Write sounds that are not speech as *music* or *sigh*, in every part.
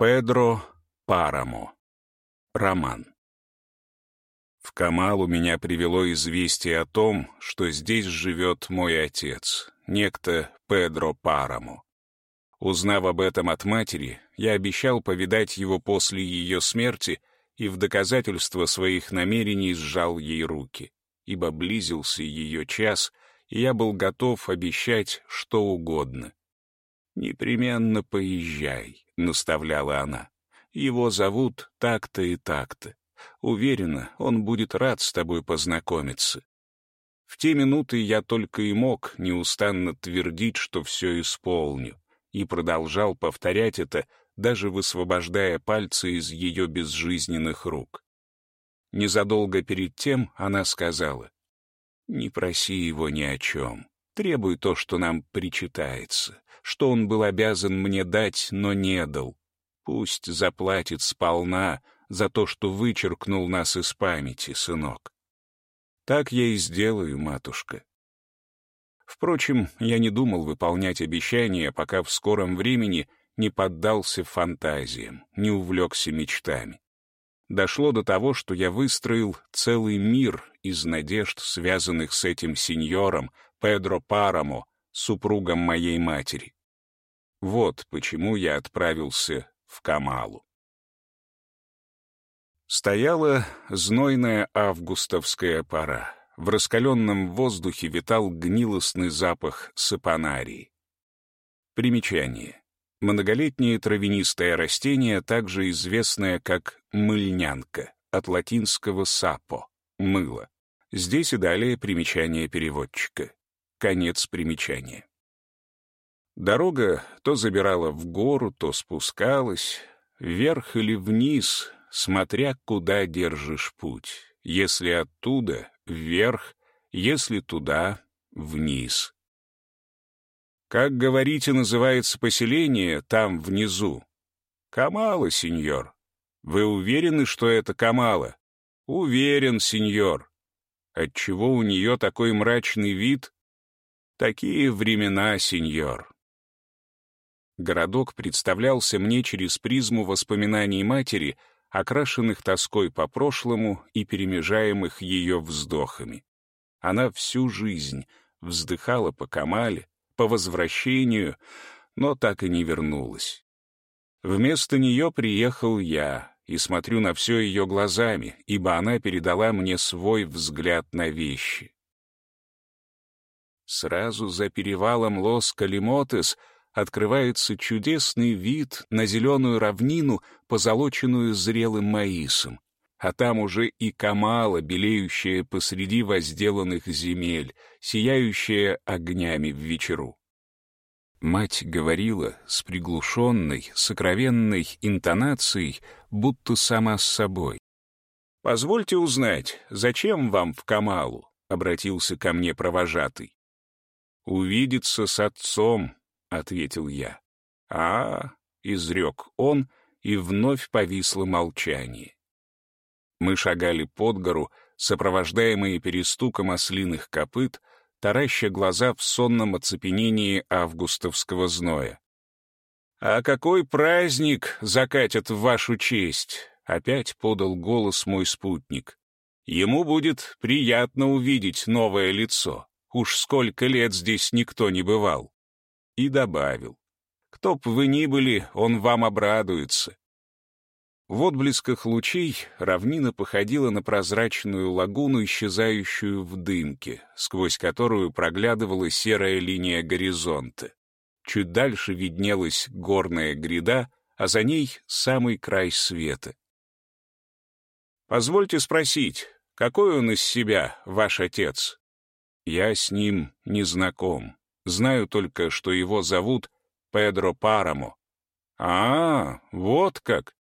Педро Парамо. Роман. В Камалу меня привело известие о том, что здесь живет мой отец, некто Педро Парамо. Узнав об этом от матери, я обещал повидать его после ее смерти и в доказательство своих намерений сжал ей руки, ибо близился ее час, и я был готов обещать что угодно. «Непременно поезжай», — наставляла она. «Его зовут так-то и так-то. Уверена, он будет рад с тобой познакомиться». В те минуты я только и мог неустанно твердить, что все исполню, и продолжал повторять это, даже высвобождая пальцы из ее безжизненных рук. Незадолго перед тем она сказала, «Не проси его ни о чем, требуй то, что нам причитается что он был обязан мне дать, но не дал. Пусть заплатит сполна за то, что вычеркнул нас из памяти, сынок. Так я и сделаю, матушка. Впрочем, я не думал выполнять обещания, пока в скором времени не поддался фантазиям, не увлекся мечтами. Дошло до того, что я выстроил целый мир из надежд, связанных с этим сеньором Педро Парамо, супругом моей матери. Вот почему я отправился в Камалу. Стояла знойная августовская пора. В раскаленном воздухе витал гнилостный запах сапонарии. Примечание. Многолетнее травянистое растение, также известное как мыльнянка, от латинского «сапо» — мыло. Здесь и далее примечание переводчика. Конец примечания. Дорога то забирала в гору, то спускалась, вверх или вниз, смотря куда держишь путь. Если оттуда — вверх, если туда — вниз. Как, говорите, называется поселение там внизу? Камала, сеньор. Вы уверены, что это Камала? Уверен, сеньор. Отчего у нее такой мрачный вид? Такие времена, сеньор. Городок представлялся мне через призму воспоминаний матери, окрашенных тоской по прошлому и перемежаемых ее вздохами. Она всю жизнь вздыхала по Камале, по возвращению, но так и не вернулась. Вместо нее приехал я и смотрю на все ее глазами, ибо она передала мне свой взгляд на вещи. Сразу за перевалом Лос-Калимотес — открывается чудесный вид на зеленую равнину, позолоченную зрелым маисом. А там уже и Камала, белеющая посреди возделанных земель, сияющая огнями в вечеру. Мать говорила с приглушенной, сокровенной интонацией, будто сама с собой. «Позвольте узнать, зачем вам в Камалу?» — обратился ко мне провожатый. «Увидеться с отцом, — ответил я. а изрек он, и вновь повисло молчание. Мы шагали под гору, сопровождаемые перестуком ослиных копыт, тараща глаза в сонном оцепенении августовского зноя. «А какой праздник закатят в вашу честь?» — опять подал голос мой спутник. «Ему будет приятно увидеть новое лицо. Уж сколько лет здесь никто не бывал» и добавил. «Кто б вы ни были, он вам обрадуется». В отблесках лучей равнина походила на прозрачную лагуну, исчезающую в дымке, сквозь которую проглядывала серая линия горизонта. Чуть дальше виднелась горная гряда, а за ней самый край света. «Позвольте спросить, какой он из себя, ваш отец?» «Я с ним не знаком», Знаю только, что его зовут Педро Парамо. А, вот как.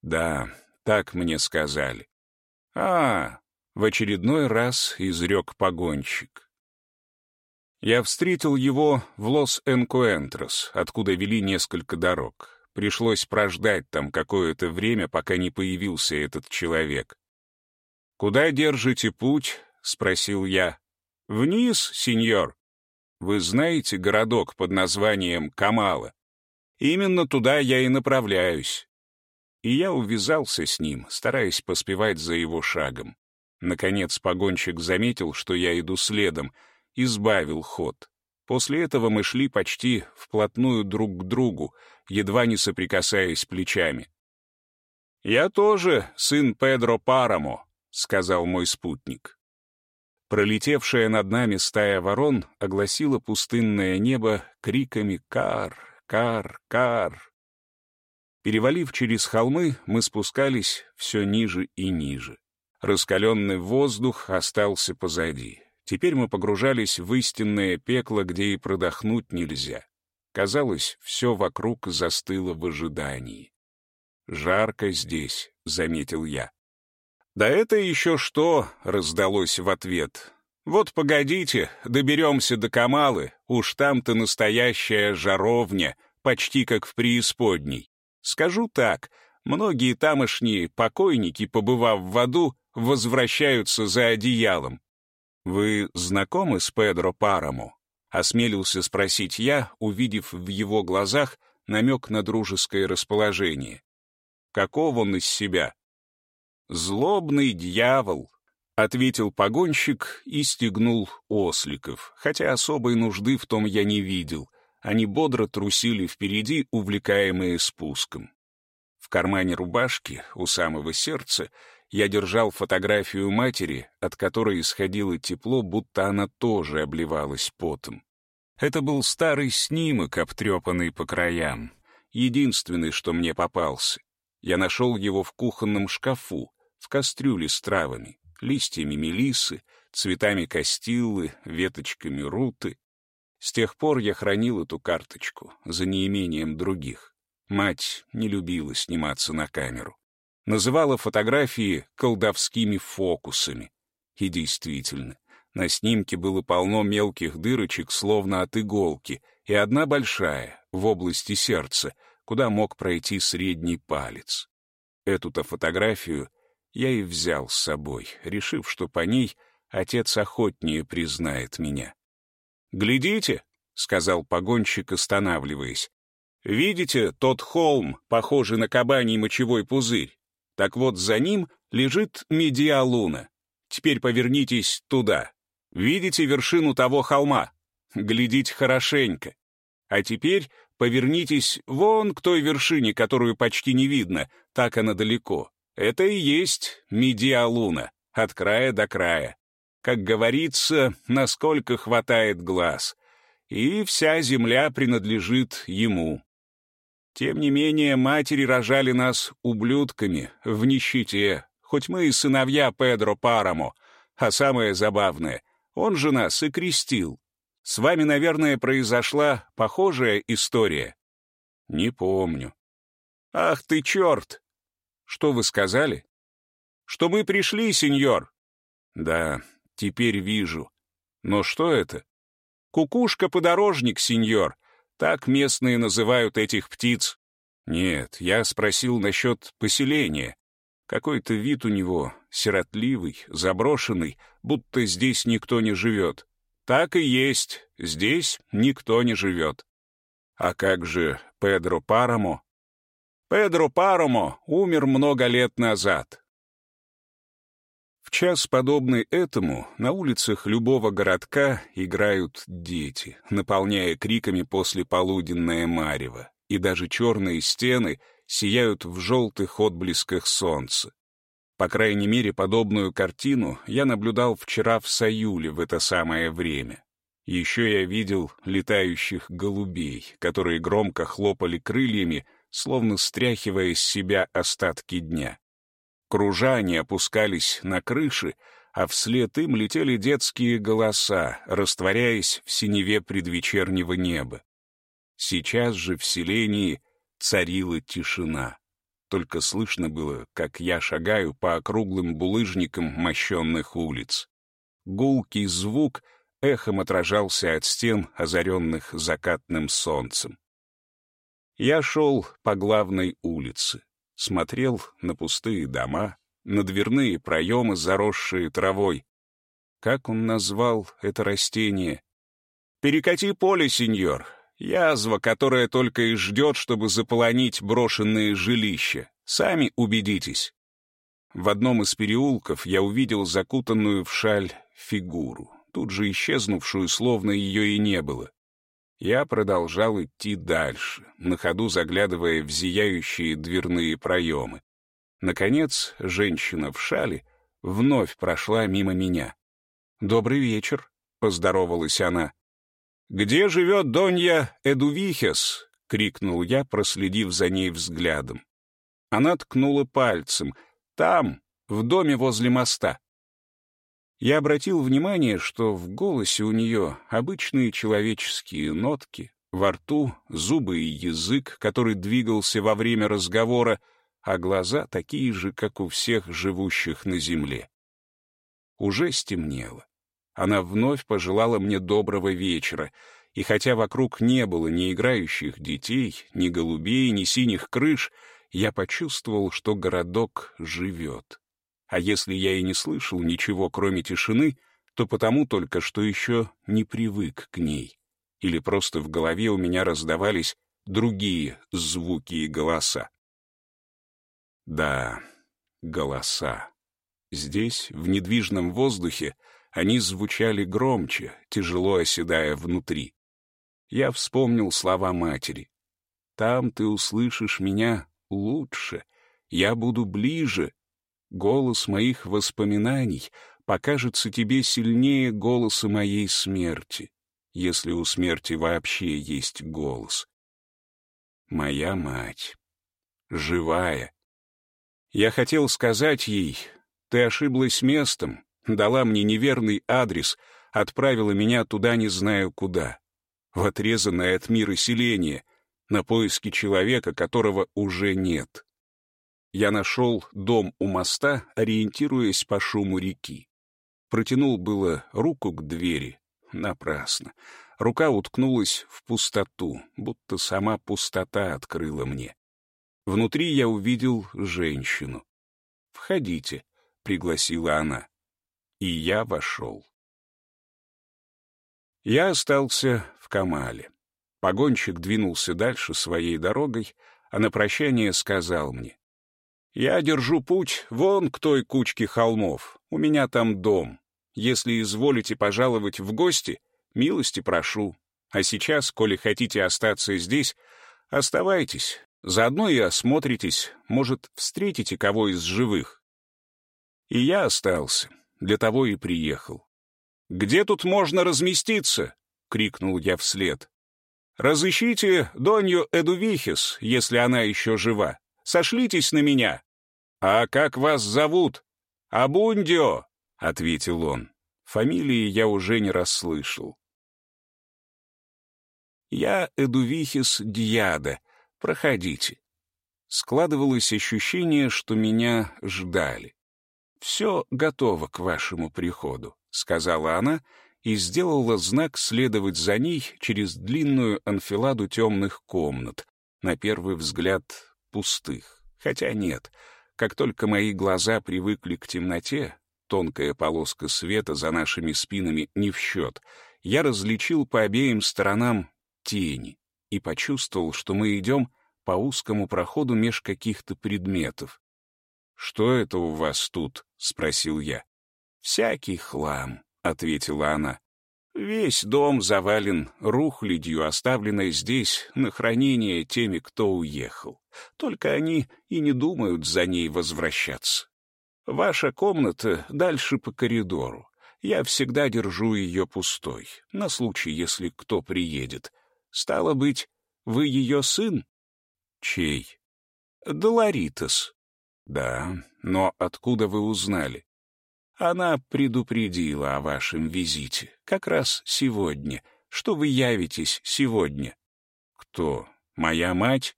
Да, так мне сказали. А, в очередной раз изрек погонщик. Я встретил его в Лос-Энкуэнтрос, откуда вели несколько дорог. Пришлось прождать там какое-то время, пока не появился этот человек. «Куда держите путь?» — спросил я. «Вниз, сеньор», вы знаете городок под названием Камала? Именно туда я и направляюсь. И я увязался с ним, стараясь поспевать за его шагом. Наконец погонщик заметил, что я иду следом, и сбавил ход. После этого мы шли почти вплотную друг к другу, едва не соприкасаясь плечами. «Я тоже сын Педро Парамо», — сказал мой спутник. Пролетевшая над нами стая ворон огласила пустынное небо криками «Кар! Кар! Кар!». Перевалив через холмы, мы спускались все ниже и ниже. Раскаленный воздух остался позади. Теперь мы погружались в истинное пекло, где и продохнуть нельзя. Казалось, все вокруг застыло в ожидании. «Жарко здесь», — заметил я. «Да это еще что?» — раздалось в ответ. «Вот погодите, доберемся до Камалы, уж там-то настоящая жаровня, почти как в преисподней. Скажу так, многие тамошние покойники, побывав в аду, возвращаются за одеялом. Вы знакомы с Педро Парамо?» — осмелился спросить я, увидев в его глазах намек на дружеское расположение. «Каков он из себя?» «Злобный дьявол», — ответил погонщик и стегнул осликов, хотя особой нужды в том я не видел. Они бодро трусили впереди, увлекаемые спуском. В кармане рубашки, у самого сердца, я держал фотографию матери, от которой исходило тепло, будто она тоже обливалась потом. Это был старый снимок, обтрепанный по краям. Единственный, что мне попался. Я нашел его в кухонном шкафу, в кастрюле с травами, листьями мелисы, цветами кастиллы, веточками руты. С тех пор я хранил эту карточку, за неимением других. Мать не любила сниматься на камеру. Называла фотографии колдовскими фокусами. И действительно, на снимке было полно мелких дырочек, словно от иголки, и одна большая, в области сердца, куда мог пройти средний палец. Эту-то фотографию я и взял с собой, решив, что по ней отец охотнее признает меня. «Глядите», — сказал погонщик, останавливаясь. «Видите тот холм, похожий на кабаний мочевой пузырь? Так вот, за ним лежит Медиалуна. Теперь повернитесь туда. Видите вершину того холма? Глядите хорошенько. А теперь повернитесь вон к той вершине, которую почти не видно, так она далеко. Это и есть Медиалуна, от края до края. Как говорится, насколько хватает глаз. И вся земля принадлежит ему. Тем не менее, матери рожали нас ублюдками, в нищете, хоть мы и сыновья Педро Парамо. А самое забавное, он же нас и крестил. С вами, наверное, произошла похожая история? Не помню. Ах ты черт! Что вы сказали? Что мы пришли, сеньор. Да, теперь вижу. Но что это? Кукушка-подорожник, сеньор. Так местные называют этих птиц. Нет, я спросил насчет поселения. Какой-то вид у него сиротливый, заброшенный, будто здесь никто не живет. Так и есть, здесь никто не живет. А как же Педро Парамо? Педро Паромо умер много лет назад. В час, подобный этому, на улицах любого городка играют дети, наполняя криками после полуденное марево, и даже черные стены сияют в желтых отблесках солнца. По крайней мере, подобную картину я наблюдал вчера в Саюле в это самое время. Еще я видел летающих голубей, которые громко хлопали крыльями, словно стряхивая с себя остатки дня. Кружане опускались на крыши, а вслед им летели детские голоса, растворяясь в синеве предвечернего неба. Сейчас же в селении царила тишина. Только слышно было, как я шагаю по округлым булыжникам мощенных улиц. Гулкий звук эхом отражался от стен, озаренных закатным солнцем. Я шел по главной улице, смотрел на пустые дома, на дверные проемы, заросшие травой. Как он назвал это растение? «Перекати поле, сеньор. Язва, которая только и ждет, чтобы заполонить брошенные жилища. Сами убедитесь. В одном из переулков я увидел закутанную в шаль фигуру, тут же исчезнувшую, словно ее и не было. Я продолжал идти дальше, на ходу заглядывая в зияющие дверные проемы. Наконец, женщина в шале вновь прошла мимо меня. «Добрый вечер», — поздоровалась она. «Где живет Донья Эдувихес?» — крикнул я, проследив за ней взглядом. Она ткнула пальцем. «Там, в доме возле моста». Я обратил внимание, что в голосе у нее обычные человеческие нотки, во рту зубы и язык, который двигался во время разговора, а глаза такие же, как у всех живущих на земле. Уже стемнело. Она вновь пожелала мне доброго вечера, и хотя вокруг не было ни играющих детей, ни голубей, ни синих крыш, я почувствовал, что городок живет. А если я и не слышал ничего, кроме тишины, то потому только, что еще не привык к ней. Или просто в голове у меня раздавались другие звуки и голоса. Да, голоса. Здесь, в недвижном воздухе, они звучали громче, тяжело оседая внутри. Я вспомнил слова матери. «Там ты услышишь меня лучше, я буду ближе. Голос моих воспоминаний покажется тебе сильнее голоса моей смерти, если у смерти вообще есть голос. Моя мать. Живая. Я хотел сказать ей, ты ошиблась местом, дала мне неверный адрес, отправила меня туда не знаю куда, в отрезанное от мира селение, на поиски человека, которого уже нет. Я нашел дом у моста, ориентируясь по шуму реки. Протянул было руку к двери. Напрасно. Рука уткнулась в пустоту, будто сама пустота открыла мне. Внутри я увидел женщину. «Входите», — пригласила она и я вошел. Я остался в Камале. Погонщик двинулся дальше своей дорогой, а на прощание сказал мне, «Я держу путь вон к той кучке холмов, у меня там дом. Если изволите пожаловать в гости, милости прошу. А сейчас, коли хотите остаться здесь, оставайтесь, заодно и осмотритесь, может, встретите кого из живых». И я остался для того и приехал. «Где тут можно разместиться?» — крикнул я вслед. «Разыщите Донью Эдувихис, если она еще жива. Сошлитесь на меня». «А как вас зовут?» «Абундио», — ответил он. Фамилии я уже не расслышал. «Я Эдувихис Дьяда. Проходите». Складывалось ощущение, что меня ждали. «Все готово к вашему приходу», — сказала она и сделала знак следовать за ней через длинную анфиладу темных комнат, на первый взгляд пустых. Хотя нет, как только мои глаза привыкли к темноте, тонкая полоска света за нашими спинами не в счет, я различил по обеим сторонам тени и почувствовал, что мы идем по узкому проходу меж каких-то предметов. «Что это у вас тут?» — спросил я. «Всякий хлам», — ответила она. «Весь дом завален рухлядью, оставленной здесь на хранение теми, кто уехал. Только они и не думают за ней возвращаться. Ваша комната дальше по коридору. Я всегда держу ее пустой, на случай, если кто приедет. Стало быть, вы ее сын?» «Чей?» «Долоритас», «Да, но откуда вы узнали?» «Она предупредила о вашем визите, как раз сегодня, что вы явитесь сегодня». «Кто? Моя мать?»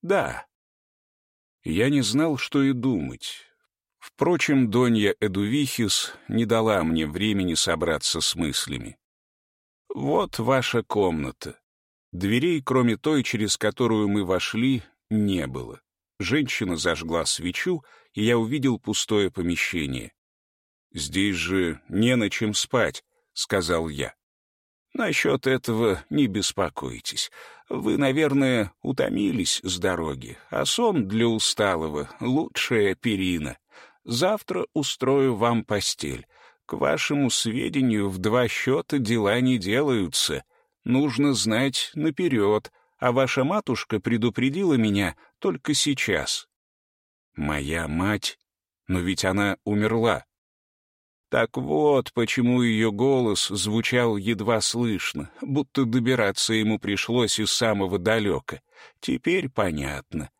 «Да». Я не знал, что и думать. Впрочем, Донья Эдувихис не дала мне времени собраться с мыслями. «Вот ваша комната. Дверей, кроме той, через которую мы вошли, не было. Женщина зажгла свечу, и я увидел пустое помещение. «Здесь же не на чем спать», — сказал я. Насчет этого не беспокойтесь. Вы, наверное, утомились с дороги, а сон для усталого — лучшая перина. Завтра устрою вам постель. К вашему сведению, в два счета дела не делаются. Нужно знать наперед, а ваша матушка предупредила меня только сейчас. Моя мать? Но ведь она умерла. Так вот, почему ее голос звучал едва слышно, будто добираться ему пришлось из самого далека. Теперь понятно.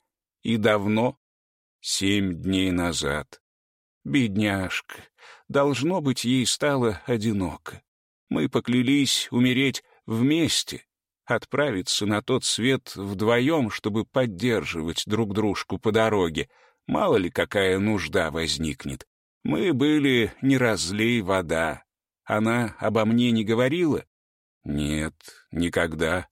И давно? Семь дней назад. Бедняжка. Должно быть, ей стало одиноко. Мы поклялись умереть вместе, отправиться на тот свет вдвоем, чтобы поддерживать друг дружку по дороге. Мало ли какая нужда возникнет. Мы были не разлей вода. Она обо мне не говорила? Нет, никогда.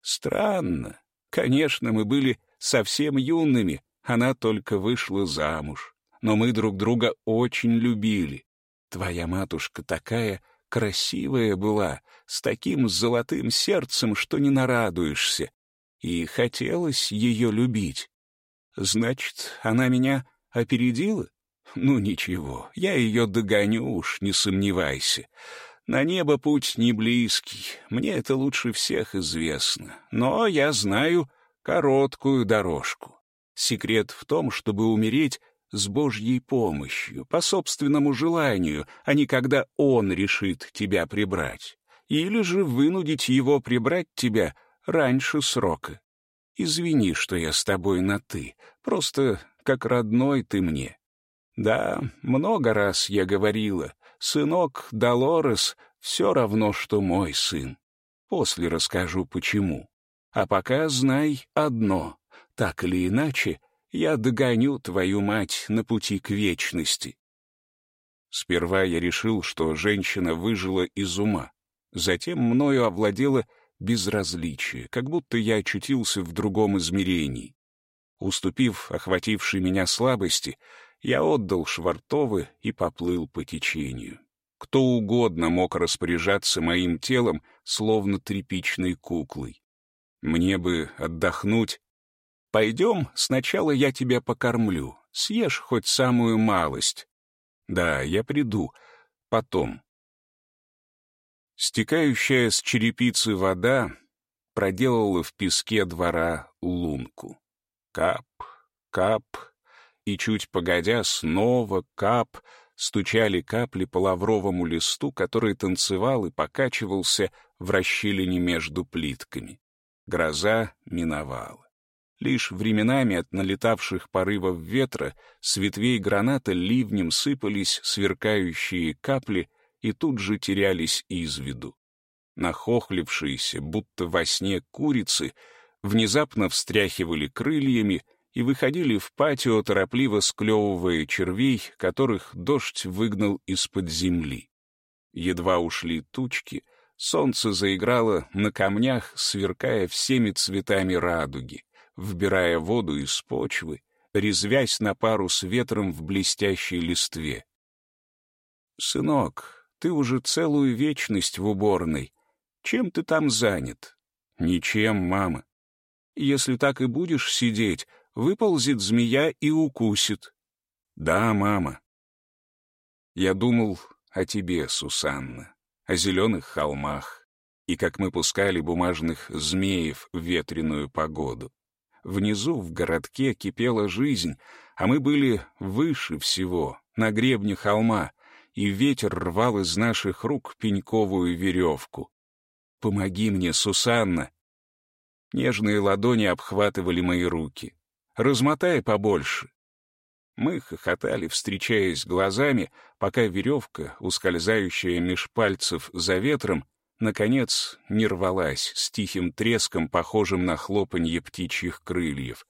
Странно. Конечно, мы были совсем юными, она только вышла замуж. Но мы друг друга очень любили. Твоя матушка такая красивая была, с таким золотым сердцем, что не нарадуешься. И хотелось ее любить. Значит, она меня опередила? Ну ничего, я ее догоню уж, не сомневайся. На небо путь не близкий, мне это лучше всех известно. Но я знаю короткую дорожку. Секрет в том, чтобы умереть с Божьей помощью, по собственному желанию, а не когда Он решит тебя прибрать. Или же вынудить Его прибрать тебя раньше срока. Извини, что я с тобой на «ты», просто как родной ты мне. Да, много раз я говорила, сынок Долорес все равно, что мой сын. После расскажу, почему. А пока знай одно. Так или иначе, я догоню твою мать на пути к вечности. Сперва я решил, что женщина выжила из ума. Затем мною овладело безразличие, как будто я очутился в другом измерении. Уступив охватившей меня слабости, я отдал Швартовы и поплыл по течению. Кто угодно мог распоряжаться моим телом, словно тряпичной куклой. Мне бы отдохнуть. Пойдем, сначала я тебя покормлю, съешь хоть самую малость. Да, я приду, потом. Стекающая с черепицы вода проделала в песке двора лунку. Кап, кап, и чуть погодя снова кап, стучали капли по лавровому листу, который танцевал и покачивался в расщелине между плитками. Гроза миновала. Лишь временами от налетавших порывов ветра с ветвей граната ливнем сыпались сверкающие капли и тут же терялись из виду. Нахохлившиеся, будто во сне курицы, внезапно встряхивали крыльями — и выходили в патио, торопливо склевывая червей, которых дождь выгнал из-под земли. Едва ушли тучки, солнце заиграло на камнях, сверкая всеми цветами радуги, вбирая воду из почвы, резвясь на пару с ветром в блестящей листве. «Сынок, ты уже целую вечность в уборной. Чем ты там занят?» «Ничем, мама. Если так и будешь сидеть, выползет змея и укусит. Да, мама. Я думал о тебе, Сусанна, о зеленых холмах, и как мы пускали бумажных змеев в ветреную погоду. Внизу, в городке, кипела жизнь, а мы были выше всего, на гребне холма, и ветер рвал из наших рук пеньковую веревку. «Помоги мне, Сусанна!» Нежные ладони обхватывали мои руки. Размотай побольше». Мы хохотали, встречаясь глазами, пока веревка, ускользающая меж пальцев за ветром, наконец не рвалась с тихим треском, похожим на хлопанье птичьих крыльев.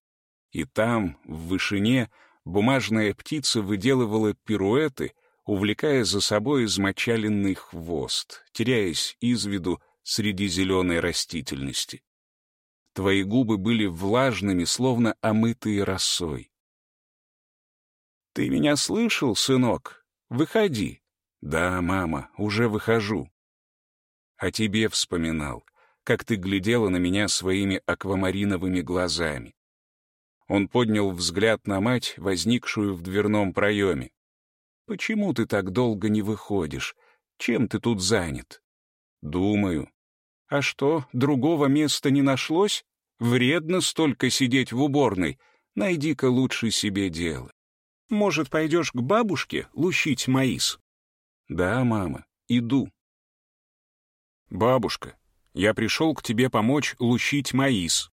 И там, в вышине, бумажная птица выделывала пируэты, увлекая за собой измочаленный хвост, теряясь из виду среди зеленой растительности. Твои губы были влажными, словно омытые росой. «Ты меня слышал, сынок? Выходи». «Да, мама, уже выхожу». о тебе вспоминал, как ты глядела на меня своими аквамариновыми глазами. Он поднял взгляд на мать, возникшую в дверном проеме. «Почему ты так долго не выходишь? Чем ты тут занят?» «Думаю». «А что, другого места не нашлось? Вредно столько сидеть в уборной. Найди-ка лучше себе дело. Может, пойдешь к бабушке лущить маис?» «Да, мама, иду». «Бабушка, я пришел к тебе помочь лущить маис».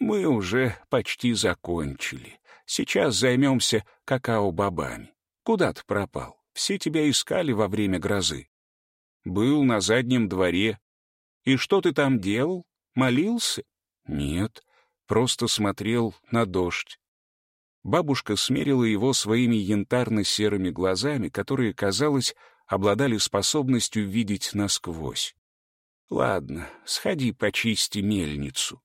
«Мы уже почти закончили. Сейчас займемся какао-бобами. Куда ты пропал? Все тебя искали во время грозы». «Был на заднем дворе». «И что ты там делал? Молился?» «Нет, просто смотрел на дождь». Бабушка смерила его своими янтарно-серыми глазами, которые, казалось, обладали способностью видеть насквозь. «Ладно, сходи почисти мельницу».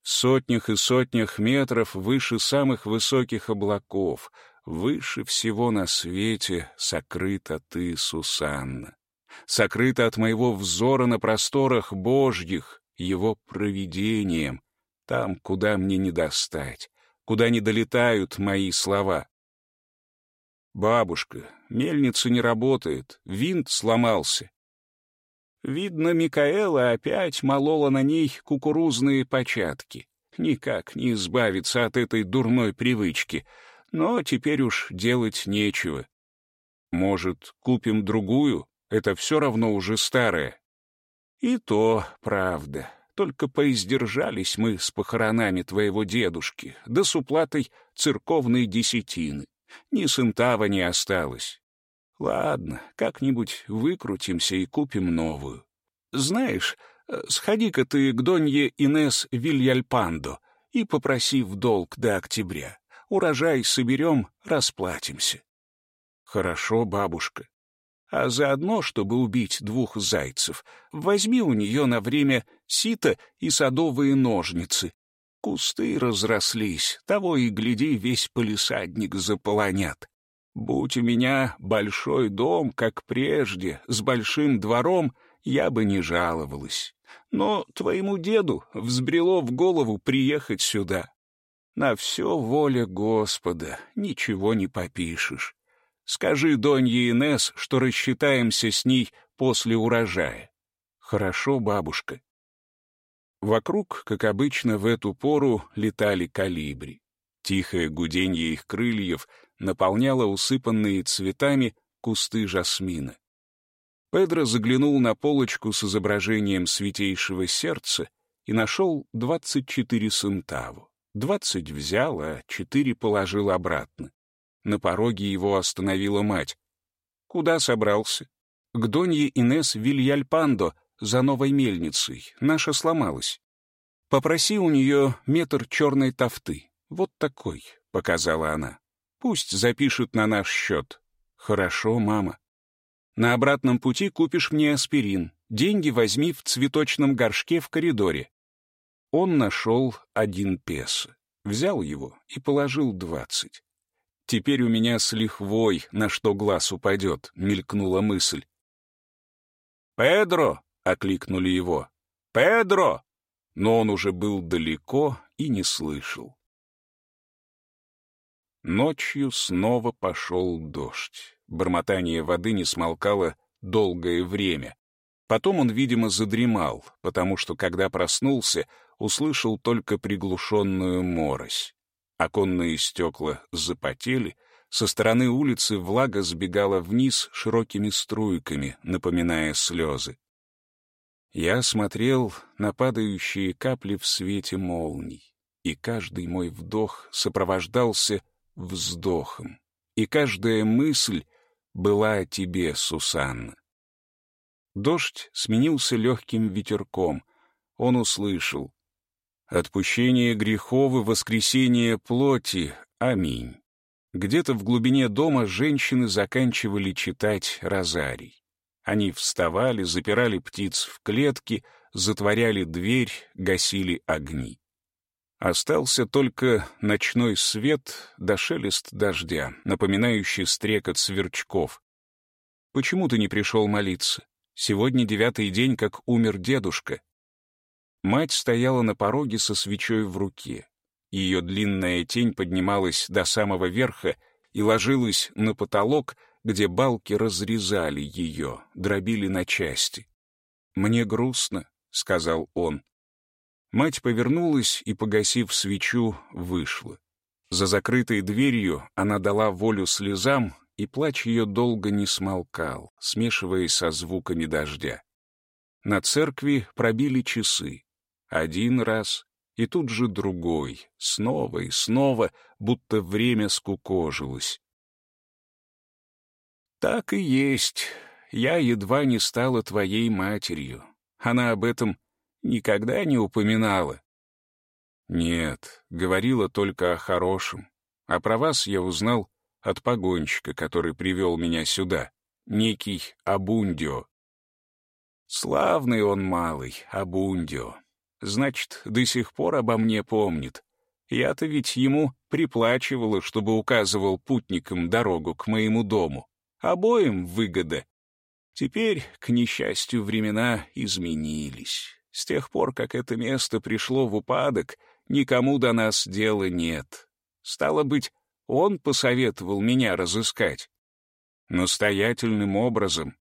В сотнях и сотнях метров выше самых высоких облаков, выше всего на свете сокрыта ты, Сусанна. Сокрыта от моего взора на просторах Божьих, его провидением, там, куда мне не достать, куда не долетают мои слова. «Бабушка, мельница не работает, винт сломался. Видно, Микаэла опять молола на ней кукурузные початки. Никак не избавиться от этой дурной привычки. Но теперь уж делать нечего. Может, купим другую? Это все равно уже старая. И то правда. Только поиздержались мы с похоронами твоего дедушки, да с уплатой церковной десятины. Ни сынтава не осталось. Ладно, как-нибудь выкрутимся и купим новую. Знаешь, э, сходи-ка ты к Донье Инес Вильяльпандо и попроси в долг до октября. Урожай соберем, расплатимся. Хорошо, бабушка. А заодно, чтобы убить двух зайцев, возьми у нее на время сито и садовые ножницы. Кусты разрослись, того и гляди, весь полисадник заполонят. Будь у меня большой дом, как прежде, с большим двором, я бы не жаловалась. Но твоему деду взбрело в голову приехать сюда. На все воля Господа, ничего не попишешь. Скажи Донье Инес, что рассчитаемся с ней после урожая. Хорошо, бабушка. Вокруг, как обычно, в эту пору летали калибри. Тихое гуденье их крыльев наполняло усыпанные цветами кусты жасмина. Педро заглянул на полочку с изображением святейшего сердца и нашел двадцать четыре сентаву. Двадцать взял, а четыре положил обратно. На пороге его остановила мать. «Куда собрался?» «К Донье Инес Вильяльпандо, за новой мельницей. Наша сломалась. Попроси у нее метр черной тофты. Вот такой», — показала она. «Пусть запишет на наш счет». «Хорошо, мама». «На обратном пути купишь мне аспирин. Деньги возьми в цветочном горшке в коридоре». Он нашел один песо, взял его и положил двадцать. «Теперь у меня с лихвой, на что глаз упадет», — мелькнула мысль. «Педро!» — окликнули его. «Педро!» Но он уже был далеко и не слышал. Ночью снова пошел дождь. Бормотание воды не смолкало долгое время. Потом он, видимо, задремал, потому что, когда проснулся, услышал только приглушенную морось. Оконные стекла запотели, со стороны улицы влага сбегала вниз широкими струйками, напоминая слезы. Я смотрел на падающие капли в свете молний, и каждый мой вдох сопровождался вздохом, и каждая мысль была о тебе, Сусанна. Дождь сменился легким ветерком. Он услышал «Отпущение грехов и воскресение плоти. Аминь». Где-то в глубине дома женщины заканчивали читать розарий. Они вставали, запирали птиц в клетки, затворяли дверь, гасили огни. Остался только ночной свет да шелест дождя, напоминающий стрекот сверчков. «Почему ты не пришел молиться? Сегодня девятый день, как умер дедушка. Мать стояла на пороге со свечой в руке. Ее длинная тень поднималась до самого верха и ложилась на потолок, где балки разрезали ее, дробили на части. «Мне грустно», — сказал он. Мать повернулась и, погасив свечу, вышла. За закрытой дверью она дала волю слезам, и плач ее долго не смолкал, смешиваясь со звуками дождя. На церкви пробили часы. Один раз, и тут же другой, снова и снова, будто время скукожилось. «Так и есть. Я едва не стала твоей матерью. Она об этом никогда не упоминала». «Нет, говорила только о хорошем. А про вас я узнал от погонщика, который привел меня сюда, некий Абундио. Славный он малый, Абундио. Значит, до сих пор обо мне помнит. Я-то ведь ему приплачивала, чтобы указывал путникам дорогу к моему дому. Обоим выгода. Теперь, к несчастью, времена изменились. С тех пор, как это место пришло в упадок, никому до нас дела нет. Стало быть, он посоветовал меня разыскать. Настоятельным образом.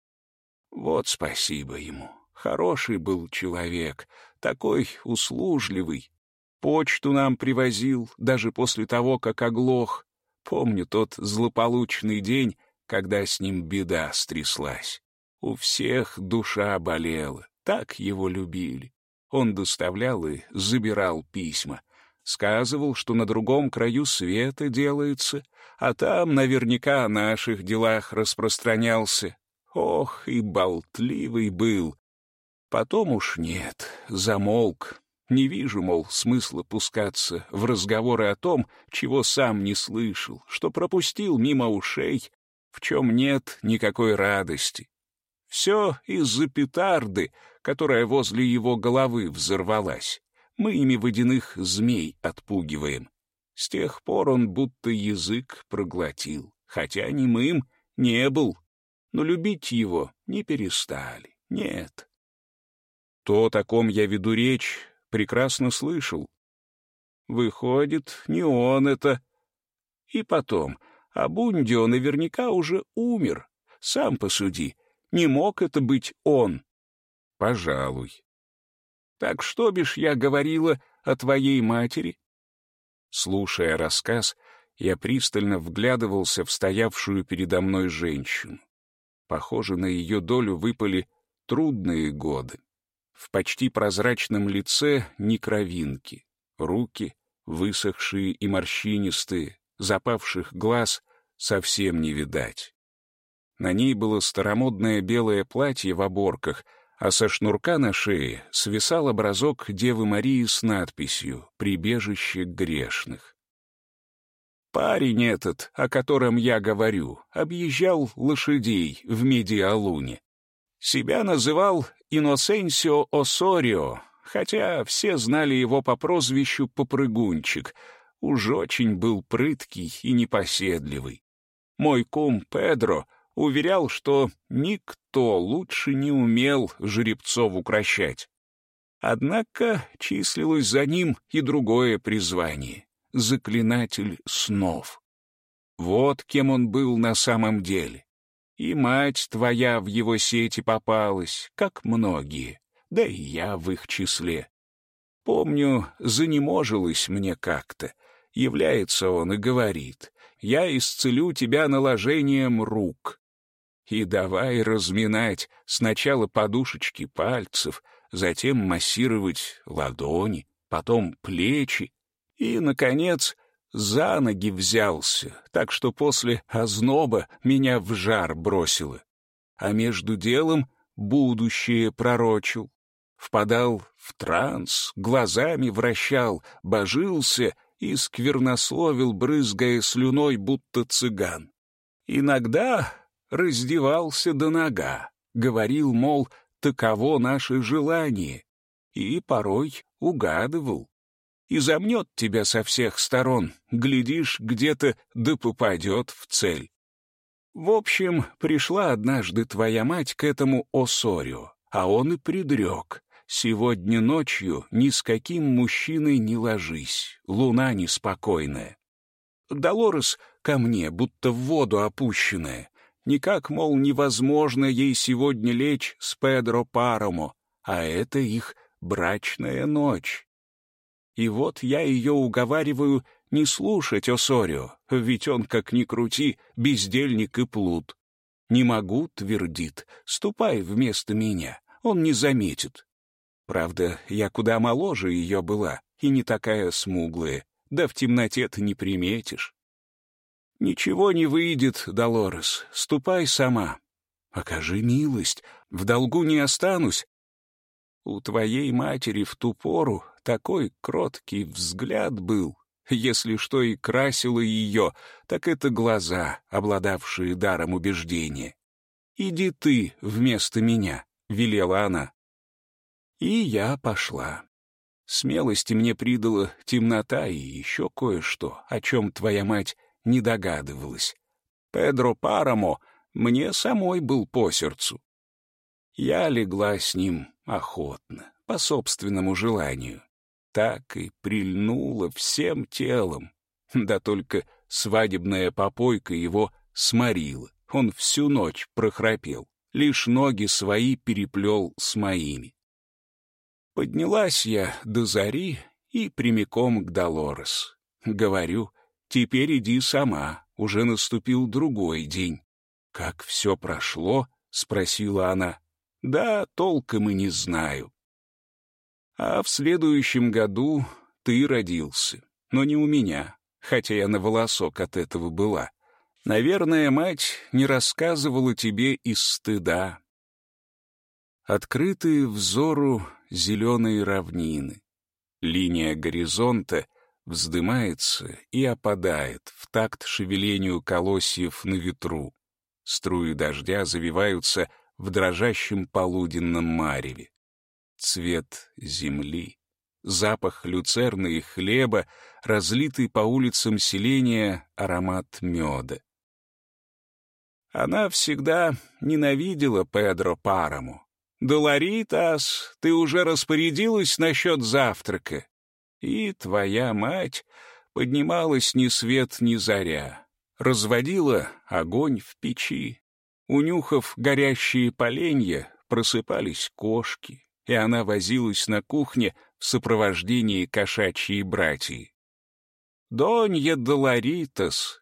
Вот спасибо ему. Хороший был человек, такой услужливый. Почту нам привозил, даже после того, как оглох. Помню тот злополучный день, когда с ним беда стряслась. У всех душа болела, так его любили. Он доставлял и забирал письма. Сказывал, что на другом краю света делается, а там наверняка о наших делах распространялся. Ох, и болтливый был. Потом уж нет, замолк. Не вижу, мол, смысла пускаться в разговоры о том, чего сам не слышал, что пропустил мимо ушей, в чем нет никакой радости. Все из-за петарды, которая возле его головы взорвалась мы ими водяных змей отпугиваем. С тех пор он будто язык проглотил, хотя немым не был, но любить его не перестали, нет. То, о ком я веду речь, прекрасно слышал. Выходит, не он это. И потом, Абундио наверняка уже умер. Сам посуди, не мог это быть он. Пожалуй. Так что бишь я говорила о твоей матери?» Слушая рассказ, я пристально вглядывался в стоявшую передо мной женщину. Похоже, на ее долю выпали трудные годы. В почти прозрачном лице ни кровинки, руки, высохшие и морщинистые, запавших глаз совсем не видать. На ней было старомодное белое платье в оборках — а со шнурка на шее свисал образок Девы Марии с надписью «Прибежище грешных». Парень этот, о котором я говорю, объезжал лошадей в Медиалуне. Себя называл Иносенсио Осорио, хотя все знали его по прозвищу Попрыгунчик. Уж очень был прыткий и непоседливый. Мой кум Педро — уверял, что никто лучше не умел жеребцов укращать. Однако числилось за ним и другое призвание — заклинатель снов. Вот кем он был на самом деле. И мать твоя в его сети попалась, как многие, да и я в их числе. Помню, занеможилось мне как-то. Является он и говорит, «Я исцелю тебя наложением рук». И давай разминать сначала подушечки пальцев, затем массировать ладони, потом плечи и, наконец, за ноги взялся, так что после озноба меня в жар бросило. А между делом будущее пророчил. Впадал в транс, глазами вращал, божился и сквернословил, брызгая слюной, будто цыган. Иногда раздевался до нога, говорил, мол, таково наше желание, и порой угадывал. И замнет тебя со всех сторон, глядишь, где-то да попадет в цель. В общем, пришла однажды твоя мать к этому Осорио, а он и предрек. Сегодня ночью ни с каким мужчиной не ложись, луна неспокойная. Долорес ко мне, будто в воду опущенная. Никак, мол, невозможно ей сегодня лечь с Педро Паромо, а это их брачная ночь. И вот я ее уговариваю не слушать Осорио, ведь он, как ни крути, бездельник и плут. «Не могу», — твердит, — «ступай вместо меня, он не заметит». Правда, я куда моложе ее была и не такая смуглая, да в темноте ты не приметишь. «Ничего не выйдет, Долорес, ступай сама. Окажи милость, в долгу не останусь. У твоей матери в ту пору такой кроткий взгляд был, если что и красило ее, так это глаза, обладавшие даром убеждения. «Иди ты вместо меня», — велела она. И я пошла. Смелости мне придала темнота и еще кое-что, о чем твоя мать не догадывалась. Педро Парамо мне самой был по сердцу. Я легла с ним охотно, по собственному желанию так и прильнула всем телом. Да только свадебная попойка его сморила. Он всю ночь прохрапел, лишь ноги свои переплел с моими. Поднялась я до зари и прямиком к Долорес. Говорю, теперь иди сама, уже наступил другой день. «Как все прошло?» — спросила она. «Да, толком и не знаю. А в следующем году ты родился, но не у меня, хотя я на волосок от этого была. Наверное, мать не рассказывала тебе из стыда. Открытые взору зеленые равнины. Линия горизонта вздымается и опадает в такт шевелению колосьев на ветру. Струи дождя завиваются в дрожащем полуденном мареве цвет земли, запах люцерны и хлеба, разлитый по улицам селения аромат меда. Она всегда ненавидела Педро Параму. «Долоритас, ты уже распорядилась насчет завтрака?» И твоя мать поднималась ни свет ни заря, разводила огонь в печи. Унюхав горящие поленья, просыпались кошки, и она возилась на кухне в сопровождении кошачьей братьи. «Донья Долоритас!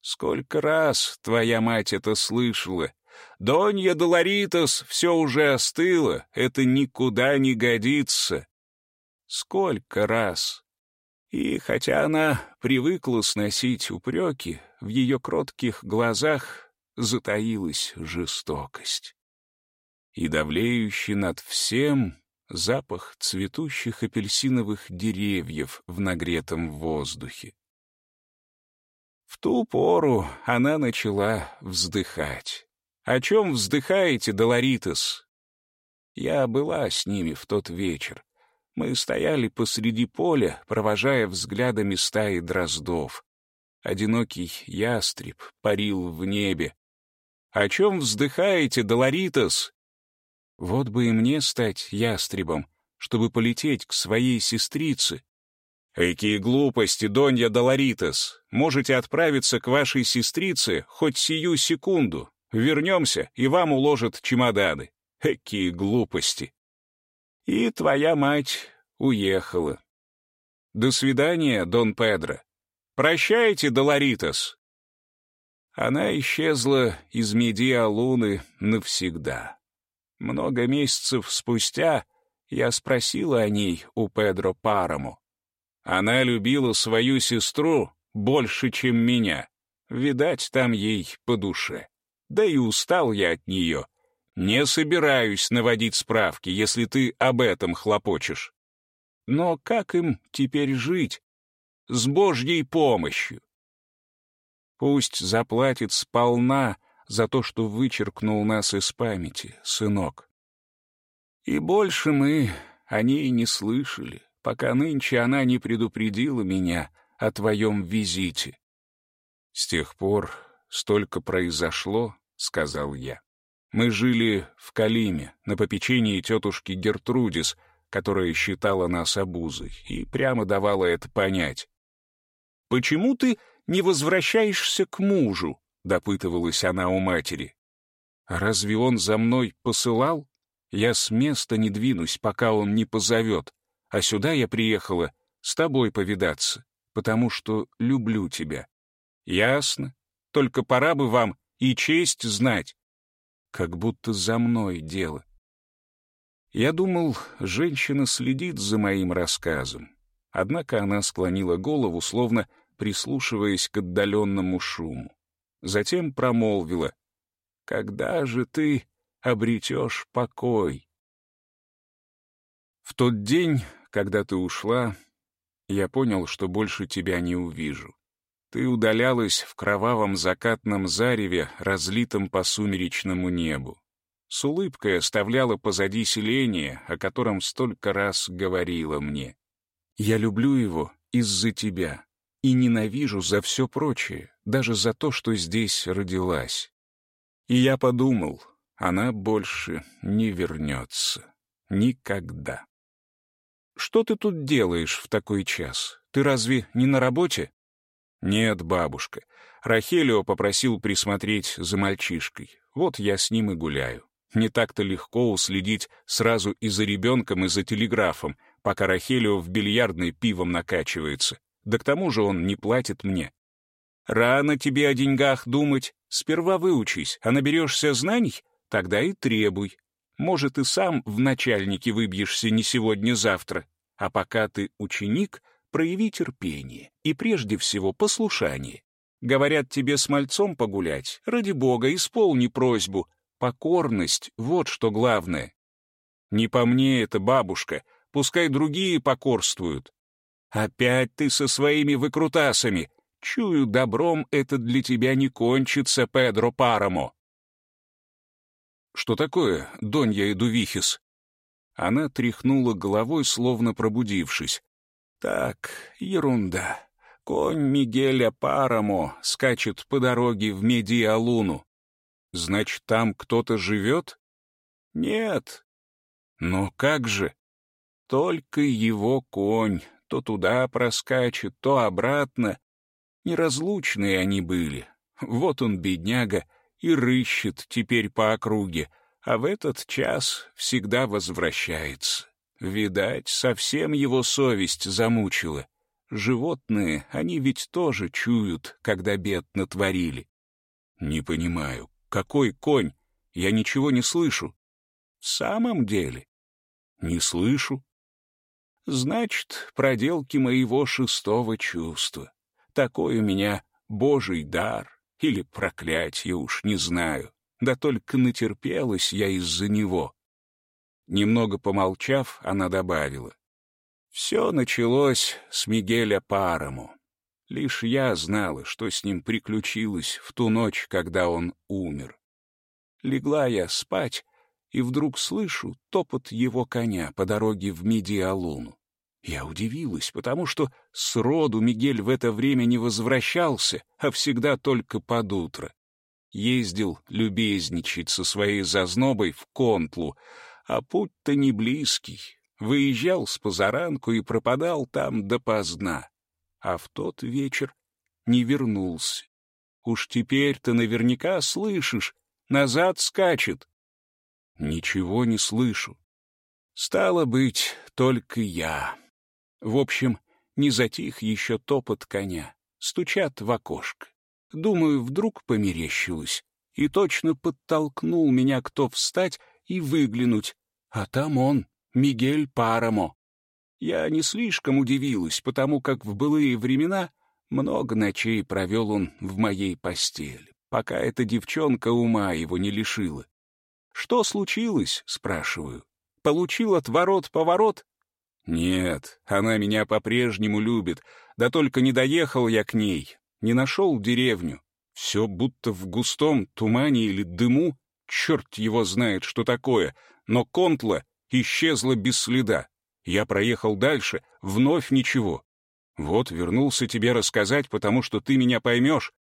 Сколько раз твоя мать это слышала! Донья Долоритас, все уже остыло, это никуда не годится!» Сколько раз! И хотя она привыкла сносить упреки, в ее кротких глазах затаилась жестокость и давлеющий над всем запах цветущих апельсиновых деревьев в нагретом воздухе. В ту пору она начала вздыхать. «О чем вздыхаете, Долоритес?» Я была с ними в тот вечер. Мы стояли посреди поля, провожая взглядами стаи дроздов. Одинокий ястреб парил в небе. «О чем вздыхаете, Долоритос?» Вот бы и мне стать ястребом, чтобы полететь к своей сестрице. Какие глупости, Донья Долоритас! Можете отправиться к вашей сестрице хоть сию секунду. Вернемся, и вам уложат чемоданы. Какие глупости! И твоя мать уехала. До свидания, Дон Педро. Прощайте, Долоритас. Она исчезла из Медиа Луны навсегда. Много месяцев спустя я спросила о ней у Педро Параму. Она любила свою сестру больше, чем меня. Видать, там ей по душе. Да и устал я от нее. Не собираюсь наводить справки, если ты об этом хлопочешь. Но как им теперь жить? С Божьей помощью. Пусть заплатит сполна за то, что вычеркнул нас из памяти, сынок. И больше мы о ней не слышали, пока нынче она не предупредила меня о твоем визите. С тех пор столько произошло», — сказал я. «Мы жили в Калиме, на попечении тетушки Гертрудис, которая считала нас обузой, и прямо давала это понять. «Почему ты не возвращаешься к мужу?» — допытывалась она у матери. «Разве он за мной посылал? Я с места не двинусь, пока он не позовет, а сюда я приехала с тобой повидаться, потому что люблю тебя». «Ясно. Только пора бы вам и честь знать». Как будто за мной дело. Я думал, женщина следит за моим рассказом. Однако она склонила голову, словно прислушиваясь к отдаленному шуму. Затем промолвила, «Когда же ты обретешь покой?» В тот день, когда ты ушла, я понял, что больше тебя не увижу. Ты удалялась в кровавом закатном зареве, разлитом по сумеречному небу. С улыбкой оставляла позади селение, о котором столько раз говорила мне. Я люблю его из-за тебя, и ненавижу за все прочее, даже за то, что здесь родилась. И я подумал, она больше не вернется. Никогда. «Что ты тут делаешь в такой час? Ты разве не на работе?» «Нет, бабушка. Рахелио попросил присмотреть за мальчишкой. Вот я с ним и гуляю. Не так-то легко уследить сразу и за ребенком, и за телеграфом, пока Рахелио в бильярдной пивом накачивается. Да к тому же он не платит мне. Рано тебе о деньгах думать. Сперва выучись, а наберешься знаний, тогда и требуй. Может, и сам в начальнике выбьешься не сегодня-завтра. А пока ты ученик, прояви терпение и прежде всего послушание. Говорят тебе с мальцом погулять, ради бога, исполни просьбу. Покорность — вот что главное. Не по мне это, бабушка, пускай другие покорствуют. Опять ты со своими выкрутасами. Чую, добром это для тебя не кончится, Педро Парамо. Что такое, Донья Эдувихис? Она тряхнула головой, словно пробудившись. Так, ерунда. Конь Мигеля Парамо скачет по дороге в Медиалуну. Значит, там кто-то живет? Нет. Но как же? Только его конь, то туда проскачет, то обратно. Неразлучные они были. Вот он, бедняга, и рыщет теперь по округе, а в этот час всегда возвращается. Видать, совсем его совесть замучила. Животные, они ведь тоже чуют, когда бед натворили. Не понимаю, какой конь? Я ничего не слышу. В самом деле? Не слышу. Значит, проделки моего шестого чувства. Такой у меня божий дар или проклятие, уж не знаю. Да только натерпелась я из-за него. Немного помолчав, она добавила. Все началось с Мигеля Парому. Лишь я знала, что с ним приключилось в ту ночь, когда он умер. Легла я спать, и вдруг слышу топот его коня по дороге в Мидиалуну. Я удивилась, потому что сроду Мигель в это время не возвращался, а всегда только под утро. Ездил любезничать со своей зазнобой в Контлу, а путь-то не близкий. Выезжал с позаранку и пропадал там допоздна. А в тот вечер не вернулся. Уж теперь ты наверняка слышишь, назад скачет. Ничего не слышу. Стало быть, только я. В общем, не затих еще топот коня. Стучат в окошко. Думаю, вдруг померещилось. И точно подтолкнул меня кто встать и выглянуть. А там он, Мигель Парамо. Я не слишком удивилась, потому как в былые времена много ночей провел он в моей постели, пока эта девчонка ума его не лишила. «Что случилось?» — спрашиваю. «Получил отворот-поворот?» «Нет, она меня по-прежнему любит, да только не доехал я к ней, не нашел деревню. Все будто в густом тумане или дыму, черт его знает, что такое, но Контла исчезла без следа. Я проехал дальше, вновь ничего. Вот, вернулся тебе рассказать, потому что ты меня поймешь.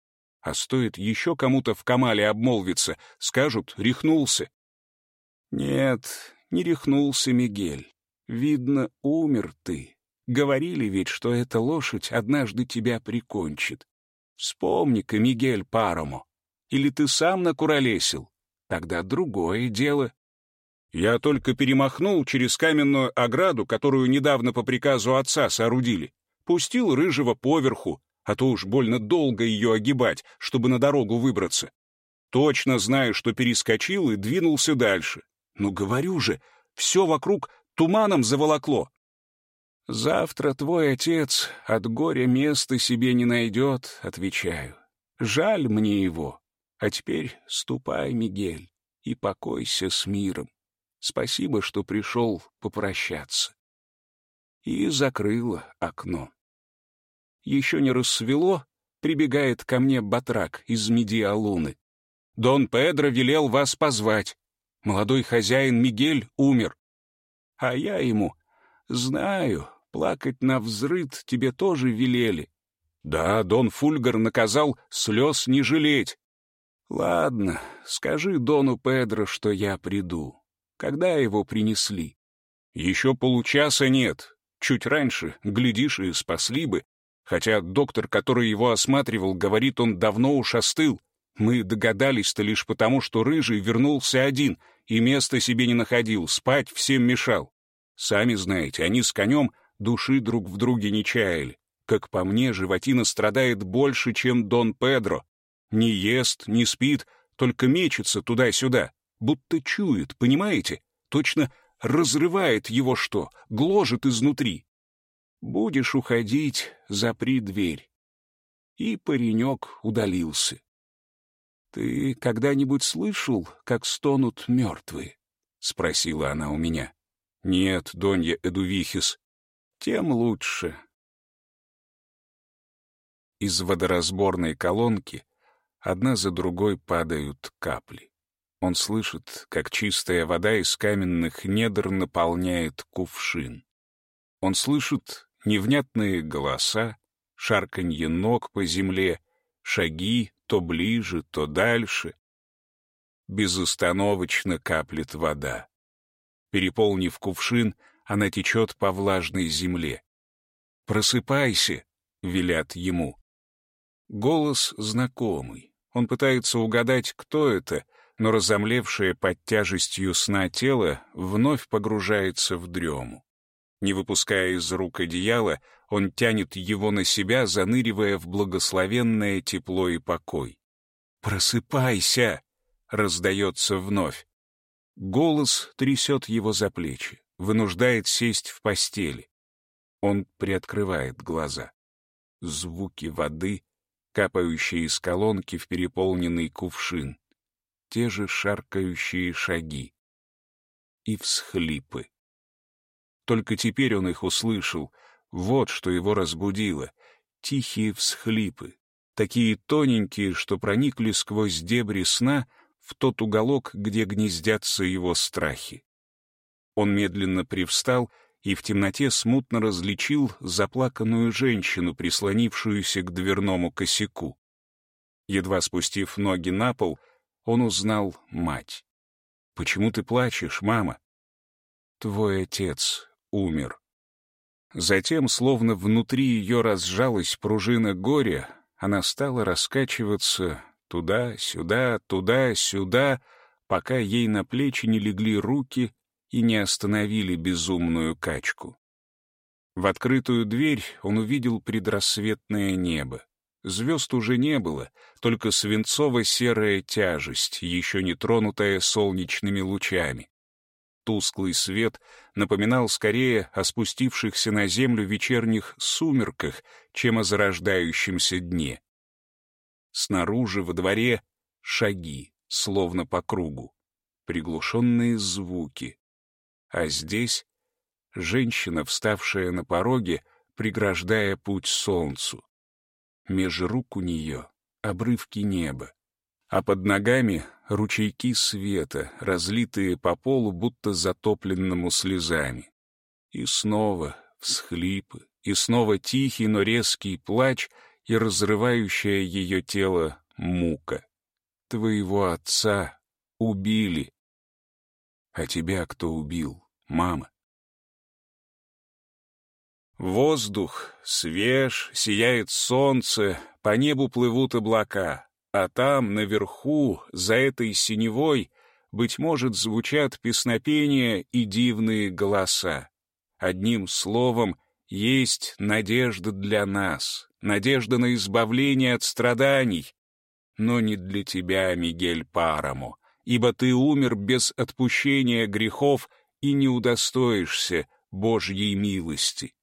А стоит еще кому-то в Камале обмолвиться, скажут, рехнулся. Нет, не рехнулся Мигель. Видно, умер ты. Говорили ведь, что эта лошадь однажды тебя прикончит. Вспомни-ка, Мигель Паромо. Или ты сам накуролесил? Тогда другое дело. Я только перемахнул через каменную ограду, которую недавно по приказу отца соорудили. Пустил рыжего поверху, а то уж больно долго ее огибать, чтобы на дорогу выбраться. Точно знаю, что перескочил и двинулся дальше. Ну, говорю же, все вокруг туманом заволокло. Завтра твой отец от горя места себе не найдет, отвечаю. Жаль мне его. А теперь ступай, Мигель, и покойся с миром. Спасибо, что пришел попрощаться. И закрыла окно. Еще не рассвело, прибегает ко мне батрак из Медиалуны. Дон Педро велел вас позвать. Молодой хозяин Мигель умер. А я ему, знаю, плакать на взрыд тебе тоже велели. Да, Дон Фульгар наказал слез не жалеть. Ладно, скажи Дону Педро, что я приду. Когда его принесли? Еще получаса нет. Чуть раньше, глядишь, и спасли бы. Хотя доктор, который его осматривал, говорит, он давно уж остыл. Мы догадались-то лишь потому, что Рыжий вернулся один и места себе не находил, спать всем мешал. Сами знаете, они с конем души друг в друге не чаяли. Как по мне, животина страдает больше, чем Дон Педро. Не ест, не спит, только мечется туда-сюда, будто чует, понимаете? Точно разрывает его что, гложет изнутри. Будешь уходить, запри дверь. И паренек удалился. «Ты когда-нибудь слышал, как стонут мертвые?» — спросила она у меня. «Нет, Донья Эдувихис, тем лучше». Из водоразборной колонки одна за другой падают капли. Он слышит, как чистая вода из каменных недр наполняет кувшин. Он слышит невнятные голоса, шарканье ног по земле, шаги то ближе, то дальше. Безостановочно каплет вода. Переполнив кувшин, она течет по влажной земле. «Просыпайся!» — велят ему. Голос знакомый. Он пытается угадать, кто это, но разомлевшее под тяжестью сна тело вновь погружается в дрему. Не выпуская из рук одеяла, он тянет его на себя, заныривая в благословенное тепло и покой. «Просыпайся!» — раздается вновь. Голос трясет его за плечи, вынуждает сесть в постели. Он приоткрывает глаза. Звуки воды, капающие из колонки в переполненный кувшин. Те же шаркающие шаги. И всхлипы. Только теперь он их услышал. Вот что его разбудило. Тихие всхлипы. Такие тоненькие, что проникли сквозь дебри сна в тот уголок, где гнездятся его страхи. Он медленно привстал и в темноте смутно различил заплаканную женщину, прислонившуюся к дверному косяку. Едва спустив ноги на пол, он узнал мать. «Почему ты плачешь, мама?» «Твой отец умер. Затем, словно внутри ее разжалась пружина горя, она стала раскачиваться туда-сюда, туда-сюда, пока ей на плечи не легли руки и не остановили безумную качку. В открытую дверь он увидел предрассветное небо. Звезд уже не было, только свинцово-серая тяжесть, еще не тронутая солнечными лучами. Тусклый свет напоминал скорее о спустившихся на землю вечерних сумерках, чем о зарождающемся дне. Снаружи, во дворе, шаги, словно по кругу, приглушенные звуки. А здесь женщина, вставшая на пороге, преграждая путь солнцу. Меж рук у нее обрывки неба, а под ногами ручейки света, разлитые по полу, будто затопленному слезами. И снова всхлипы, и снова тихий, но резкий плач и разрывающее ее тело мука. Твоего отца убили. А тебя кто убил, мама? Воздух свеж, сияет солнце, по небу плывут облака, а там, наверху, за этой синевой, быть может, звучат песнопения и дивные голоса. Одним словом, есть надежда для нас, надежда на избавление от страданий, но не для тебя, Мигель Парамо, ибо ты умер без отпущения грехов и не удостоишься Божьей милости.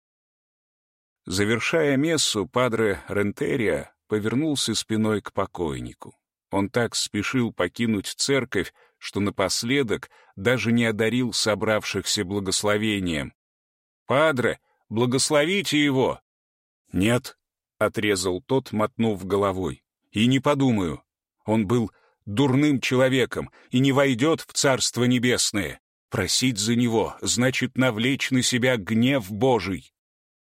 Завершая мессу, падре Рентерия повернулся спиной к покойнику. Он так спешил покинуть церковь, что напоследок даже не одарил собравшихся благословением. «Падре, благословите его!» «Нет», — отрезал тот, мотнув головой. «И не подумаю. Он был дурным человеком и не войдет в Царство Небесное. Просить за него значит навлечь на себя гнев Божий».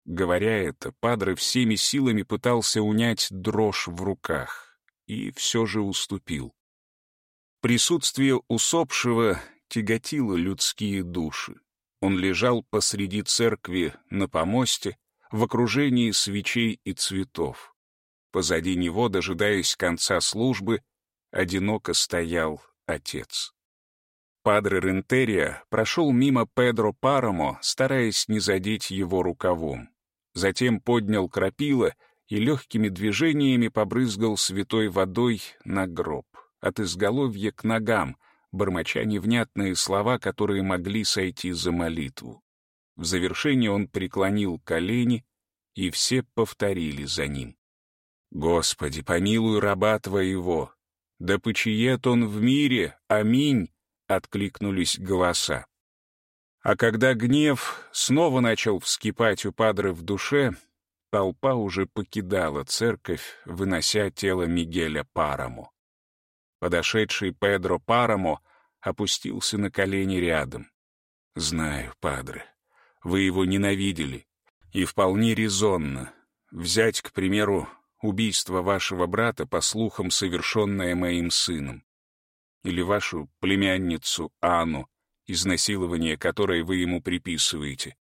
Говоря это, Падре всеми силами пытался унять дрожь в руках и все же уступил. Присутствие усопшего тяготило людские души. Он лежал посреди церкви на помосте в окружении свечей и цветов. Позади него, дожидаясь конца службы, одиноко стоял отец. Падре Рентерия прошел мимо Педро Парамо, стараясь не задеть его рукавом затем поднял крапила и легкими движениями побрызгал святой водой на гроб, от изголовья к ногам, бормоча невнятные слова, которые могли сойти за молитву. В завершение он преклонил колени, и все повторили за ним. «Господи, помилуй раба Твоего! Да почиет он в мире! Аминь!» — откликнулись голоса. А когда гнев снова начал вскипать у Падры в душе, толпа уже покидала церковь, вынося тело Мигеля Параму. Подошедший Педро Парамо опустился на колени рядом. «Знаю, Падре, вы его ненавидели, и вполне резонно. Взять, к примеру, убийство вашего брата, по слухам, совершенное моим сыном, или вашу племянницу Анну, изнасилование, которое вы ему приписываете.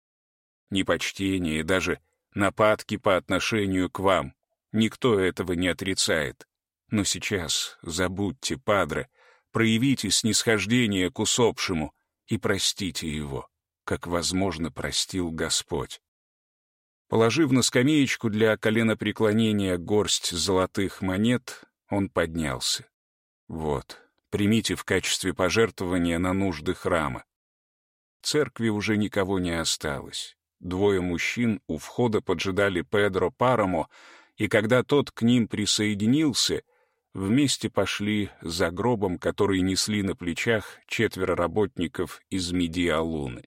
Непочтение, даже нападки по отношению к вам. Никто этого не отрицает. Но сейчас забудьте, падре, проявите снисхождение к усопшему и простите его, как, возможно, простил Господь. Положив на скамеечку для коленопреклонения горсть золотых монет, он поднялся. Вот, примите в качестве пожертвования на нужды храма. Церкви уже никого не осталось. Двое мужчин у входа поджидали Педро Парамо, и когда тот к ним присоединился, вместе пошли за гробом, который несли на плечах четверо работников из Медиалуны.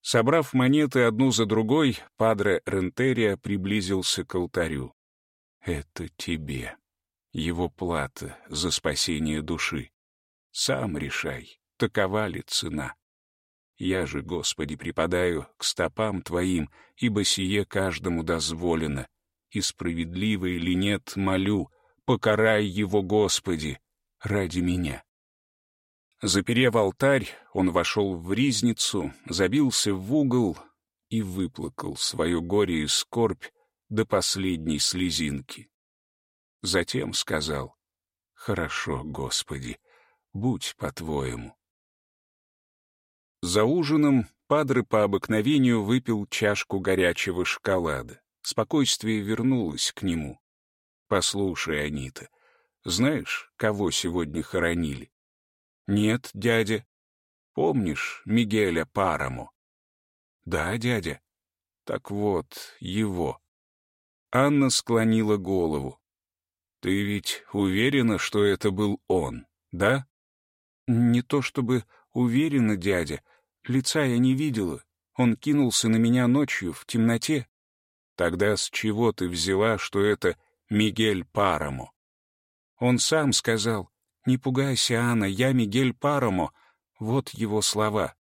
Собрав монеты одну за другой, Падре Рентерия приблизился к алтарю. «Это тебе», его плата за спасение души. Сам решай, такова ли цена. Я же, Господи, припадаю к стопам Твоим, ибо сие каждому дозволено. И справедливо или нет, молю, покарай его, Господи, ради меня. Заперев алтарь, он вошел в ризницу, забился в угол и выплакал свое горе и скорбь до последней слезинки. Затем сказал, «Хорошо, Господи, будь по-твоему». За ужином Падре по обыкновению выпил чашку горячего шоколада. Спокойствие вернулось к нему. «Послушай, Анита, знаешь, кого сегодня хоронили?» «Нет, дядя. Помнишь Мигеля Парамо?» «Да, дядя». «Так вот, его». Анна склонила голову. Ты ведь уверена, что это был он, да? Не то чтобы уверена, дядя. Лица я не видела. Он кинулся на меня ночью в темноте. Тогда с чего ты взяла, что это Мигель Парамо? Он сам сказал, «Не пугайся, Анна, я Мигель Парамо». Вот его слова.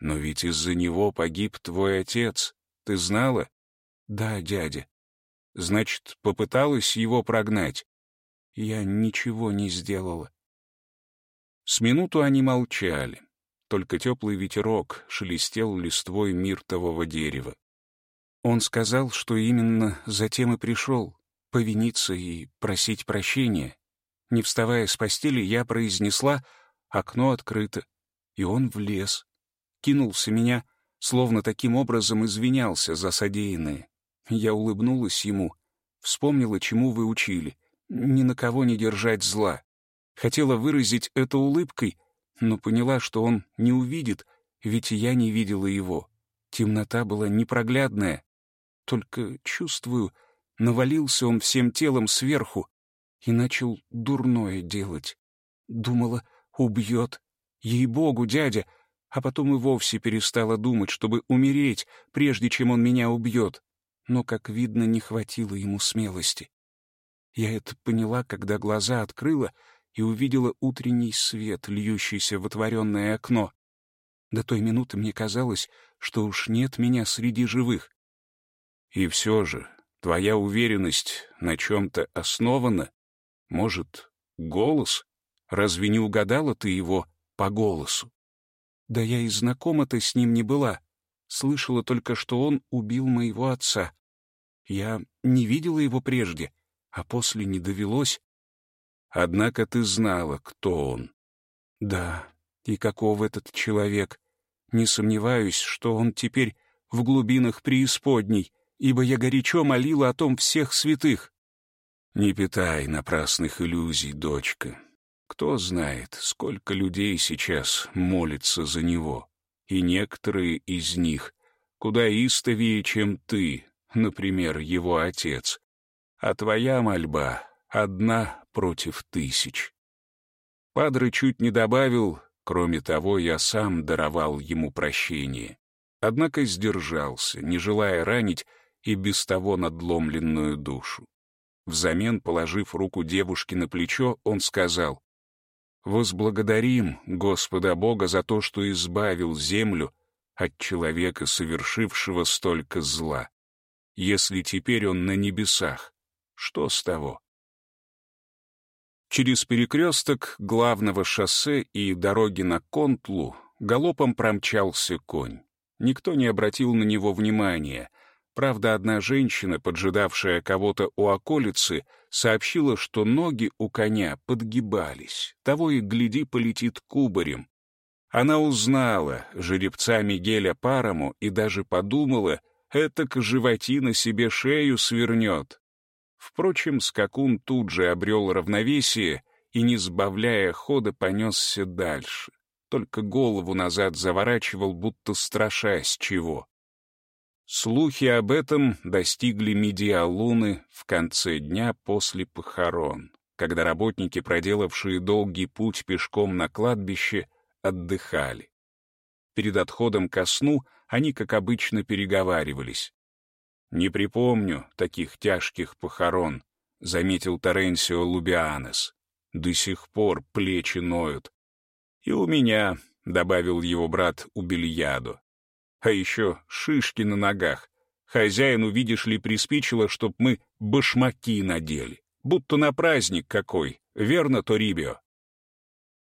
Но ведь из-за него погиб твой отец. Ты знала? Да, дядя. Значит, попыталась его прогнать. Я ничего не сделала. С минуту они молчали. Только теплый ветерок шелестел листвой миртового дерева. Он сказал, что именно затем и пришел, повиниться и просить прощения. Не вставая с постели, я произнесла «окно открыто», и он влез, кинулся меня, словно таким образом извинялся за содеянное. Я улыбнулась ему, вспомнила, чему вы учили, ни на кого не держать зла. Хотела выразить это улыбкой, но поняла, что он не увидит, ведь я не видела его. Темнота была непроглядная. Только чувствую, навалился он всем телом сверху и начал дурное делать. Думала, убьет. Ей-богу, дядя, а потом и вовсе перестала думать, чтобы умереть, прежде чем он меня убьет. Но, как видно, не хватило ему смелости. Я это поняла, когда глаза открыла и увидела утренний свет, льющийся в отворенное окно. До той минуты мне казалось, что уж нет меня среди живых. И все же, твоя уверенность на чем-то основана? Может, голос? Разве не угадала ты его по голосу? Да я и знакома-то с ним не была. Слышала только, что он убил моего отца. Я не видела его прежде, а после не довелось. Однако ты знала, кто он. Да, и каков этот человек. Не сомневаюсь, что он теперь в глубинах преисподней, ибо я горячо молила о том всех святых. Не питай напрасных иллюзий, дочка. Кто знает, сколько людей сейчас молится за него, и некоторые из них куда истовее, чем ты, например, его отец. А твоя мольба одна против тысяч. Падре чуть не добавил, кроме того, я сам даровал ему прощение. Однако сдержался, не желая ранить и без того надломленную душу. Взамен, положив руку девушки на плечо, он сказал, «Возблагодарим Господа Бога за то, что избавил землю от человека, совершившего столько зла. Если теперь он на небесах, что с того?» Через перекресток главного шоссе и дороги на Контлу галопом промчался конь. Никто не обратил на него внимания. Правда, одна женщина, поджидавшая кого-то у околицы, сообщила, что ноги у коня подгибались. Того и гляди полетит кубарем. Она узнала жеребца Мигеля Параму и даже подумала, это к животина себе шею свернет. Впрочем, скакун тут же обрел равновесие и, не сбавляя хода, понесся дальше. Только голову назад заворачивал, будто страшась чего. Слухи об этом достигли Медиалуны в конце дня после похорон, когда работники, проделавшие долгий путь пешком на кладбище, отдыхали. Перед отходом ко сну они, как обычно, переговаривались. «Не припомню таких тяжких похорон», — заметил Торренсио Лубианес. «До сих пор плечи ноют». «И у меня», — добавил его брат Убельядо. «А еще шишки на ногах. Хозяину, видишь ли, приспичило, чтоб мы башмаки надели. Будто на праздник какой, верно, Торибио?»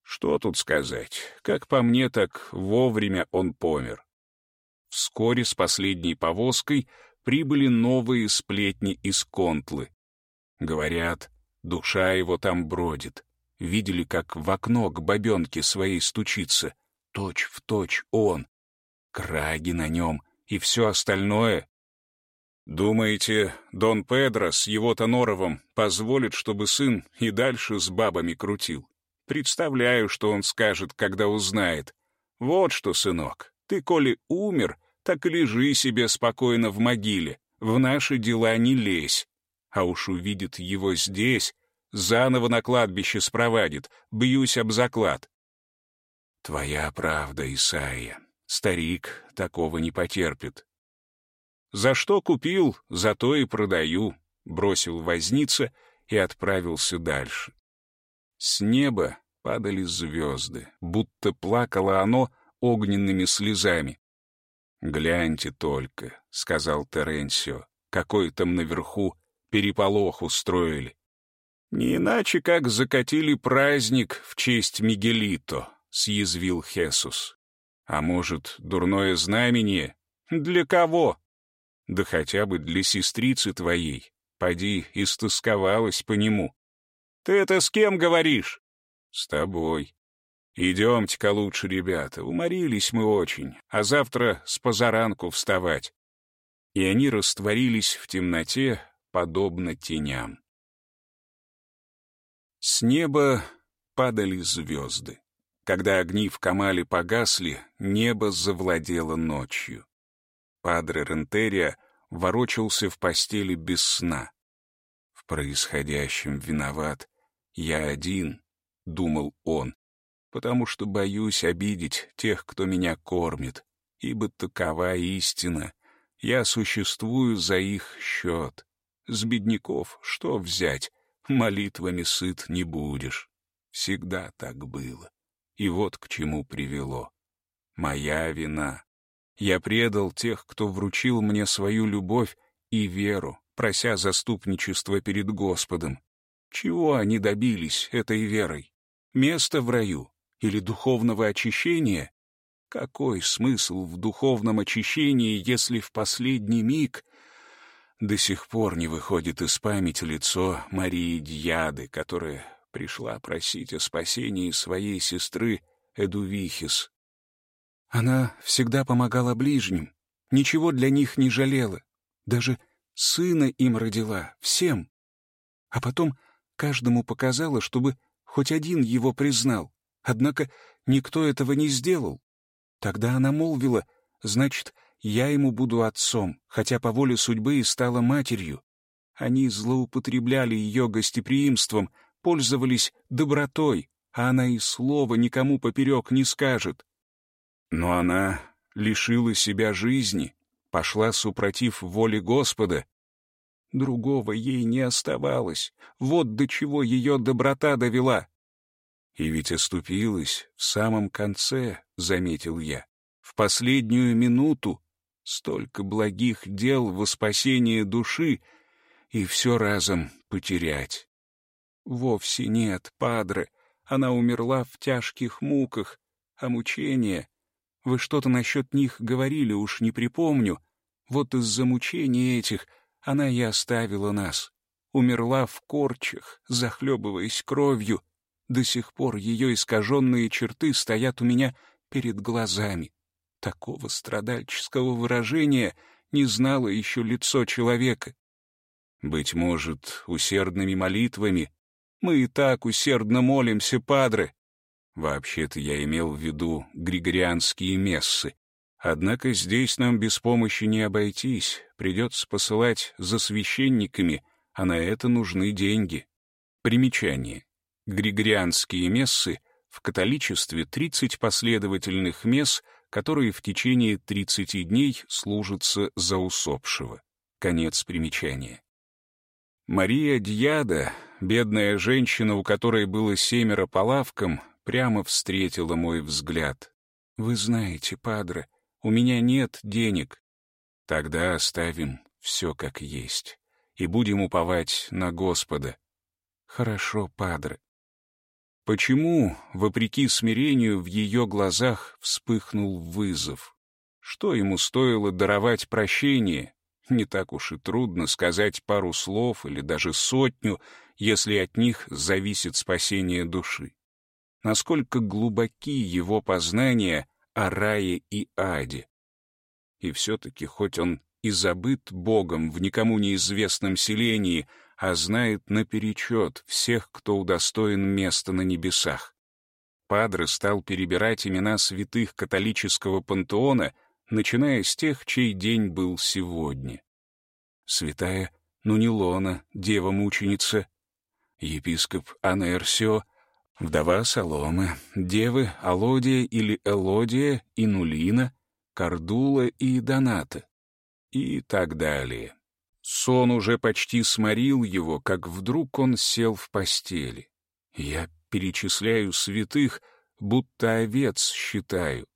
Что тут сказать? Как по мне, так вовремя он помер. Вскоре с последней повозкой прибыли новые сплетни из Контлы. Говорят, душа его там бродит. Видели, как в окно к бабенке своей стучится. Точь в точь он. Краги на нем и все остальное. Думаете, Дон Педро с его-то норовом позволит, чтобы сын и дальше с бабами крутил? Представляю, что он скажет, когда узнает. Вот что, сынок, ты, коли умер, так лежи себе спокойно в могиле, в наши дела не лезь. А уж увидит его здесь, заново на кладбище спровадит, бьюсь об заклад. Твоя правда, Исаия. Старик такого не потерпит. За что купил, за то и продаю, бросил возница и отправился дальше. С неба падали звезды, будто плакало оно огненными слезами. «Гляньте только», — сказал Теренсио, — «какой там наверху переполох устроили». «Не иначе, как закатили праздник в честь Мигелито», — съязвил Хесус. «А может, дурное знамение? Для кого?» «Да хотя бы для сестрицы твоей. Поди, истосковалась по нему». «Ты это с кем говоришь?» «С тобой. Идемте-ка лучше, ребята, уморились мы очень, а завтра с позаранку вставать». И они растворились в темноте, подобно теням. С неба падали звезды. Когда огни в Камале погасли, небо завладело ночью. Падре Рентерия ворочался в постели без сна. «В происходящем виноват я один», — думал он, «потому что боюсь обидеть тех, кто меня кормит, ибо такова истина. Я существую за их счет. С бедняков что взять? молитвами сыт не будешь. Всегда так было. И вот к чему привело. Моя вина. Я предал тех, кто вручил мне свою любовь и веру, прося заступничества перед Господом. Чего они добились этой верой? Место в раю или духовного очищения? Какой смысл в духовном очищении, если в последний миг до сих пор не выходит из памяти лицо Марии Дьяды, которая пришла просить о спасении своей сестры Эдувихис. Она всегда помогала ближним, ничего для них не жалела, даже сына им родила, всем. А потом каждому показала, чтобы хоть один его признал, однако никто этого не сделал. Тогда она молвила, значит, я ему буду отцом, хотя по воле судьбы и стала матерью. Они злоупотребляли ее гостеприимством, пользовались добротой, а она и слова никому поперек не скажет. Но она лишила себя жизни, пошла супротив воли Господа. Другого ей не оставалось, вот до чего ее доброта довела. И ведь оступилась в самом конце, — заметил я, — в последнюю минуту, Столько благих дел во спасение души и все разом потерять. Вовсе нет, падре, она умерла в тяжких муках, а мучения... Вы что-то насчет них говорили, уж не припомню. Вот из-за мучений этих она и оставила нас. Умерла в корчах, захлебываясь кровью. До сих пор ее искаженные черты стоят у меня перед глазами. Такого страдальческого выражения не знало еще лицо человека. Быть может, усердными молитвами мы и так усердно молимся, падре. Вообще-то я имел в виду григорианские мессы. Однако здесь нам без помощи не обойтись, придется посылать за священниками, а на это нужны деньги. Примечание. Григорианские мессы — в католичестве 30 последовательных месс — которые в течение 30 дней служатся за усопшего. Конец примечания. Мария Дьяда, бедная женщина, у которой было семеро по лавкам, прямо встретила мой взгляд. «Вы знаете, падре, у меня нет денег». «Тогда оставим все как есть и будем уповать на Господа». «Хорошо, падре». Почему, вопреки смирению, в ее глазах вспыхнул вызов? Что ему стоило даровать прощение? Не так уж и трудно сказать пару слов или даже сотню, если от них зависит спасение души. Насколько глубоки его познания о рае и аде. И все-таки, хоть он и забыт Богом в никому неизвестном селении, а знает наперечет всех, кто удостоен места на небесах. Падре стал перебирать имена святых католического пантеона, начиная с тех, чей день был сегодня. Святая Нунилона, дева-мученица, епископ Анерсио, вдова Соломы, девы Алодия или Элодия и Нулина, Кардула и Доната и так далее. Сон уже почти сморил его, как вдруг он сел в постели. Я перечисляю святых, будто овец считаю.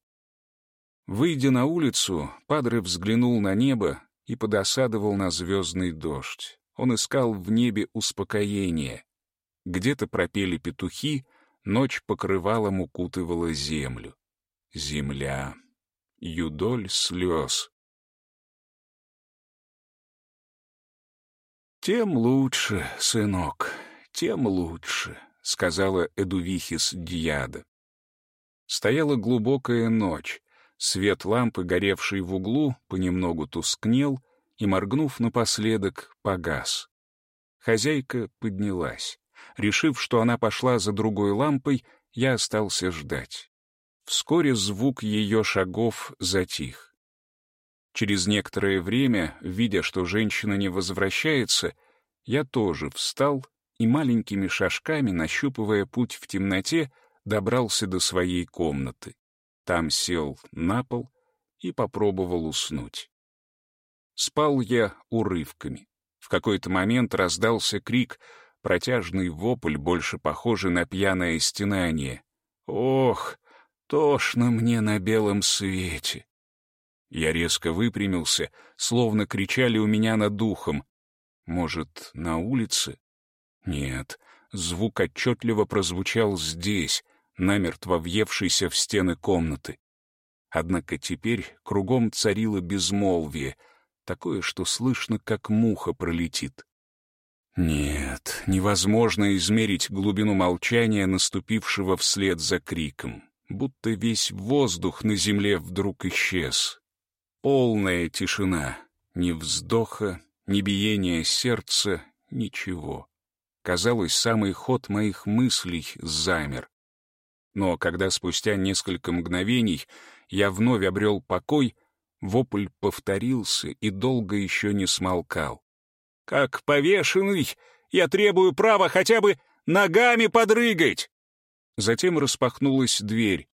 Выйдя на улицу, Падре взглянул на небо и подосадовал на звездный дождь. Он искал в небе успокоения. где-то пропели петухи, ночь покрывалом укутывала землю. Земля. Юдоль слез. «Тем лучше, сынок, тем лучше», — сказала Эдувихис Дьяда. Стояла глубокая ночь. Свет лампы, горевшей в углу, понемногу тускнел и, моргнув напоследок, погас. Хозяйка поднялась. Решив, что она пошла за другой лампой, я остался ждать. Вскоре звук ее шагов затих. Через некоторое время, видя, что женщина не возвращается, я тоже встал и маленькими шажками, нащупывая путь в темноте, добрался до своей комнаты. Там сел на пол и попробовал уснуть. Спал я урывками. В какой-то момент раздался крик, протяжный вопль, больше похожий на пьяное стенание. «Ох, тошно мне на белом свете!» Я резко выпрямился, словно кричали у меня над духом. Может, на улице? Нет, звук отчетливо прозвучал здесь, намертво въевшийся в стены комнаты. Однако теперь кругом царило безмолвие, такое, что слышно, как муха пролетит. Нет, невозможно измерить глубину молчания, наступившего вслед за криком, будто весь воздух на земле вдруг исчез, Полная тишина, ни вздоха, ни биения сердца, ничего. Казалось, самый ход моих мыслей замер. Но когда спустя несколько мгновений я вновь обрел покой, вопль повторился и долго еще не смолкал. «Как повешенный, я требую права хотя бы ногами подрыгать!» Затем распахнулась дверь.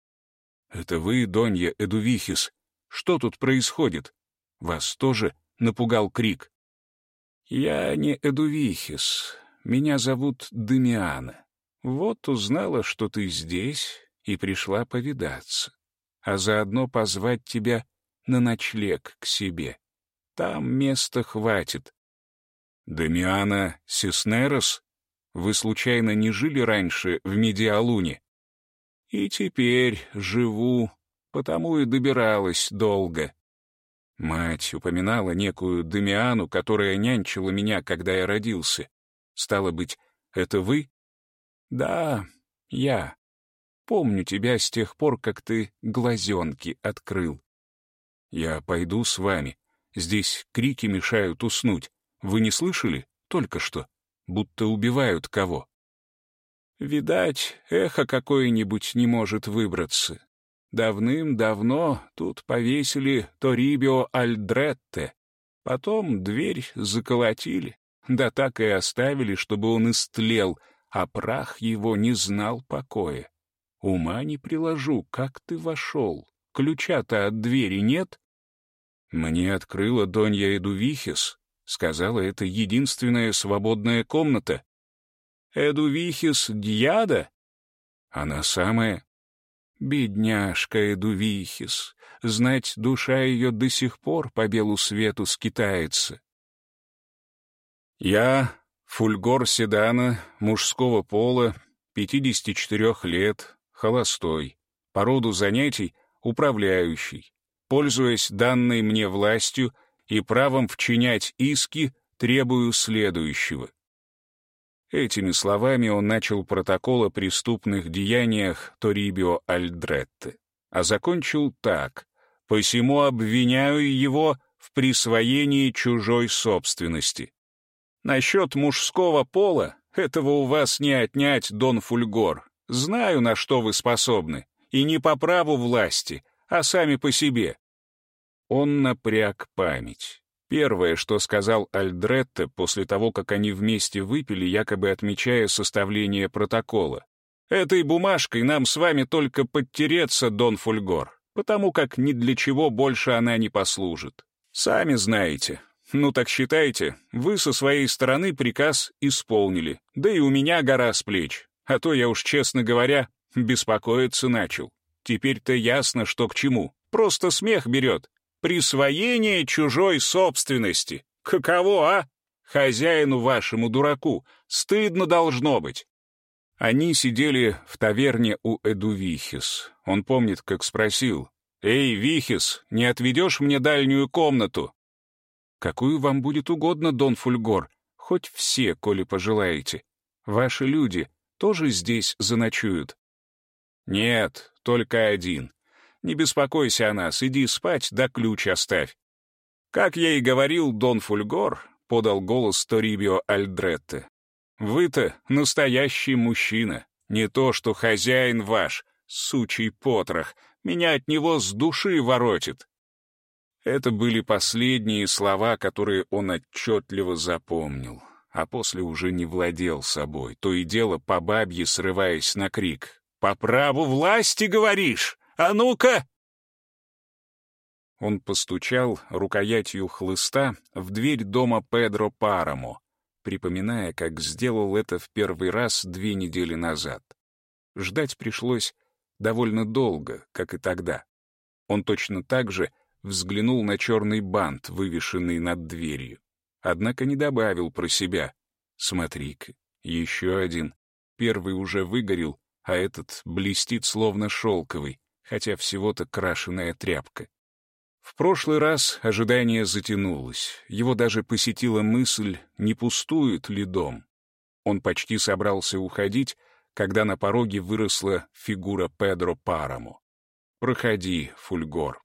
«Это вы, Донья Эдувихис?» Что тут происходит? Вас тоже напугал крик? Я не Эдувихис. Меня зовут Демиана. Вот узнала, что ты здесь, и пришла повидаться. А заодно позвать тебя на ночлег к себе. Там места хватит. Демиана Сиснерос? Вы случайно не жили раньше в Медиалуне? И теперь живу потому и добиралась долго. Мать упоминала некую Демиану, которая нянчила меня, когда я родился. Стало быть, это вы? Да, я. Помню тебя с тех пор, как ты глазенки открыл. Я пойду с вами. Здесь крики мешают уснуть. Вы не слышали? Только что. Будто убивают кого. Видать, эхо какое-нибудь не может выбраться. Давным-давно тут повесили Торибио Альдретте. Потом дверь заколотили, да так и оставили, чтобы он истлел, а прах его не знал покоя. Ума не приложу, как ты вошел. Ключа-то от двери нет? Мне открыла Донья Эдувихис. Сказала, это единственная свободная комната. Эдувихис Дьяда? Она самая. Бедняжка Эдувихис, знать, душа ее до сих пор по белу свету скитается. Я, Фульгор Седана, мужского пола, 54 лет, холостой, по роду занятий управляющий, пользуясь данной мне властью и правом вчинять иски, требую следующего. Этими словами он начал протокол о преступных деяниях Торибио Альдретте, а закончил так. «Посему обвиняю его в присвоении чужой собственности». Насчет мужского пола этого у вас не отнять, Дон Фульгор. Знаю, на что вы способны, и не по праву власти, а сами по себе. Он напряг память. Первое, что сказал Альдретте после того, как они вместе выпили, якобы отмечая составление протокола. «Этой бумажкой нам с вами только подтереться, Дон Фульгор, потому как ни для чего больше она не послужит. Сами знаете. Ну так считайте, вы со своей стороны приказ исполнили, да и у меня гора с плеч, а то я уж, честно говоря, беспокоиться начал. Теперь-то ясно, что к чему. Просто смех берет. Присвоение чужой собственности. Каково, а? Хозяину вашему дураку. Стыдно должно быть. Они сидели в таверне у Эдувихис. Он помнит, как спросил, «Эй, Вихис, не отведешь мне дальнюю комнату?» «Какую вам будет угодно, Дон Фульгор, хоть все, коли пожелаете. Ваши люди тоже здесь заночуют?» «Нет, только один. Не беспокойся о нас, иди спать, да ключ оставь». «Как я и говорил, Дон Фульгор», — подал голос Торибио Альдретте, «вы-то настоящий мужчина, не то что хозяин ваш, сучий потрох, меня от него с души воротит». Это были последние слова, которые он отчетливо запомнил, а после уже не владел собой, то и дело по бабье срываясь на крик. «По праву власти, говоришь? А ну-ка!» Он постучал рукоятью хлыста в дверь дома Педро Парамо, припоминая, как сделал это в первый раз две недели назад. Ждать пришлось довольно долго, как и тогда. Он точно так же взглянул на черный бант, вывешенный над дверью. Однако не добавил про себя. Смотри-ка, еще один. Первый уже выгорел, а этот блестит словно шелковый, хотя всего-то крашеная тряпка. В прошлый раз ожидание затянулось. Его даже посетила мысль, не пустует ли дом. Он почти собрался уходить, когда на пороге выросла фигура Педро Парамо. «Проходи, Фульгор».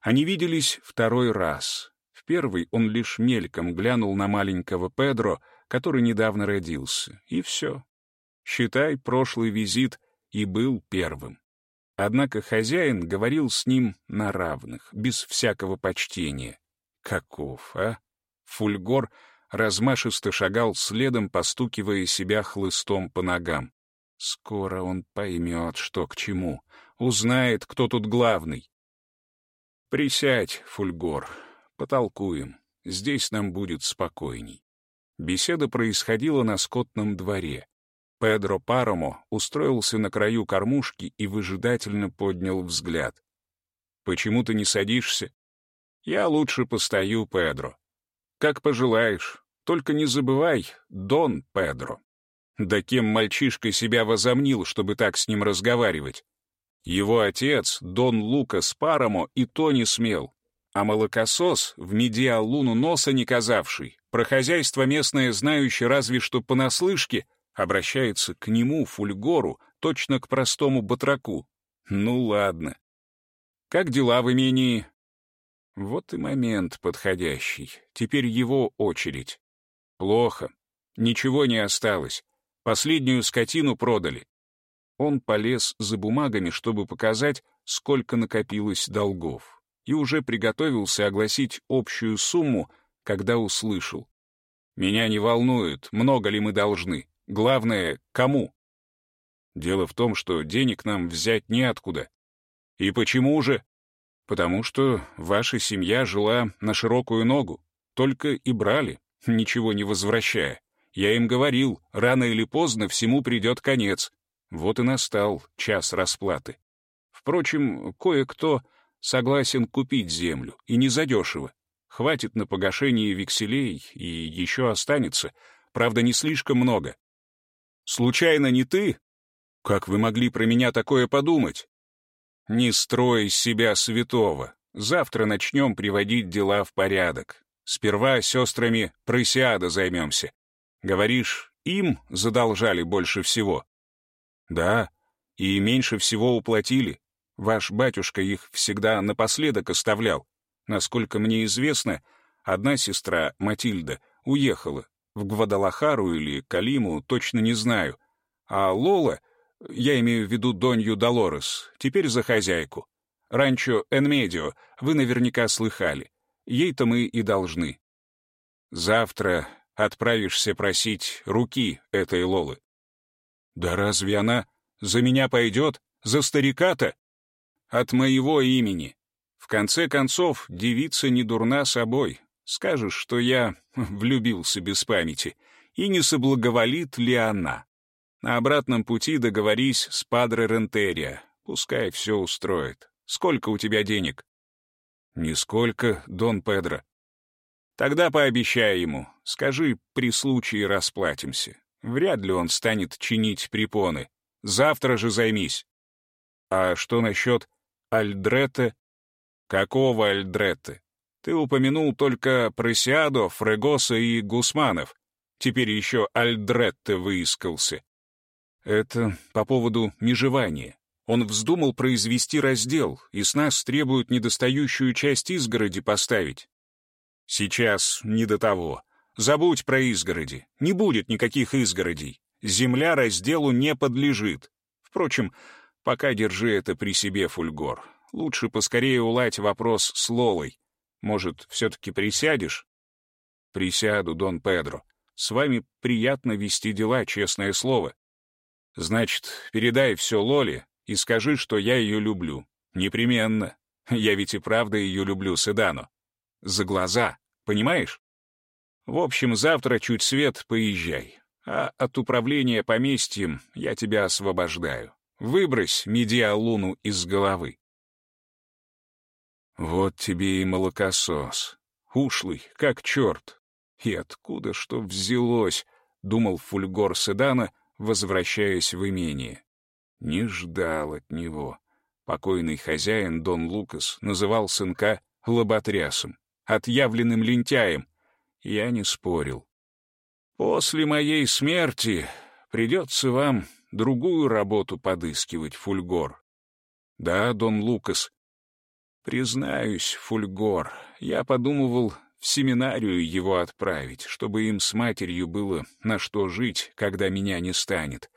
Они виделись второй раз. В первый он лишь мельком глянул на маленького Педро, который недавно родился, и все. Считай, прошлый визит и был первым. Однако хозяин говорил с ним на равных, без всякого почтения. Каков, а? Фульгор размашисто шагал следом, постукивая себя хлыстом по ногам. Скоро он поймет, что к чему, узнает, кто тут главный. «Присядь, Фульгор, потолкуем. Здесь нам будет спокойней». Беседа происходила на скотном дворе. Педро Паромо устроился на краю кормушки и выжидательно поднял взгляд. «Почему ты не садишься?» «Я лучше постою, Педро». «Как пожелаешь, только не забывай, Дон Педро». Да кем мальчишка себя возомнил, чтобы так с ним разговаривать? Его отец, Дон Лукас Парамо, и то не смел. А молокосос, в медиалуну носа не казавший, про хозяйство местное знающий разве что понаслышке, обращается к нему, Фульгору, точно к простому батраку. Ну ладно. Как дела в имении? Вот и момент подходящий. Теперь его очередь. Плохо. Ничего не осталось. Последнюю скотину продали. Он полез за бумагами, чтобы показать, сколько накопилось долгов, и уже приготовился огласить общую сумму, когда услышал. «Меня не волнует, много ли мы должны. Главное, кому?» Дело в том, что денег нам взять неоткуда. И почему же? Потому что ваша семья жила на широкую ногу, только и брали, ничего не возвращая. Я им говорил, рано или поздно всему придет конец. Вот и настал час расплаты. Впрочем, кое-кто согласен купить землю, и не задешево. Хватит на погашение векселей, и еще останется, правда, не слишком много. Случайно не ты? Как вы могли про меня такое подумать? Не строй из себя святого. Завтра начнем приводить дела в порядок. Сперва сестрами Прысиада займемся. Говоришь, им задолжали больше всего? Да, и меньше всего уплатили. Ваш батюшка их всегда напоследок оставлял. Насколько мне известно, одна сестра, Матильда, уехала. В Гвадалахару или Калиму, точно не знаю. А Лола, я имею в виду Донью Долорес, теперь за хозяйку. Ранчо Энмедио, вы наверняка слыхали. Ей-то мы и должны. Завтра отправишься просить руки этой Лолы. Да разве она за меня пойдет? За старика-то? От моего имени. В конце концов, девица не дурна собой. Скажешь, что я *laughs* влюбился без памяти. И не соблаговолит ли она? На обратном пути договорись с Падре Рентерия. Пускай все устроит. Сколько у тебя денег? Нисколько, Дон Педро. Тогда пообещай ему, скажи, при случае расплатимся. Вряд ли он станет чинить препоны. Завтра же займись. А что насчет Альдрете? Какого Альдрете? Ты упомянул только Пресиадо, Фрегоса и Гусманов. Теперь еще Альдретте выискался. Это по поводу межевания. Он вздумал произвести раздел, и с нас требуют недостающую часть изгороди поставить. Сейчас не до того. Забудь про изгороди. Не будет никаких изгородей. Земля разделу не подлежит. Впрочем, пока держи это при себе, Фульгор. Лучше поскорее уладь вопрос с Лолой. Может, все-таки присядешь? Присяду, Дон Педро. С вами приятно вести дела, честное слово. Значит, передай все Лоле и скажи, что я ее люблю. Непременно. Я ведь и правда ее люблю, Седано. За глаза, понимаешь? В общем, завтра чуть свет поезжай. А от управления поместьем я тебя освобождаю. Выбрось медиалуну из головы. Вот тебе и молокосос. Ушлый, как черт. И откуда что взялось, думал Фульгор Седана, возвращаясь в имение. Не ждал от него. Покойный хозяин Дон Лукас называл сынка лоботрясом, отъявленным лентяем. Я не спорил. После моей смерти придется вам другую работу подыскивать, Фульгор. Да, Дон Лукас. Признаюсь, Фульгор, я подумывал в семинарию его отправить, чтобы им с матерью было на что жить, когда меня не станет.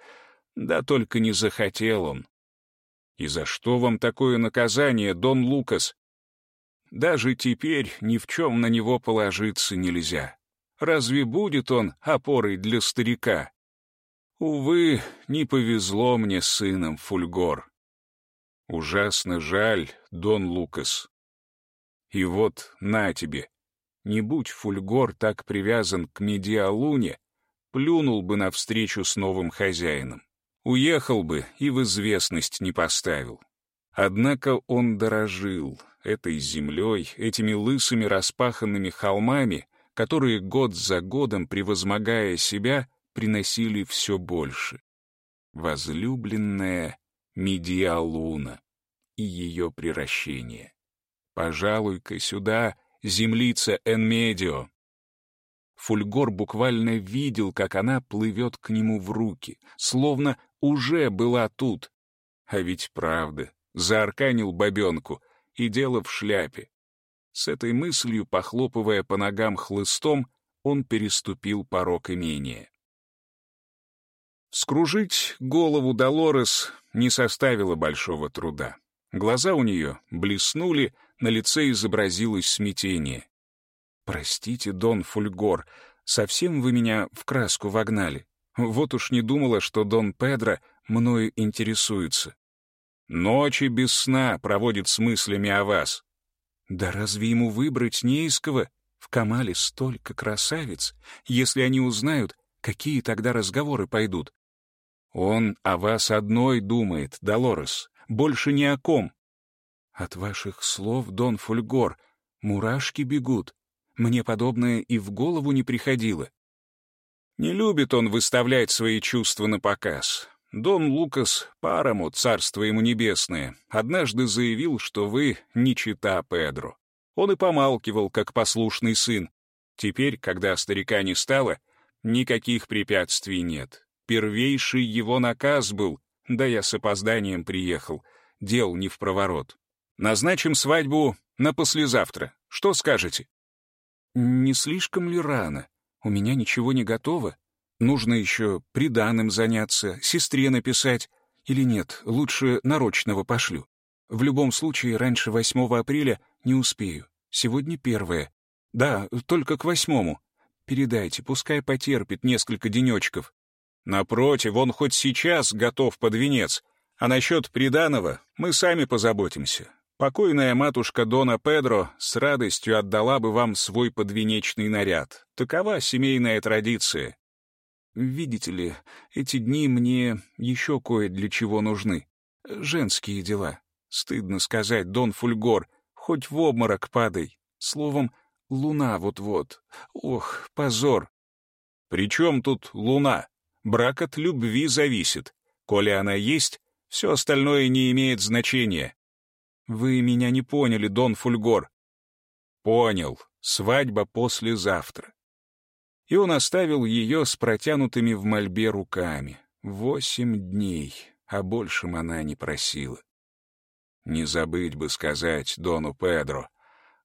Да только не захотел он. И за что вам такое наказание, Дон Лукас? Даже теперь ни в чем на него положиться нельзя. Разве будет он опорой для старика? Увы, не повезло мне сыном Фульгор. Ужасно жаль, Дон Лукас. И вот на тебе, не будь Фульгор так привязан к Медиалуне, плюнул бы навстречу с новым хозяином. Уехал бы и в известность не поставил. Однако он дорожил этой землей, этими лысыми распаханными холмами, которые год за годом, превозмогая себя, приносили все больше. Возлюбленная Медиалуна и ее приращение. Пожалуй-ка сюда землица Энмедио. Фульгор буквально видел, как она плывет к нему в руки, словно уже была тут. А ведь правда, заарканил бабенку, и дело в шляпе. С этой мыслью, похлопывая по ногам хлыстом, он переступил порог имения. Скружить голову Долорес не составило большого труда. Глаза у нее блеснули, на лице изобразилось смятение. «Простите, Дон Фульгор, совсем вы меня в краску вогнали. Вот уж не думала, что Дон Педро мною интересуется. Ночи без сна проводит с мыслями о вас». «Да разве ему выбрать не из кого? В Камале столько красавиц. Если они узнают, какие тогда разговоры пойдут?» «Он о вас одной думает, Долорес, больше ни о ком. От ваших слов, Дон Фульгор, мурашки бегут. Мне подобное и в голову не приходило. Не любит он выставлять свои чувства на показ. Дон Лукас Параму, царство ему небесное, однажды заявил, что вы не чита Педро. Он и помалкивал, как послушный сын. Теперь, когда старика не стало, никаких препятствий нет. Первейший его наказ был, да я с опозданием приехал, дел не в проворот. Назначим свадьбу на послезавтра. Что скажете? Не слишком ли рано? У меня ничего не готово. Нужно еще приданым заняться, сестре написать. Или нет, лучше нарочного пошлю. В любом случае, раньше 8 апреля не успею. Сегодня первое. Да, только к восьмому. Передайте, пускай потерпит несколько денечков. Напротив, он хоть сейчас готов под венец. А насчет приданого мы сами позаботимся. Покойная матушка Дона Педро с радостью отдала бы вам свой подвенечный наряд. Такова семейная традиция. Видите ли, эти дни мне еще кое для чего нужны. Женские дела. Стыдно сказать, Дон Фульгор, хоть в обморок падай. Словом, луна вот-вот. Ох, позор. При чем тут луна? Брак от любви зависит. Коли она есть, все остальное не имеет значения. Вы меня не поняли, Дон Фульгор. Понял. Свадьба послезавтра. И он оставил ее с протянутыми в мольбе руками. Восемь дней, а большим она не просила. Не забыть бы сказать Дону Педро.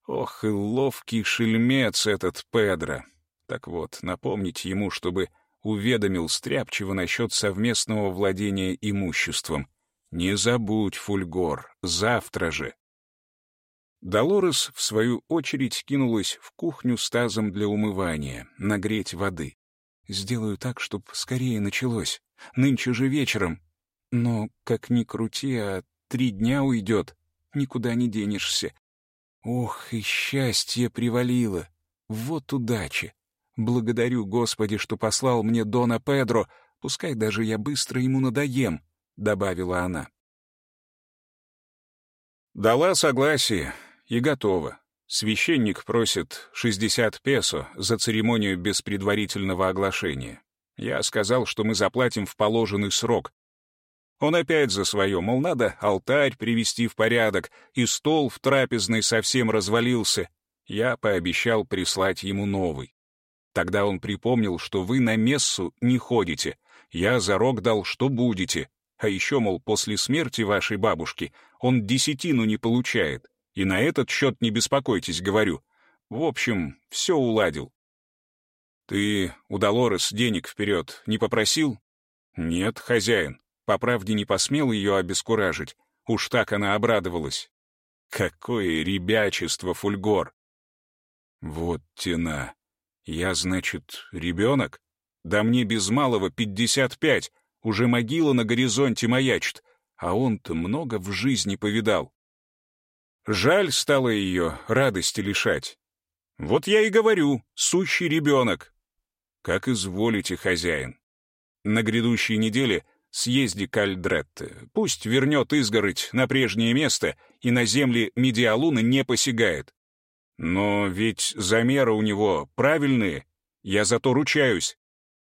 Ох, и ловкий шельмец этот Педро. Так вот, напомнить ему, чтобы уведомил Стряпчева насчет совместного владения имуществом. Не забудь, Фульгор, завтра же. Долорес, в свою очередь, кинулась в кухню с тазом для умывания, нагреть воды. «Сделаю так, чтоб скорее началось. Нынче же вечером. Но, как ни крути, а три дня уйдет. Никуда не денешься. Ох, и счастье привалило. Вот удача. Благодарю, Господи, что послал мне Дона Педро, пускай даже я быстро ему надоем», — добавила она. Дала согласие и готово. Священник просит 60 песо за церемонию без предварительного оглашения. Я сказал, что мы заплатим в положенный срок, он опять за свое, мол, надо алтарь привести в порядок, и стол в трапезной совсем развалился. Я пообещал прислать ему новый. Тогда он припомнил, что вы на мессу не ходите. Я зарок дал, что будете. А еще, мол, после смерти вашей бабушки он десятину не получает. И на этот счет не беспокойтесь, говорю. В общем, все уладил. Ты у Долорес денег вперед не попросил? Нет, хозяин. По правде не посмел ее обескуражить. Уж так она обрадовалась. Какое ребячество, Фульгор! Вот тена. Я, значит, ребенок? Да мне без малого пятьдесят пять. Уже могила на горизонте маячит. А он-то много в жизни повидал. Жаль стало ее радости лишать. Вот я и говорю, сущий ребенок. Как изволите, хозяин. На грядущей неделе съезди к Альдретте. Пусть вернет изгородь на прежнее место и на земли Медиалуна не посягает. Но ведь замеры у него правильные, я зато ручаюсь.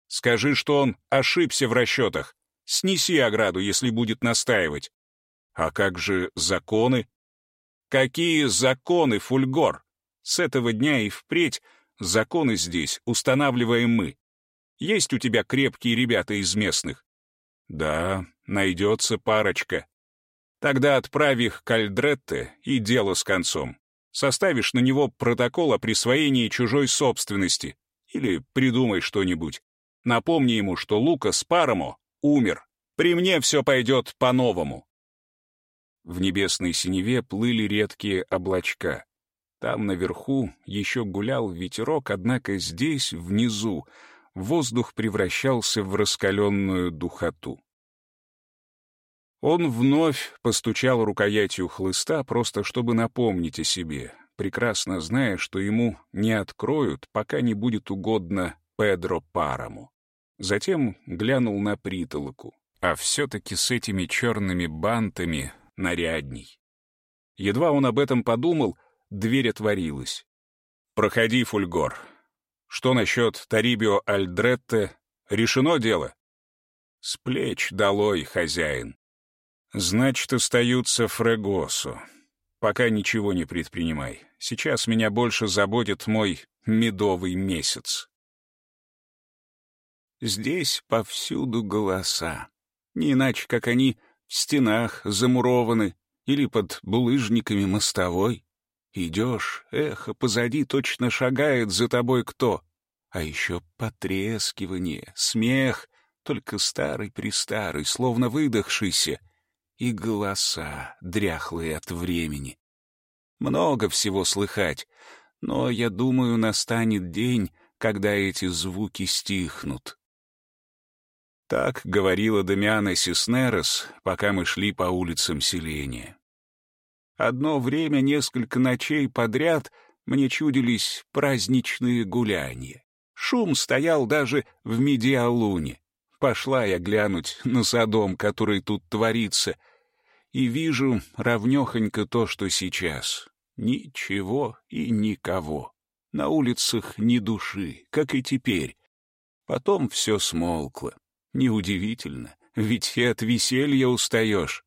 Скажи, что он ошибся в расчетах. Снеси ограду, если будет настаивать. А как же законы? Какие законы, Фульгор? С этого дня и впредь законы здесь устанавливаем мы. Есть у тебя крепкие ребята из местных? Да, найдется парочка. Тогда отправь их к Альдретте и дело с концом. Составишь на него протокол о присвоении чужой собственности. Или придумай что-нибудь. Напомни ему, что Лукас Парамо умер. При мне все пойдет по-новому. В небесной синеве плыли редкие облачка. Там наверху еще гулял ветерок, однако здесь, внизу, воздух превращался в раскаленную духоту. Он вновь постучал рукоятью хлыста, просто чтобы напомнить о себе, прекрасно зная, что ему не откроют, пока не будет угодно Педро Параму. Затем глянул на притолоку, а все-таки с этими черными бантами нарядней. Едва он об этом подумал, дверь отворилась. «Проходи, Фульгор, что насчет Тарибио Альдретте? Решено дело? С плеч долой, хозяин. Значит, остаются Фрегосу. Пока ничего не предпринимай. Сейчас меня больше заботит мой медовый месяц. Здесь повсюду голоса. Не иначе, как они в стенах замурованы или под булыжниками мостовой. Идешь, эхо позади точно шагает за тобой кто. А еще потрескивание, смех, только старый-престарый, словно выдохшийся, и голоса, дряхлые от времени. Много всего слыхать, но, я думаю, настанет день, когда эти звуки стихнут. Так говорила Дамиана Сиснерос, пока мы шли по улицам селения. Одно время, несколько ночей подряд, мне чудились праздничные гуляния. Шум стоял даже в Медиалуне. Пошла я глянуть на Содом, который тут творится, и вижу равнёхонько то, что сейчас. Ничего и никого. На улицах ни души, как и теперь. Потом все смолкло. Неудивительно, ведь и от веселья устаешь.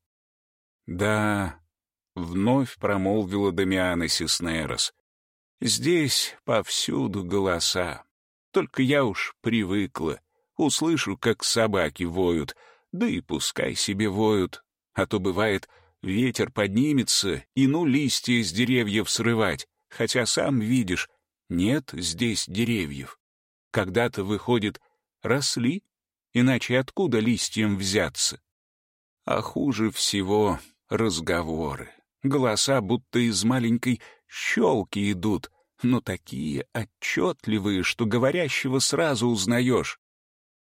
Да, вновь промолвила Дамиана Сиснерос. Здесь повсюду голоса. Только я уж привыкла. Услышу, как собаки воют, да и пускай себе воют. А то бывает, ветер поднимется и ну листья с деревьев срывать, хотя сам видишь, нет здесь деревьев. Когда-то, выходит, росли, иначе откуда листьям взяться? А хуже всего разговоры. Голоса будто из маленькой щелки идут, но такие отчетливые, что говорящего сразу узнаешь.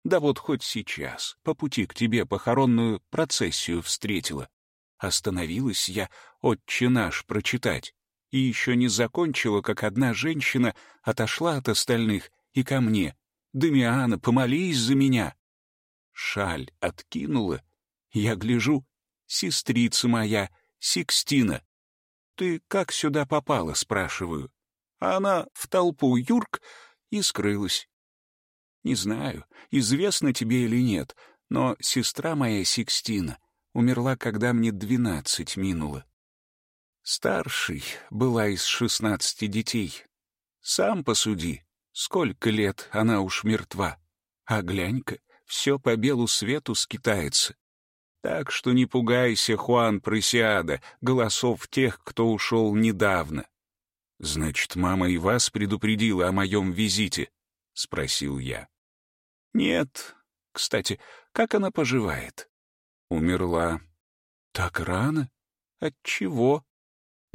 Да вот хоть сейчас, по пути к тебе похоронную процессию встретила. Остановилась я «Отче наш» прочитать, и еще не закончила, как одна женщина отошла от остальных и ко мне. «Дамиана, помолись за меня!» Шаль откинула. Я гляжу, сестрица моя, Сикстина. «Ты как сюда попала?» — спрашиваю. А она в толпу юрк и скрылась. Не знаю, известно тебе или нет, но сестра моя Сикстина умерла, когда мне двенадцать минуло. Старший была из шестнадцати детей. Сам посуди, сколько лет она уж мертва. А глянь-ка, все по белу свету скитается. Так что не пугайся, Хуан Пресиада, голосов тех, кто ушел недавно. — Значит, мама и вас предупредила о моем визите? — спросил я. Нет. Кстати, как она поживает? Умерла. Так рано? От чего?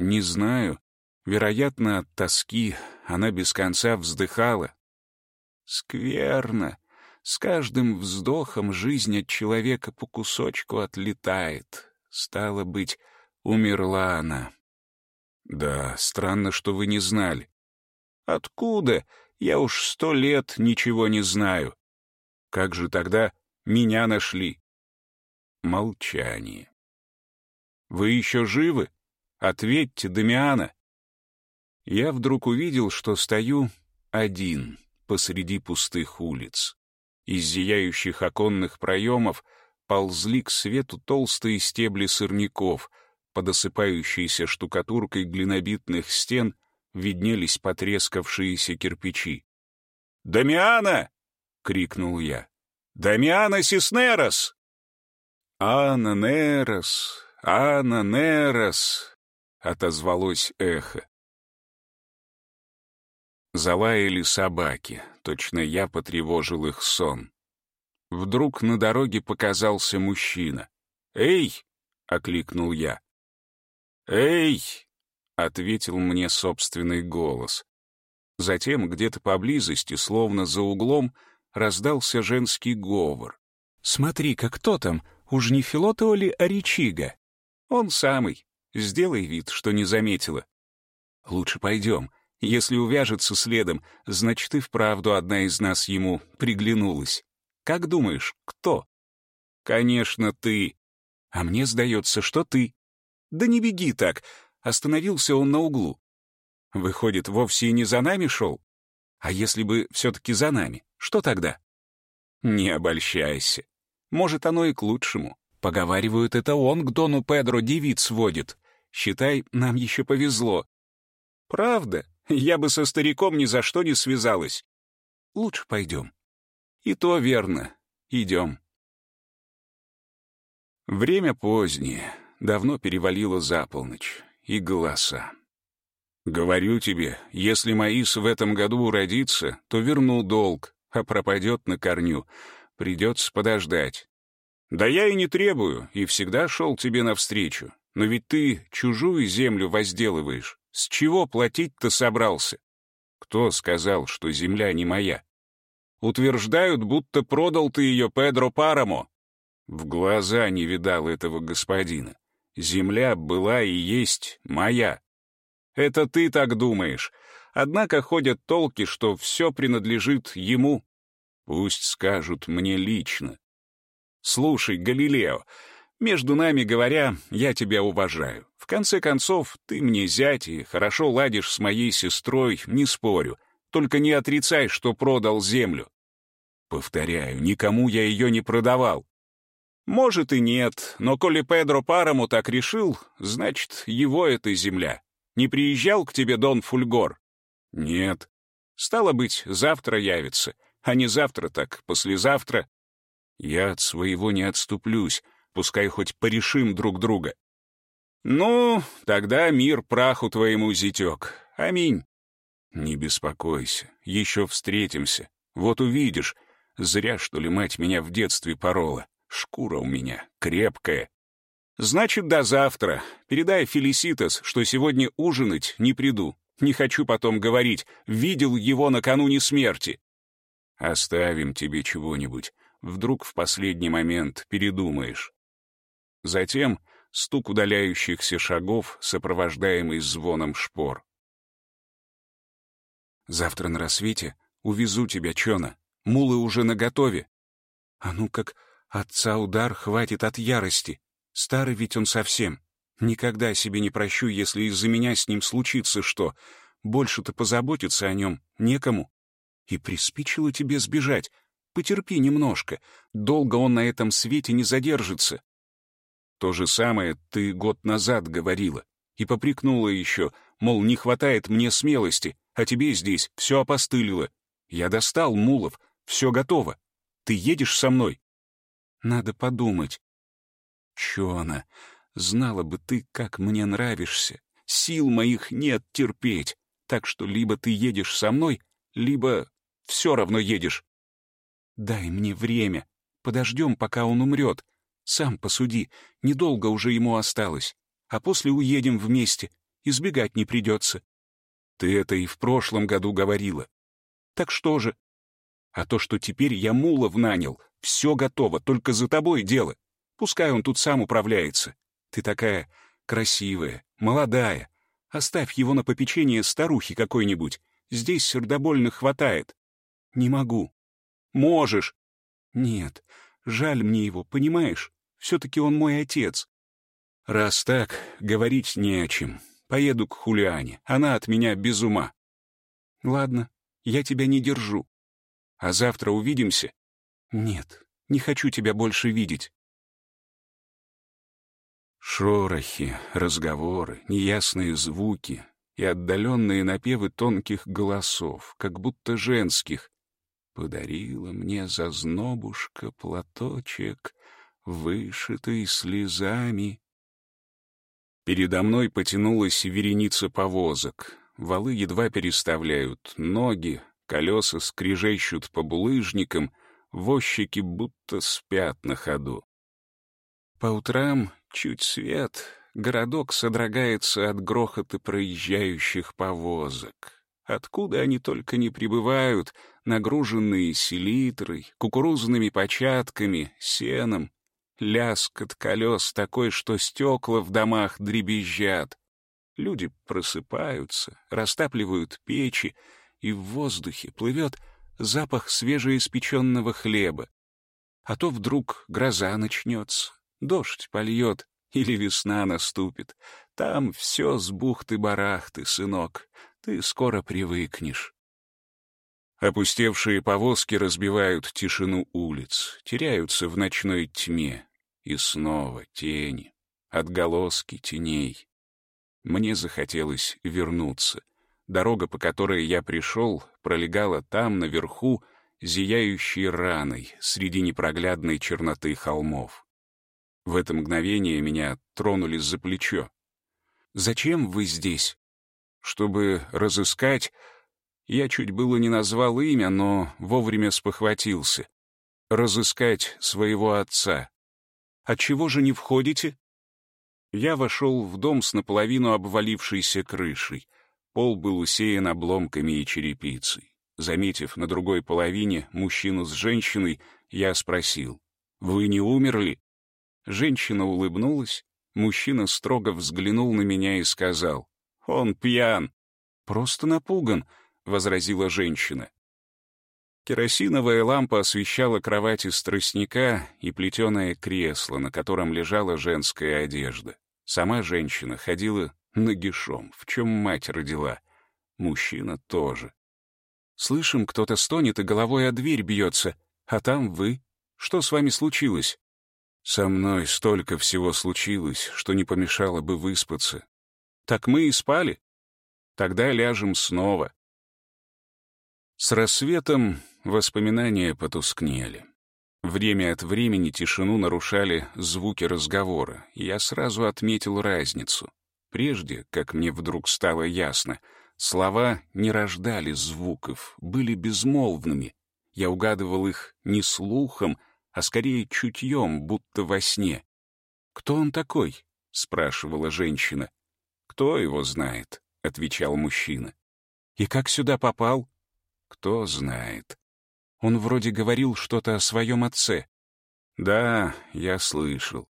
Не знаю. Вероятно, от тоски. Она без конца вздыхала. Скверно. С каждым вздохом жизнь от человека по кусочку отлетает. Стало быть, умерла она. Да, странно, что вы не знали. Откуда? Я уж сто лет ничего не знаю. Как же тогда меня нашли? Молчание. «Вы еще живы? Ответьте, Дамиана!» Я вдруг увидел, что стою один посреди пустых улиц. Из зияющих оконных проемов ползли к свету толстые стебли сорняков, под осыпающейся штукатуркой глинобитных стен виднелись потрескавшиеся кирпичи. «Дамиана!» — крикнул я. «Дамиана Сиснерос!» «Ана Нерос! Ана Нерос!» — отозвалось эхо. Залаяли собаки, точно я потревожил их сон. Вдруг на дороге показался мужчина. «Эй!» — окликнул я. «Эй!» — ответил мне собственный голос. Затем где-то поблизости, словно за углом, раздался женский говор. «Смотри-ка, кто там? Уж не Филотова ли Аричига?» «Он самый. Сделай вид, что не заметила». «Лучше пойдем. Если увяжется следом, значит, и вправду одна из нас ему приглянулась. Как думаешь, кто?» «Конечно, ты. А мне сдается, что ты». «Да не беги так!» Остановился он на углу. Выходит, вовсе и не за нами шел? А если бы все-таки за нами, что тогда? Не обольщайся. Может, оно и к лучшему. Поговаривают, это он к Дону Педро девиц водит. Считай, нам еще повезло. Правда? Я бы со стариком ни за что не связалась. Лучше пойдем. И то верно. Идем. Время позднее, давно перевалило за полночь, и голоса. Говорю тебе, если Маис в этом году уродится, то верну долг, а пропадет на корню. Придется подождать. Да я и не требую, и всегда шел тебе навстречу. Но ведь ты чужую землю возделываешь. С чего платить-то собрался? Кто сказал, что земля не моя? Утверждают, будто продал ты ее Педро Парамо. В глаза не видал этого господина. Земля была и есть моя. Это ты так думаешь. Однако ходят толки, что все принадлежит ему. Пусть скажут мне лично. Слушай, Галилео, между нами говоря, я тебя уважаю. В конце концов, ты мне зять и хорошо ладишь с моей сестрой, не спорю. Только не отрицай, что продал землю. Повторяю, никому я ее не продавал. Может и нет, но коли Педро Параму так решил, значит, его это земля. Не приезжал к тебе Дон Фульгор? Нет. Стало быть, завтра явится. А не завтра, так послезавтра. Я от своего не отступлюсь, пускай хоть порешим друг друга. Ну, тогда мир праху твоему зятек. Аминь. Не беспокойся, еще встретимся. Вот увидишь. Зря, что ли, мать меня в детстве порола. Шкура у меня крепкая. Значит, до завтра. Передай Фелиситас, что сегодня ужинать не приду. Не хочу потом говорить, видел его накануне смерти. Оставим тебе чего-нибудь. Вдруг в последний момент передумаешь. Затем стук удаляющихся шагов, сопровождаемый звоном шпор. «Завтра на рассвете увезу тебя, Чона. Мулы уже наготове. А ну как отца удар хватит от ярости. Старый ведь он совсем. Никогда себе не прощу, если из-за меня с ним случится что. Больше-то позаботиться о нем некому. И приспичило тебе сбежать. Потерпи немножко. Долго он на этом свете не задержится. То же самое ты год назад говорила. И попрекнула еще, мол, не хватает мне смелости, а тебе здесь все опостылило. Я достал мулов, все готово. Ты едешь со мной? Надо подумать. Чона, знала бы ты, как мне нравишься. Сил моих нет терпеть. Так что либо ты едешь со мной, либо все равно едешь. Дай мне время. Подождем, пока он умрет. Сам посуди, недолго уже ему осталось. А после уедем вместе. Избегать не придется. Ты это и в прошлом году говорила. Так что же? А то, что теперь я мулов нанял, все готово, только за тобой дело. Пускай он тут сам управляется. Ты такая красивая, молодая. Оставь его на попечение старухи какой-нибудь. Здесь сердобольных хватает. Не могу. Можешь. Нет, жаль мне его, понимаешь? Все-таки он мой отец. Раз так, говорить не о чем. Поеду к Хулиане. Она от меня без ума. Ладно, я тебя не держу. А завтра увидимся? Нет, не хочу тебя больше видеть. Шорохи, разговоры, неясные звуки и отдаленные напевы тонких голосов, как будто женских. Подарила мне зазнобушка платочек, вышитый слезами. Передо мной потянулась вереница повозок. Валы едва переставляют ноги, колеса скрежещут по булыжникам, возчики будто спят на ходу. По утрам чуть свет, городок содрогается от грохота проезжающих повозок. Откуда они только не прибывают, нагруженные селитрой, кукурузными початками, сеном. Ляскот колес такой, что стекла в домах дребезжат. Люди просыпаются, растапливают печи, и в воздухе плывет запах свежеиспеченного хлеба. А то вдруг гроза начнется, Дождь польет или весна наступит. Там все с бухты-барахты, сынок. Ты скоро привыкнешь. Опустевшие повозки разбивают тишину улиц, теряются в ночной тьме. И снова тени, отголоски теней. Мне захотелось вернуться. Дорога, по которой я пришел, пролегала там, наверху, зияющей раной среди непроглядной черноты холмов. В это мгновение меня тронули за плечо. «Зачем вы здесь?» «Чтобы разыскать...» Я чуть было не назвал имя, но вовремя спохватился. «Разыскать своего отца». «Отчего же не входите?» Я вошел в дом с наполовину обвалившейся крышей. Пол был усеян обломками и черепицей. Заметив на другой половине мужчину с женщиной, я спросил, «Вы не умерли?» Женщина улыбнулась, мужчина строго взглянул на меня и сказал, «Он пьян». «Просто напуган», — возразила женщина. Керосиновая лампа освещала кровать из тростника и плетеное кресло, на котором лежала женская одежда. Сама женщина ходила нагишом, в чем мать родила. Мужчина тоже. «Слышим, кто-то стонет и головой о дверь бьется. А там вы. Что с вами случилось? Со мной столько всего случилось, что не помешало бы выспаться. Так мы и спали. Тогда ляжем снова. С рассветом воспоминания потускнели. Время от времени тишину нарушали звуки разговора, и я сразу отметил разницу. Прежде, как мне вдруг стало ясно, слова не рождали звуков, были безмолвными. Я угадывал их не слухом, а скорее чутьем, будто во сне. «Кто он такой?» — спрашивала женщина. «Кто его знает?» — отвечал мужчина. «И как сюда попал?» «Кто знает». Он вроде говорил что-то о своем отце. «Да, я слышал.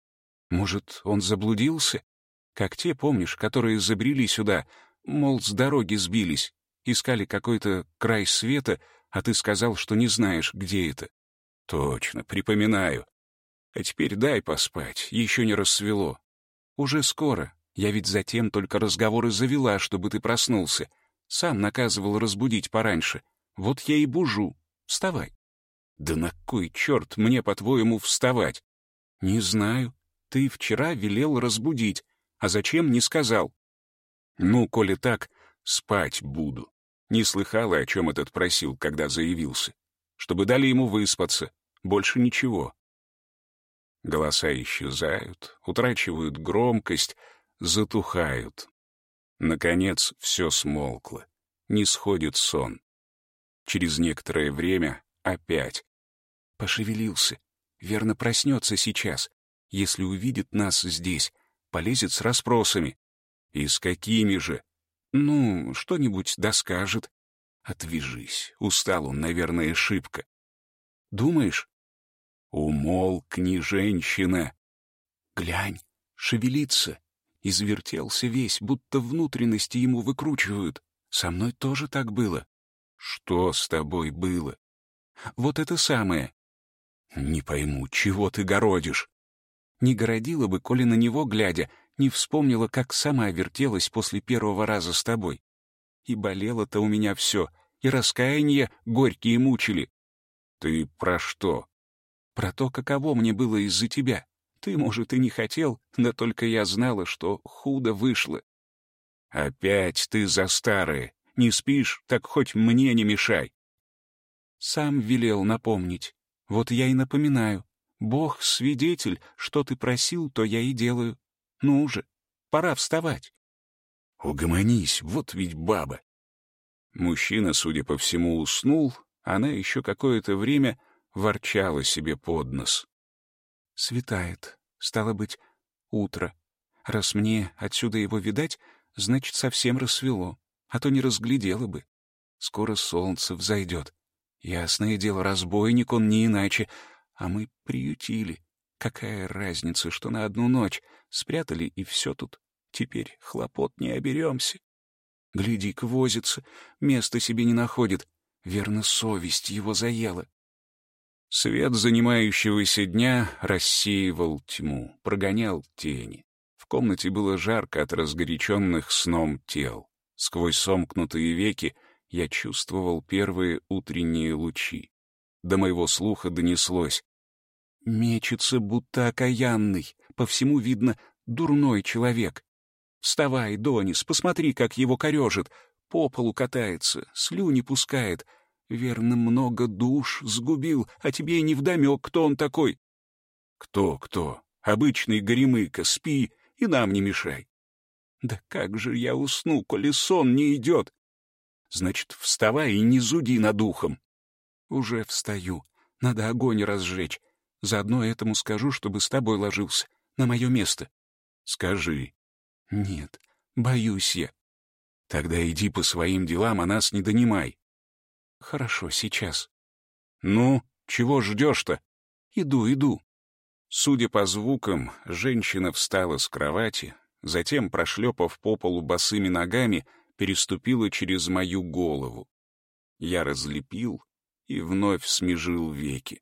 Может, он заблудился? Как те, помнишь, которые забрели сюда, мол, с дороги сбились, искали какой-то край света, а ты сказал, что не знаешь, где это. Точно, припоминаю. А теперь дай поспать, еще не рассвело. Уже скоро. Я ведь затем только разговоры завела, чтобы ты проснулся. Сам наказывал разбудить пораньше. Вот я и бужу. Вставай. Да на кой черт мне, по-твоему, вставать? Не знаю. Ты вчера велел разбудить, а зачем не сказал? Ну, коли так, спать буду. Не слыхала, о чем этот просил, когда заявился. Чтобы дали ему выспаться, больше ничего. Голоса исчезают, утрачивают громкость, затухают. Наконец все смолкло. Не сходит сон. Через некоторое время опять. Пошевелился. Верно проснется сейчас. Если увидит нас здесь, полезет с расспросами. И с какими же? Ну, что-нибудь доскажет. Отвяжись. Устал он, наверное, шибко. Думаешь? Умолкни, женщина. Глянь, шевелится. Извертелся весь, будто внутренности ему выкручивают. Со мной тоже так было. Что с тобой было? Вот это самое. Не пойму, чего ты городишь? Не городила бы, коли на него, глядя, не вспомнила, как сама вертелась после первого раза с тобой. И болело-то у меня все, и раскаяние горькие мучили. «Ты про что?» «Про то, каково мне было из-за тебя. Ты, может, и не хотел, да только я знала, что худо вышло». «Опять ты за старое. Не спишь, так хоть мне не мешай». «Сам велел напомнить. Вот я и напоминаю. Бог свидетель, что ты просил, то я и делаю. Ну уже, пора вставать». «Угомонись, вот ведь баба». Мужчина, судя по всему, уснул, она еще какое-то время ворчала себе под нос. «Светает. Стало быть, утро. Раз мне отсюда его видать, значит, совсем рассвело, а то не разглядела бы. Скоро солнце взойдет. Ясное дело, разбойник он не иначе, а мы приютили. Какая разница, что на одну ночь спрятали, и все тут. Теперь хлопот не оберемся. Гляди-ка, возится, места себе не находит. Верно, совесть его заела. Свет занимающегося дня рассеивал тьму, прогонял тени. В комнате было жарко от разгоряченных сном тел. Сквозь сомкнутые веки я чувствовал первые утренние лучи. До моего слуха донеслось. Мечется, будто окаянный, по всему видно, дурной человек. Вставай, Донис, посмотри, как его корежит, по полу катается, слюни пускает. Верно, много душ сгубил, а тебе и невдомек, кто он такой. Кто, кто? Обычный горемыка, спи и нам не мешай. Да как же я усну, коли сон не идет? Значит, вставай и не зуди над ухом. Уже встаю. Надо огонь разжечь. Заодно этому скажу, чтобы с тобой ложился. На мое место. Скажи. Нет, боюсь я. Тогда иди по своим делам, а нас не донимай. Хорошо, сейчас. Ну, чего ждешь-то? Иду, иду. Судя по звукам, женщина встала с кровати, затем, прошлепав по полу босыми ногами, переступила через мою голову. Я разлепил и вновь смежил веки.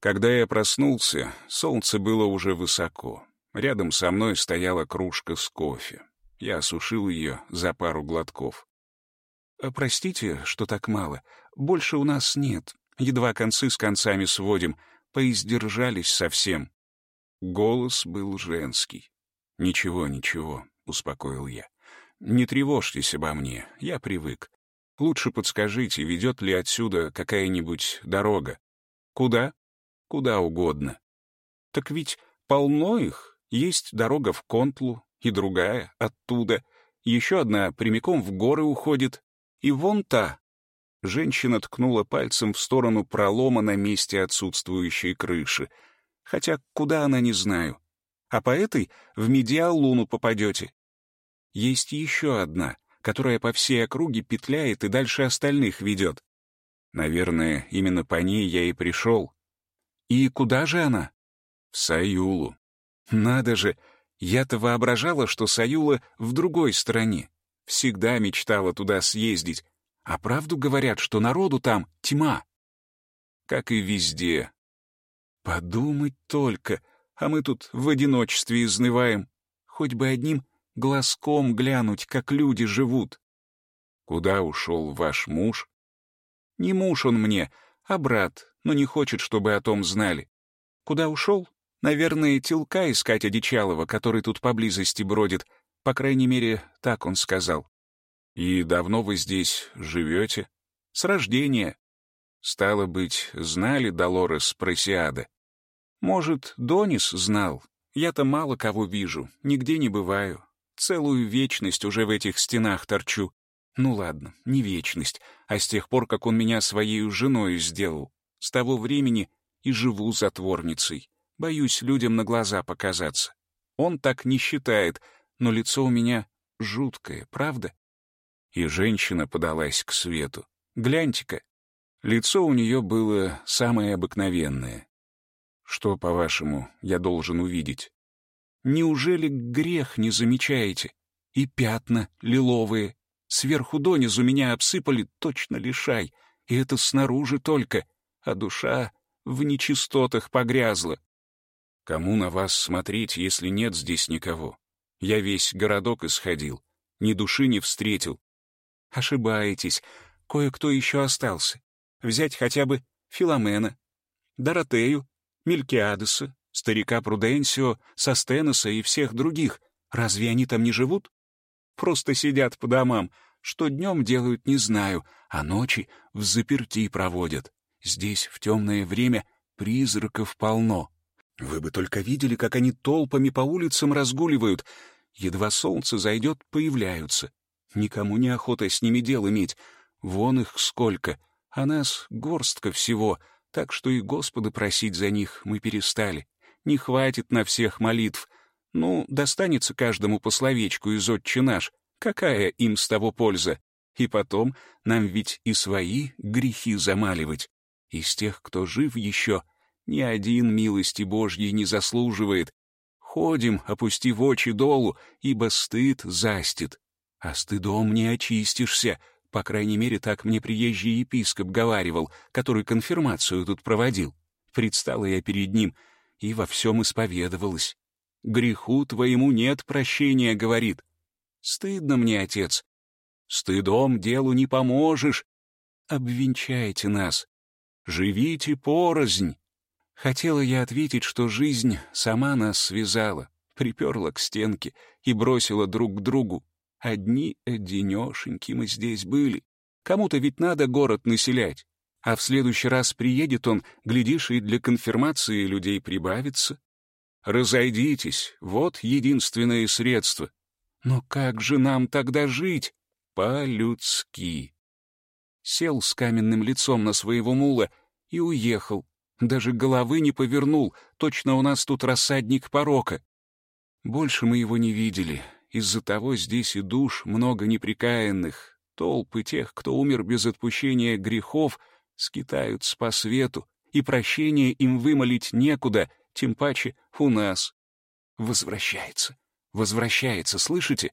Когда я проснулся, солнце было уже высоко. Рядом со мной стояла кружка с кофе. Я осушил ее за пару глотков. «Простите, что так мало. Больше у нас нет. Едва концы с концами сводим, поиздержались совсем. Голос был женский. «Ничего, ничего», — успокоил я. «Не тревожьтесь обо мне, я привык. Лучше подскажите, ведет ли отсюда какая-нибудь дорога? Куда? Куда угодно. Так ведь полно их. Есть дорога в Контлу, и другая оттуда. Еще одна прямиком в горы уходит. И вон та. Женщина ткнула пальцем в сторону пролома на месте отсутствующей крыши. Хотя куда она, не знаю. А по этой в Медиалуну попадете. Есть еще одна, которая по всей округе петляет и дальше остальных ведет. Наверное, именно по ней я и пришел. И куда же она? В Саюлу. Надо же, я-то воображала, что Саюла в другой стране. Всегда мечтала туда съездить. А правду говорят, что народу там тьма. Как и везде. Подумать только, а мы тут в одиночестве изнываем. Хоть бы одним глазком глянуть, как люди живут. Куда ушел ваш муж? Не муж он мне, а брат, но не хочет, чтобы о том знали. Куда ушел? Наверное, телка искать Одичалова, который тут поблизости бродит. По крайней мере, так он сказал. И давно вы здесь живете? С рождения. Стало быть, знали Долорес Просиада? Может, Донис знал? Я-то мало кого вижу, нигде не бываю. Целую вечность уже в этих стенах торчу. Ну ладно, не вечность, а с тех пор, как он меня своей женой сделал. С того времени и живу затворницей. Боюсь людям на глаза показаться. Он так не считает, но лицо у меня жуткое, правда? И женщина подалась к свету. Гляньте-ка. Лицо у нее было самое обыкновенное. Что, по-вашему, я должен увидеть? Неужели грех не замечаете? И пятна лиловые. Сверху донизу меня обсыпали точно лишай. И это снаружи только. А душа в нечистотах погрязла. Кому на вас смотреть, если нет здесь никого? Я весь городок исходил. Ни души не встретил. Ошибаетесь. Кое-кто еще остался. Взять хотя бы Филомена, Доротею, Мелькиадеса, старика Пруденсио, Состеноса и всех других. Разве они там не живут? Просто сидят по домам. Что днем делают, не знаю, а ночи в заперти проводят. Здесь в темное время призраков полно. Вы бы только видели, как они толпами по улицам разгуливают. Едва солнце зайдет, появляются. Никому не охота с ними дел иметь. Вон их сколько, а нас горстка всего, так что и Господа просить за них мы перестали не хватит на всех молитв. Ну, достанется каждому по словечку из «Отче наш». Какая им с того польза? И потом, нам ведь и свои грехи замаливать. Из тех, кто жив еще, ни один милости Божьей не заслуживает. Ходим, опустив очи долу, ибо стыд застит. А стыдом не очистишься, по крайней мере, так мне приезжий епископ говаривал, который конфирмацию тут проводил. Предстала я перед ним — и во всем исповедовалась. «Греху твоему нет прощения», — говорит. «Стыдно мне, отец. Стыдом делу не поможешь. Обвенчайте нас. Живите порознь». Хотела я ответить, что жизнь сама нас связала, приперла к стенке и бросила друг к другу. Одни-одинешеньки мы здесь были. Кому-то ведь надо город населять. А в следующий раз приедет он, глядишь, и для конфирмации людей прибавится. Разойдитесь, вот единственное средство. Но как же нам тогда жить? По-людски. Сел с каменным лицом на своего мула и уехал. Даже головы не повернул, точно у нас тут рассадник порока. Больше мы его не видели. Из-за того здесь и душ много неприкаянных, толпы тех, кто умер без отпущения грехов — скитаются по свету, и прощения им вымолить некуда, тем паче у нас. Возвращается, возвращается, слышите?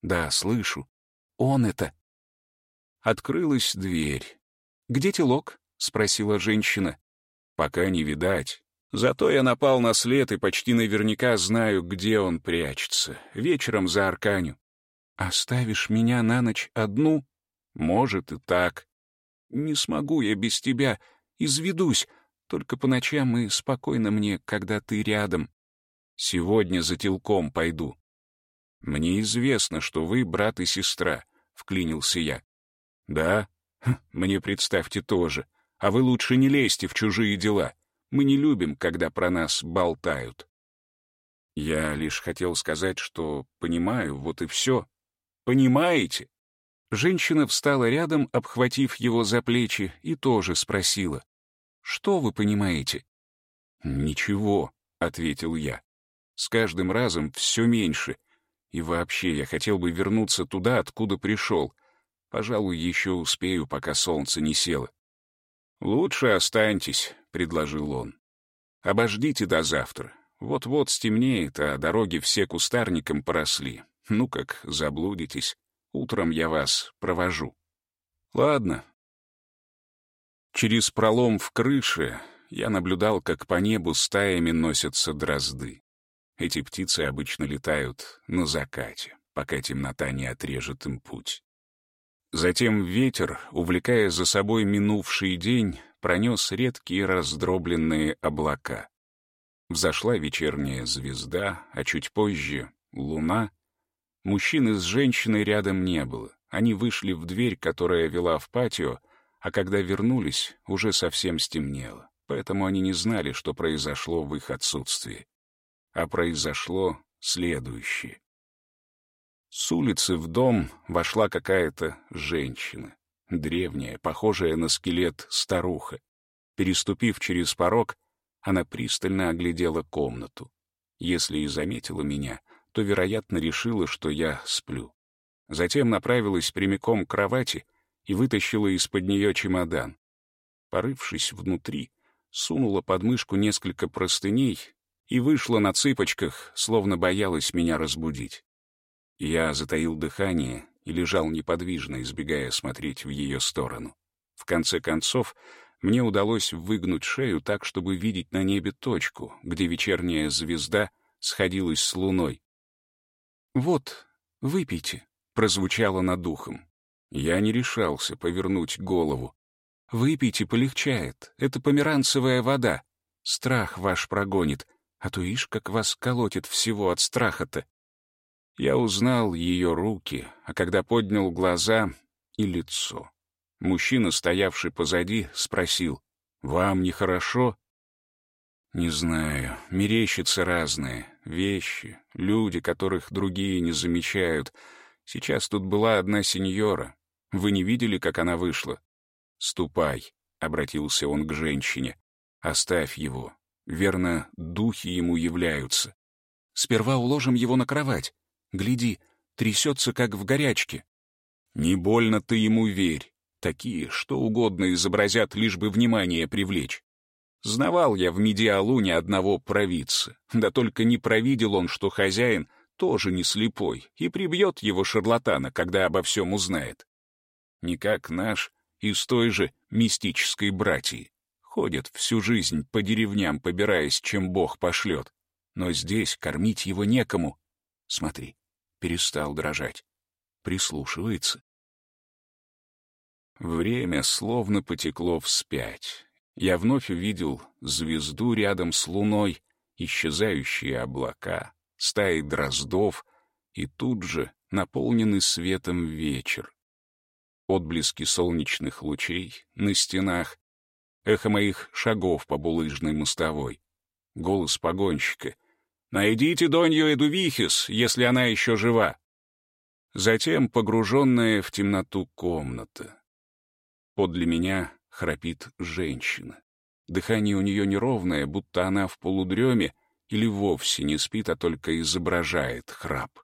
Да, слышу. Он это. Открылась дверь. «Где телок?» — спросила женщина. «Пока не видать. Зато я напал на след и почти наверняка знаю, где он прячется. Вечером за Арканю. Оставишь меня на ночь одну? Может и так. Не смогу я без тебя, Изведусь, только по ночам и спокойно мне, когда ты рядом. Сегодня за телком пойду. Мне известно, что вы брат и сестра, — вклинился я. Да? Хм, мне представьте тоже. А вы лучше не лезьте в чужие дела. Мы не любим, когда про нас болтают. Я лишь хотел сказать, что понимаю, вот и все. Понимаете? Женщина встала рядом, обхватив его за плечи, и тоже спросила. «Что вы понимаете?» «Ничего», — ответил я. «С каждым разом все меньше. И вообще, я хотел бы вернуться туда, откуда пришел. Пожалуй, еще успею, пока солнце не село». «Лучше останьтесь», — предложил он. «Обождите до завтра. Вот-вот стемнеет, а дороги все кустарником поросли. Ну как, заблудитесь. Утром я вас провожу. Ладно. Через пролом в крыше я наблюдал, как по небу стаями носятся дрозды. Эти птицы обычно летают на закате, пока темнота не отрежет им путь. Затем ветер, увлекая за собой минувший день, пронес редкие раздробленные облака. Взошла вечерняя звезда, а чуть позже — луна — Мужчины с женщиной рядом не было. Они вышли в дверь, которая вела в патио, а когда вернулись, уже совсем стемнело. Поэтому они не знали, что произошло в их отсутствии. А произошло следующее. С улицы в дом вошла какая-то женщина. Древняя, похожая на скелет старуха. Переступив через порог, она пристально оглядела комнату. Если и заметила меня — то, вероятно, решила, что я сплю. Затем направилась прямиком к кровати и вытащила из-под нее чемодан. Порывшись внутри, сунула под мышку несколько простыней и вышла на цыпочках, словно боялась меня разбудить. Я затаил дыхание и лежал неподвижно, избегая смотреть в ее сторону. В конце концов, мне удалось выгнуть шею так, чтобы видеть на небе точку, где вечерняя звезда сходилась с луной. «Вот, выпейте», — прозвучало над духом. Я не решался повернуть голову. «Выпейте, полегчает. Это померанцевая вода. Страх ваш прогонит, а то ишь, как вас колотит всего от страха-то». Я узнал ее руки, а когда поднял глаза и лицо. Мужчина, стоявший позади, спросил, «Вам нехорошо?» Не знаю, мерещится разное. Вещи, люди, которых другие не замечают. Сейчас тут была одна сеньора. Вы не видели, как она вышла? «Ступай», — обратился он к женщине. «Оставь его. Верно, духи ему являются». «Сперва уложим его на кровать. Гляди, трясется, как в горячке». «Не больно ты ему верь. Такие, что угодно изобразят, лишь бы внимание привлечь. Знавал я в Медиалуне одного провидца, да только не провидел он, что хозяин тоже не слепой и прибьет его шарлатана, когда обо всем узнает. Не как наш из той же мистической братьи. Ходят всю жизнь по деревням, побираясь, чем Бог пошлет. Но здесь кормить его некому. Смотри, перестал дрожать. Прислушивается. Время словно потекло вспять я вновь увидел звезду рядом с луной, исчезающие облака, стаи дроздов и тут же наполненный светом вечер. Отблески солнечных лучей на стенах, эхо моих шагов по булыжной мостовой, голос погонщика. «Найдите Донью Эдувихис, если она еще жива!» Затем погруженная в темноту комната. Подле меня храпит женщина. Дыхание у нее неровное, будто она в полудреме или вовсе не спит, а только изображает храп.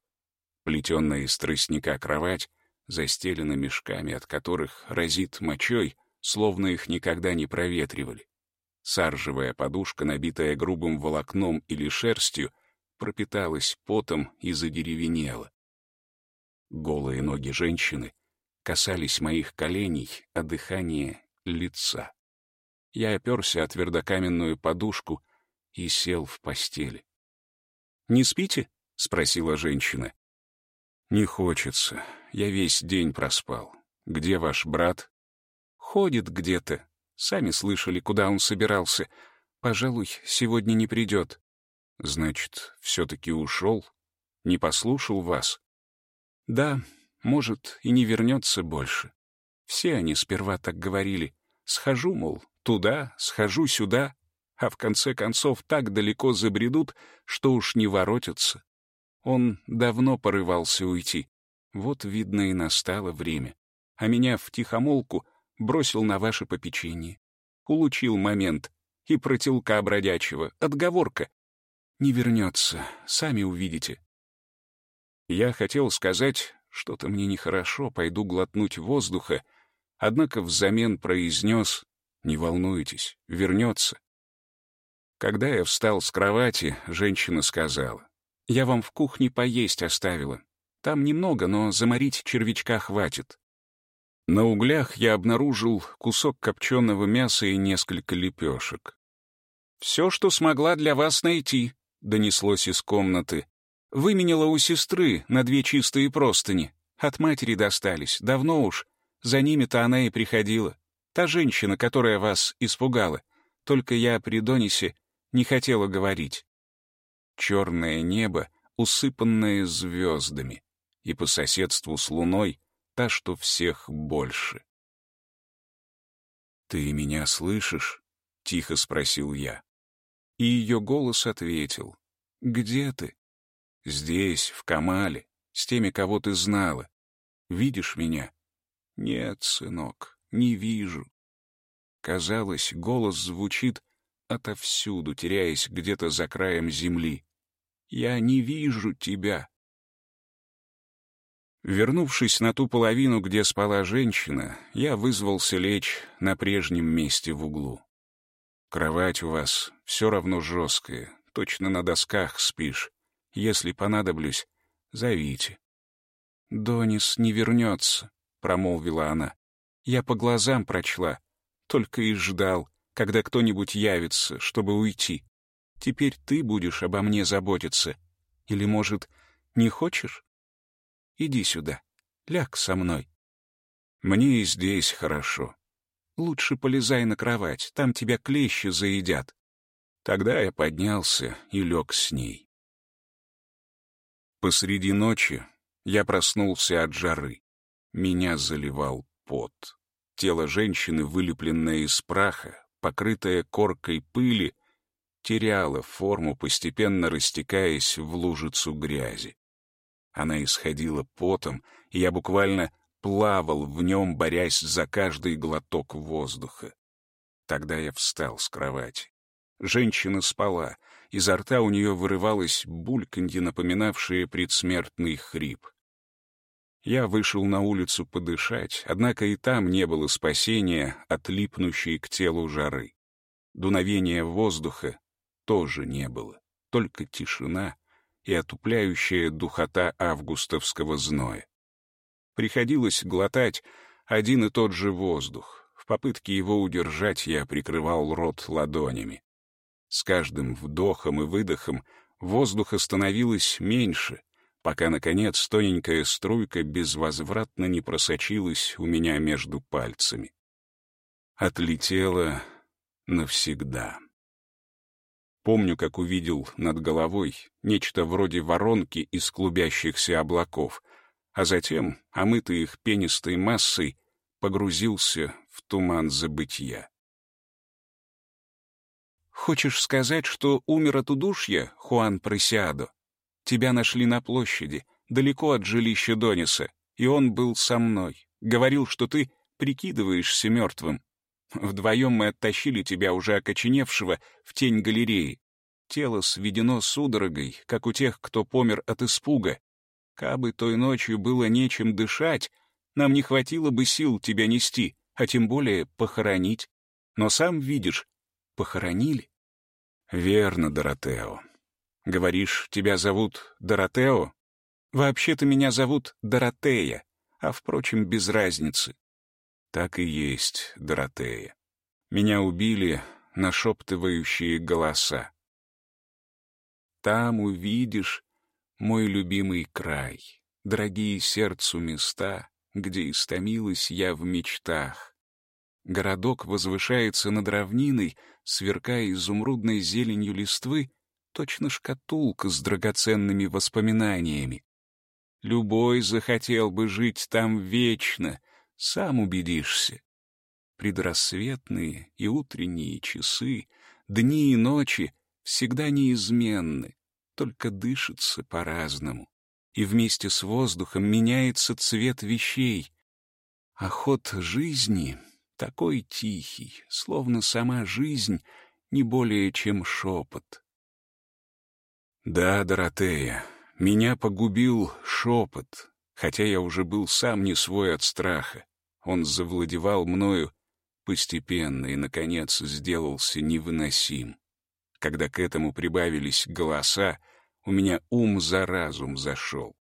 Плетенная из тростника кровать застелена мешками, от которых разит мочой, словно их никогда не проветривали. Саржевая подушка, набитая грубым волокном или шерстью, пропиталась потом и задеревенела. Голые ноги женщины касались моих коленей, а дыхание лица. Я оперся о твердокаменную подушку и сел в постели. «Не спите?» — спросила женщина. «Не хочется. Я весь день проспал. Где ваш брат?» «Ходит где-то», — Сами слышали, куда он собирался. Пожалуй, сегодня не придет. Значит, все-таки ушел? Не послушал вас? Да, может, и не вернется больше. Все они сперва так говорили. Схожу, мол, туда, схожу сюда, а в конце концов так далеко забредут, что уж не воротятся. Он давно порывался уйти. Вот, видно, и настало время. А меня в тихомолку бросил на ваше попечение. Улучил момент. И протилка бродячего. Отговорка. Не вернется, сами увидите. Я хотел сказать, что-то мне нехорошо, пойду глотнуть воздуха, однако взамен произнес «Не волнуйтесь, вернется». Когда я встал с кровати, женщина сказала «Я вам в кухне поесть оставила. Там немного, но заморить червячка хватит». На углях я обнаружил кусок копченого мяса и несколько лепешек. «Все, что смогла для вас найти», — донеслось из комнаты. «Выменила у сестры на две чистые простыни. От матери достались, давно уж. За ними-то она и приходила. Та женщина, которая вас испугала. Только я при Донисе не хотела говорить». Черное небо, усыпанное звездами, и по соседству с луной та, что всех больше. «Ты меня слышишь?» — тихо спросил я. И ее голос ответил. «Где ты?» «Здесь, в Камале, с теми, кого ты знала. Видишь меня?» «Нет, сынок, не вижу». Казалось, голос звучит отовсюду, теряясь где-то за краем земли. «Я не вижу тебя. Вернувшись на ту половину, где спала женщина, я вызвался лечь на прежнем месте в углу. Кровать у вас все равно жесткая, точно на досках спишь. Если понадоблюсь, зовите. «Донис не вернется», — промолвила она. «Я по глазам прочла, только и ждал, когда кто-нибудь явится, чтобы уйти. Теперь ты будешь обо мне заботиться. Или, может, не хочешь?» Иди сюда, ляг со мной. Мне и здесь хорошо. Лучше полезай на кровать, там тебя клещи заедят. Тогда я поднялся и лег с ней. Посреди ночи я проснулся от жары. Меня заливал пот. Тело женщины, вылепленное из праха, покрытое коркой пыли, теряло форму, постепенно растекаясь в лужицу грязи. Она исходила потом, и я буквально плавал в нем, борясь за каждый глоток воздуха. Тогда я встал с кровати. Женщина спала, изо рта у нее вырывалось бульканье, напоминавшее предсмертный хрип. Я вышел на улицу подышать, однако и там не было спасения от липнущей к телу жары. Дуновения воздуха тоже не было, только тишина и отупляющая духота августовского зноя. Приходилось глотать один и тот же воздух. В попытке его удержать я прикрывал рот ладонями. С каждым вдохом и выдохом воздуха становилось меньше, пока, наконец, тоненькая струйка безвозвратно не просочилась у меня между пальцами. Отлетела навсегда. Помню, как увидел над головой нечто вроде воронки из клубящихся облаков, а затем, омытый их пенистой массой, погрузился в туман забытья. «Хочешь сказать, что умер от удушья, Хуан Пресиадо? Тебя нашли на площади, далеко от жилища Дониса, и он был со мной. Говорил, что ты прикидываешься мертвым. Вдвоем мы оттащили тебя, уже окоченевшего, в тень галереи. Тело сведено судорогой, как у тех, кто помер от испуга. Кабы той ночью было нечем дышать, нам не хватило бы сил тебя нести, а тем более похоронить. Но сам видишь, похоронили. Верно, Доротео. Говоришь, тебя зовут Доротео? Вообще-то меня зовут Доротея, а, впрочем, без разницы. Так и есть, Доротея. Меня убили нашептывающие голоса. Там увидишь мой любимый край, дорогие сердцу места, где истомилась я в мечтах. городок возвышается над равниной, сверкая изумрудной зеленью листвы, точно шкатулка с драгоценными воспоминаниями. Любой захотел бы жить там вечно, сам убедишься. Предрассветные и утренние часы, дни и ночи всегда неизменны, только дышится по-разному. И вместе с воздухом меняется цвет вещей. А ход жизни такой тихий, словно сама жизнь не более чем шепот. Да, Доротея, меня погубил шепот, хотя я уже был сам не свой от страха. Он завладевал мною постепенно и, наконец, сделался невыносим. Когда к этому прибавились голоса, у меня ум за разум зашел.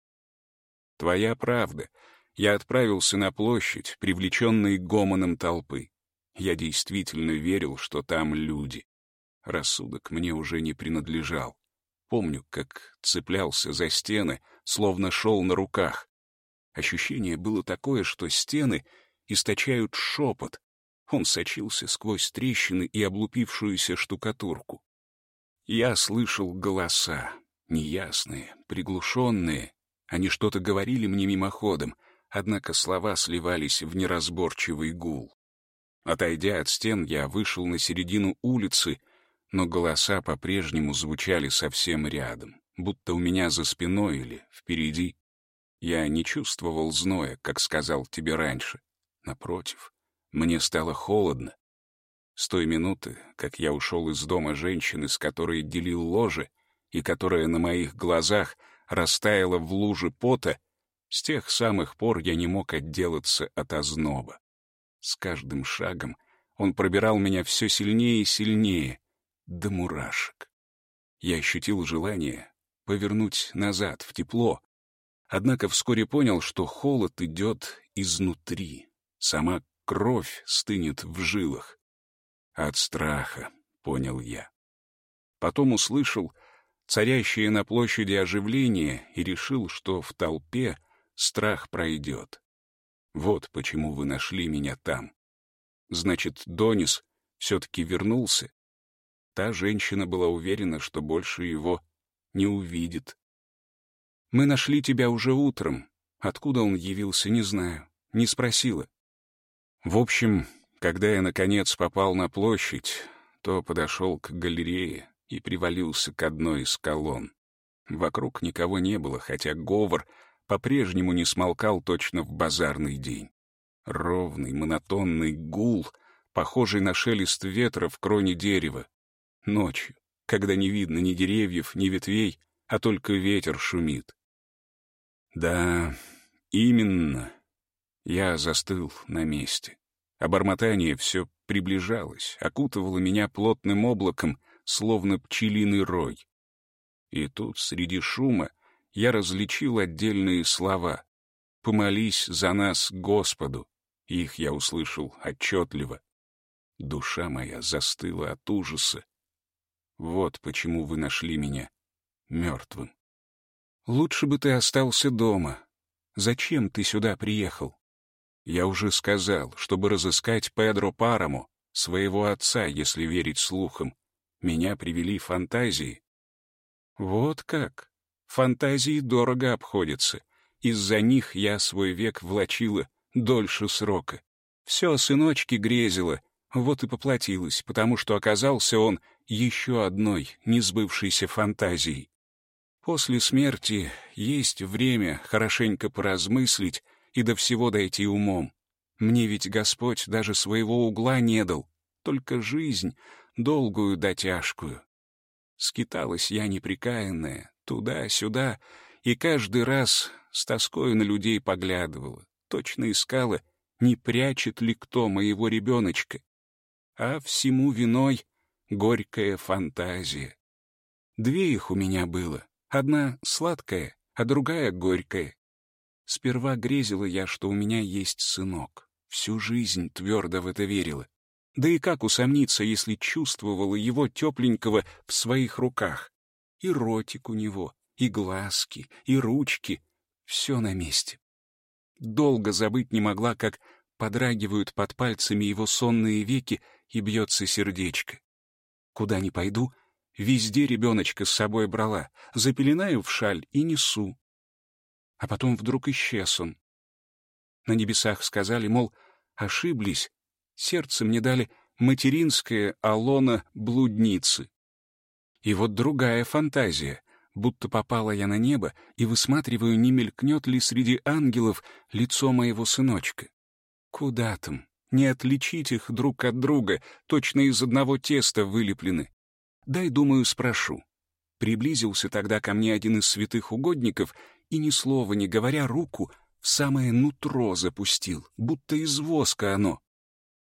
Твоя правда. Я отправился на площадь, привлеченный гомоном толпы. Я действительно верил, что там люди. Рассудок мне уже не принадлежал. Помню, как цеплялся за стены, словно шел на руках. Ощущение было такое, что стены источают шепот. Он сочился сквозь трещины и облупившуюся штукатурку. Я слышал голоса, неясные, приглушенные. Они что-то говорили мне мимоходом, однако слова сливались в неразборчивый гул. Отойдя от стен, я вышел на середину улицы — но голоса по-прежнему звучали совсем рядом, будто у меня за спиной или впереди. Я не чувствовал зноя, как сказал тебе раньше. Напротив, мне стало холодно. С той минуты, как я ушел из дома женщины, с которой делил ложе, и которая на моих глазах растаяла в луже пота, с тех самых пор я не мог отделаться от озноба. С каждым шагом он пробирал меня все сильнее и сильнее, до мурашек. Я ощутил желание повернуть назад, в тепло, однако вскоре понял, что холод идет изнутри, сама кровь стынет в жилах. От страха, понял я. Потом услышал царящее на площади оживление и решил, что в толпе страх пройдет. Вот почему вы нашли меня там. Значит, Донис все-таки вернулся Та женщина была уверена, что больше его не увидит. «Мы нашли тебя уже утром. Откуда он явился, не знаю. Не спросила». В общем, когда я, наконец, попал на площадь, то подошел к галерее и привалился к одной из колонн. Вокруг никого не было, хотя говор по-прежнему не смолкал точно в базарный день. Ровный, монотонный гул, похожий на шелест ветра в кроне дерева, ночью, когда не видно ни деревьев, ни ветвей, а только ветер шумит. Да, именно. Я застыл на месте. А бормотание все приближалось, окутывало меня плотным облаком, словно пчелиный рой. И тут, среди шума, я различил отдельные слова. «Помолись за нас Господу». Их я услышал отчетливо. Душа моя застыла от ужаса, вот почему вы нашли меня мертвым. Лучше бы ты остался дома. Зачем ты сюда приехал? Я уже сказал, чтобы разыскать Педро Параму, своего отца, если верить слухам. Меня привели фантазии. Вот как. Фантазии дорого обходятся. Из-за них я свой век влачила дольше срока. Все о сыночке грезила, вот и поплатилась, потому что оказался он еще одной несбывшейся фантазией. После смерти есть время хорошенько поразмыслить и до всего дойти умом. Мне ведь Господь даже своего угла не дал, только жизнь, долгую да тяжкую. Скиталась я неприкаянная, туда-сюда, и каждый раз с тоскою на людей поглядывала, точно искала, не прячет ли кто моего ребеночка. А всему виной горькая фантазия. Две их у меня было. Одна сладкая, а другая горькая. Сперва грезила я, что у меня есть сынок. Всю жизнь твердо в это верила. Да и как усомниться, если чувствовала его тепленького в своих руках? И ротик у него, и глазки, и ручки. Все на месте. Долго забыть не могла, как подрагивают под пальцами его сонные веки, и бьется сердечко. Куда ни пойду, везде ребеночка с собой брала, запеленаю в шаль и несу. А потом вдруг исчез он. На небесах сказали, мол, ошиблись, сердце мне дали материнское алона блудницы. И вот другая фантазия, будто попала я на небо и высматриваю, не мелькнет ли среди ангелов лицо моего сыночка. Куда там? Не отличить их друг от друга, точно из одного теста вылеплены. Дай, думаю, спрошу. Приблизился тогда ко мне один из святых угодников и, ни слова не говоря, руку в самое нутро запустил, будто из воска оно.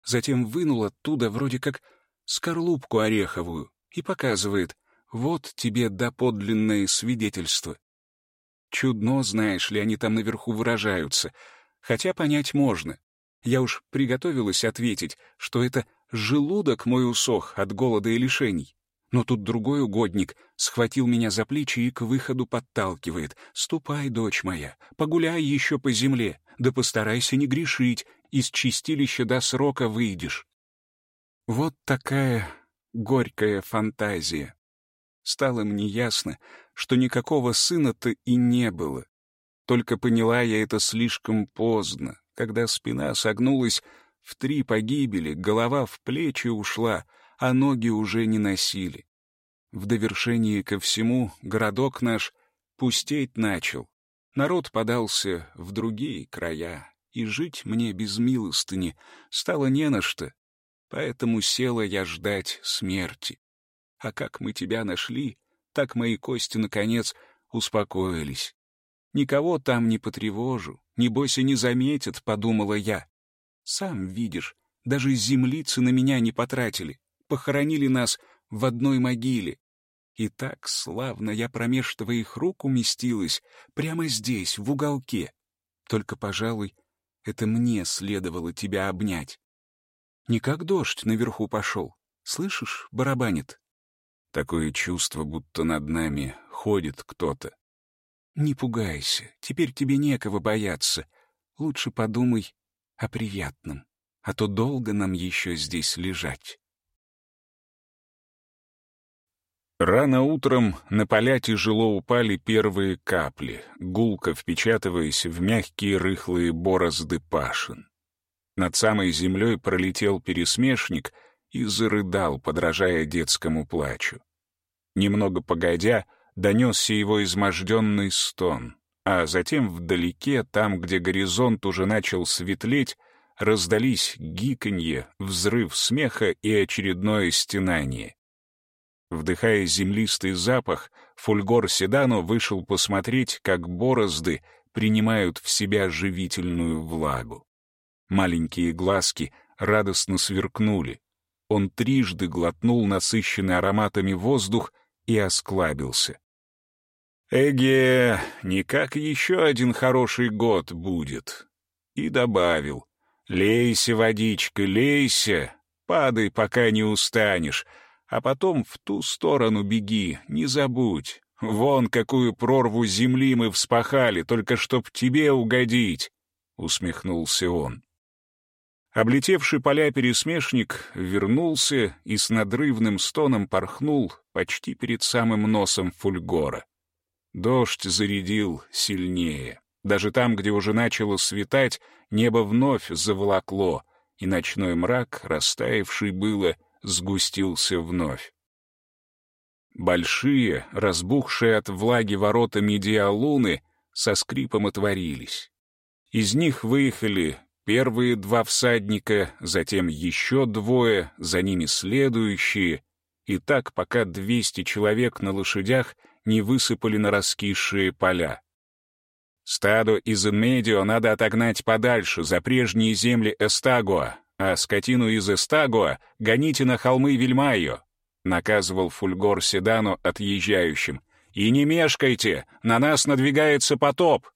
Затем вынул оттуда вроде как скорлупку ореховую и показывает, вот тебе доподлинное свидетельство. Чудно, знаешь ли, они там наверху выражаются, хотя понять можно. Я уж приготовилась ответить, что это желудок мой усох от голода и лишений. Но тут другой угодник схватил меня за плечи и к выходу подталкивает. «Ступай, дочь моя, погуляй еще по земле, да постарайся не грешить, из чистилища до срока выйдешь». Вот такая горькая фантазия. Стало мне ясно, что никакого сына-то и не было. Только поняла я это слишком поздно, когда спина согнулась в три погибели, голова в плечи ушла, а ноги уже не носили. В довершении ко всему городок наш пустеть начал. Народ подался в другие края, и жить мне без милостыни стало не на что, поэтому села я ждать смерти. А как мы тебя нашли, так мои кости, наконец, успокоились. Никого там не потревожу, небось и не заметят, подумала я. Сам видишь, даже землицы на меня не потратили, похоронили нас в одной могиле. И так славно я промеж твоих рук уместилась, прямо здесь, в уголке. Только, пожалуй, это мне следовало тебя обнять. Не как дождь наверху пошел. Слышишь, барабанит? Такое чувство, будто над нами ходит кто-то. Не пугайся, теперь тебе некого бояться. Лучше подумай о приятном, а то долго нам еще здесь лежать. Рано утром на поля тяжело упали первые капли, гулко впечатываясь в мягкие рыхлые борозды пашин. Над самой землей пролетел пересмешник и зарыдал, подражая детскому плачу. Немного погодя, донесся его изможденный стон, а затем вдалеке, там, где горизонт уже начал светлеть, раздались гиканье, взрыв смеха и очередное стенание. Вдыхая землистый запах, Фульгор Седано вышел посмотреть, как борозды принимают в себя живительную влагу. Маленькие глазки радостно сверкнули. Он трижды глотнул насыщенный ароматами воздух и осклабился. «Эге, никак еще один хороший год будет». И добавил, «Лейся, водичка, лейся, падай, пока не устанешь, а потом в ту сторону беги, не забудь. Вон какую прорву земли мы вспахали, только чтоб тебе угодить», — усмехнулся он. Облетевший поля пересмешник вернулся и с надрывным стоном порхнул почти перед самым носом Фульгора. Дождь зарядил сильнее. Даже там, где уже начало светать, небо вновь заволокло, и ночной мрак, растаявший было, сгустился вновь. Большие, разбухшие от влаги ворота медиалуны со скрипом отворились. Из них выехали Первые два всадника, затем еще двое, за ними следующие, и так пока двести человек на лошадях не высыпали на раскисшие поля. Стадо из Медио надо отогнать подальше, за прежние земли Эстагуа, а скотину из Эстагуа гоните на холмы Вильмайо, наказывал Фульгор Седану отъезжающим. «И не мешкайте, на нас надвигается потоп!»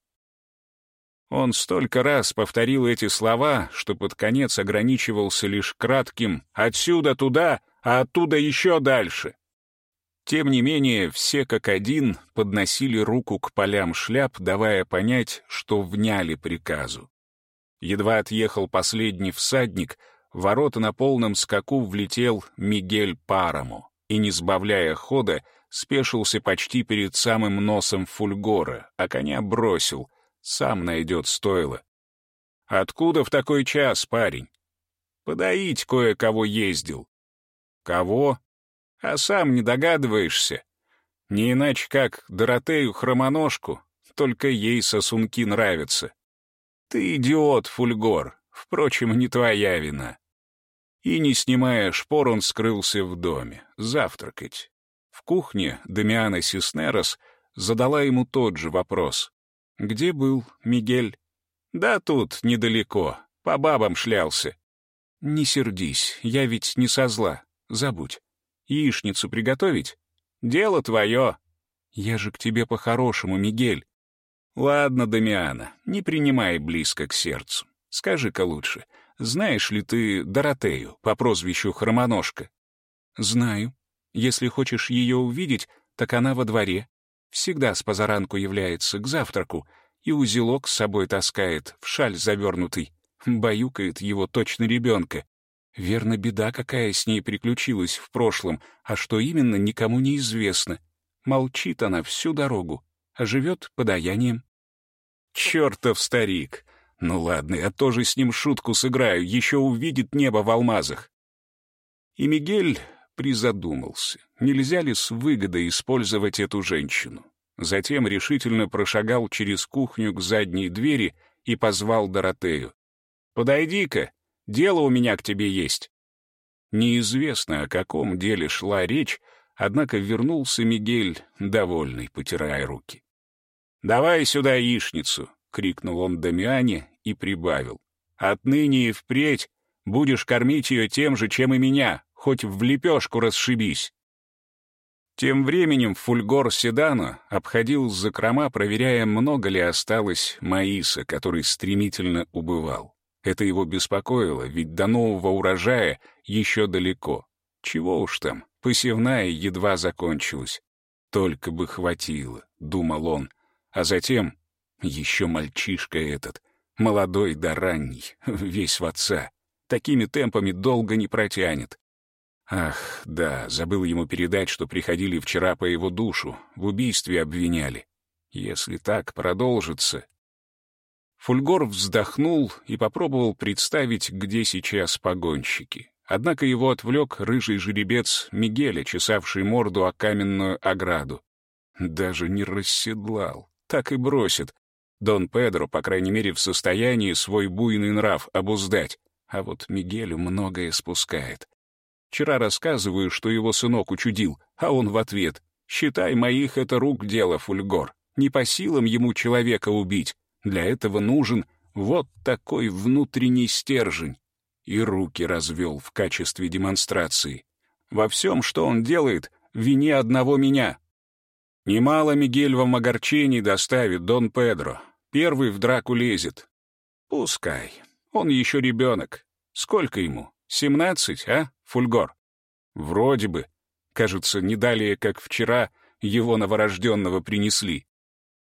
Он столько раз повторил эти слова, что под конец ограничивался лишь кратким «отсюда туда, а оттуда еще дальше». Тем не менее, все как один подносили руку к полям шляп, давая понять, что вняли приказу. Едва отъехал последний всадник, в ворота на полном скаку влетел Мигель Параму и, не сбавляя хода, спешился почти перед самым носом Фульгора, а коня бросил, сам найдет стойло. «Откуда в такой час, парень?» «Подоить кое-кого ездил». «Кого?» «А сам не догадываешься?» «Не иначе как Доротею Хромоножку, только ей сосунки нравятся». «Ты идиот, Фульгор, впрочем, не твоя вина». И, не снимая шпор, он скрылся в доме, завтракать. В кухне Дамиана Сиснерос задала ему тот же вопрос. «Где был Мигель?» «Да тут, недалеко, по бабам шлялся». «Не сердись, я ведь не со зла, забудь. Яичницу приготовить?» «Дело твое». «Я же к тебе по-хорошему, Мигель». «Ладно, Дамиана, не принимай близко к сердцу. Скажи-ка лучше, знаешь ли ты Доротею по прозвищу Хромоножка?» «Знаю. Если хочешь ее увидеть, так она во дворе. Всегда с позаранку является к завтраку и узелок с собой таскает, в шаль завернутый. Баюкает его точно ребенка. Верно, беда какая с ней приключилась в прошлом, а что именно, никому не известно. Молчит она всю дорогу, а живет подаянием. Чертов старик! Ну ладно, я тоже с ним шутку сыграю, еще увидит небо в алмазах. И Мигель призадумался, нельзя ли с выгодой использовать эту женщину. Затем решительно прошагал через кухню к задней двери и позвал Доротею. «Подойди-ка, дело у меня к тебе есть». Неизвестно, о каком деле шла речь, однако вернулся Мигель, довольный, потирая руки. «Давай сюда яичницу», — крикнул он Дамиане и прибавил. «Отныне и впредь будешь кормить ее тем же, чем и меня, хоть в лепешку расшибись». Тем временем фульгор седана обходил закрома, проверяя, много ли осталось маиса, который стремительно убывал. Это его беспокоило, ведь до нового урожая еще далеко. Чего уж там, посевная едва закончилась. Только бы хватило, думал он. А затем еще мальчишка этот, молодой да ранний, весь в отца. Такими темпами долго не протянет. Ах, да, забыл ему передать, что приходили вчера по его душу, в убийстве обвиняли. Если так продолжится... Фульгор вздохнул и попробовал представить, где сейчас погонщики. Однако его отвлек рыжий жеребец Мигеля, чесавший морду о каменную ограду. Даже не расседлал, так и бросит. Дон Педро, по крайней мере, в состоянии свой буйный нрав обуздать, а вот Мигелю многое спускает. Вчера рассказываю, что его сынок учудил, а он в ответ. «Считай, моих это рук дело, Фульгор. Не по силам ему человека убить. Для этого нужен вот такой внутренний стержень». И руки развел в качестве демонстрации. «Во всем, что он делает, вине одного меня». Немало Мигель вам огорчений доставит Дон Педро. Первый в драку лезет. Пускай. Он еще ребенок. Сколько ему? Семнадцать, а? Фульгор. Вроде бы. Кажется, не далее, как вчера, его новорожденного принесли.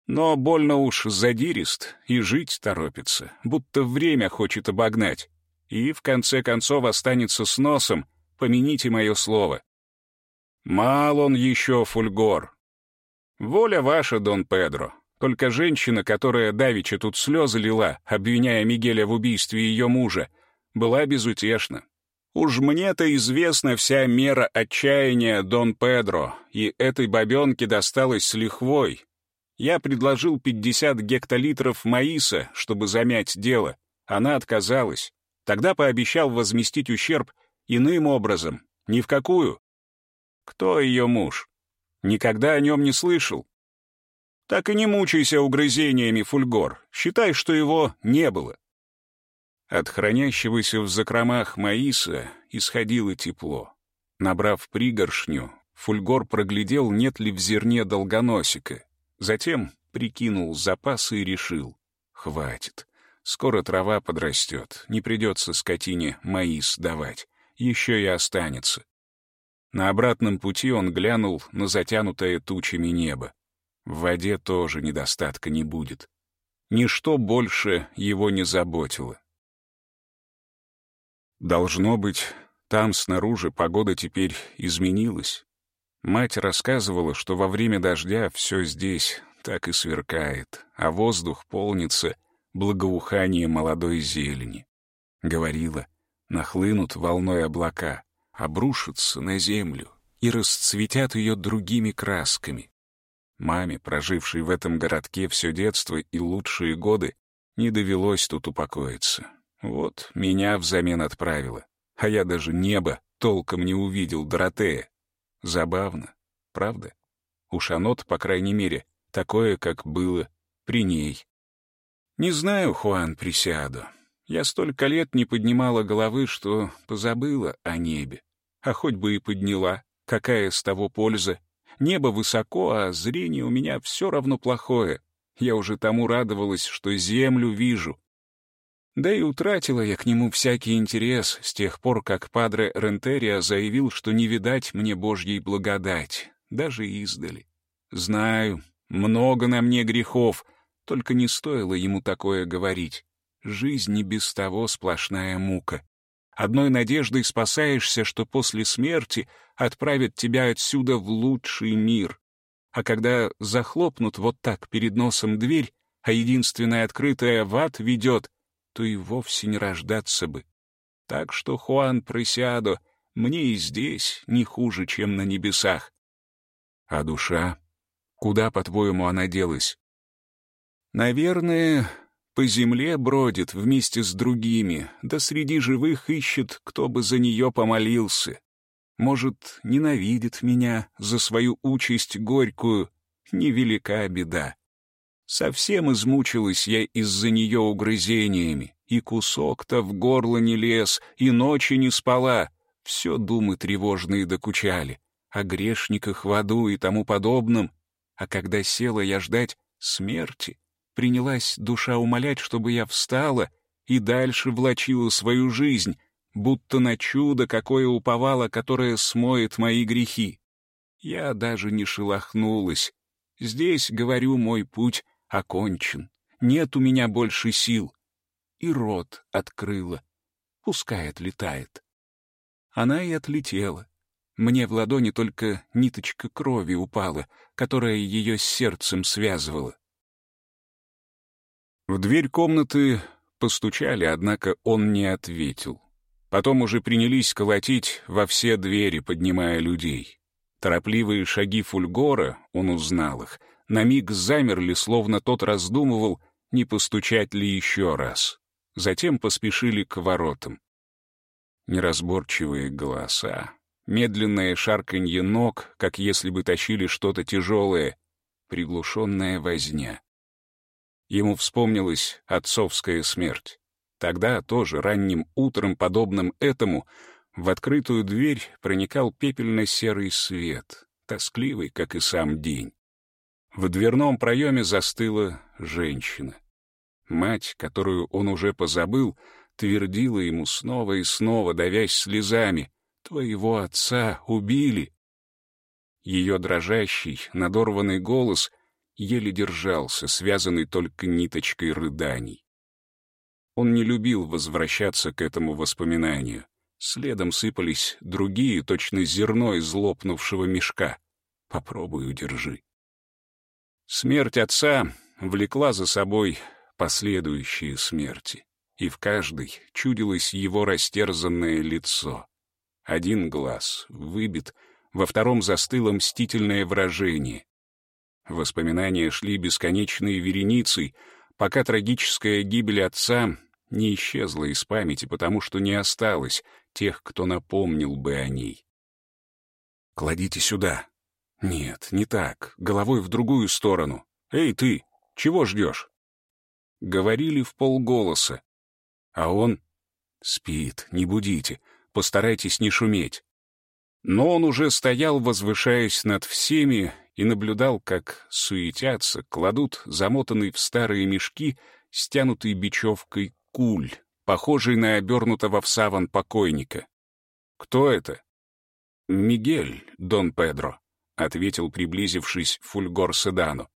Но больно уж задирист и жить торопится, будто время хочет обогнать. И, в конце концов, останется с носом, помяните мое слово. Мал он еще, Фульгор. Воля ваша, Дон Педро. Только женщина, которая давеча тут слезы лила, обвиняя Мигеля в убийстве ее мужа, была безутешна. Уж мне-то известна вся мера отчаяния Дон Педро, и этой бабенке досталось с лихвой. Я предложил 50 гектолитров маиса, чтобы замять дело. Она отказалась. Тогда пообещал возместить ущерб иным образом, ни в какую. Кто ее муж? Никогда о нем не слышал. Так и не мучайся угрызениями, Фульгор. Считай, что его не было. От хранящегося в закромах маиса исходило тепло. Набрав пригоршню, Фульгор проглядел, нет ли в зерне долгоносика. Затем прикинул запасы и решил. Хватит. Скоро трава подрастет, не придется скотине маис давать. Еще и останется. На обратном пути он глянул на затянутое тучами небо. В воде тоже недостатка не будет. Ничто больше его не заботило. Должно быть, там снаружи погода теперь изменилась. Мать рассказывала, что во время дождя все здесь так и сверкает, а воздух полнится благоуханием молодой зелени. Говорила, нахлынут волной облака, обрушатся на землю и расцветят ее другими красками. Маме, прожившей в этом городке все детство и лучшие годы, не довелось тут упокоиться. Вот меня взамен отправила, а я даже небо толком не увидел, Доротея. Забавно, правда? У Шанот, по крайней мере, такое, как было при ней. Не знаю, Хуан Присядо. Я столько лет не поднимала головы, что позабыла о небе. А хоть бы и подняла, какая с того польза? Небо высоко, а зрение у меня все равно плохое. Я уже тому радовалась, что землю вижу. Да и утратила я к нему всякий интерес с тех пор, как Падре Рентерия заявил, что не видать мне Божьей благодать, даже издали. Знаю, много на мне грехов, только не стоило ему такое говорить. Жизнь не без того сплошная мука. Одной надеждой спасаешься, что после смерти отправят тебя отсюда в лучший мир. А когда захлопнут вот так перед носом дверь, а единственная открытая в ад ведет, то и вовсе не рождаться бы. Так что, Хуан Пресиадо, мне и здесь не хуже, чем на небесах. А душа? Куда, по-твоему, она делась? Наверное, по земле бродит вместе с другими, да среди живых ищет, кто бы за нее помолился. Может, ненавидит меня за свою участь горькую, невелика беда. Совсем измучилась я из-за нее угрызениями, и кусок-то в горло не лез, и ночи не спала. Все думы тревожные докучали, о грешниках в аду и тому подобном. А когда села я ждать смерти, принялась душа умолять, чтобы я встала и дальше влачила свою жизнь, будто на чудо какое уповало, которое смоет мои грехи. Я даже не шелохнулась. Здесь, говорю, мой путь окончен. Нет у меня больше сил. И рот открыла. Пускай отлетает. Она и отлетела. Мне в ладони только ниточка крови упала, которая ее с сердцем связывала. В дверь комнаты постучали, однако он не ответил. Потом уже принялись колотить во все двери, поднимая людей. Торопливые шаги Фульгора, он узнал их, на миг замерли, словно тот раздумывал, не постучать ли еще раз. Затем поспешили к воротам. Неразборчивые голоса, медленное шарканье ног, как если бы тащили что-то тяжелое, приглушенная возня. Ему вспомнилась отцовская смерть. Тогда, тоже ранним утром, подобным этому, в открытую дверь проникал пепельно-серый свет, тоскливый, как и сам день. В дверном проеме застыла женщина. Мать, которую он уже позабыл, твердила ему снова и снова, давясь слезами, «Твоего отца убили!» Ее дрожащий, надорванный голос еле держался, связанный только ниточкой рыданий. Он не любил возвращаться к этому воспоминанию. Следом сыпались другие, точно зерно из лопнувшего мешка. Попробуй удержи. Смерть отца влекла за собой последующие смерти, и в каждой чудилось его растерзанное лицо. Один глаз выбит, во втором застыло мстительное выражение. Воспоминания шли бесконечной вереницей, пока трагическая гибель отца не исчезла из памяти, потому что не осталось тех, кто напомнил бы о ней. «Кладите сюда», нет, не так, головой в другую сторону. «Эй, ты, чего ждешь?» Говорили в полголоса. А он спит, не будите, постарайтесь не шуметь. Но он уже стоял, возвышаясь над всеми, и наблюдал, как суетятся, кладут замотанный в старые мешки, стянутый бечевкой куль, похожий на обернутого в саван покойника. «Кто это?» «Мигель, Дон Педро», — ответил, приблизившись Фульгор Седану.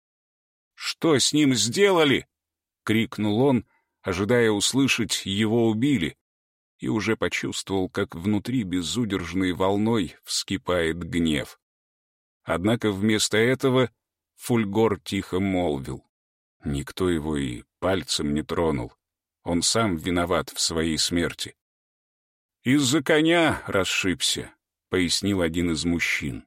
«Что с ним сделали?» — крикнул он, ожидая услышать «его убили», и уже почувствовал, как внутри безудержной волной вскипает гнев. Однако вместо этого Фульгор тихо молвил. Никто его и пальцем не тронул. Он сам виноват в своей смерти. «Из-за коня расшибся», — пояснил один из мужчин.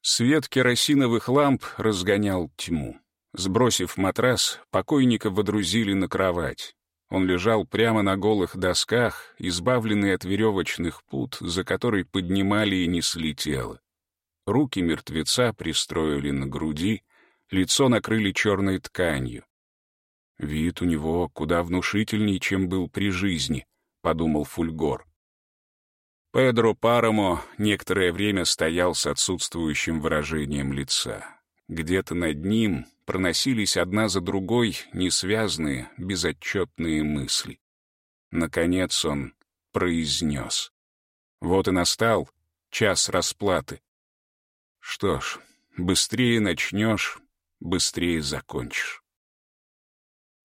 Свет керосиновых ламп разгонял тьму. Сбросив матрас, покойника водрузили на кровать. Он лежал прямо на голых досках, избавленный от веревочных пут, за который поднимали и несли тело. Руки мертвеца пристроили на груди, лицо накрыли черной тканью. Вид у него куда внушительней, чем был при жизни, — подумал Фульгор. Педро Парамо некоторое время стоял с отсутствующим выражением лица. Где-то над ним проносились одна за другой несвязные, безотчетные мысли. Наконец он произнес. Вот и настал час расплаты. Что ж, быстрее начнешь, быстрее закончишь.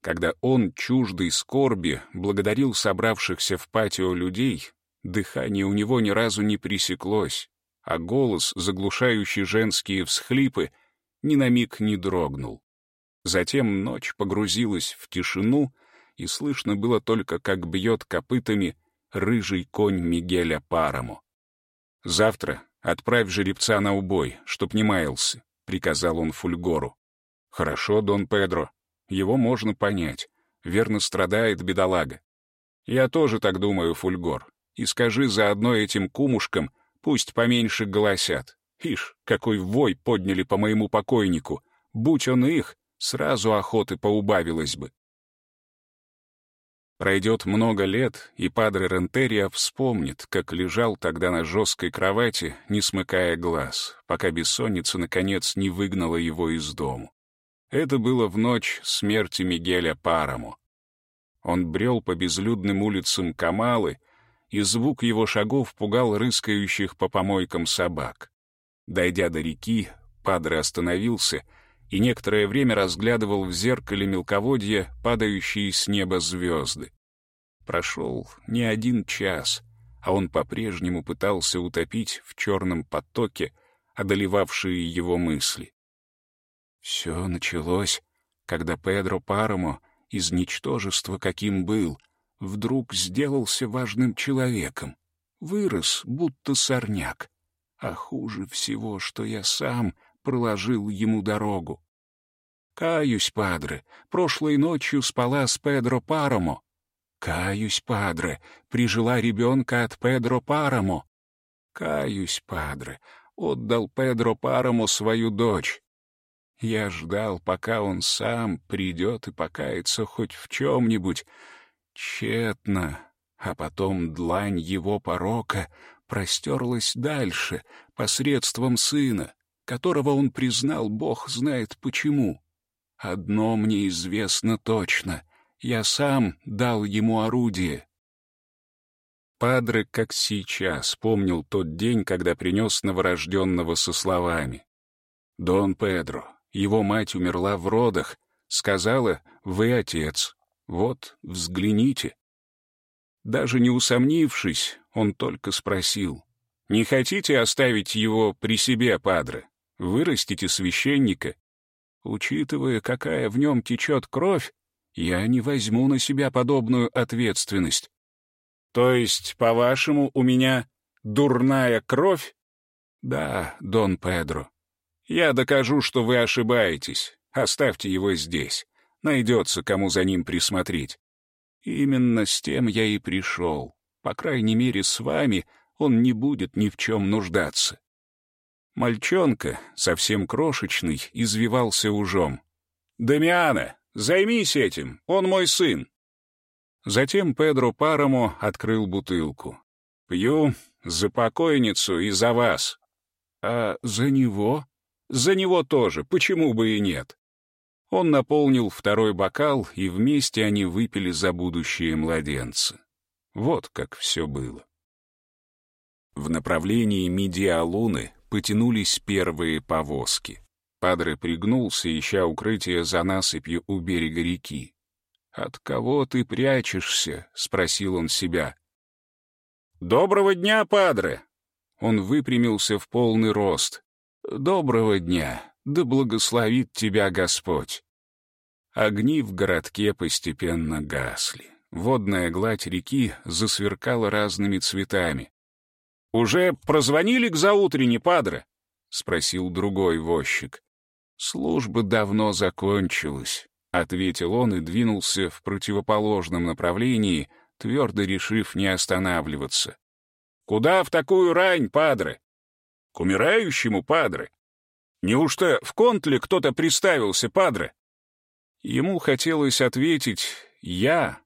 Когда он, чуждый скорби, благодарил собравшихся в патио людей, дыхание у него ни разу не пресеклось, а голос, заглушающий женские всхлипы, ни на миг не дрогнул. Затем ночь погрузилась в тишину, и слышно было только, как бьет копытами рыжий конь Мигеля Параму. Завтра «Отправь жеребца на убой, чтоб не маялся», — приказал он Фульгору. «Хорошо, Дон Педро. Его можно понять. Верно страдает бедолага. Я тоже так думаю, Фульгор. И скажи заодно этим кумушкам, пусть поменьше голосят. Ишь, какой вой подняли по моему покойнику. Будь он их, сразу охоты поубавилось бы. Пройдет много лет, и Падре Рентерия вспомнит, как лежал тогда на жесткой кровати, не смыкая глаз, пока бессонница, наконец, не выгнала его из дому. Это было в ночь смерти Мигеля Параму. Он брел по безлюдным улицам Камалы, и звук его шагов пугал рыскающих по помойкам собак. Дойдя до реки, Падре остановился — и некоторое время разглядывал в зеркале мелководья падающие с неба звезды. Прошел не один час, а он по-прежнему пытался утопить в черном потоке одолевавшие его мысли. Все началось, когда Педро Парамо из ничтожества, каким был, вдруг сделался важным человеком, вырос, будто сорняк. А хуже всего, что я сам — проложил ему дорогу. «Каюсь, падре, прошлой ночью спала с Педро Парамо». «Каюсь, падре, прижила ребенка от Педро Парамо». «Каюсь, падре, отдал Педро Парамо свою дочь». Я ждал, пока он сам придет и покается хоть в чем-нибудь. Тщетно. А потом длань его порока простерлась дальше, посредством сына которого он признал, Бог знает почему. Одно мне известно точно — я сам дал ему орудие. Падре, как сейчас, помнил тот день, когда принес новорожденного со словами. «Дон Педро, его мать умерла в родах, сказала, вы отец, вот, взгляните». Даже не усомнившись, он только спросил, «Не хотите оставить его при себе, Падре?» Вырастите священника. Учитывая, какая в нем течет кровь, я не возьму на себя подобную ответственность. То есть, по-вашему, у меня дурная кровь? Да, Дон Педро. Я докажу, что вы ошибаетесь. Оставьте его здесь. Найдется, кому за ним присмотреть. Именно с тем я и пришел. По крайней мере, с вами он не будет ни в чем нуждаться. Мальчонка, совсем крошечный, извивался ужом. «Дамиана, займись этим, он мой сын!» Затем Педро Парамо открыл бутылку. «Пью за покойницу и за вас». «А за него?» «За него тоже, почему бы и нет?» Он наполнил второй бокал, и вместе они выпили за будущее младенца. Вот как все было. В направлении Медиалуны потянулись первые повозки. Падре пригнулся, ища укрытие за насыпью у берега реки. «От кого ты прячешься?» — спросил он себя. «Доброго дня, Падре!» Он выпрямился в полный рост. «Доброго дня! Да благословит тебя Господь!» Огни в городке постепенно гасли. Водная гладь реки засверкала разными цветами. «Уже прозвонили к заутренне, падре?» — спросил другой возчик. «Служба давно закончилась», — ответил он и двинулся в противоположном направлении, твердо решив не останавливаться. «Куда в такую рань, падре?» «К умирающему, падре. Неужто в контле кто-то приставился, падре?» Ему хотелось ответить «Я,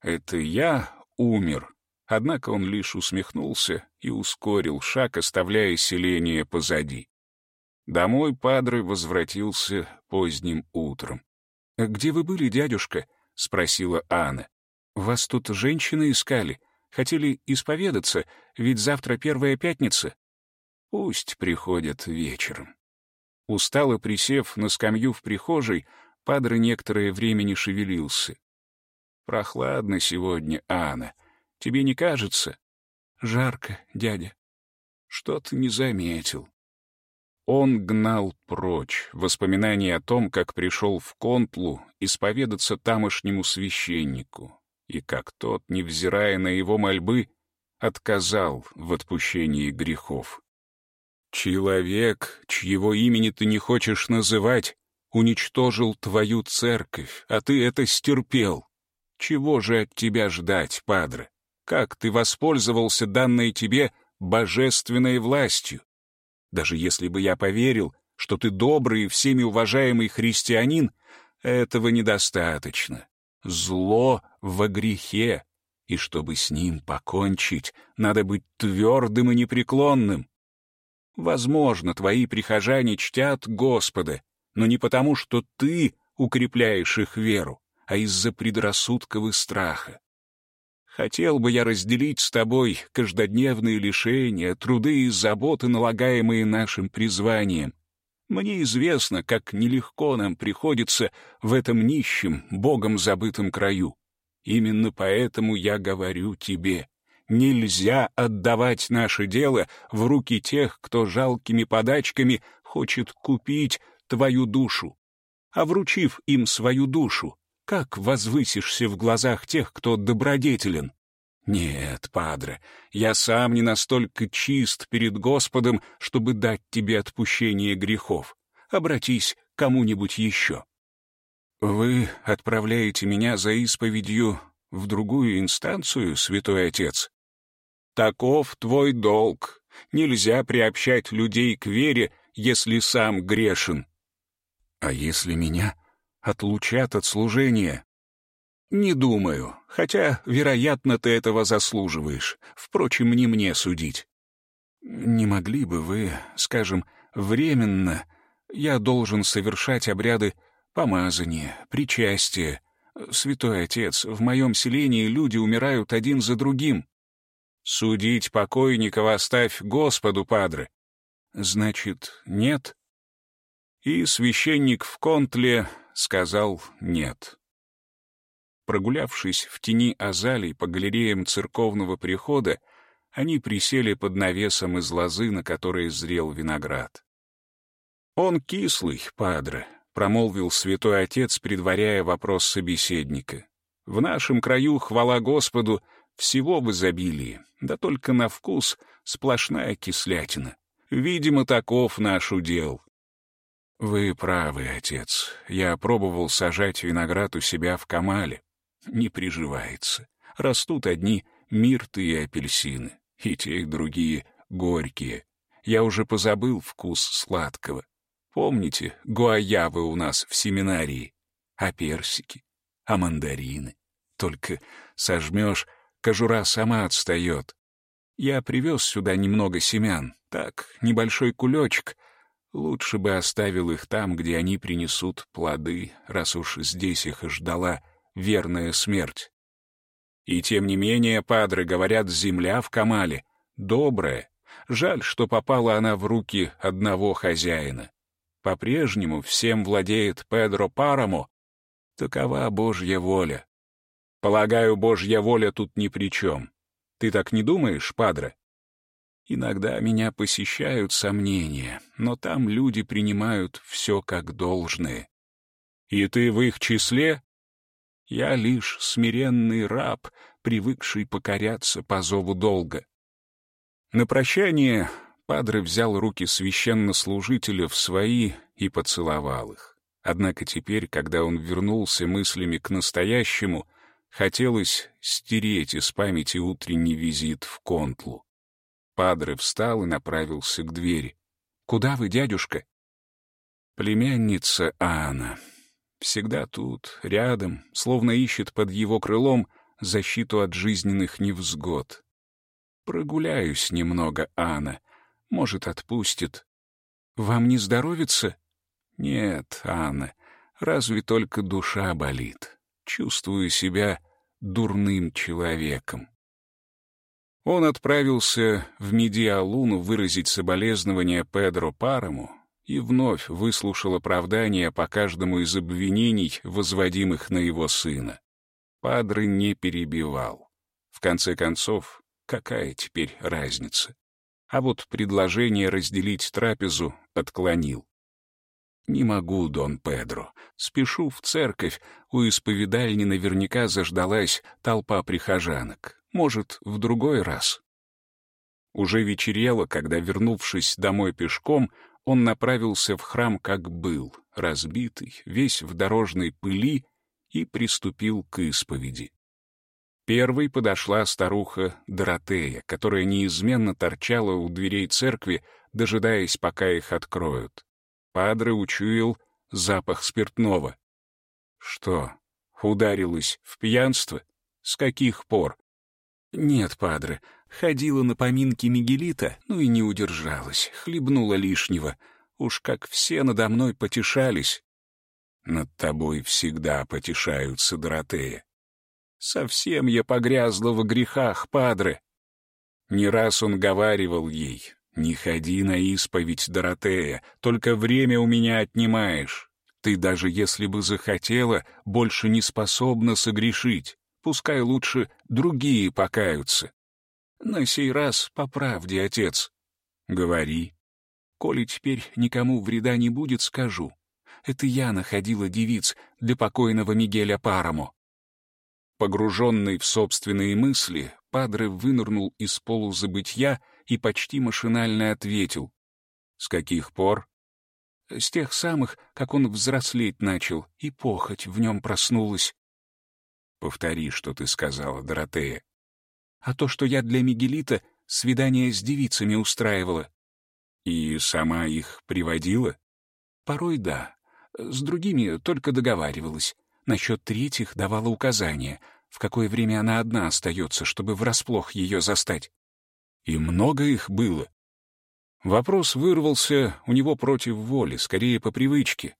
это я умер». Однако он лишь усмехнулся и ускорил шаг, оставляя селение позади. Домой Падре возвратился поздним утром. «Где вы были, дядюшка?» — спросила Анна. «Вас тут женщины искали. Хотели исповедаться, ведь завтра первая пятница». «Пусть приходят вечером». Устало присев на скамью в прихожей, Падре некоторое время не шевелился. «Прохладно сегодня, Анна. Тебе не кажется?» «Жарко, дядя». «Что-то не заметил». Он гнал прочь воспоминания о том, как пришел в Контлу исповедаться тамошнему священнику, и как тот, невзирая на его мольбы, отказал в отпущении грехов. «Человек, чьего имени ты не хочешь называть, уничтожил твою церковь, а ты это стерпел. Чего же от тебя ждать, падре? Как ты воспользовался данной тебе божественной властью? Даже если бы я поверил, что ты добрый и всеми уважаемый христианин, этого недостаточно. Зло во грехе, и чтобы с ним покончить, надо быть твердым и непреклонным. Возможно, твои прихожане чтят Господа, но не потому, что ты укрепляешь их веру, а из-за предрассудков и страха. Хотел бы я разделить с тобой каждодневные лишения, труды и заботы, налагаемые нашим призванием. Мне известно, как нелегко нам приходится в этом нищем, богом забытом краю. Именно поэтому я говорю тебе, нельзя отдавать наше дело в руки тех, кто жалкими подачками хочет купить твою душу. А вручив им свою душу, как возвысишься в глазах тех, кто добродетелен? Нет, падре, я сам не настолько чист перед Господом, чтобы дать тебе отпущение грехов. Обратись к кому-нибудь еще. Вы отправляете меня за исповедью в другую инстанцию, святой отец? Таков твой долг. Нельзя приобщать людей к вере, если сам грешен. А если меня отлучат от служения? Не думаю, хотя, вероятно, ты этого заслуживаешь. Впрочем, не мне судить. Не могли бы вы, скажем, временно, я должен совершать обряды помазания, причастия. Святой Отец, в моем селении люди умирают один за другим. Судить покойников оставь Господу, Падре. Значит, нет? И священник в Контле сказал «нет». Прогулявшись в тени азалий по галереям церковного прихода, они присели под навесом из лозы, на которой зрел виноград. «Он кислый, падре», — промолвил святой отец, предваряя вопрос собеседника. «В нашем краю, хвала Господу, всего в изобилии, да только на вкус сплошная кислятина. Видимо, таков наш удел. «Вы правы, отец. Я пробовал сажать виноград у себя в Камале. Не приживается. Растут одни мирты и апельсины, и те, и другие горькие. Я уже позабыл вкус сладкого. Помните, гуаявы у нас в семинарии? А персики? А мандарины? Только сожмешь, кожура сама отстает. Я привез сюда немного семян, так, небольшой кулечек — Лучше бы оставил их там, где они принесут плоды, раз уж здесь их ждала верная смерть. И тем не менее, падры говорят, земля в Камале добрая. Жаль, что попала она в руки одного хозяина. по-прежнему всем владеет Педро Парамо, такова Божья воля. Полагаю, Божья воля тут ни при чем. Ты так не думаешь, Падре? Иногда меня посещают сомнения, но там люди принимают все как должное. И ты в их числе? Я лишь смиренный раб, привыкший покоряться по зову долга. На прощание Падре взял руки священнослужителя в свои и поцеловал их. Однако теперь, когда он вернулся мыслями к настоящему, хотелось стереть из памяти утренний визит в Контлу. Падре встал и направился к двери. «Куда вы, дядюшка?» Племянница Анна. Всегда тут, рядом, словно ищет под его крылом защиту от жизненных невзгод. Прогуляюсь немного, Анна. Может, отпустит. Вам не здоровится? Нет, Анна, разве только душа болит. Чувствую себя дурным человеком. Он отправился в Медиалуну выразить соболезнования Педро Парому и вновь выслушал оправдания по каждому из обвинений, возводимых на его сына. Падре не перебивал. В конце концов, какая теперь разница? А вот предложение разделить трапезу отклонил. «Не могу, Дон Педро. Спешу в церковь. У исповедальни наверняка заждалась толпа прихожанок. Может, в другой раз?» Уже вечерело, когда, вернувшись домой пешком, он направился в храм как был, разбитый, весь в дорожной пыли, и приступил к исповеди. Первой подошла старуха Доротея, которая неизменно торчала у дверей церкви, дожидаясь, пока их откроют. Падре учуял запах спиртного. Что, ударилась в пьянство? С каких пор? Нет, падре, ходила на поминки Мигелита, ну и не удержалась, хлебнула лишнего. Уж как все надо мной потешались. Над тобой всегда потешаются, Доротея. Совсем я погрязла в грехах, падре. Не раз он говаривал ей, «Не ходи на исповедь, Доротея, только время у меня отнимаешь. Ты даже если бы захотела, больше не способна согрешить. Пускай лучше другие покаются». «На сей раз по правде, отец». «Говори». «Коли теперь никому вреда не будет, скажу. Это я находила девиц для покойного Мигеля Парамо». Погруженный в собственные мысли, Падре вынырнул из полузабытья и почти машинально ответил. «С каких пор?» «С тех самых, как он взрослеть начал, и похоть в нем проснулась». «Повтори, что ты сказала, Доротея». «А то, что я для Мигелита свидание с девицами устраивала». «И сама их приводила?» «Порой да. С другими только договаривалась. Насчет третьих давала указания, в какое время она одна остается, чтобы врасплох ее застать. И много их было. Вопрос вырвался у него против воли, скорее по привычке.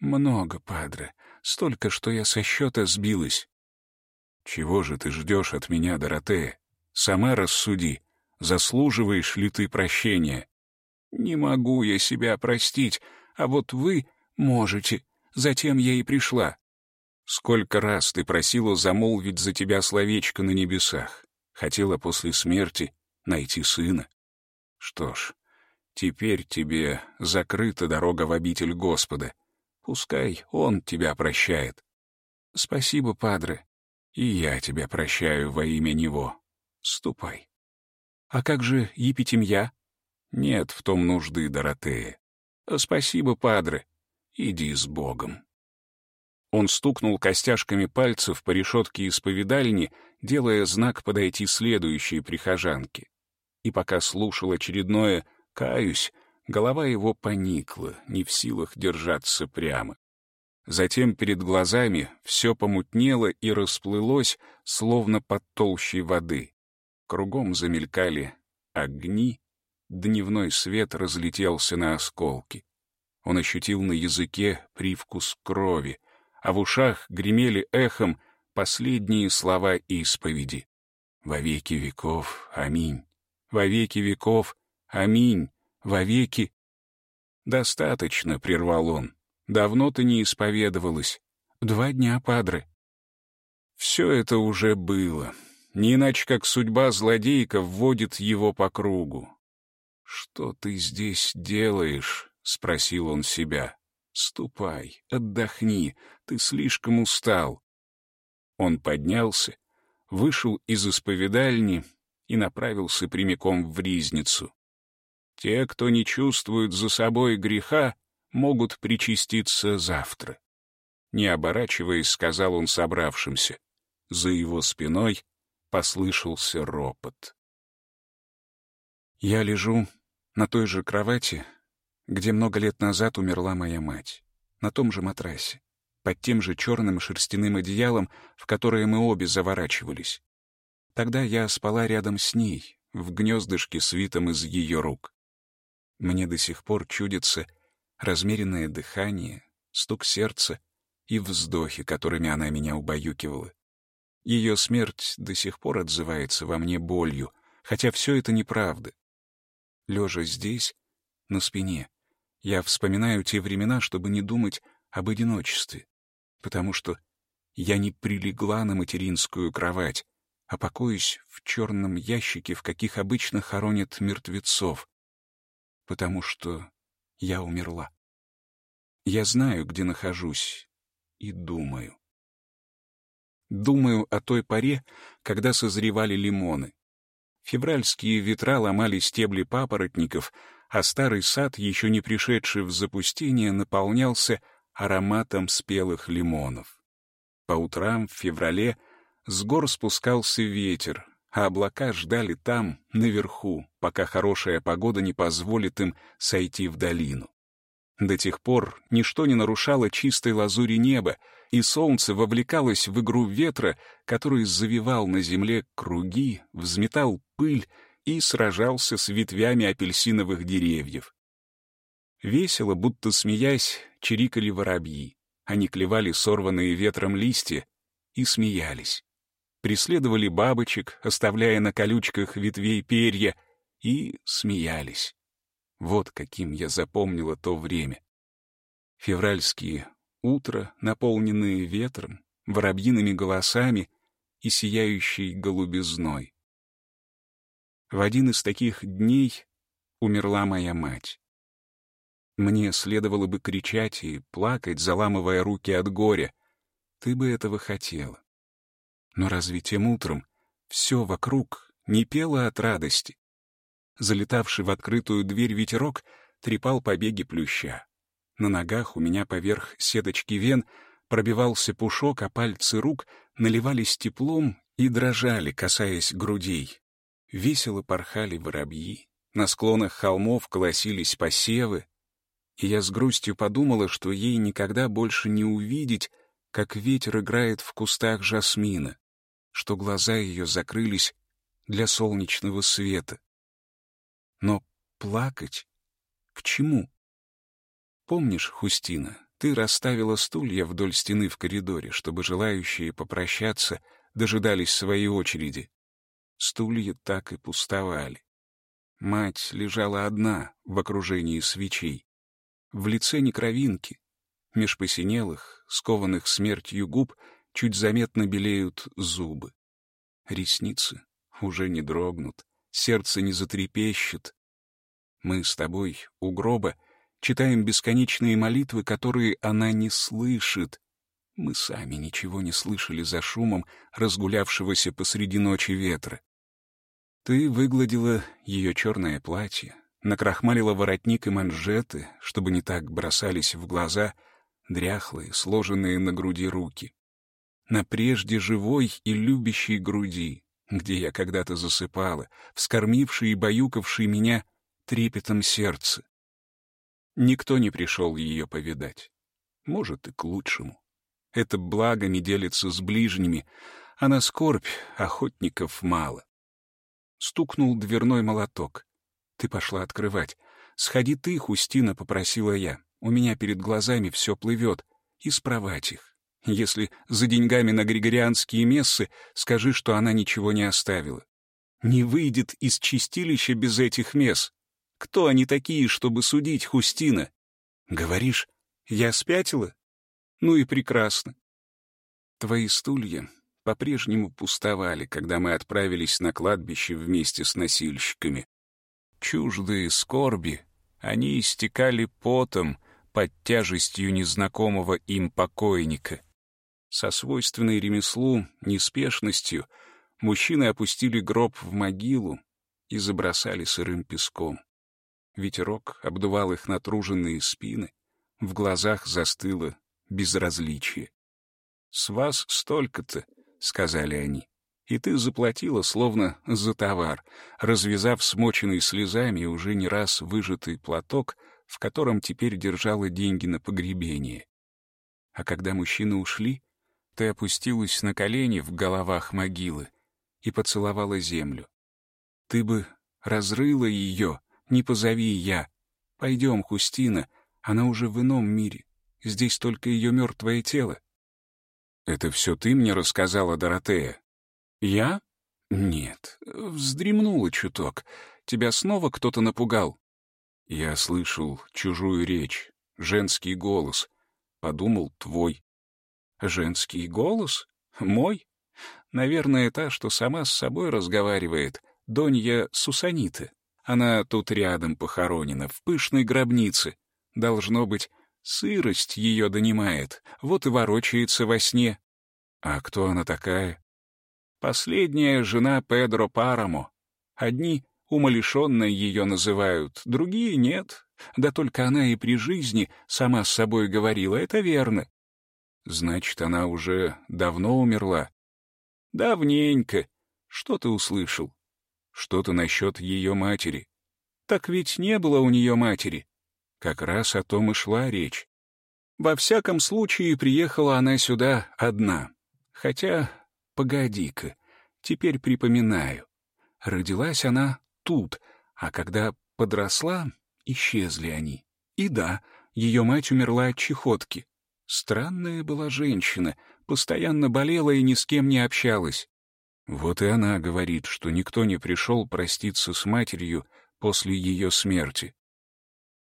«Много, падре. Столько, что я со счета сбилась». «Чего же ты ждешь от меня, Доротея? Сама рассуди. Заслуживаешь ли ты прощения?» «Не могу я себя простить, а вот вы можете. Затем я и пришла». «Сколько раз ты просила замолвить за тебя словечко на небесах? Хотела после смерти найти сына. Что ж, теперь тебе закрыта дорога в обитель Господа. Пускай Он тебя прощает. Спасибо, Падре. И я тебя прощаю во имя Него. Ступай. А как же Епитемья? Нет в том нужды, Доротея. Спасибо, Падре. Иди с Богом. Он стукнул костяшками пальцев по решетке исповедальни, делая знак подойти следующей прихожанке и пока слушал очередное «каюсь», голова его поникла, не в силах держаться прямо. Затем перед глазами все помутнело и расплылось, словно под толщей воды. Кругом замелькали огни, дневной свет разлетелся на осколки. Он ощутил на языке привкус крови, а в ушах гремели эхом последние слова исповеди. «Во веки веков. Аминь» во веки веков. Аминь, во веки. «Достаточно», — прервал он. «Давно ты не исповедовалась. Два дня, падре». Все это уже было. Не иначе, как судьба злодейка вводит его по кругу. «Что ты здесь делаешь?» — спросил он себя. «Ступай, отдохни, ты слишком устал». Он поднялся, вышел из исповедальни и направился прямиком в ризницу. Те, кто не чувствует за собой греха, могут причаститься завтра. Не оборачиваясь, сказал он собравшимся. За его спиной послышался ропот. Я лежу на той же кровати, где много лет назад умерла моя мать, на том же матрасе, под тем же черным шерстяным одеялом, в которое мы обе заворачивались. Тогда я спала рядом с ней, в гнездышке, свитом из ее рук. Мне до сих пор чудится размеренное дыхание, стук сердца и вздохи, которыми она меня убаюкивала. Ее смерть до сих пор отзывается во мне болью, хотя все это неправда. Лежа здесь, на спине, я вспоминаю те времена, чтобы не думать об одиночестве, потому что я не прилегла на материнскую кровать, а покоюсь в черном ящике, в каких обычно хоронят мертвецов, потому что я умерла. Я знаю, где нахожусь, и думаю. Думаю о той поре, когда созревали лимоны. Февральские ветра ломали стебли папоротников, а старый сад, еще не пришедший в запустение, наполнялся ароматом спелых лимонов. По утрам в феврале с гор спускался ветер, а облака ждали там, наверху, пока хорошая погода не позволит им сойти в долину. До тех пор ничто не нарушало чистой лазури неба, и солнце вовлекалось в игру ветра, который завивал на земле круги, взметал пыль и сражался с ветвями апельсиновых деревьев. Весело, будто смеясь, чирикали воробьи. Они клевали сорванные ветром листья и смеялись преследовали бабочек, оставляя на колючках ветвей перья, и смеялись. Вот каким я запомнила то время. Февральские утра, наполненные ветром, воробьиными голосами и сияющей голубизной. В один из таких дней умерла моя мать. Мне следовало бы кричать и плакать, заламывая руки от горя. Ты бы этого хотела. Но разве тем утром все вокруг не пело от радости? Залетавший в открытую дверь ветерок трепал побеги плюща. На ногах у меня поверх сеточки вен пробивался пушок, а пальцы рук наливались теплом и дрожали, касаясь грудей. Весело порхали воробьи, на склонах холмов колосились посевы, и я с грустью подумала, что ей никогда больше не увидеть, как ветер играет в кустах жасмина что глаза ее закрылись для солнечного света. Но плакать к чему? Помнишь, Хустина, ты расставила стулья вдоль стены в коридоре, чтобы желающие попрощаться дожидались своей очереди. Стулья так и пустовали. Мать лежала одна в окружении свечей. В лице некровинки, меж посинелых, скованных смертью губ — чуть заметно белеют зубы. Ресницы уже не дрогнут, сердце не затрепещет. Мы с тобой у гроба читаем бесконечные молитвы, которые она не слышит. Мы сами ничего не слышали за шумом разгулявшегося посреди ночи ветра. Ты выгладила ее черное платье, накрахмалила воротник и манжеты, чтобы не так бросались в глаза дряхлые, сложенные на груди руки на прежде живой и любящей груди, где я когда-то засыпала, вскормившей и баюкавшей меня трепетом сердца. Никто не пришел ее повидать. Может, и к лучшему. Это благами делится с ближними, а на скорбь охотников мало. Стукнул дверной молоток. Ты пошла открывать. «Сходи ты, Хустина», — попросила я. «У меня перед глазами все плывет. И спровать их. Если за деньгами на григорианские мессы, скажи, что она ничего не оставила. Не выйдет из чистилища без этих мес. Кто они такие, чтобы судить Хустина? Говоришь, я спятила? Ну и прекрасно. Твои стулья по-прежнему пустовали, когда мы отправились на кладбище вместе с носильщиками. Чуждые скорби, они истекали потом под тяжестью незнакомого им покойника. Со свойственной ремеслу неспешностью мужчины опустили гроб в могилу и забросали сырым песком. Ветерок обдувал их натруженные спины, в глазах застыло безразличие. «С вас столько-то», — сказали они, — «и ты заплатила словно за товар, развязав смоченный слезами уже не раз выжатый платок, в котором теперь держала деньги на погребение. А когда мужчины ушли, ты опустилась на колени в головах могилы и поцеловала землю. Ты бы разрыла ее, не позови я. Пойдем, Хустина, она уже в ином мире. Здесь только ее мертвое тело. Это все ты мне рассказала, Доротея? Я? Нет, вздремнула чуток. Тебя снова кто-то напугал? Я слышал чужую речь, женский голос. Подумал, твой. Женский голос? Мой? Наверное, та, что сама с собой разговаривает, Донья Сусанита. Она тут рядом похоронена, в пышной гробнице. Должно быть, сырость ее донимает, вот и ворочается во сне. А кто она такая? Последняя жена Педро Парамо. Одни умалишенной ее называют, другие нет. Да только она и при жизни сама с собой говорила, это верно. Значит, она уже давно умерла? Давненько. Что ты услышал? Что-то насчет ее матери. Так ведь не было у нее матери. Как раз о том и шла речь. Во всяком случае, приехала она сюда одна. Хотя, погоди-ка, теперь припоминаю. Родилась она тут, а когда подросла, исчезли они. И да, ее мать умерла от чехотки. Странная была женщина, постоянно болела и ни с кем не общалась. Вот и она говорит, что никто не пришел проститься с матерью после ее смерти.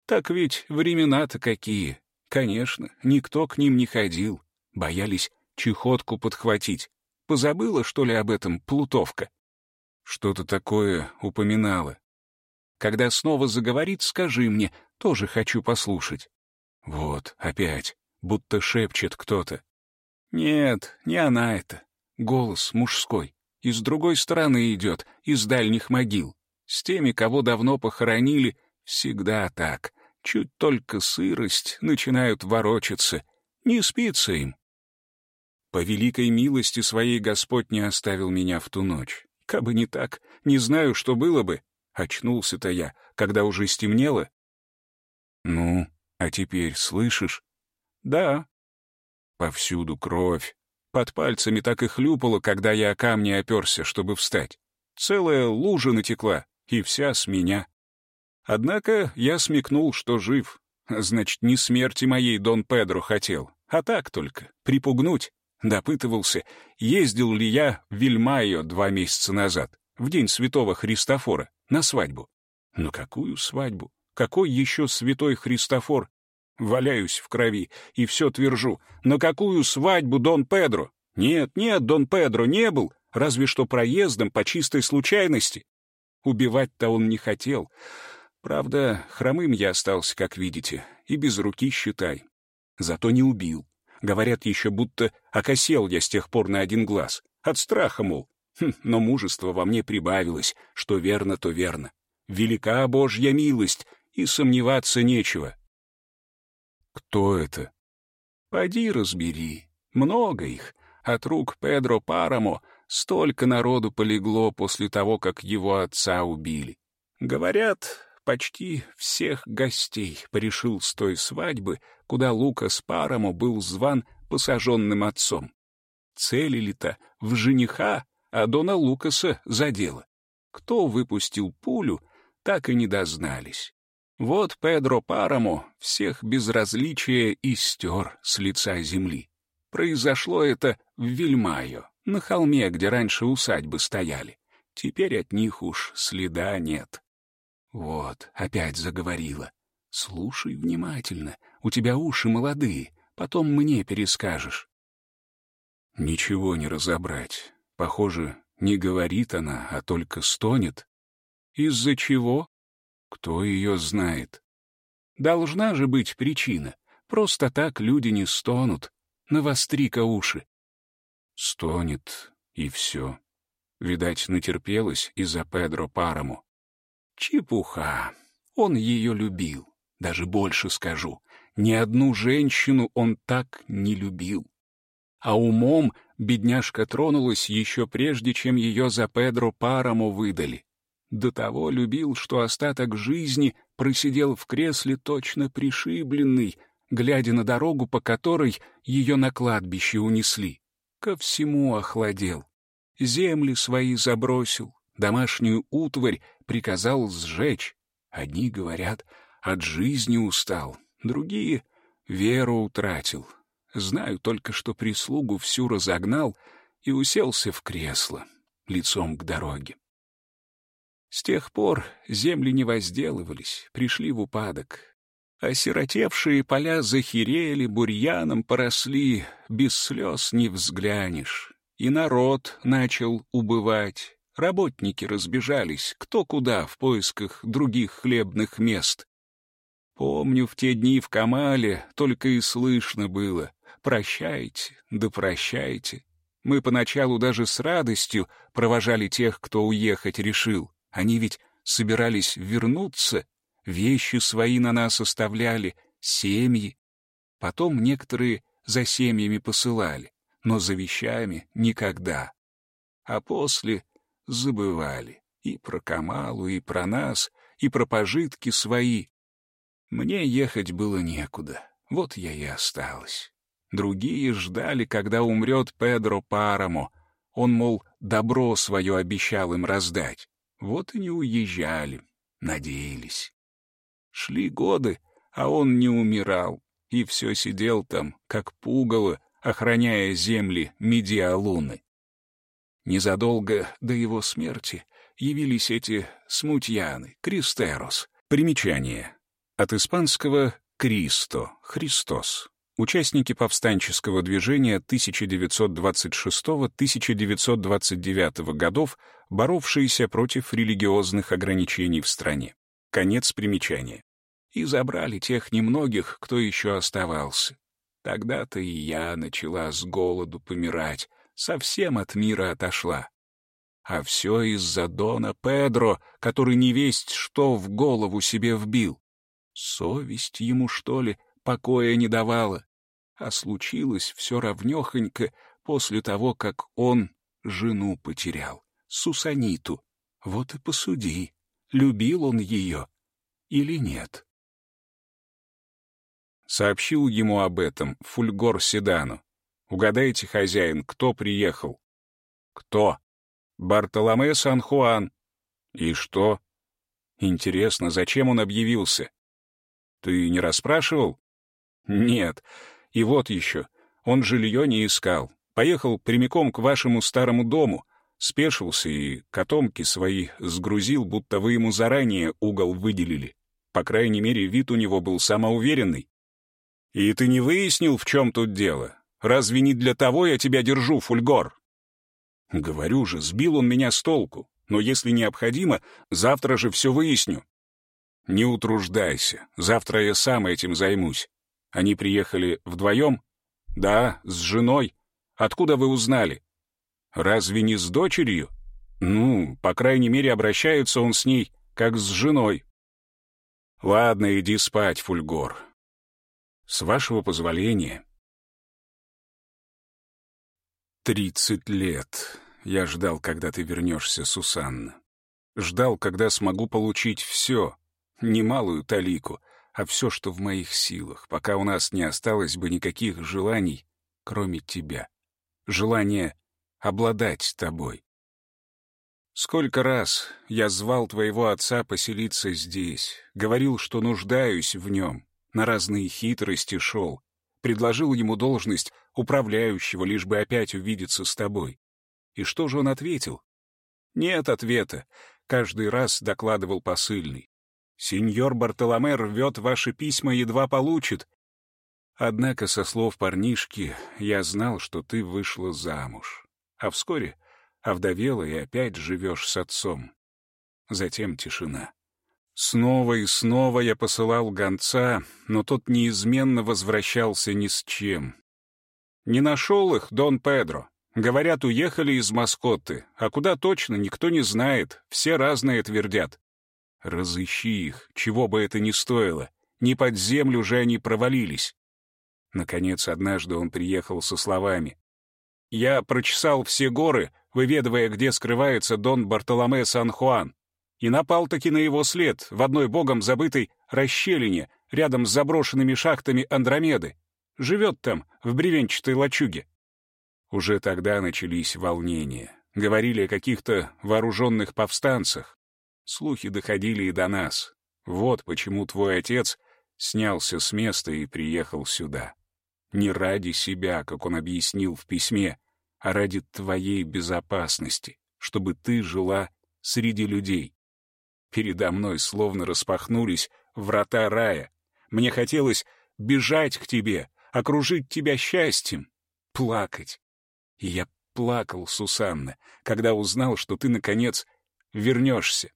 Так ведь времена-то какие. Конечно, никто к ним не ходил. Боялись чехотку подхватить. Позабыла, что ли, об этом плутовка? Что-то такое упоминала. Когда снова заговорит, скажи мне, тоже хочу послушать. Вот, опять будто шепчет кто-то. Нет, не она это. Голос мужской. И с другой стороны идет, из дальних могил. С теми, кого давно похоронили, всегда так. Чуть только сырость, начинают ворочаться. Не спится им. По великой милости своей Господь не оставил меня в ту ночь. Кабы не так, не знаю, что было бы. Очнулся-то я, когда уже стемнело. Ну, а теперь слышишь? Да. Повсюду кровь. Под пальцами так и хлюпало, когда я о камни оперся, чтобы встать. Целая лужа натекла, и вся с меня. Однако я смекнул, что жив. Значит, не смерти моей Дон Педро хотел, а так только, припугнуть. Допытывался, ездил ли я в Вильмайо два месяца назад, в день святого Христофора, на свадьбу. Но какую свадьбу? Какой еще святой Христофор? Валяюсь в крови и все твержу. На какую свадьбу, Дон Педро? Нет, нет, Дон Педро не был, разве что проездом по чистой случайности. Убивать-то он не хотел. Правда, хромым я остался, как видите, и без руки, считай. Зато не убил. Говорят еще, будто окосел я с тех пор на один глаз. От страха, мол. Хм, но мужество во мне прибавилось, что верно, то верно. Велика Божья милость, и сомневаться нечего. Кто это? Поди разбери. Много их. От рук Педро Парамо столько народу полегло после того, как его отца убили. Говорят, почти всех гостей порешил с той свадьбы, куда Лукас Парамо был зван посаженным отцом. Целили-то в жениха, а Дона Лукаса задело. Кто выпустил пулю, так и не дознались. Вот Педро Парамо всех безразличия и стер с лица земли. Произошло это в Вильмайо, на холме, где раньше усадьбы стояли. Теперь от них уж следа нет. Вот, опять заговорила. Слушай внимательно, У тебя уши молодые, потом мне перескажешь». Ничего не разобрать. Похоже, не говорит она, а только стонет. Из-за чего? Кто ее знает? Должна же быть причина. Просто так люди не стонут. Навостри-ка уши. Стонет, и все. Видать, натерпелась из-за Педро Параму. Чепуха. Он ее любил. Даже больше скажу. Ни одну женщину он так не любил. А умом бедняжка тронулась еще прежде, чем ее за Педро Параму выдали. До того любил, что остаток жизни просидел в кресле точно пришибленный, глядя на дорогу, по которой ее на кладбище унесли. Ко всему охладел. Земли свои забросил, домашнюю утварь приказал сжечь. Одни говорят, от жизни устал, другие — веру утратил. Знаю только, что прислугу всю разогнал и уселся в кресло, лицом к дороге. С тех пор земли не возделывались, пришли в упадок. Осиротевшие поля захерели, бурьяном поросли, без слез не взглянешь. И народ начал убывать, работники разбежались, кто куда в поисках других хлебных мест. Помню, в те дни в Камале только и слышно было «прощайте, да прощайте». Мы поначалу даже с радостью провожали тех, кто уехать решил. Они ведь собирались вернуться, вещи свои на нас оставляли, семьи. Потом некоторые за семьями посылали, но за вещами никогда. А после забывали и про Камалу, и про нас, и про пожитки свои. Мне ехать было некуда, вот я и осталась. Другие ждали, когда умрет Педро Парамо. Он, мол, добро свое обещал им раздать. Вот и не уезжали, надеялись. Шли годы, а он не умирал, и все сидел там, как пугало, охраняя земли Медиалуны. Незадолго до его смерти явились эти смутьяны, Кристерос. Примечание. От испанского «Кристо» — «Христос». Участники повстанческого движения 1926-1929 годов, боровшиеся против религиозных ограничений в стране. Конец примечания. И забрали тех немногих, кто еще оставался. Тогда-то и я начала с голоду помирать, совсем от мира отошла. А все из-за Дона Педро, который не весть что в голову себе вбил. Совесть ему, что ли, покоя не давала. А случилось все равнёхонько после того, как он жену потерял, Сусаниту. Вот и посуди, любил он ее или нет. Сообщил ему об этом Фульгор Седану. Угадайте, хозяин, кто приехал? Кто? Бартоломе Сан-Хуан. И что? Интересно, зачем он объявился? Ты не расспрашивал? Нет. И вот еще. Он жилье не искал. Поехал прямиком к вашему старому дому. Спешился и котомки свои сгрузил, будто вы ему заранее угол выделили. По крайней мере, вид у него был самоуверенный. И ты не выяснил, в чем тут дело? Разве не для того я тебя держу, Фульгор? Говорю же, сбил он меня с толку. Но если необходимо, завтра же все выясню. «Не утруждайся, завтра я сам этим займусь. Они приехали вдвоем?» «Да, с женой. Откуда вы узнали?» «Разве не с дочерью?» «Ну, по крайней мере, обращается он с ней, как с женой». «Ладно, иди спать, Фульгор. С вашего позволения». «Тридцать лет. Я ждал, когда ты вернешься, Сусанна. Ждал, когда смогу получить все, немалую талику, а все, что в моих силах, пока у нас не осталось бы никаких желаний, кроме тебя. Желание обладать тобой. Сколько раз я звал твоего отца поселиться здесь, говорил, что нуждаюсь в нем, на разные хитрости шел, предложил ему должность управляющего, лишь бы опять увидеться с тобой. И что же он ответил? Нет ответа, каждый раз докладывал посыльный. Сеньор Бартоломе рвет ваши письма, едва получит. Однако, со слов парнишки, я знал, что ты вышла замуж, а вскоре овдовела и опять живешь с отцом. Затем тишина. Снова и снова я посылал гонца, но тот неизменно возвращался ни с чем. Не нашел их, Дон Педро. Говорят, уехали из Маскотты, а куда точно, никто не знает, все разные твердят. Разыщи их, чего бы это ни стоило. Не под землю же они провалились. Наконец, однажды он приехал со словами. «Я прочесал все горы, выведывая, где скрывается Дон Бартоломе Сан-Хуан и напал-таки на его след в одной богом забытой расщелине рядом с заброшенными шахтами Андромеды. Живет там, в бревенчатой лачуге. Уже тогда начались волнения. Говорили о каких-то вооруженных повстанцах. Слухи доходили и до нас. Вот почему твой отец снялся с места и приехал сюда. Не ради себя, как он объяснил в письме, а ради твоей безопасности, чтобы ты жила среди людей. Передо мной словно распахнулись врата рая. Мне хотелось бежать к тебе, окружить тебя счастьем, плакать. И я плакал, Сусанна, когда узнал, что ты, наконец, вернешься.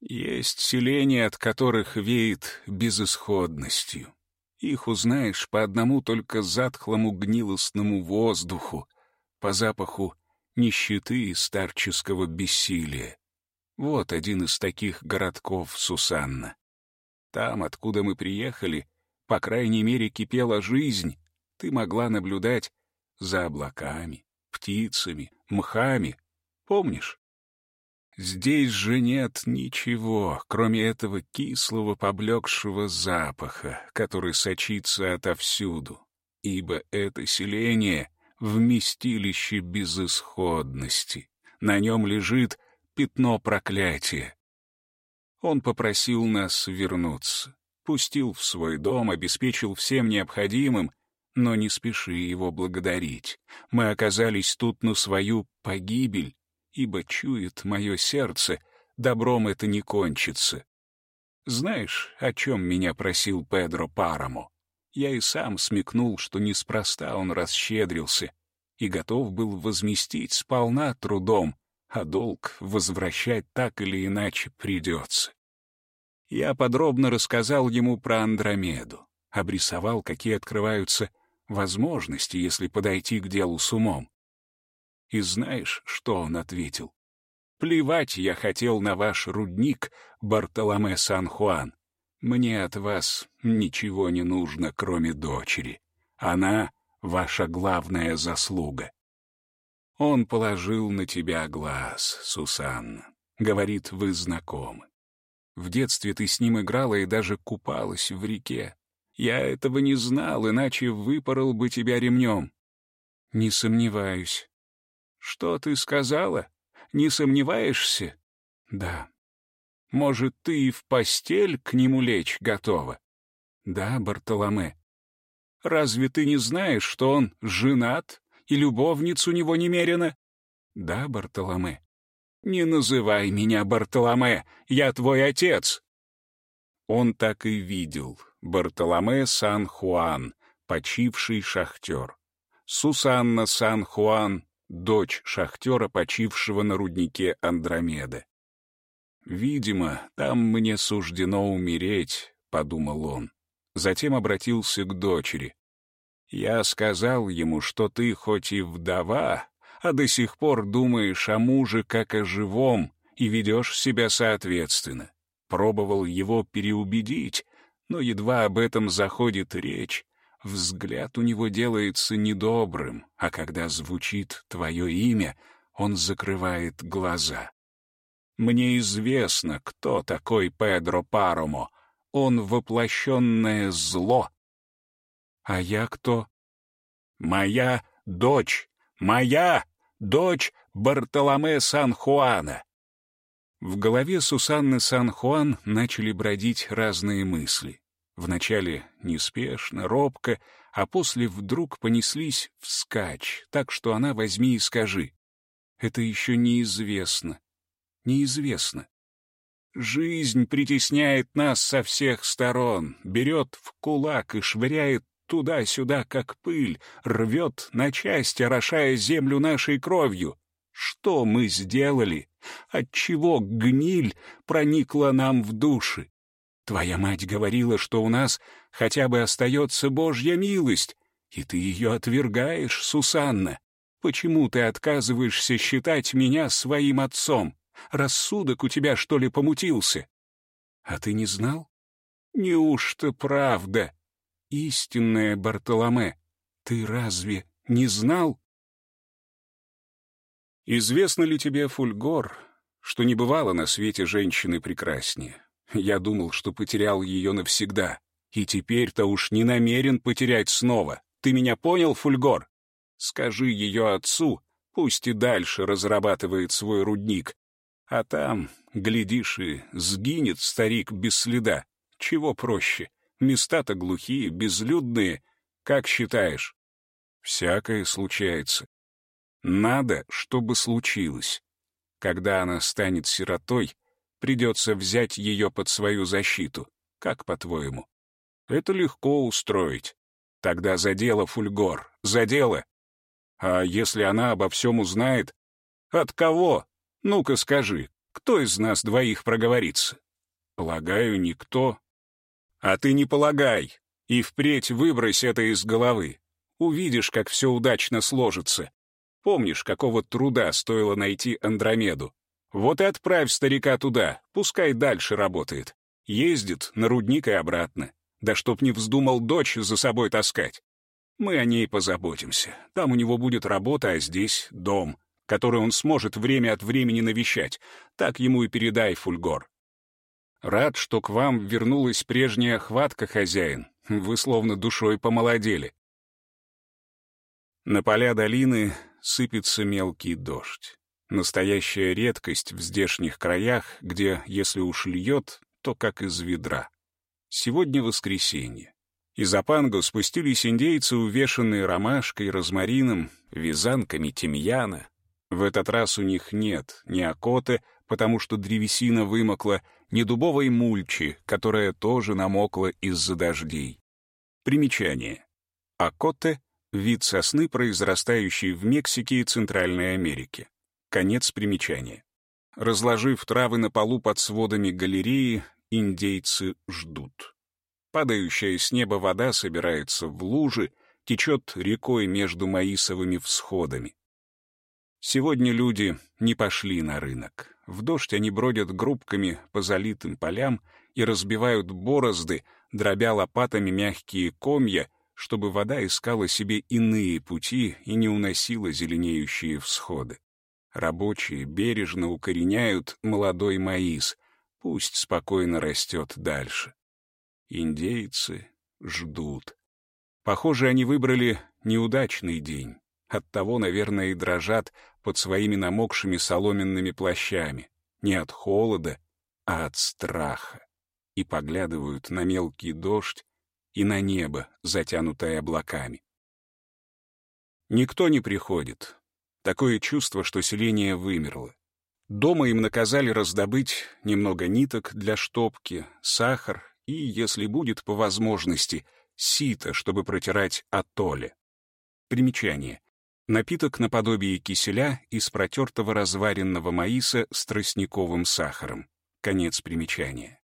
Есть селения, от которых веет безысходностью. Их узнаешь по одному только затхлому гнилостному воздуху, по запаху нищеты и старческого бессилия. Вот один из таких городков Сусанна. Там, откуда мы приехали, по крайней мере, кипела жизнь. Ты могла наблюдать за облаками, птицами, мхами. Помнишь? Здесь же нет ничего, кроме этого кислого поблекшего запаха, который сочится отовсюду, ибо это селение — вместилище безысходности. На нем лежит пятно проклятия. Он попросил нас вернуться, пустил в свой дом, обеспечил всем необходимым, но не спеши его благодарить. Мы оказались тут на свою погибель, ибо чует мое сердце, добром это не кончится. Знаешь, о чем меня просил Педро Парамо? Я и сам смекнул, что неспроста он расщедрился и готов был возместить сполна трудом, а долг возвращать так или иначе придется. Я подробно рассказал ему про Андромеду, обрисовал, какие открываются возможности, если подойти к делу с умом. И знаешь, что он ответил? «Плевать я хотел на ваш рудник, Бартоломе Сан-Хуан. Мне от вас ничего не нужно, кроме дочери. Она — ваша главная заслуга. Он положил на тебя глаз, Сусанна. Говорит, вы знакомы. В детстве ты с ним играла и даже купалась в реке. Я этого не знал, иначе выпорол бы тебя ремнем. Не сомневаюсь. Что ты сказала? Не сомневаешься? Да. Может, ты и в постель к нему лечь готова? Да, Бартоломе. Разве ты не знаешь, что он женат и любовниц у него немерено?» «Да, Бартоломе». «Не называй меня Бартоломе, я твой отец». Он так и видел. Бартоломе Сан-Хуан, почивший шахтер. Сусанна Сан-Хуан, дочь шахтера, почившего на руднике Андромеды. «Видимо, там мне суждено умереть», — подумал он. Затем обратился к дочери. Я сказал ему, что ты хоть и вдова, а до сих пор думаешь о муже как о живом и ведешь себя соответственно. Пробовал его переубедить, но едва об этом заходит речь, взгляд у него делается недобрым, а когда звучит твое имя, он закрывает глаза. Мне известно, кто такой Педро Паромо. Он воплощенное зло, а я кто? Моя дочь! Моя дочь Бартоломе Сан-Хуана! В голове Сусанны Сан-Хуан начали бродить разные мысли. Вначале неспешно, робко, а после вдруг понеслись вскачь, так что она возьми и скажи. Это еще неизвестно. Неизвестно. Жизнь притесняет нас со всех сторон, берет в кулак и швыряет туда-сюда, как пыль, рвет на части, орошая землю нашей кровью. Что мы сделали? Отчего гниль проникла нам в души? Твоя мать говорила, что у нас хотя бы остается Божья милость, и ты ее отвергаешь, Сусанна. Почему ты отказываешься считать меня своим отцом? Рассудок у тебя, что ли, помутился? А ты не знал? Неужто правда? Истинная Бартоломе, ты разве не знал? Известно ли тебе, Фульгор, что не бывало на свете женщины прекраснее? Я думал, что потерял ее навсегда, и теперь-то уж не намерен потерять снова. Ты меня понял, Фульгор? Скажи ее отцу, пусть и дальше разрабатывает свой рудник, а там, глядишь, и сгинет старик без следа. Чего проще? Места-то глухие, безлюдные. Как считаешь? Всякое случается. Надо, чтобы случилось. Когда она станет сиротой, придется взять ее под свою защиту. Как по-твоему? Это легко устроить. Тогда за дело, Фульгор, за дело. А если она обо всем узнает? От кого? Ну-ка скажи, кто из нас двоих проговорится? Полагаю, никто. А ты не полагай, и впредь выбрось это из головы. Увидишь, как все удачно сложится. Помнишь, какого труда стоило найти Андромеду? Вот и отправь старика туда, пускай дальше работает. Ездит на рудник и обратно. Да чтоб не вздумал дочь за собой таскать. Мы о ней позаботимся. Там у него будет работа, а здесь дом который он сможет время от времени навещать. Так ему и передай, Фульгор. Рад, что к вам вернулась прежняя хватка, хозяин. Вы словно душой помолодели. На поля долины сыпется мелкий дождь. Настоящая редкость в здешних краях, где, если уж льет, то как из ведра. Сегодня воскресенье. Из Апангу спустились индейцы, увешанные ромашкой, розмарином, вязанками тимьяна, в этот раз у них нет ни окоты, потому что древесина вымокла, ни дубовой мульчи, которая тоже намокла из-за дождей. Примечание. Акоте — вид сосны, произрастающий в Мексике и Центральной Америке. Конец примечания. Разложив травы на полу под сводами галереи, индейцы ждут. Падающая с неба вода собирается в лужи, течет рекой между маисовыми всходами. Сегодня люди не пошли на рынок. В дождь они бродят группками по залитым полям и разбивают борозды, дробя лопатами мягкие комья, чтобы вода искала себе иные пути и не уносила зеленеющие всходы. Рабочие бережно укореняют молодой маис, пусть спокойно растет дальше. Индейцы ждут. Похоже, они выбрали неудачный день. Оттого, наверное, и дрожат под своими намокшими соломенными плащами. Не от холода, а от страха. И поглядывают на мелкий дождь и на небо, затянутое облаками. Никто не приходит. Такое чувство, что селение вымерло. Дома им наказали раздобыть немного ниток для штопки, сахар и, если будет по возможности, сито, чтобы протирать атоле. Примечание. Напиток наподобие киселя из протертого разваренного маиса с тростниковым сахаром. Конец примечания.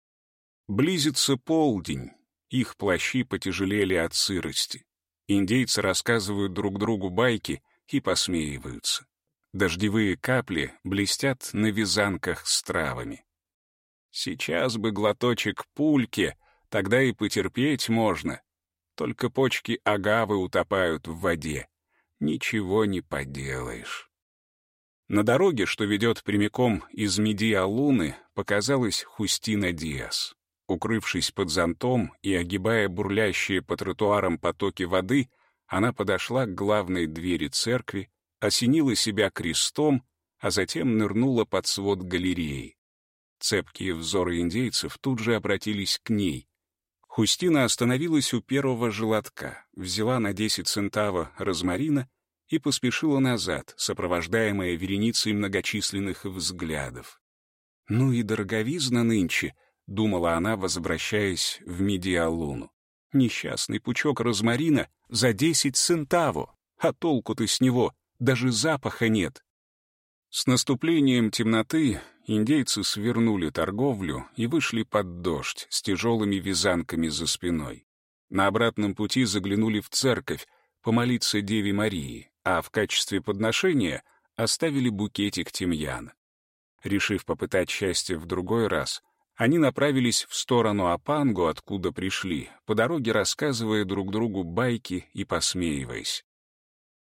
Близится полдень. Их плащи потяжелели от сырости. Индейцы рассказывают друг другу байки и посмеиваются. Дождевые капли блестят на вязанках с травами. Сейчас бы глоточек пульки, тогда и потерпеть можно. Только почки агавы утопают в воде ничего не поделаешь. На дороге, что ведет прямиком из Медиа-Луны, показалась Хустина Диас. Укрывшись под зонтом и огибая бурлящие по тротуарам потоки воды, она подошла к главной двери церкви, осенила себя крестом, а затем нырнула под свод галереи. Цепкие взоры индейцев тут же обратились к ней, Хустина остановилась у первого желатка, взяла на 10 центава розмарина и поспешила назад, сопровождаемая вереницей многочисленных взглядов. Ну и дороговизна нынче, думала она, возвращаясь в Медиалуну. Несчастный пучок розмарина за десять центаво, а толку-то с него, даже запаха нет. С наступлением темноты индейцы свернули торговлю и вышли под дождь с тяжелыми вязанками за спиной. На обратном пути заглянули в церковь помолиться Деве Марии, а в качестве подношения оставили букетик тимьяна. Решив попытать счастье в другой раз, они направились в сторону Апангу, откуда пришли, по дороге рассказывая друг другу байки и посмеиваясь.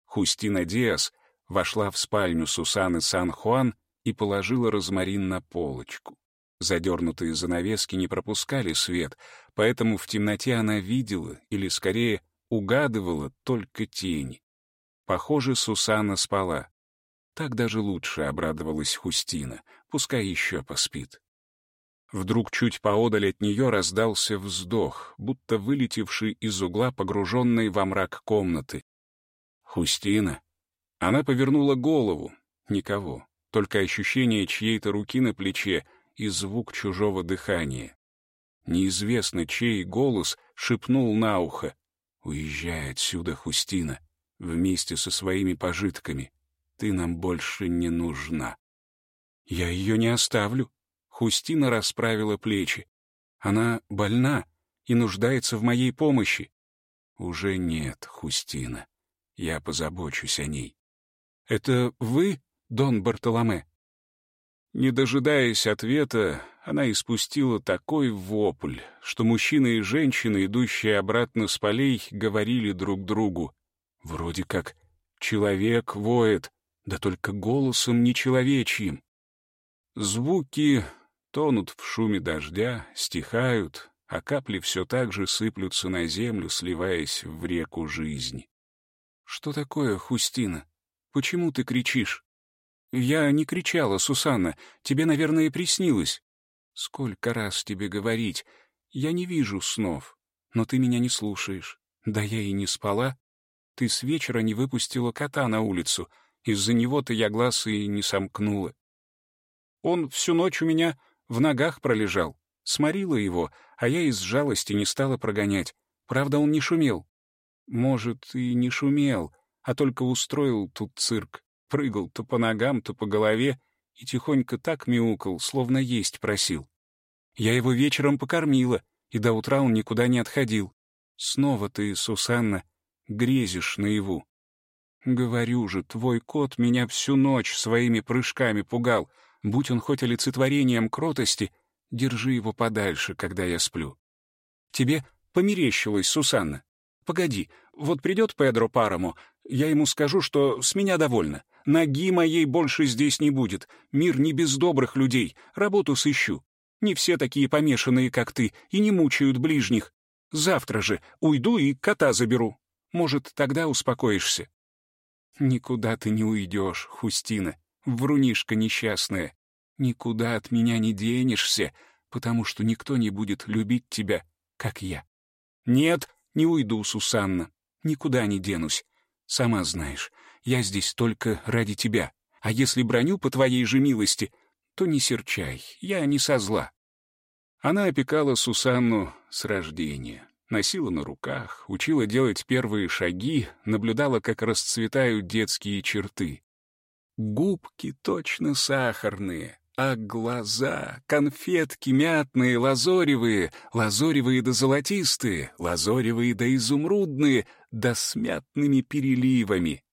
Хустина Диас вошла в спальню Сусаны Сан-Хуан и положила розмарин на полочку. Задернутые занавески не пропускали свет, поэтому в темноте она видела, или скорее угадывала, только тени. Похоже, Сусана спала. Так даже лучше обрадовалась Хустина, пускай еще поспит. Вдруг чуть поодаль от нее раздался вздох, будто вылетевший из угла, погруженной во мрак комнаты. «Хустина?» Она повернула голову. Никого, только ощущение чьей-то руки на плече и звук чужого дыхания. Неизвестно, чей голос шепнул на ухо. «Уезжай отсюда, Хустина, вместе со своими пожитками. Ты нам больше не нужна». «Я ее не оставлю». Хустина расправила плечи. «Она больна и нуждается в моей помощи». «Уже нет, Хустина. Я позабочусь о ней». «Это вы, Дон Бартоломе?» Не дожидаясь ответа, она испустила такой вопль, что мужчины и женщины, идущие обратно с полей, говорили друг другу. Вроде как человек воет, да только голосом нечеловечьим. Звуки тонут в шуме дождя, стихают, а капли все так же сыплются на землю, сливаясь в реку жизни. «Что такое, Хустина? Почему ты кричишь?» «Я не кричала, Сусанна. Тебе, наверное, приснилось». «Сколько раз тебе говорить? Я не вижу снов. Но ты меня не слушаешь. Да я и не спала. Ты с вечера не выпустила кота на улицу. Из-за него-то я глаз и не сомкнула. Он всю ночь у меня в ногах пролежал. Сморила его, а я из жалости не стала прогонять. Правда, он не шумел. Может, и не шумел, а только устроил тут цирк прыгал то по ногам, то по голове и тихонько так мяукал, словно есть просил. Я его вечером покормила, и до утра он никуда не отходил. Снова ты, Сусанна, грезишь наяву. Говорю же, твой кот меня всю ночь своими прыжками пугал. Будь он хоть олицетворением кротости, держи его подальше, когда я сплю. Тебе померещилось, Сусанна. Погоди, вот придет Педро Парому, я ему скажу, что с меня довольно. Ноги моей больше здесь не будет. Мир не без добрых людей. Работу сыщу. Не все такие помешанные, как ты, и не мучают ближних. Завтра же уйду и кота заберу. Может, тогда успокоишься. Никуда ты не уйдешь, Хустина, врунишка несчастная. Никуда от меня не денешься, потому что никто не будет любить тебя, как я. Нет, не уйду, Сусанна. Никуда не денусь. Сама знаешь, я здесь только ради тебя. А если броню по твоей же милости, то не серчай, я не со зла». Она опекала Сусанну с рождения, носила на руках, учила делать первые шаги, наблюдала, как расцветают детские черты. Губки точно сахарные, а глаза — конфетки мятные, лазоревые, лазоревые да золотистые, лазоревые да изумрудные, да с мятными переливами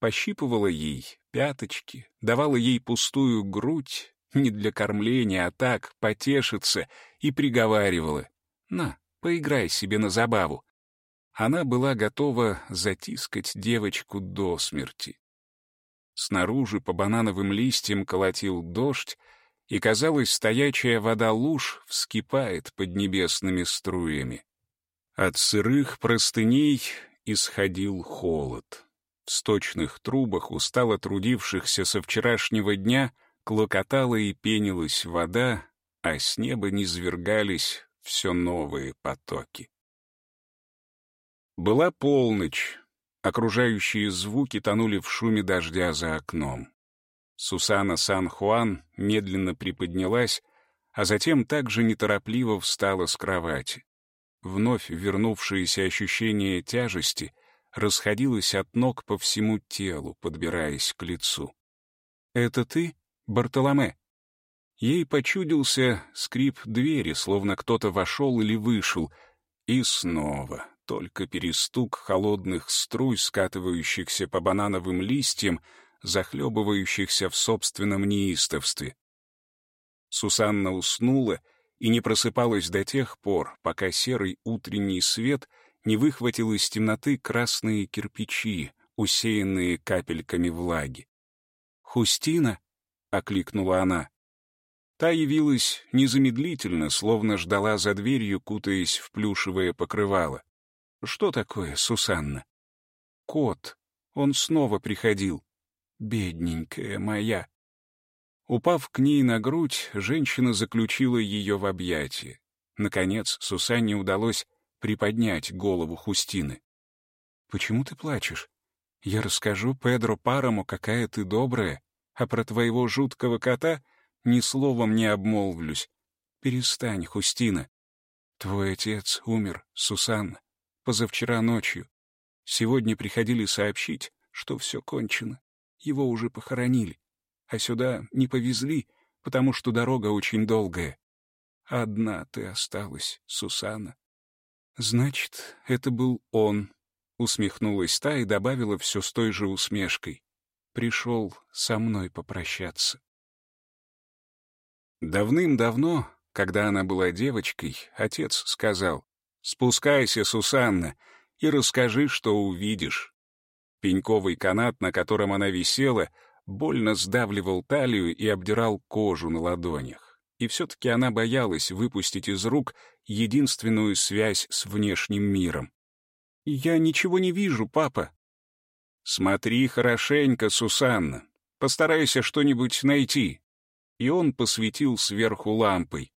пощипывала ей пяточки, давала ей пустую грудь, не для кормления, а так, потешиться, и приговаривала «На, поиграй себе на забаву». Она была готова затискать девочку до смерти. Снаружи по банановым листьям колотил дождь, и, казалось, стоячая вода луж вскипает под небесными струями. От сырых простыней исходил холод. В сточных трубах устало трудившихся со вчерашнего дня клокотала и пенилась вода, а с неба низвергались все новые потоки. Была полночь. Окружающие звуки тонули в шуме дождя за окном. Сусана Сан-Хуан медленно приподнялась, а затем также неторопливо встала с кровати. Вновь вернувшееся ощущение тяжести расходилось от ног по всему телу, подбираясь к лицу. «Это ты, Бартоломе?» Ей почудился скрип двери, словно кто-то вошел или вышел, и снова только перестук холодных струй, скатывающихся по банановым листьям, захлебывающихся в собственном неистовстве. Сусанна уснула и не просыпалась до тех пор, пока серый утренний свет не выхватил из темноты красные кирпичи, усеянные капельками влаги. «Хустина?» — окликнула она. Та явилась незамедлительно, словно ждала за дверью, кутаясь в плюшевое покрывало. «Что такое, Сусанна?» «Кот. Он снова приходил. Бедненькая моя. Упав к ней на грудь, женщина заключила ее в объятия. Наконец, Сусанне удалось приподнять голову Хустины. «Почему ты плачешь? Я расскажу Педро Парому, какая ты добрая, а про твоего жуткого кота ни словом не обмолвлюсь. Перестань, Хустина. Твой отец умер, Сусанна, позавчера ночью. Сегодня приходили сообщить, что все кончено его уже похоронили, а сюда не повезли, потому что дорога очень долгая. Одна ты осталась, Сусана. Значит, это был он, усмехнулась та и добавила все с той же усмешкой. Пришел со мной попрощаться. Давным-давно, когда она была девочкой, отец сказал, «Спускайся, Сусанна, и расскажи, что увидишь». Пеньковый канат, на котором она висела, больно сдавливал талию и обдирал кожу на ладонях. И все-таки она боялась выпустить из рук единственную связь с внешним миром. «Я ничего не вижу, папа». «Смотри хорошенько, Сусанна. Постарайся что-нибудь найти». И он посветил сверху лампой.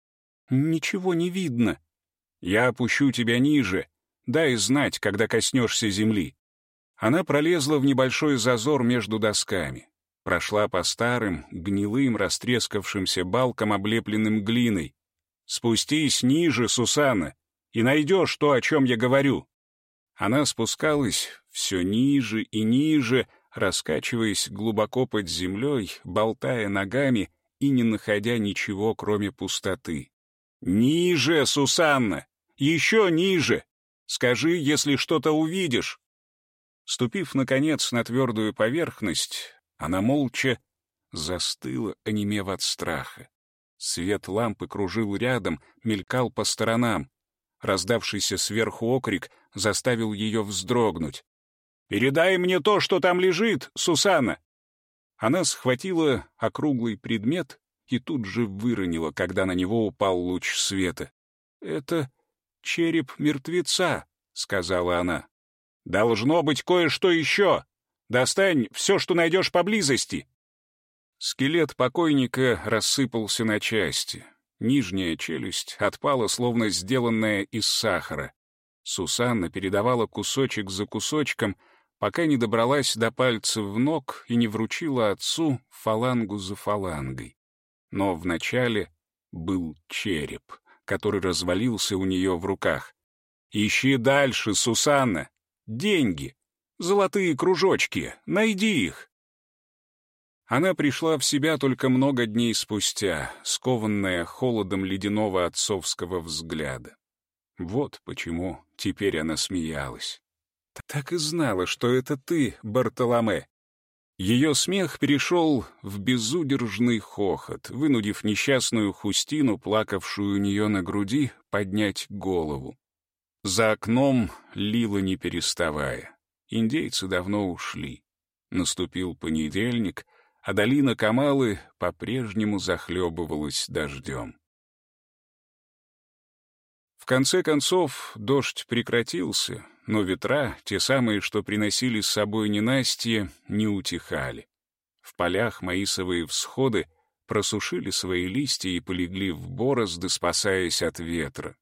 «Ничего не видно». «Я опущу тебя ниже. Дай знать, когда коснешься земли». Она пролезла в небольшой зазор между досками, прошла по старым, гнилым, растрескавшимся балкам, облепленным глиной. «Спустись ниже, Сусанна, и найдешь то, о чем я говорю». Она спускалась все ниже и ниже, раскачиваясь глубоко под землей, болтая ногами и не находя ничего, кроме пустоты. «Ниже, Сусанна! Еще ниже! Скажи, если что-то увидишь!» Ступив, наконец, на твердую поверхность, она молча застыла, онемев от страха. Свет лампы кружил рядом, мелькал по сторонам. Раздавшийся сверху окрик заставил ее вздрогнуть. «Передай мне то, что там лежит, Сусана!» Она схватила округлый предмет и тут же выронила, когда на него упал луч света. «Это череп мертвеца», — сказала она. Должно быть кое-что еще. Достань все, что найдешь поблизости. Скелет покойника рассыпался на части. Нижняя челюсть отпала, словно сделанная из сахара. Сусанна передавала кусочек за кусочком, пока не добралась до пальцев ног и не вручила отцу фалангу за фалангой. Но вначале был череп, который развалился у нее в руках. «Ищи дальше, Сусанна! Деньги. Золотые кружочки. Найди их. Она пришла в себя только много дней спустя, скованная холодом ледяного отцовского взгляда. Вот почему теперь она смеялась. Так и знала, что это ты, Бартоломе. Ее смех перешел в безудержный хохот, вынудив несчастную Хустину, плакавшую у нее на груди, поднять голову. За окном лило не переставая. Индейцы давно ушли. Наступил понедельник, а долина Камалы по-прежнему захлебывалась дождем. В конце концов, дождь прекратился, но ветра, те самые, что приносили с собой ненастье, не утихали. В полях маисовые всходы просушили свои листья и полегли в борозды, спасаясь от ветра.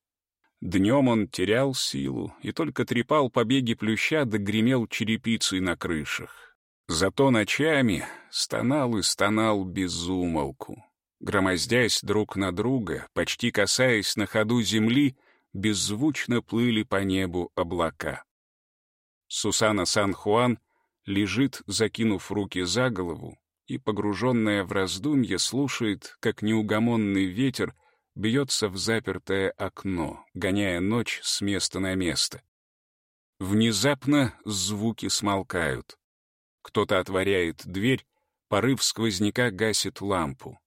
Днем он терял силу и только трепал побеги плюща да гремел черепицей на крышах. Зато ночами стонал и стонал безумолку. Громоздясь друг на друга, почти касаясь на ходу земли, беззвучно плыли по небу облака. Сусана Сан-Хуан лежит, закинув руки за голову, и, погруженная в раздумье, слушает, как неугомонный ветер бьется в запертое окно, гоняя ночь с места на место. Внезапно звуки смолкают. Кто-то отворяет дверь, порыв сквозняка гасит лампу.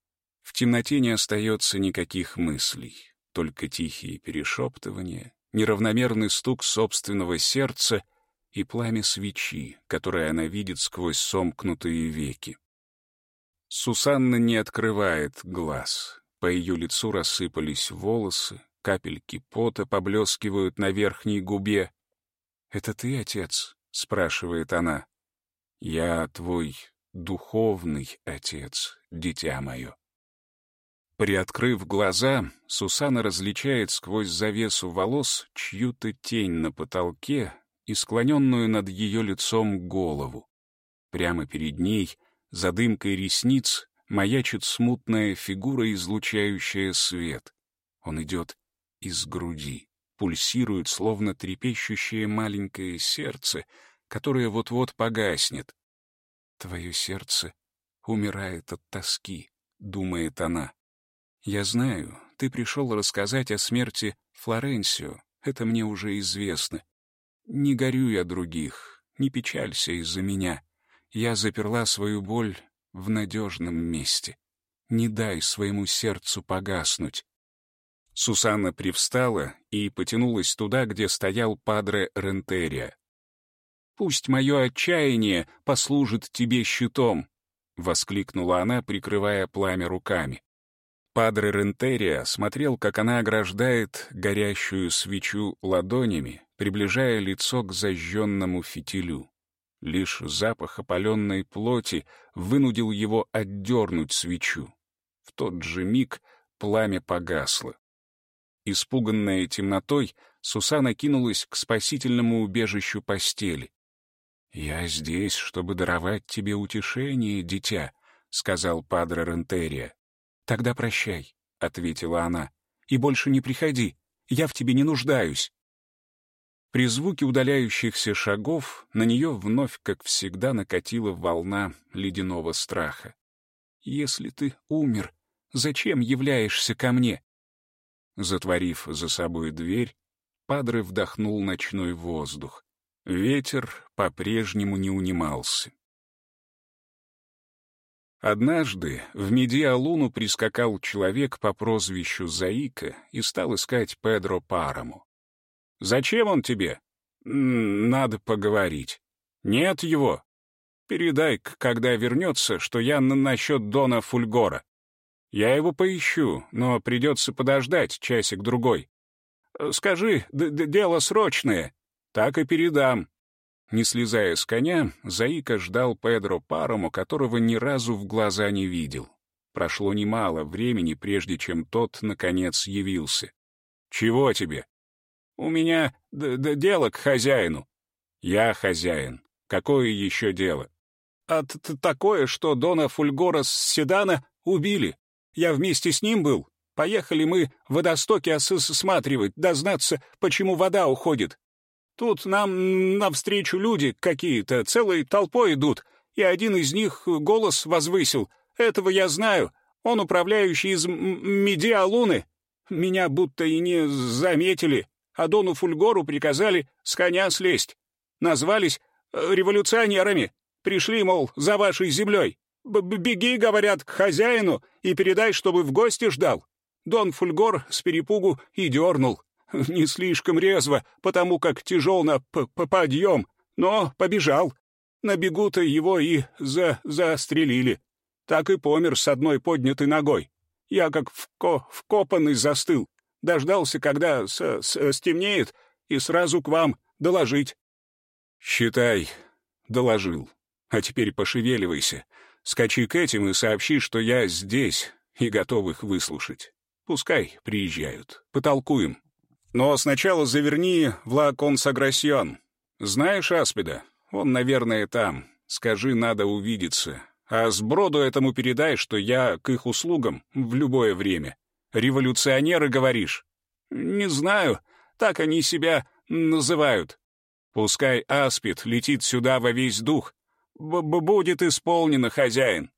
В темноте не остается никаких мыслей, только тихие перешептывания, неравномерный стук собственного сердца и пламя свечи, которое она видит сквозь сомкнутые веки. Сусанна не открывает глаз. По ее лицу рассыпались волосы, капельки пота поблескивают на верхней губе. «Это ты, отец?» — спрашивает она. «Я твой духовный отец, дитя мое». Приоткрыв глаза, Сусана различает сквозь завесу волос чью-то тень на потолке и склоненную над ее лицом голову. Прямо перед ней, за дымкой ресниц, маячит смутная фигура, излучающая свет. Он идет из груди, пульсирует, словно трепещущее маленькое сердце, которое вот-вот погаснет. «Твое сердце умирает от тоски», — думает она. «Я знаю, ты пришел рассказать о смерти Флоренсио, это мне уже известно. Не горюй о других, не печалься из-за меня. Я заперла свою боль в надежном месте. Не дай своему сердцу погаснуть. Сусанна привстала и потянулась туда, где стоял падре Рентерия. «Пусть мое отчаяние послужит тебе щитом!» — воскликнула она, прикрывая пламя руками. Падре Рентерия смотрел, как она ограждает горящую свечу ладонями, приближая лицо к зажженному фитилю. Лишь запах опаленной плоти вынудил его отдернуть свечу. В тот же миг пламя погасло. Испуганная темнотой, Сусана кинулась к спасительному убежищу постели. «Я здесь, чтобы даровать тебе утешение, дитя», — сказал Падре Рентерия. «Тогда прощай», — ответила она, — «и больше не приходи, я в тебе не нуждаюсь». При звуке удаляющихся шагов на нее вновь, как всегда, накатила волна ледяного страха. «Если ты умер, зачем являешься ко мне?» Затворив за собой дверь, Падре вдохнул ночной воздух. Ветер по-прежнему не унимался. Однажды в Медиалуну прискакал человек по прозвищу Заика и стал искать Педро Параму. «Зачем он тебе?» «Надо поговорить». «Нет его. Передай, когда вернется, что я насчет Дона Фульгора. Я его поищу, но придется подождать часик-другой. Скажи, дело срочное. Так и передам. Не слезая с коня, Заика ждал Педро Парому, которого ни разу в глаза не видел. Прошло немало времени, прежде чем тот, наконец, явился. «Чего тебе?» «У меня дело к хозяину». «Я хозяин. Какое еще дело?» «А такое, что Дона Фульгора с Седана убили. Я вместе с ним был. Поехали мы водостоки осматривать, дознаться, почему вода уходит. Тут нам навстречу люди какие-то, целой толпой идут, и один из них голос возвысил. Этого я знаю. Он управляющий из Медиалуны. Меня будто и не заметили, а Дону Фульгору приказали с коня слезть. Назвались э, революционерами. Пришли, мол, за вашей землей. Б «Беги, — говорят, — к хозяину и передай, чтобы в гости ждал». Дон Фульгор с перепугу и дернул. *laughs* Не слишком резво, потому как тяжел на п -п подъем, но побежал. На бегу-то его и за застрелили. Так и помер с одной поднятой ногой. Я как вко вкопанный застыл. Дождался, когда с -с стемнеет, и сразу к вам доложить. «Считай, доложил. А теперь пошевеливайся. Скачи к этим и сообщи, что я здесь и готов их выслушать. Пускай приезжают. Потолкуем. Но сначала заверни в Ла Консаграсьон. Знаешь Аспида? Он, наверное, там. Скажи, надо увидеться. А сброду этому передай, что я к их услугам в любое время. Революционеры, говоришь? Не знаю, так они себя называют. Пускай Аспид летит сюда во весь дух. Б -б Будет исполнено, хозяин.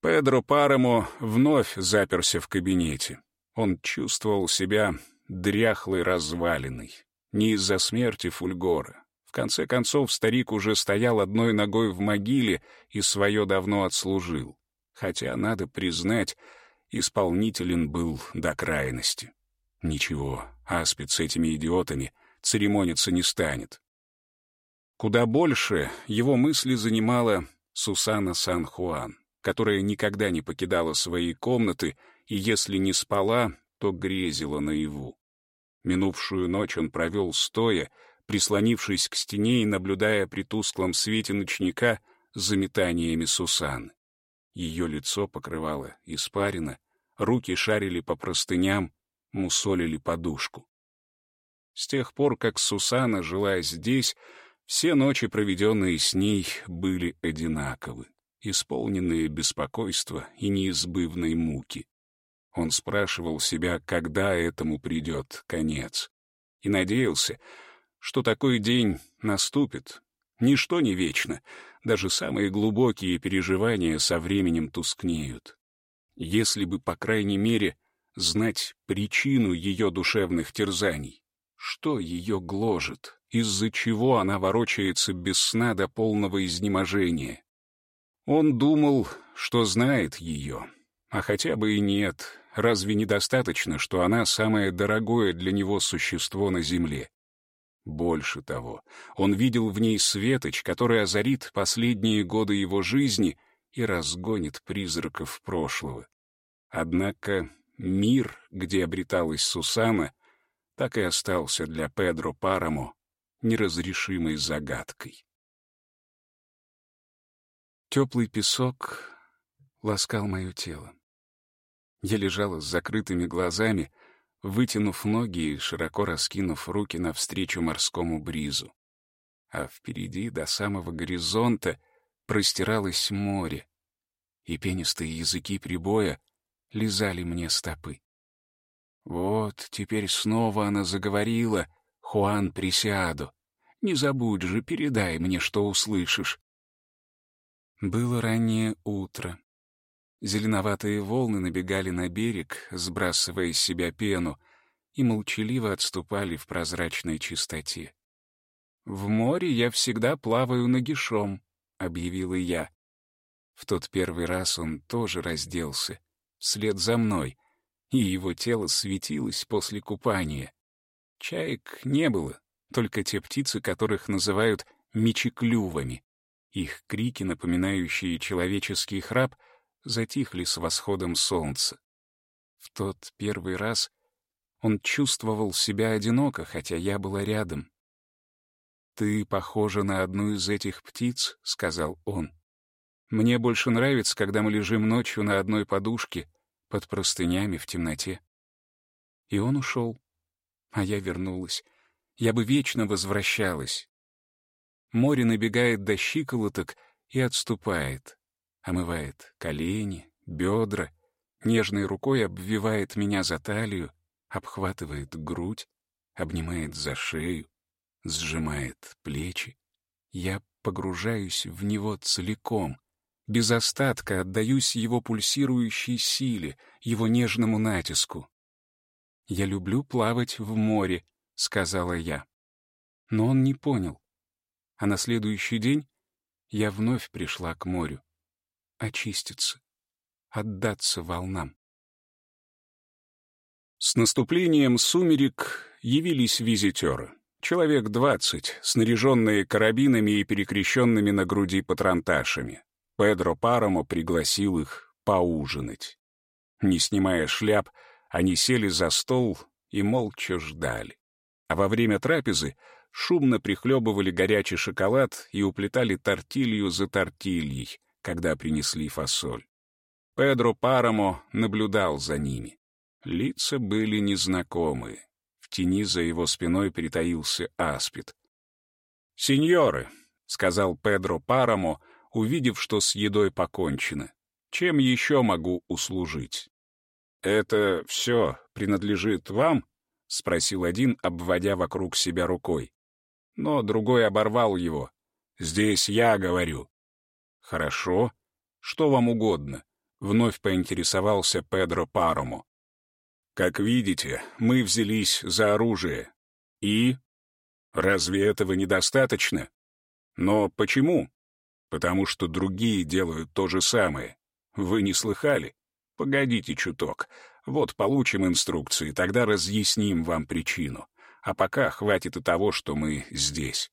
Педро Парamo вновь заперся в кабинете. Он чувствовал себя дряхлой развалиной. Не из-за смерти Фульгора. В конце концов, старик уже стоял одной ногой в могиле и свое давно отслужил. Хотя, надо признать, исполнителен был до крайности. Ничего, Аспид с этими идиотами церемониться не станет. Куда больше его мысли занимала Сусана Сан-Хуан, которая никогда не покидала свои комнаты и, если не спала, то грезила наяву. Минувшую ночь он провел стоя, прислонившись к стене и наблюдая при тусклом свете ночника за метаниями Сусаны. Ее лицо покрывало испарина, руки шарили по простыням, мусолили подушку. С тех пор, как Сусана жила здесь, все ночи, проведенные с ней, были одинаковы, исполненные беспокойства и неизбывной муки. Он спрашивал себя, когда этому придет конец, и надеялся, что такой день наступит. Ничто не вечно, даже самые глубокие переживания со временем тускнеют. Если бы, по крайней мере, знать причину ее душевных терзаний, что ее гложет, из-за чего она ворочается без сна до полного изнеможения. Он думал, что знает ее, а хотя бы и нет, разве недостаточно, что она самое дорогое для него существо на земле? Больше того, он видел в ней светоч, который озарит последние годы его жизни и разгонит призраков прошлого. Однако мир, где обреталась Сусана, так и остался для Педро Парамо неразрешимой загадкой. Теплый песок ласкал мое тело. Я лежала с закрытыми глазами, вытянув ноги и широко раскинув руки навстречу морскому бризу. А впереди, до самого горизонта, простиралось море, и пенистые языки прибоя лизали мне стопы. Вот теперь снова она заговорила, Хуан Присиадо. Не забудь же, передай мне, что услышишь. Было раннее утро. Зеленоватые волны набегали на берег, сбрасывая из себя пену, и молчаливо отступали в прозрачной чистоте. «В море я всегда плаваю нагишом», — объявила я. В тот первый раз он тоже разделся, вслед за мной, и его тело светилось после купания. Чаек не было, только те птицы, которых называют мечеклювами. Их крики, напоминающие человеческий храп — затихли с восходом солнца. В тот первый раз он чувствовал себя одиноко, хотя я была рядом. «Ты похожа на одну из этих птиц», — сказал он. «Мне больше нравится, когда мы лежим ночью на одной подушке, под простынями в темноте». И он ушел, а я вернулась. Я бы вечно возвращалась. Море набегает до щиколоток и отступает омывает колени, бедра, нежной рукой обвивает меня за талию, обхватывает грудь, обнимает за шею, сжимает плечи. Я погружаюсь в него целиком, без остатка отдаюсь его пульсирующей силе, его нежному натиску. «Я люблю плавать в море», — сказала я. Но он не понял. А на следующий день я вновь пришла к морю очиститься, отдаться волнам. С наступлением сумерек явились визитеры. Человек двадцать, снаряженные карабинами и перекрещенными на груди патронташами. Педро Парамо пригласил их поужинать. Не снимая шляп, они сели за стол и молча ждали. А во время трапезы шумно прихлебывали горячий шоколад и уплетали тортилью за тортильей, когда принесли фасоль. Педро Парамо наблюдал за ними. Лица были незнакомые. В тени за его спиной притаился аспид. «Сеньоры», — сказал Педро Парамо, увидев, что с едой покончено. «Чем еще могу услужить?» «Это все принадлежит вам?» — спросил один, обводя вокруг себя рукой. Но другой оборвал его. «Здесь я говорю». «Хорошо. Что вам угодно?» — вновь поинтересовался Педро Парому. «Как видите, мы взялись за оружие. И? Разве этого недостаточно? Но почему? Потому что другие делают то же самое. Вы не слыхали? Погодите чуток. Вот получим инструкции, тогда разъясним вам причину. А пока хватит и того, что мы здесь.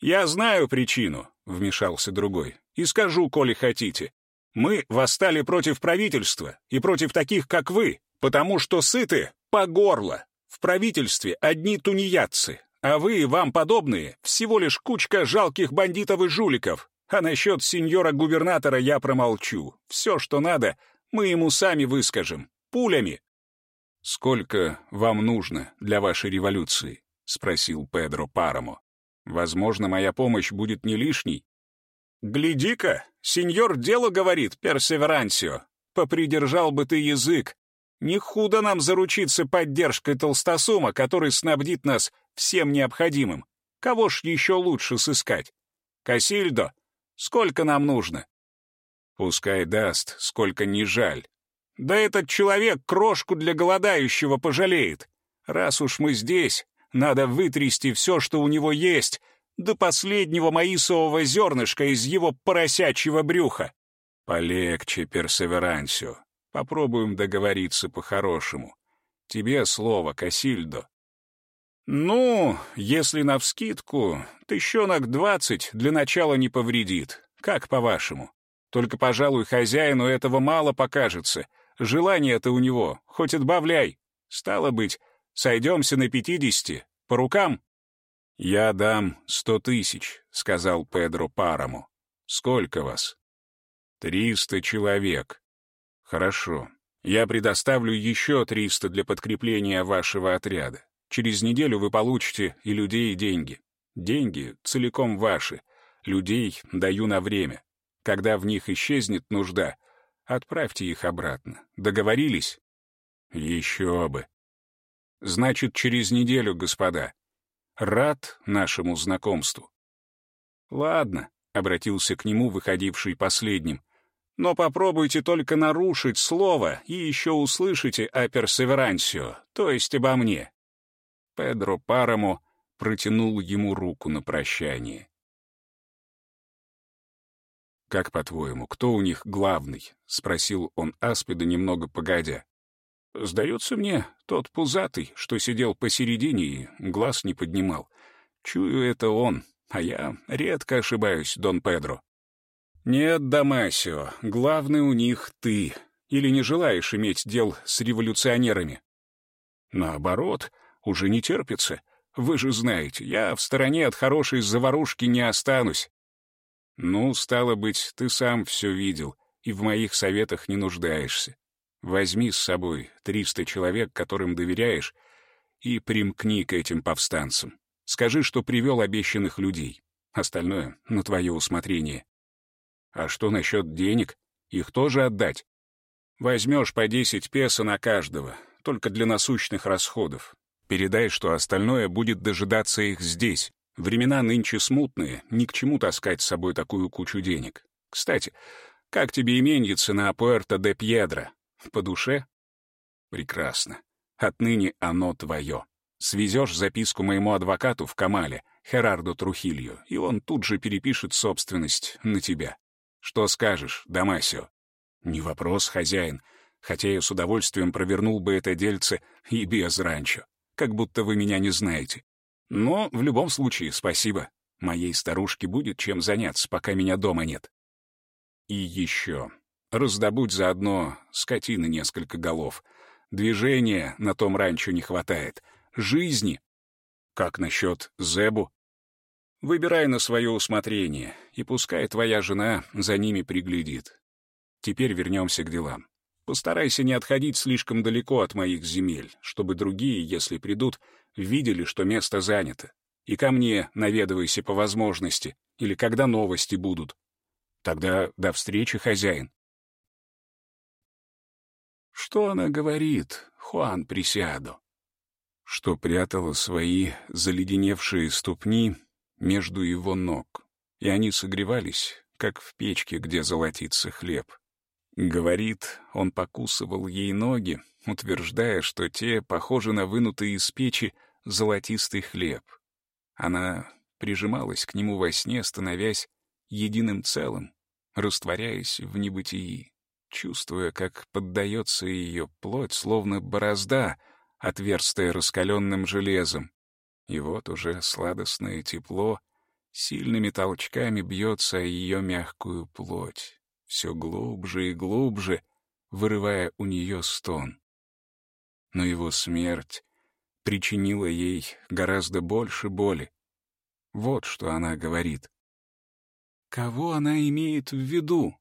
«Я знаю причину», — вмешался другой, — «и скажу, коли хотите. Мы восстали против правительства и против таких, как вы, потому что сыты по горло. В правительстве одни тунеядцы, а вы и вам подобные — всего лишь кучка жалких бандитов и жуликов. А насчет сеньора-губернатора я промолчу. Все, что надо, мы ему сами выскажем. Пулями. «Сколько вам нужно для вашей революции?» — спросил Педро Парамо. «Возможно, моя помощь будет не лишней». «Гляди-ка, сеньор дело говорит, персеверансио. Попридержал бы ты язык. Не худо нам заручиться поддержкой толстосума, который снабдит нас всем необходимым. Кого ж еще лучше сыскать? Касильдо, сколько нам нужно? Пускай даст, сколько не жаль. Да этот человек крошку для голодающего пожалеет. Раз уж мы здесь, надо вытрясти все, что у него есть, до последнего маисового зернышка из его поросячьего брюха. Полегче, персеверансио. Попробуем договориться по-хорошему. Тебе слово, Касильдо. Ну, если навскидку, тыщенок двадцать для начала не повредит. Как по-вашему? Только, пожалуй, хозяину этого мало покажется. Желание-то у него, хоть отбавляй. Стало быть, сойдемся на пятидесяти. По рукам? «Я дам сто тысяч», — сказал Педро Параму. «Сколько вас?» «Триста человек. «Хорошо. Я предоставлю еще 300 для подкрепления вашего отряда. Через неделю вы получите и людей, и деньги. Деньги целиком ваши. Людей даю на время. Когда в них исчезнет нужда, отправьте их обратно. Договорились? Еще бы. Значит, через неделю, господа. Рад нашему знакомству. Ладно, — обратился к нему выходивший последним. Но попробуйте только нарушить слово, и еще услышите о персеверансио, то есть обо мне». Педро Парамо протянул ему руку на прощание. «Как, по-твоему, кто у них главный?» — спросил он Аспида немного погодя. «Сдается мне, тот пузатый, что сидел посередине и глаз не поднимал. Чую, это он, а я редко ошибаюсь, Дон Педро». «Нет, Дамасио, главный у них ты. Или не желаешь иметь дел с революционерами?» «Наоборот, уже не терпится. Вы же знаете, я в стороне от хорошей заварушки не останусь». «Ну, стало быть, ты сам все видел и в моих советах не нуждаешься. Возьми с собой триста человек, которым доверяешь, и примкни к этим повстанцам. Скажи, что привел обещанных людей. Остальное — на твое усмотрение. А что насчет денег? Их тоже отдать? Возьмешь по 10 песо на каждого, только для насущных расходов. Передай, что остальное будет дожидаться их здесь. Времена нынче смутные, ни к чему таскать с собой такую кучу денег. Кстати, как тебе именьица на Пуэрто-де-Пьедро? По душе? Прекрасно. Отныне оно твое. Свезешь записку моему адвокату в Камале, Херардо Трухилью, и он тут же перепишет собственность на тебя. Что скажешь, Дамасио? Не вопрос, хозяин, хотя я с удовольствием провернул бы это дельце и без ранчо, как будто вы меня не знаете. Но в любом случае спасибо. Моей старушке будет чем заняться, пока меня дома нет. И еще. Раздобудь заодно скотины несколько голов. Движения на том ранчо не хватает. Жизни. Как насчет Зебу? Выбирай на свое усмотрение, и пускай твоя жена за ними приглядит. Теперь вернемся к делам. Постарайся не отходить слишком далеко от моих земель, чтобы другие, если придут, видели, что место занято. И ко мне наведывайся по возможности, или когда новости будут. Тогда до встречи, хозяин. Что она говорит, Хуан Присядо? Что прятала свои заледеневшие ступни между его ног, и они согревались, как в печке, где золотится хлеб. Говорит, он покусывал ей ноги, утверждая, что те похожи на вынутый из печи золотистый хлеб. Она прижималась к нему во сне, становясь единым целым, растворяясь в небытии, чувствуя, как поддается ее плоть, словно борозда, отверстая раскаленным железом. И вот уже сладостное тепло сильными толчками бьется ее мягкую плоть, все глубже и глубже, вырывая у нее стон. Но его смерть причинила ей гораздо больше боли. Вот что она говорит. Кого она имеет в виду?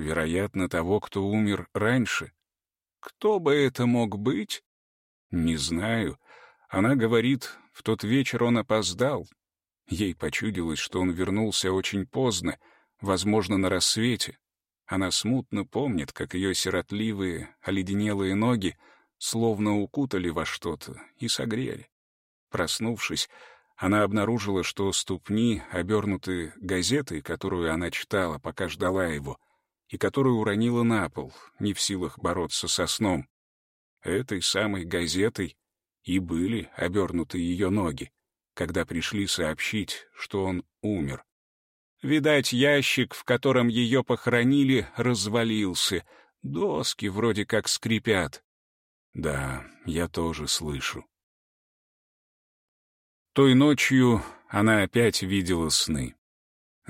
Вероятно, того, кто умер раньше. Кто бы это мог быть? Не знаю. Она говорит, в тот вечер он опоздал. Ей почудилось, что он вернулся очень поздно, возможно, на рассвете. Она смутно помнит, как ее сиротливые, оледенелые ноги словно укутали во что-то и согрели. Проснувшись, она обнаружила, что ступни обернуты газетой, которую она читала, пока ждала его, и которую уронила на пол, не в силах бороться со сном. Этой самой газетой и были обернуты ее ноги, когда пришли сообщить, что он умер. Видать, ящик, в котором ее похоронили, развалился. Доски вроде как скрипят. Да, я тоже слышу. Той ночью она опять видела сны.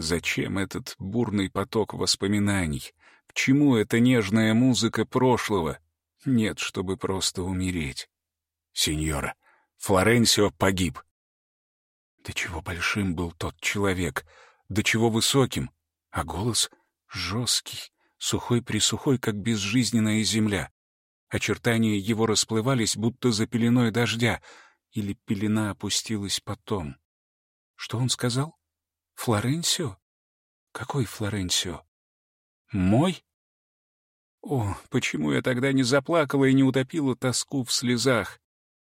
Зачем этот бурный поток воспоминаний? К чему эта нежная музыка прошлого? Нет, чтобы просто умереть. Сеньора, Флоренсио погиб. До чего большим был тот человек, до чего высоким, а голос жесткий, сухой-присухой, как безжизненная земля. Очертания его расплывались, будто за пеленой дождя — или пелена опустилась потом. Что он сказал? Флоренсио? Какой Флоренсио? Мой? О, почему я тогда не заплакала и не утопила тоску в слезах?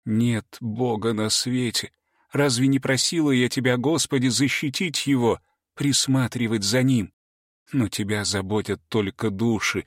Нет Бога на свете. Разве не просила я тебя, Господи, защитить его, присматривать за ним? Но тебя заботят только души,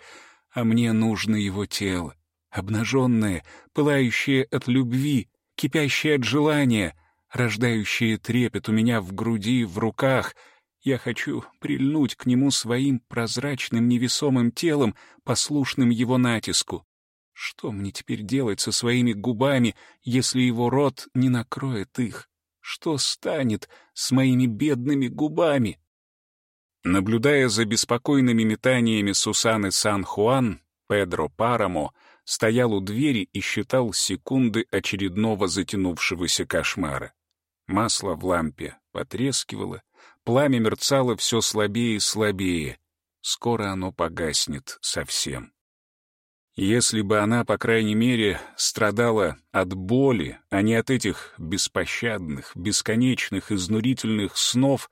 а мне нужно его тело, обнаженное, пылающее от любви, кипящее от желания, рождающее трепет у меня в груди, в руках. Я хочу прильнуть к нему своим прозрачным невесомым телом, послушным его натиску. Что мне теперь делать со своими губами, если его рот не накроет их? Что станет с моими бедными губами? Наблюдая за беспокойными метаниями Сусаны Сан-Хуан, Педро Парамо — стоял у двери и считал секунды очередного затянувшегося кошмара. Масло в лампе потрескивало, пламя мерцало все слабее и слабее. Скоро оно погаснет совсем. Если бы она, по крайней мере, страдала от боли, а не от этих беспощадных, бесконечных, изнурительных снов,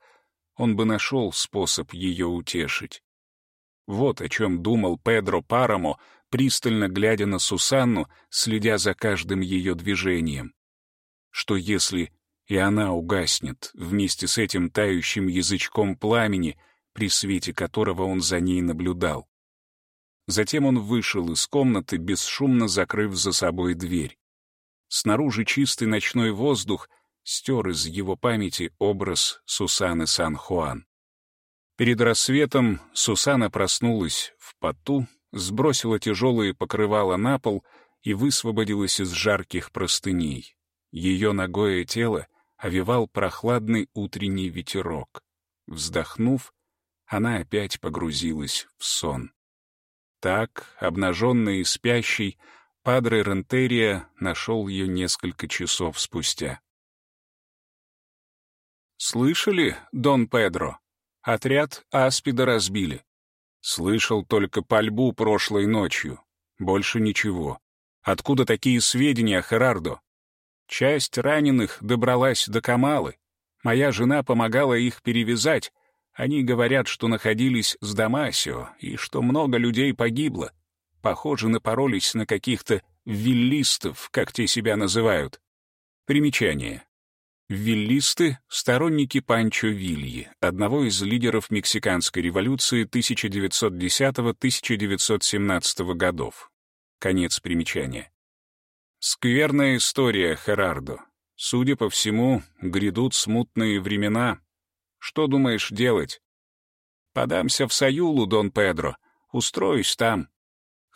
он бы нашел способ ее утешить. Вот о чем думал Педро Парамо, пристально глядя на Сусанну, следя за каждым ее движением. Что если и она угаснет вместе с этим тающим язычком пламени, при свете которого он за ней наблюдал? Затем он вышел из комнаты, бесшумно закрыв за собой дверь. Снаружи чистый ночной воздух стер из его памяти образ Сусаны Сан-Хуан. Перед рассветом Сусана проснулась в поту, сбросила тяжелые покрывала на пол и высвободилась из жарких простыней. Ее ногое тело овивал прохладный утренний ветерок. Вздохнув, она опять погрузилась в сон. Так, обнаженный и спящий, Падре Рентерия нашел ее несколько часов спустя. «Слышали, Дон Педро? Отряд Аспида разбили. Слышал только пальбу прошлой ночью. Больше ничего. Откуда такие сведения, Херардо? Часть раненых добралась до Камалы. Моя жена помогала их перевязать. Они говорят, что находились с Дамасио и что много людей погибло. Похоже, напоролись на каких-то виллистов, как те себя называют. Примечание. Виллисты — сторонники Панчо Вильи, одного из лидеров мексиканской революции 1910-1917 годов. Конец примечания. Скверная история, Херардо. Судя по всему, грядут смутные времена. Что думаешь делать? Подамся в Саюлу, Дон Педро. Устроюсь там.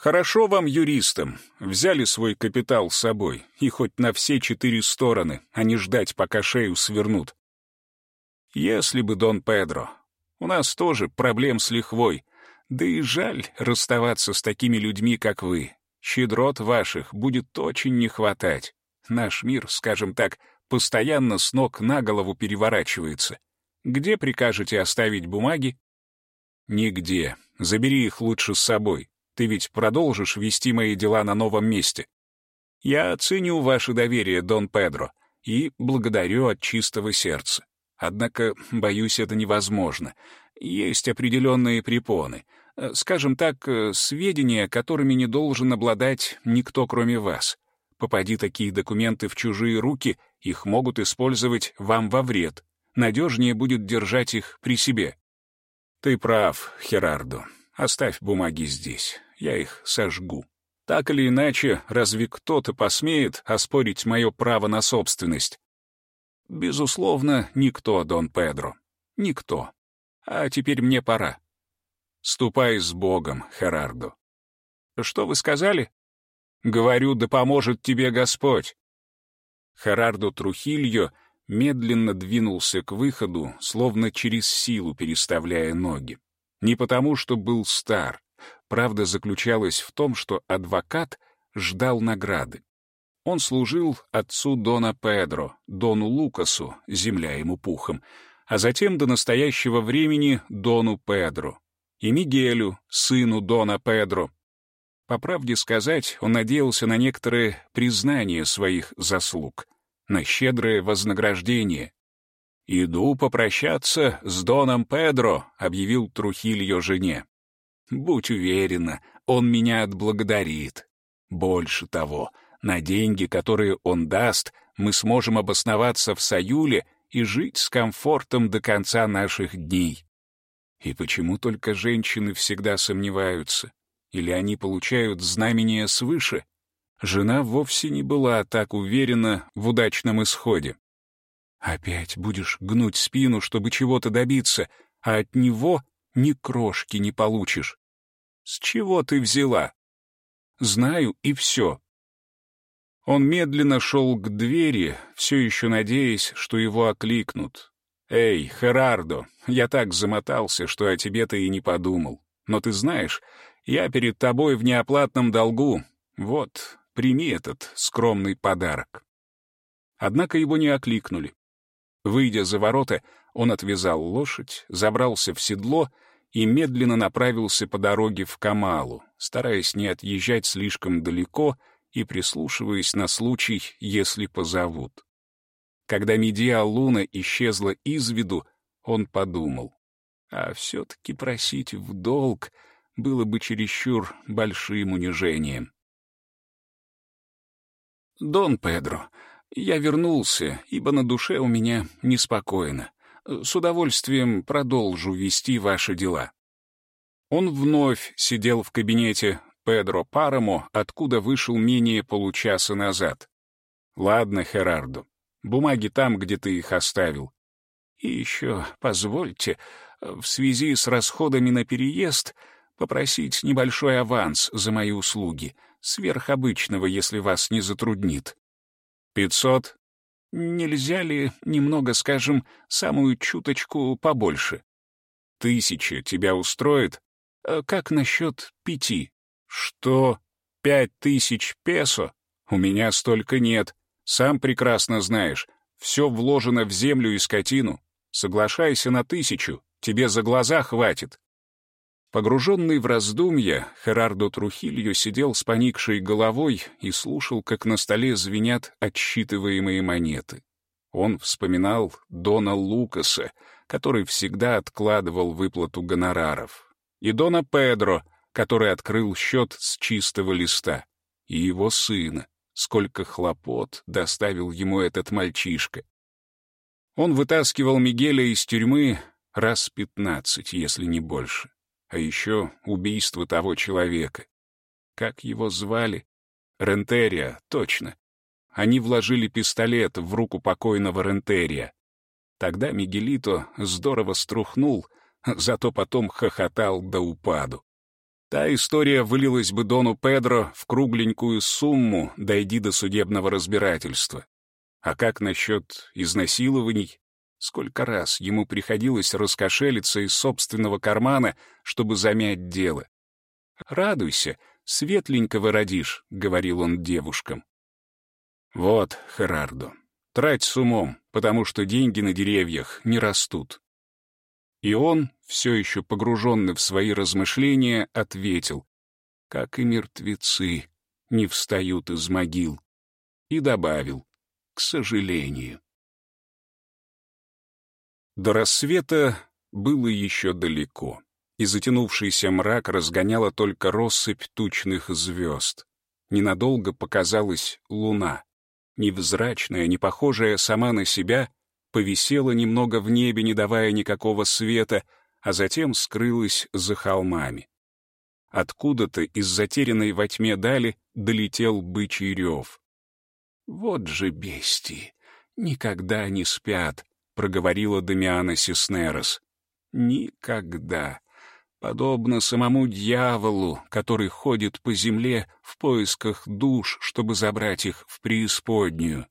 Хорошо вам, юристам, взяли свой капитал с собой, и хоть на все четыре стороны, а не ждать, пока шею свернут. Если бы, Дон Педро, у нас тоже проблем с лихвой, да и жаль расставаться с такими людьми, как вы. Щедрот ваших будет очень не хватать. Наш мир, скажем так, постоянно с ног на голову переворачивается. Где прикажете оставить бумаги? Нигде. Забери их лучше с собой. Ты ведь продолжишь вести мои дела на новом месте. Я ценю ваше доверие, Дон Педро, и благодарю от чистого сердца. Однако, боюсь, это невозможно. Есть определенные препоны. Э, скажем так, э, сведения, которыми не должен обладать никто, кроме вас. Попади такие документы в чужие руки, их могут использовать вам во вред. Надежнее будет держать их при себе. Ты прав, Херардо. Оставь бумаги здесь я их сожгу. Так или иначе, разве кто-то посмеет оспорить мое право на собственность? Безусловно, никто, Дон Педро. Никто. А теперь мне пора. Ступай с Богом, Херардо. Что вы сказали? Говорю, да поможет тебе Господь. Херардо Трухильо медленно двинулся к выходу, словно через силу переставляя ноги. Не потому, что был стар, Правда заключалась в том, что адвокат ждал награды. Он служил отцу Дона Педро, Дону Лукасу, земля ему пухом, а затем до настоящего времени Дону Педро и Мигелю, сыну Дона Педро. По правде сказать, он надеялся на некоторое признание своих заслуг, на щедрое вознаграждение. «Иду попрощаться с Доном Педро», — объявил Трухильо жене. Будь уверена, он меня отблагодарит. Больше того, на деньги, которые он даст, мы сможем обосноваться в Саюле и жить с комфортом до конца наших дней. И почему только женщины всегда сомневаются? Или они получают знамение свыше? Жена вовсе не была так уверена в удачном исходе. Опять будешь гнуть спину, чтобы чего-то добиться, а от него ни крошки не получишь. С чего ты взяла? Знаю, и все. Он медленно шел к двери, все еще надеясь, что его окликнут. «Эй, Херардо, я так замотался, что о тебе-то и не подумал. Но ты знаешь, я перед тобой в неоплатном долгу. Вот, прими этот скромный подарок». Однако его не окликнули. Выйдя за ворота, он отвязал лошадь, забрался в седло и медленно направился по дороге в Камалу, стараясь не отъезжать слишком далеко и прислушиваясь на случай, если позовут. Когда Медиа Луна исчезла из виду, он подумал, а все-таки просить в долг было бы чересчур большим унижением. «Дон Педро, я вернулся, ибо на душе у меня неспокойно. С удовольствием продолжу вести ваши дела». Он вновь сидел в кабинете Педро Парамо, откуда вышел менее получаса назад. «Ладно, Херардо, бумаги там, где ты их оставил. И еще, позвольте, в связи с расходами на переезд попросить небольшой аванс за мои услуги, сверх обычного, если вас не затруднит. Пятьсот Нельзя ли немного, скажем, самую чуточку побольше? Тысяча тебя устроит? А как насчет пяти? Что? Пять тысяч песо? У меня столько нет. Сам прекрасно знаешь. Все вложено в землю и скотину. Соглашайся на тысячу. Тебе за глаза хватит. Погруженный в раздумья, Херардо Трухилью сидел с поникшей головой и слушал, как на столе звенят отсчитываемые монеты. Он вспоминал Дона Лукаса, который всегда откладывал выплату гонораров, и Дона Педро, который открыл счет с чистого листа, и его сына, сколько хлопот доставил ему этот мальчишка. Он вытаскивал Мигеля из тюрьмы раз пятнадцать, если не больше. А еще убийство того человека. Как его звали? Рентерия, точно. Они вложили пистолет в руку покойного Рентерия. Тогда Мигелито здорово струхнул, зато потом хохотал до упаду. Та история вылилась бы Дону Педро в кругленькую сумму, дойди до судебного разбирательства. А как насчет изнасилований? Сколько раз ему приходилось раскошелиться из собственного кармана, чтобы замять дело. «Радуйся, светленького родишь», — говорил он девушкам. «Вот, Херардо, трать с умом, потому что деньги на деревьях не растут». И он, все еще погруженный в свои размышления, ответил, «Как и мертвецы не встают из могил», и добавил, «К сожалению». До рассвета было еще далеко, и затянувшийся мрак разгоняла только россыпь тучных звезд. Ненадолго показалась луна. Невзрачная, не похожая сама на себя, повисела немного в небе, не давая никакого света, а затем скрылась за холмами. Откуда-то из затерянной во тьме дали долетел бычий рев. «Вот же бестии! Никогда не спят!» Проговорила Дамиана Сиснерос. «Никогда. Подобно самому дьяволу, который ходит по земле в поисках душ, чтобы забрать их в преисподнюю».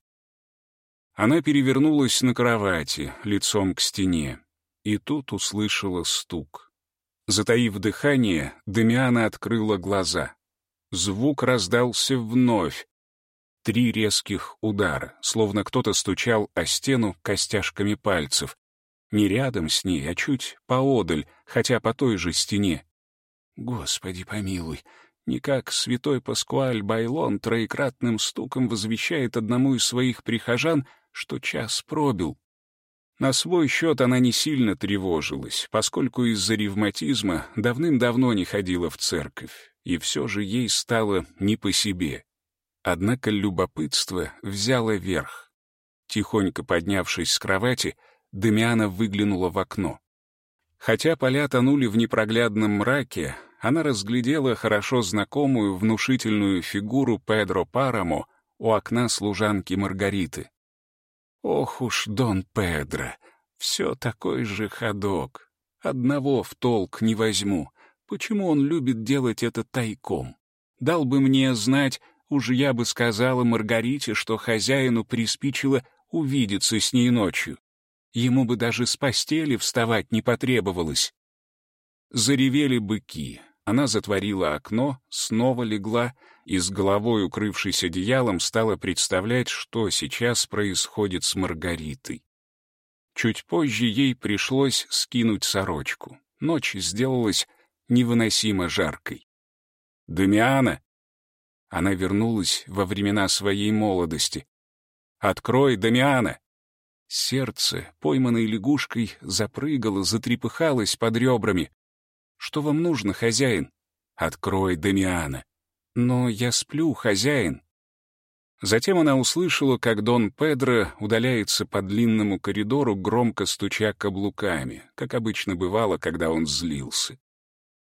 Она перевернулась на кровати, лицом к стене, и тут услышала стук. Затаив дыхание, Дамиана открыла глаза. Звук раздался вновь, Три резких удара, словно кто-то стучал о стену костяшками пальцев. Не рядом с ней, а чуть поодаль, хотя по той же стене. Господи помилуй, не как святой Паскуаль Байлон троекратным стуком возвещает одному из своих прихожан, что час пробил. На свой счет она не сильно тревожилась, поскольку из-за ревматизма давным-давно не ходила в церковь, и все же ей стало не по себе. Однако любопытство взяло верх. Тихонько поднявшись с кровати, Демиана выглянула в окно. Хотя поля тонули в непроглядном мраке, она разглядела хорошо знакомую внушительную фигуру Педро Парамо у окна служанки Маргариты. Ох уж Дон Педро, все такой же ходок. Одного в толк не возьму. Почему он любит делать это тайком? Дал бы мне знать, Уж я бы сказала Маргарите, что хозяину приспичило увидеться с ней ночью. Ему бы даже с постели вставать не потребовалось. Заревели быки. Она затворила окно, снова легла и с головой, укрывшись одеялом, стала представлять, что сейчас происходит с Маргаритой. Чуть позже ей пришлось скинуть сорочку. Ночь сделалась невыносимо жаркой. «Дамиана!» Она вернулась во времена своей молодости. «Открой, Дамиана!» Сердце, пойманной лягушкой, запрыгало, затрепыхалось под ребрами. «Что вам нужно, хозяин?» «Открой, Дамиана!» «Но я сплю, хозяин!» Затем она услышала, как Дон Педро удаляется по длинному коридору, громко стуча каблуками, как обычно бывало, когда он злился.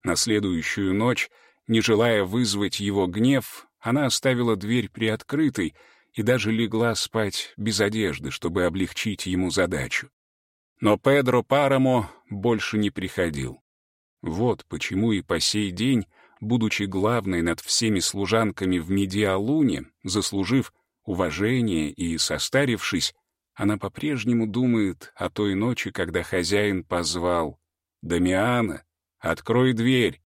На следующую ночь, не желая вызвать его гнев, она оставила дверь приоткрытой и даже легла спать без одежды, чтобы облегчить ему задачу. Но Педро Парамо больше не приходил. Вот почему и по сей день, будучи главной над всеми служанками в Медиалуне, заслужив уважение и состарившись, она по-прежнему думает о той ночи, когда хозяин позвал «Дамиана, открой дверь!»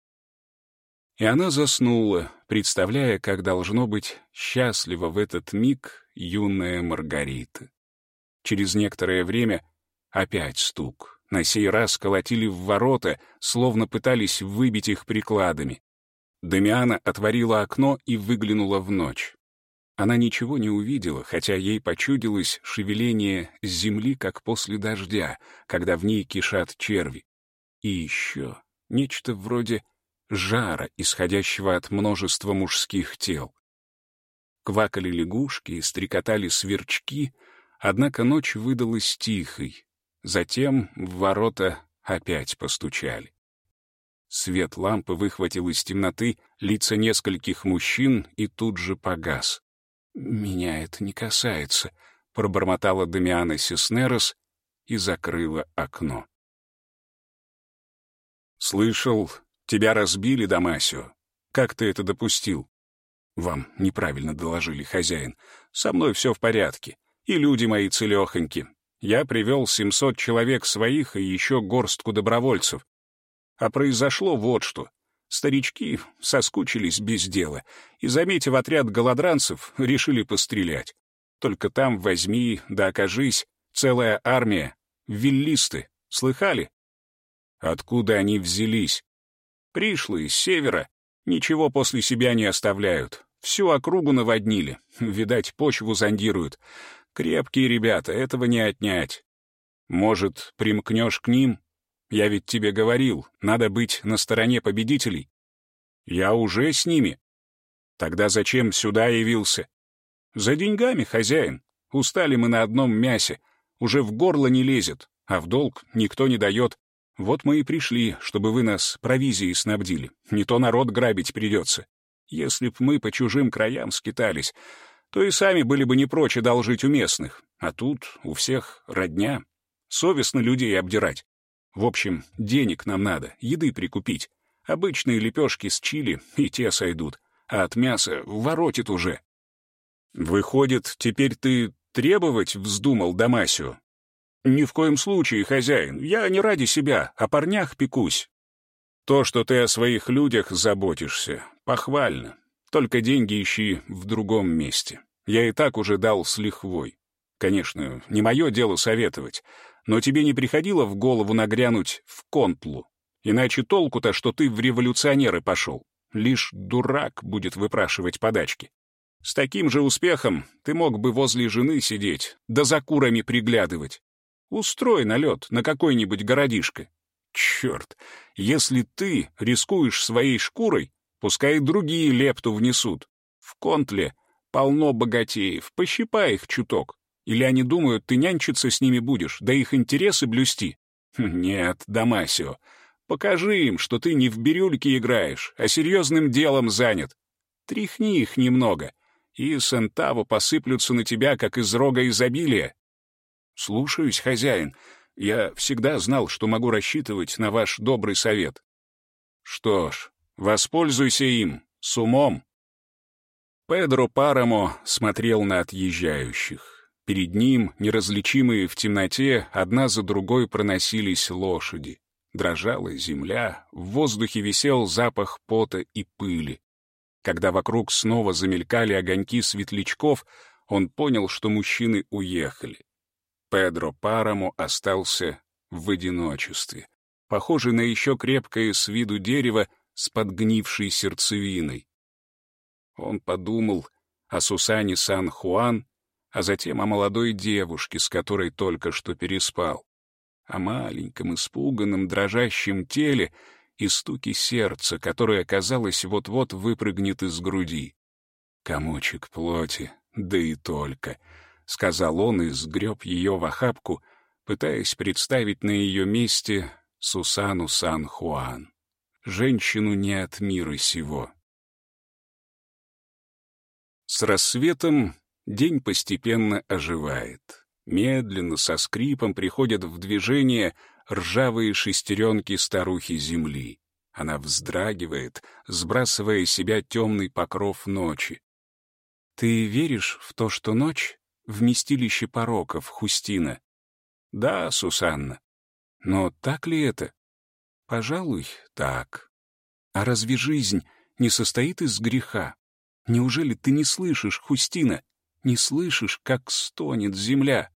И она заснула, представляя, как должно быть счастлива в этот миг юная Маргарита. Через некоторое время опять стук. На сей раз колотили в ворота, словно пытались выбить их прикладами. Дамиана отворила окно и выглянула в ночь. Она ничего не увидела, хотя ей почудилось шевеление земли, как после дождя, когда в ней кишат черви. И еще нечто вроде жара, исходящего от множества мужских тел. Квакали лягушки и стрекотали сверчки, однако ночь выдалась тихой. Затем в ворота опять постучали. Свет лампы выхватил из темноты лица нескольких мужчин и тут же погас. «Меня это не касается», — пробормотала Дамиана Сеснерос и закрыла окно. «Слышал, тебя разбили, Дамасио. Как ты это допустил?» «Вам неправильно доложили, хозяин. Со мной все в порядке. И люди мои целехоньки. Я привел 700 человек своих и еще горстку добровольцев. А произошло вот что. Старички соскучились без дела и, заметив отряд голодранцев, решили пострелять. Только там возьми да окажись целая армия. Виллисты. Слыхали? Откуда они взялись? Пришлые с севера. Ничего после себя не оставляют. Всю округу наводнили. *laughs* Видать, почву зондируют. Крепкие ребята, этого не отнять. Может, примкнешь к ним? Я ведь тебе говорил, надо быть на стороне победителей. Я уже с ними. Тогда зачем сюда явился? За деньгами, хозяин. Устали мы на одном мясе. Уже в горло не лезет, а в долг никто не дает. Вот мы и пришли, чтобы вы нас провизией снабдили. Не то народ грабить придется. Если б мы по чужим краям скитались, то и сами были бы не прочь одолжить у местных. А тут у всех родня. Совестно людей обдирать. В общем, денег нам надо, еды прикупить. Обычные лепешки с чили и те сойдут, а от мяса воротит уже. Выходит, теперь ты требовать вздумал Дамасио? Ни в коем случае, хозяин, я не ради себя, о парнях пекусь. То, что ты о своих людях заботишься, похвально. Только деньги ищи в другом месте. Я и так уже дал с лихвой. Конечно, не мое дело советовать, но тебе не приходило в голову нагрянуть в контлу? Иначе толку-то, что ты в революционеры пошел. Лишь дурак будет выпрашивать подачки. С таким же успехом ты мог бы возле жены сидеть, да за курами приглядывать. Устрой налет на какой-нибудь городишко. Черт, если ты рискуешь своей шкурой, пускай другие лепту внесут. В контле полно богатеев, пощипай их чуток. Или они думают, ты нянчиться с ними будешь, да их интересы блюсти? *laughs* Нет, Дамасио, покажи им, что ты не в бирюльке играешь, а серьезным делом занят. Тряхни их немного, и Сентаво посыплются на тебя, как из рога изобилия. Слушаюсь, хозяин. Я всегда знал, что могу рассчитывать на ваш добрый совет. Что ж, воспользуйся им, с умом. Педро Парамо смотрел на отъезжающих. Перед ним, неразличимые в темноте, одна за другой проносились лошади. Дрожала земля, в воздухе висел запах пота и пыли. Когда вокруг снова замелькали огоньки светлячков, он понял, что мужчины уехали. Педро Парамо остался в одиночестве, похожий на еще крепкое с виду дерево с подгнившей сердцевиной. Он подумал о Сусане Сан-Хуан а затем о молодой девушке, с которой только что переспал, о маленьком, испуганном, дрожащем теле и стуке сердца, которое, казалось, вот-вот выпрыгнет из груди. «Комочек плоти, да и только», — сказал он и сгреб ее в охапку, пытаясь представить на ее месте Сусану Сан-Хуан, женщину не от мира сего. С рассветом День постепенно оживает. Медленно, со скрипом приходят в движение ржавые шестеренки старухи земли. Она вздрагивает, сбрасывая с себя темный покров ночи. «Ты веришь в то, что ночь — вместилище пороков, Хустина?» «Да, Сусанна. Но так ли это?» «Пожалуй, так. А разве жизнь не состоит из греха? Неужели ты не слышишь, Хустина, не слышишь, как стонет земля?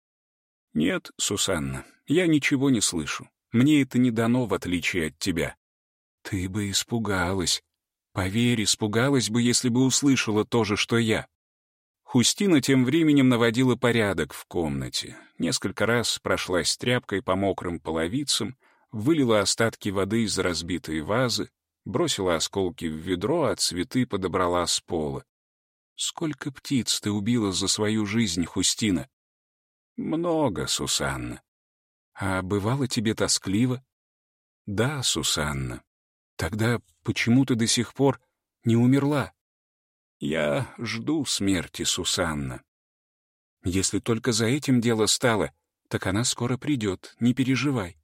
Нет, Сусанна, я ничего не слышу. Мне это не дано, в отличие от тебя. Ты бы испугалась. Поверь, испугалась бы, если бы услышала то же, что я. Хустина тем временем наводила порядок в комнате. Несколько раз прошлась тряпкой по мокрым половицам, вылила остатки воды из разбитой вазы, бросила осколки в ведро, а цветы подобрала с пола. «Сколько птиц ты убила за свою жизнь, Хустина?» «Много, Сусанна». «А бывало тебе тоскливо?» «Да, Сусанна. Тогда почему ты до сих пор не умерла?» «Я жду смерти, Сусанна». «Если только за этим дело стало, так она скоро придет, не переживай».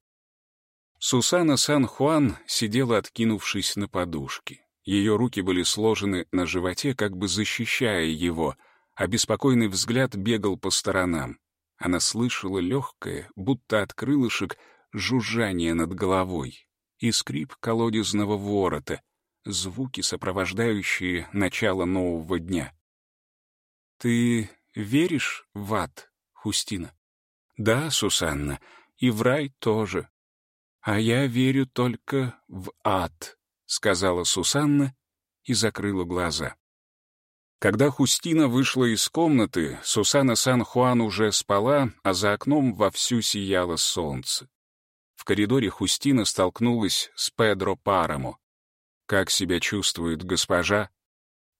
Сусана Сан-Хуан сидела, откинувшись на подушке. Ее руки были сложены на животе, как бы защищая его, а беспокойный взгляд бегал по сторонам. Она слышала легкое, будто от крылышек, жужжание над головой и скрип колодезного ворота, звуки, сопровождающие начало нового дня. «Ты веришь в ад, Хустина?» «Да, Сусанна, и в рай тоже. А я верю только в ад», — сказала Сусанна и закрыла глаза. Когда Хустина вышла из комнаты, Сусана Сан-Хуан уже спала, а за окном вовсю сияло солнце. В коридоре Хустина столкнулась с Педро Парамо. «Как себя чувствует госпожа?»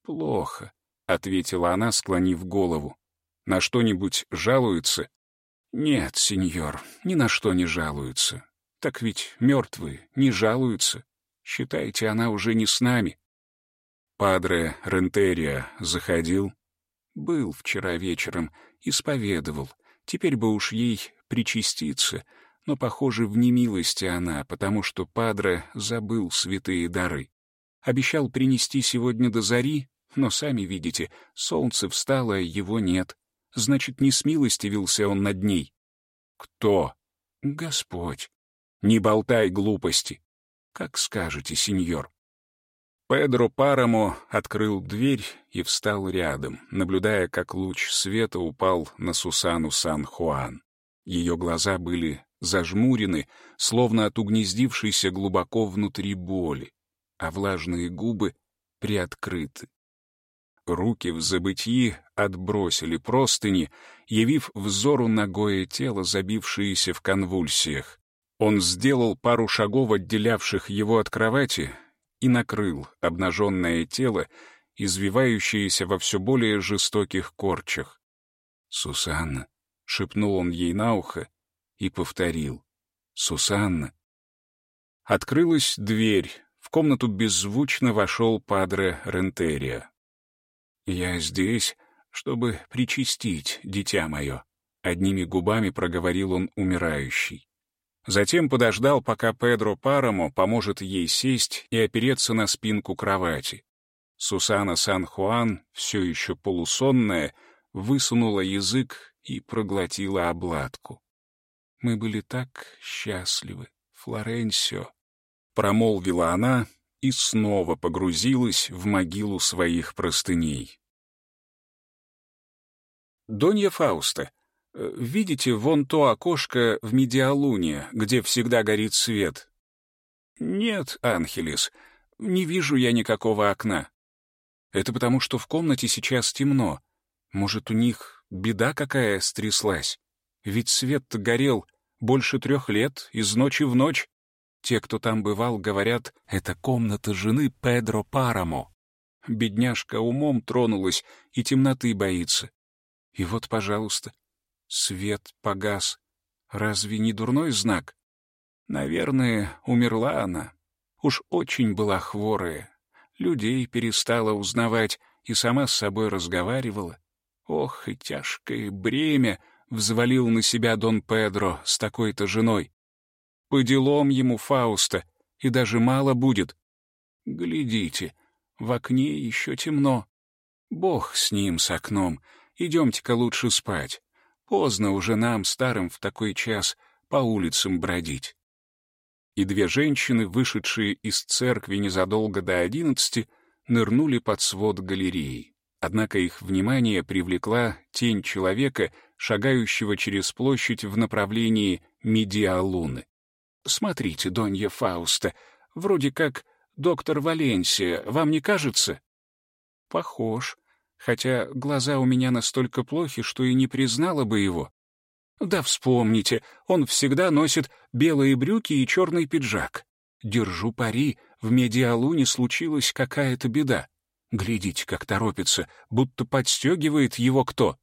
«Плохо», — ответила она, склонив голову. «На что-нибудь жалуется?» «Нет, сеньор, ни на что не жалуются. Так ведь мертвые не жалуются. Считайте, она уже не с нами. Падре Рентерия заходил? Был вчера вечером, исповедовал. Теперь бы уж ей причаститься, но, похоже, в немилости она, потому что Падре забыл святые дары. Обещал принести сегодня до зари, но, сами видите, солнце встало, а его нет. Значит, не смилостивился он над ней. Кто? Господь. Не болтай глупости. Как скажете, сеньор. Педро Парамо открыл дверь и встал рядом, наблюдая, как луч света упал на Сусану Сан-Хуан. Ее глаза были зажмурены, словно от угнездившейся глубоко внутри боли, а влажные губы приоткрыты. Руки в забытии отбросили простыни, явив взору ногое тело, забившееся в конвульсиях. Он сделал пару шагов, отделявших его от кровати, и накрыл обнаженное тело, извивающееся во все более жестоких корчах. «Сусанна», — шепнул он ей на ухо и повторил. «Сусанна». Открылась дверь. В комнату беззвучно вошел падре Рентерия. «Я здесь, чтобы причастить, дитя мое», — одними губами проговорил он умирающий. Затем подождал, пока Педро Парамо поможет ей сесть и опереться на спинку кровати. Сусана Сан-Хуан, все еще полусонная, высунула язык и проглотила обладку. «Мы были так счастливы, Флоренсио», — промолвила она и снова погрузилась в могилу своих простыней. «Донья Фауста, Э, видите вон то окошко в медиалуне, где всегда горит свет? Нет, Анхелис, не вижу я никакого окна. Это потому, что в комнате сейчас темно. Может, у них беда какая стряслась? Ведь свет-то горел больше трех лет, из ночи в ночь. Те, кто там бывал, говорят, это комната жены Педро Парамо. Бедняжка умом тронулась и темноты боится. И вот, пожалуйста, Свет погас. Разве не дурной знак? Наверное, умерла она. Уж очень была хворая. Людей перестала узнавать и сама с собой разговаривала. Ох, и тяжкое бремя взвалил на себя Дон Педро с такой-то женой. По делам ему Фауста, и даже мало будет. Глядите, в окне еще темно. Бог с ним, с окном. Идемте-ка лучше спать. Поздно уже нам, старым, в такой час по улицам бродить. И две женщины, вышедшие из церкви незадолго до одиннадцати, нырнули под свод галереи. Однако их внимание привлекла тень человека, шагающего через площадь в направлении Медиалуны. Смотрите, Донья Фауста, вроде как доктор Валенсия, вам не кажется?» «Похож, хотя глаза у меня настолько плохи, что и не признала бы его». «Да вспомните, он всегда носит белые брюки и черный пиджак. Держу пари, в Медиалуне случилась какая-то беда. Глядите, как торопится, будто подстегивает его кто».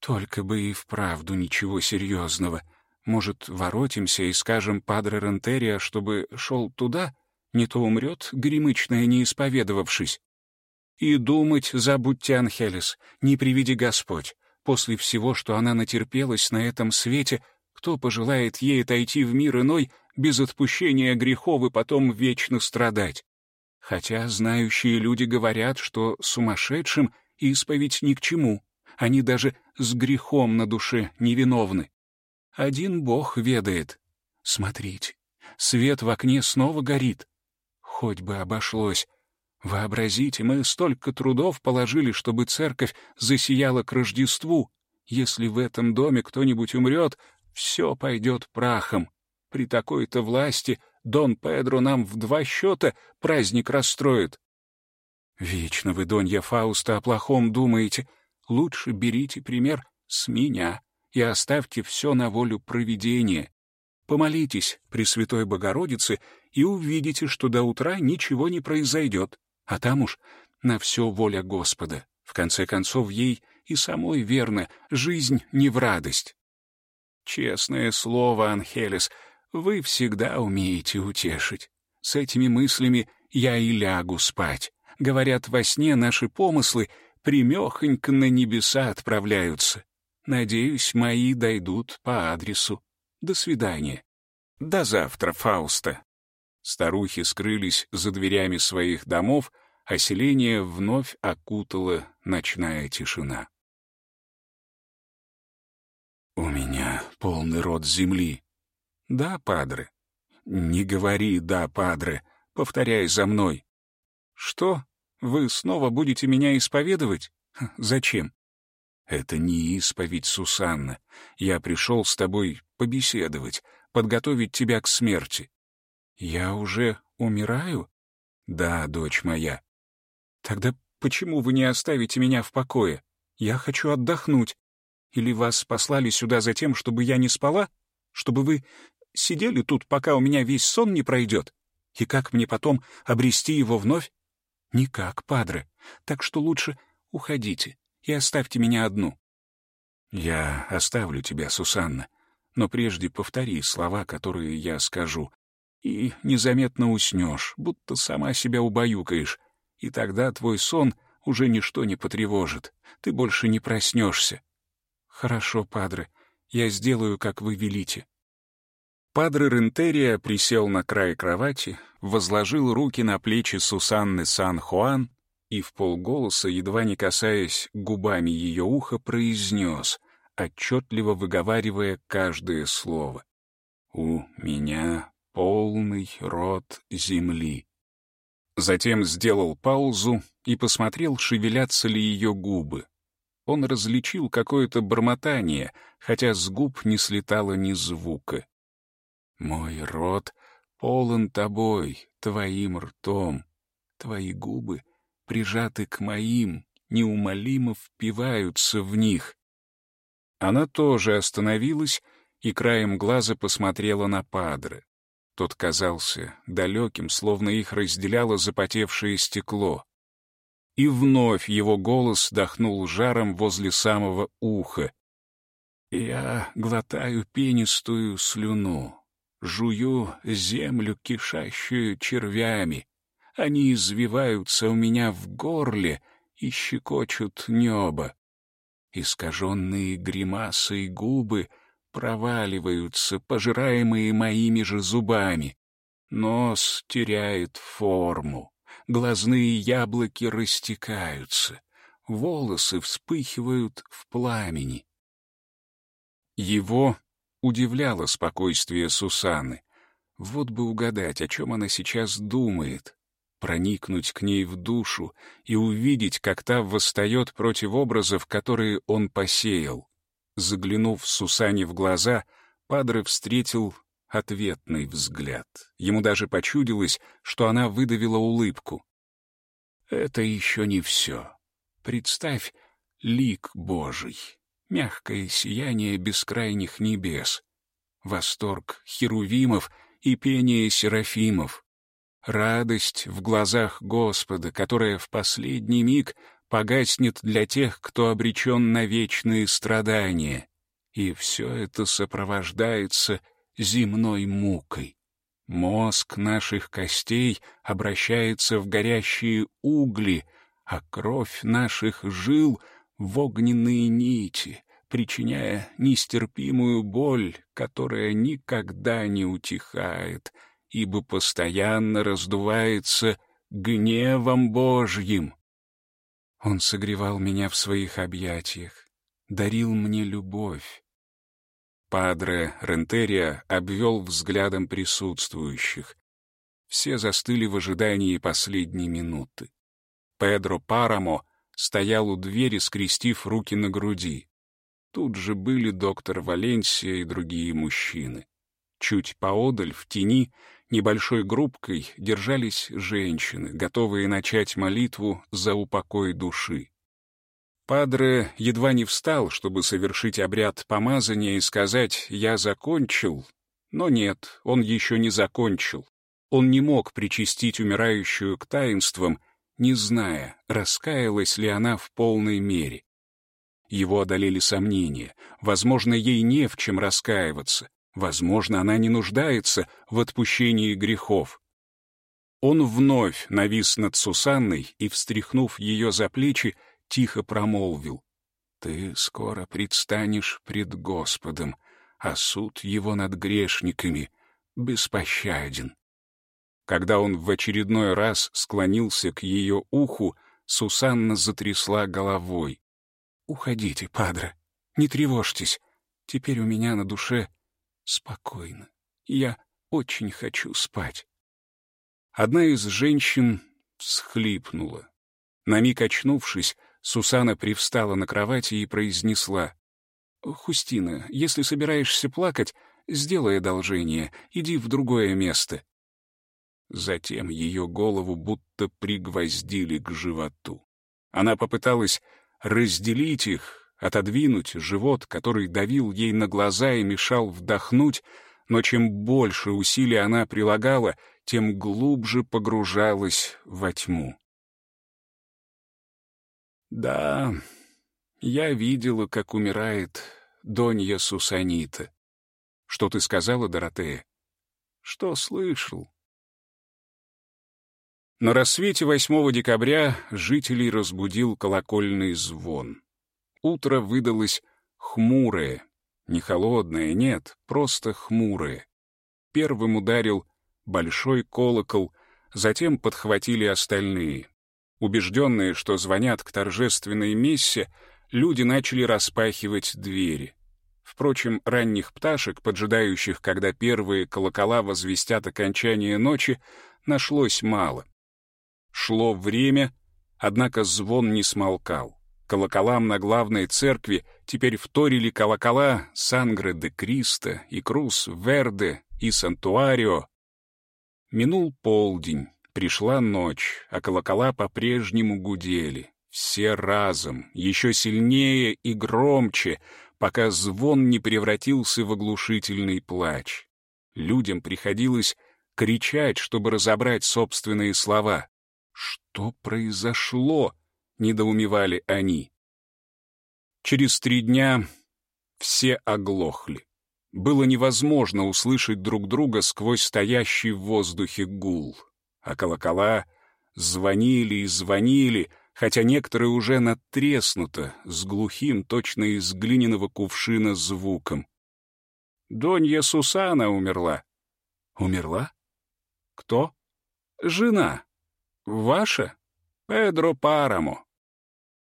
«Только бы и вправду ничего серьезного», может, воротимся и скажем Падре Рентерия, чтобы шел туда? Не то умрет, гремычная, не исповедовавшись. И думать забудьте, Анхелес, не приведи Господь. После всего, что она натерпелась на этом свете, кто пожелает ей отойти в мир иной без отпущения грехов и потом вечно страдать? Хотя знающие люди говорят, что сумасшедшим исповедь ни к чему. Они даже с грехом на душе невиновны. Один Бог ведает. Смотрите, свет в окне снова горит. Хоть бы обошлось. Вообразите, мы столько трудов положили, чтобы церковь засияла к Рождеству. Если в этом доме кто-нибудь умрет, все пойдет прахом. При такой-то власти Дон Педро нам в два счета праздник расстроит. Вечно вы, Донья Фауста, о плохом думаете. Лучше берите пример с меня и оставьте все на волю провидения. Помолитесь Пресвятой Богородице и увидите, что до утра ничего не произойдет, а там уж на все воля Господа. В конце концов, ей и самой верно, жизнь не в радость. Честное слово, Анхелес, вы всегда умеете утешить. С этими мыслями я и лягу спать. Говорят, во сне наши помыслы примехонько на небеса отправляются. Надеюсь, мои дойдут по адресу. До свидания. До завтра, Фауста. Старухи скрылись за дверями своих домов, а селение вновь окутала ночная тишина. «У меня полный рот земли». «Да, падре». «Не говори «да, падре», повторяй за мной». «Что? Вы снова будете меня исповедовать? Зачем? «Это не исповедь, Сусанна. Я пришел с тобой побеседовать, подготовить тебя к смерти». «Я уже умираю?» «Да, дочь моя». «Тогда почему вы не оставите меня в покое? Я хочу отдохнуть. Или вас послали сюда за тем, чтобы я не спала? Чтобы вы сидели тут, пока у меня весь сон не пройдет? И как мне потом обрести его вновь? Никак, падре. Так что лучше уходите и оставьте меня одну». «Я оставлю тебя, Сусанна, но прежде повтори слова, которые я скажу, и незаметно уснешь, будто сама себя убаюкаешь, и тогда твой сон уже ничто не потревожит, ты больше не проснешься». «Хорошо, падре, я сделаю, как вы велите». Падре Рентерия присел на край кровати, возложил руки на плечи Сусанны Сан-Хуан и в полголоса, едва не касаясь губами ее уха, произнес, отчетливо выговаривая каждое слово. «У меня полный рот земли». Затем сделал паузу и посмотрел, шевелятся ли ее губы. Он различил какое-то бормотание, хотя с губ не слетало ни звука. «Мой рот полон тобой, твоим ртом. Твои губы прижаты к моим, неумолимо впиваются в них. Она тоже остановилась и краем глаза посмотрела на Падре. Тот казался далеким, словно их разделяло запотевшее стекло. И вновь его голос дохнул жаром возле самого уха. «Я глотаю пенистую слюну, жую землю, кишащую червями, они извиваются у меня в горле и щекочут небо. Искаженные гримасы и губы проваливаются, пожираемые моими же зубами. Нос теряет форму, глазные яблоки растекаются, волосы вспыхивают в пламени. Его удивляло спокойствие Сусаны. Вот бы угадать, о чем она сейчас думает проникнуть к ней в душу и увидеть, как та восстает против образов, которые он посеял. Заглянув Сусане в глаза, Падре встретил ответный взгляд. Ему даже почудилось, что она выдавила улыбку. Это еще не все. Представь лик Божий, мягкое сияние бескрайних небес, восторг херувимов и пение серафимов, радость в глазах Господа, которая в последний миг погаснет для тех, кто обречен на вечные страдания. И все это сопровождается земной мукой. Мозг наших костей обращается в горящие угли, а кровь наших жил — в огненные нити, причиняя нестерпимую боль, которая никогда не утихает, ибо постоянно раздувается гневом Божьим. Он согревал меня в своих объятиях, дарил мне любовь. Падре Рентерия обвел взглядом присутствующих. Все застыли в ожидании последней минуты. Педро Парамо стоял у двери, скрестив руки на груди. Тут же были доктор Валенсия и другие мужчины. Чуть поодаль, в тени, небольшой группкой держались женщины, готовые начать молитву за упокой души. Падре едва не встал, чтобы совершить обряд помазания и сказать «я закончил», но нет, он еще не закончил. Он не мог причастить умирающую к таинствам, не зная, раскаялась ли она в полной мере. Его одолели сомнения. Возможно, ей не в чем раскаиваться. Возможно, она не нуждается в отпущении грехов. Он вновь навис над Сусанной и, встряхнув ее за плечи, тихо промолвил. «Ты скоро предстанешь пред Господом, а суд его над грешниками беспощаден». Когда он в очередной раз склонился к ее уху, Сусанна затрясла головой. «Уходите, падре, не тревожьтесь. Теперь у меня на душе спокойно. Я очень хочу спать». Одна из женщин всхлипнула. На миг очнувшись, Сусана привстала на кровати и произнесла. «Хустина, если собираешься плакать, сделай одолжение, иди в другое место». Затем ее голову будто пригвоздили к животу. Она попыталась разделить их, отодвинуть живот, который давил ей на глаза и мешал вдохнуть, но чем больше усилий она прилагала, тем глубже погружалась во тьму. Да, я видела, как умирает Донья Сусанита. Что ты сказала, Доротея? Что слышал? На рассвете 8 декабря жителей разбудил колокольный звон. Утро выдалось хмурое, не холодное, нет, просто хмурое. Первым ударил большой колокол, затем подхватили остальные. Убежденные, что звонят к торжественной мессе, люди начали распахивать двери. Впрочем, ранних пташек, поджидающих, когда первые колокола возвестят окончание ночи, нашлось мало. Шло время, однако звон не смолкал. Колоколам на главной церкви теперь вторили колокола Сангре де Кристо и Крус Верде и Сантуарио. Минул полдень, пришла ночь, а колокола по-прежнему гудели. Все разом, еще сильнее и громче, пока звон не превратился в оглушительный плач. Людям приходилось кричать, чтобы разобрать собственные слова. «Что произошло?» — недоумевали они. Через три дня все оглохли. Было невозможно услышать друг друга сквозь стоящий в воздухе гул. А колокола звонили и звонили, хотя некоторые уже надтреснуто, с глухим, точно из глиняного кувшина звуком. Донья Сусана умерла. Умерла? Кто? Жена. Ваша? Педро Парамо.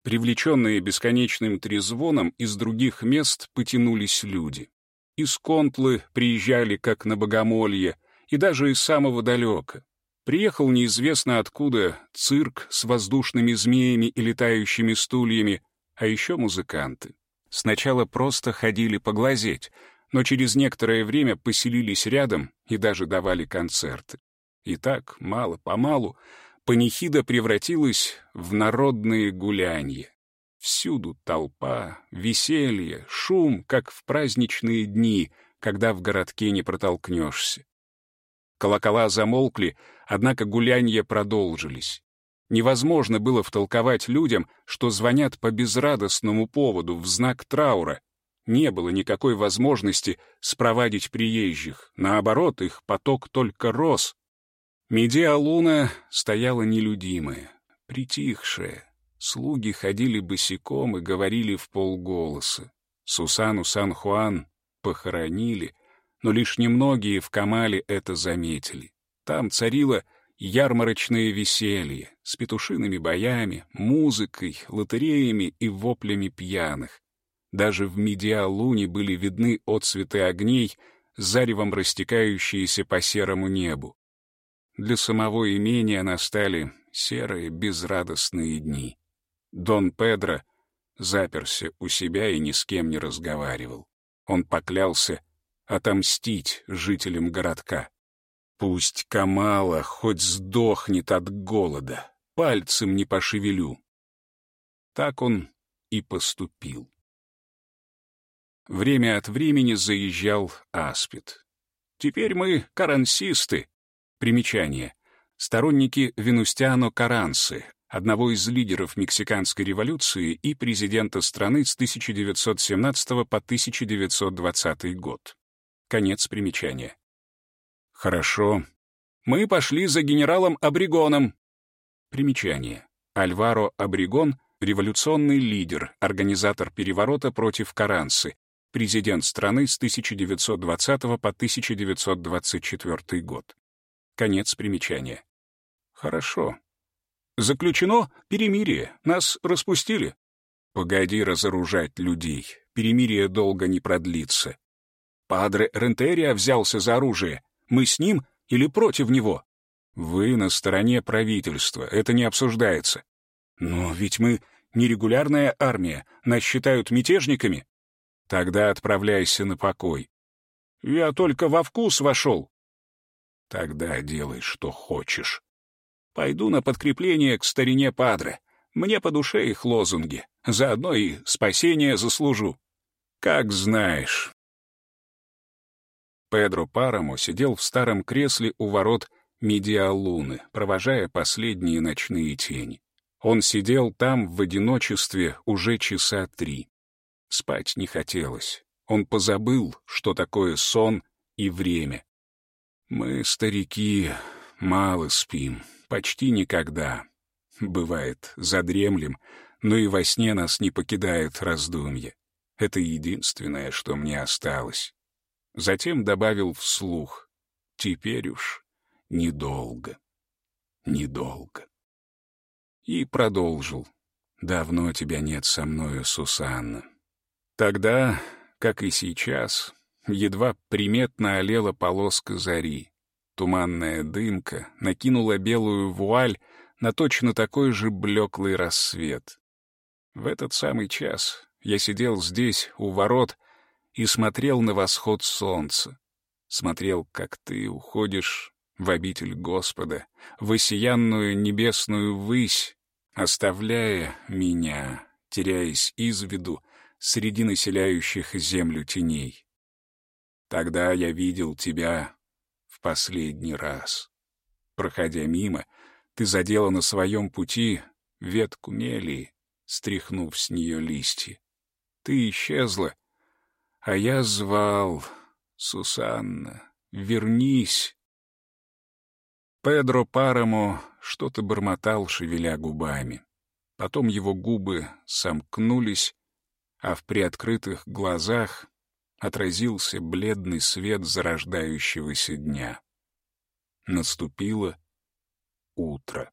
Привлеченные бесконечным трезвоном, из других мест потянулись люди. Из Контлы приезжали, как на богомолье, и даже из самого далека. Приехал неизвестно откуда цирк с воздушными змеями и летающими стульями, а еще музыканты. Сначала просто ходили поглазеть, но через некоторое время поселились рядом и даже давали концерты. И так, мало-помалу, панихида превратилась в народные гулянья. Всюду толпа, веселье, шум, как в праздничные дни, когда в городке не протолкнешься. Колокола замолкли, однако гулянья продолжились. Невозможно было втолковать людям, что звонят по безрадостному поводу в знак траура. Не было никакой возможности спровадить приезжих. Наоборот, их поток только рос. Медиа Луна стояла нелюдимая, притихшая. Слуги ходили босиком и говорили в полголоса. Сусану Сан-Хуан похоронили, но лишь немногие в Камале это заметили. Там царило ярмарочное веселье с петушиными боями, музыкой, лотереями и воплями пьяных. Даже в Медиалуне были видны отцветы огней, заревом растекающиеся по серому небу. Для самого имения настали серые безрадостные дни. Дон Педро заперся у себя и ни с кем не разговаривал. Он поклялся отомстить жителям городка. Пусть Камала хоть сдохнет от голода, пальцем не пошевелю. Так он и поступил. Время от времени заезжал Аспид. Теперь мы карансисты. Примечание. Сторонники Венустиано Карансы, одного из лидеров мексиканской революции и президента страны с 1917 по 1920 год. Конец примечания. Хорошо. Мы пошли за генералом Абригоном. Примечание. Альваро Абригон — революционный лидер, организатор переворота против Карансы, президент страны с 1920 по 1924 год. Конец примечания. Хорошо. Заключено перемирие. Нас распустили. Погоди разоружать людей. Перемирие долго не продлится. Падре Рентерия взялся за оружие. Мы с ним или против него? Вы на стороне правительства, это не обсуждается. Но ведь мы нерегулярная армия, нас считают мятежниками. Тогда отправляйся на покой. Я только во вкус вошел. Тогда делай, что хочешь. Пойду на подкрепление к старине Падре. Мне по душе их лозунги. Заодно и спасение заслужу. Как знаешь. Педро Парамо сидел в старом кресле у ворот Медиалуны, провожая последние ночные тени. Он сидел там в одиночестве уже часа три. Спать не хотелось. Он позабыл, что такое сон и время. Мы, старики, мало спим, почти никогда. Бывает, задремлем, но и во сне нас не покидает раздумье. Это единственное, что мне осталось. Затем добавил вслух. «Теперь уж недолго, недолго». И продолжил. «Давно тебя нет со мною, Сусанна». Тогда, как и сейчас, едва приметно олела полоска зари. Туманная дымка накинула белую вуаль на точно такой же блеклый рассвет. В этот самый час я сидел здесь, у ворот, и смотрел на восход солнца. Смотрел, как ты уходишь в обитель Господа, в осиянную небесную высь, оставляя меня, теряясь из виду, среди населяющих землю теней. Тогда я видел тебя в последний раз. Проходя мимо, ты задела на своем пути ветку мелии, стряхнув с нее листья. Ты исчезла, а я звал, Сусанна, вернись. Педро Парамо что-то бормотал, шевеля губами. Потом его губы сомкнулись, а в приоткрытых глазах отразился бледный свет зарождающегося дня. Наступило утро.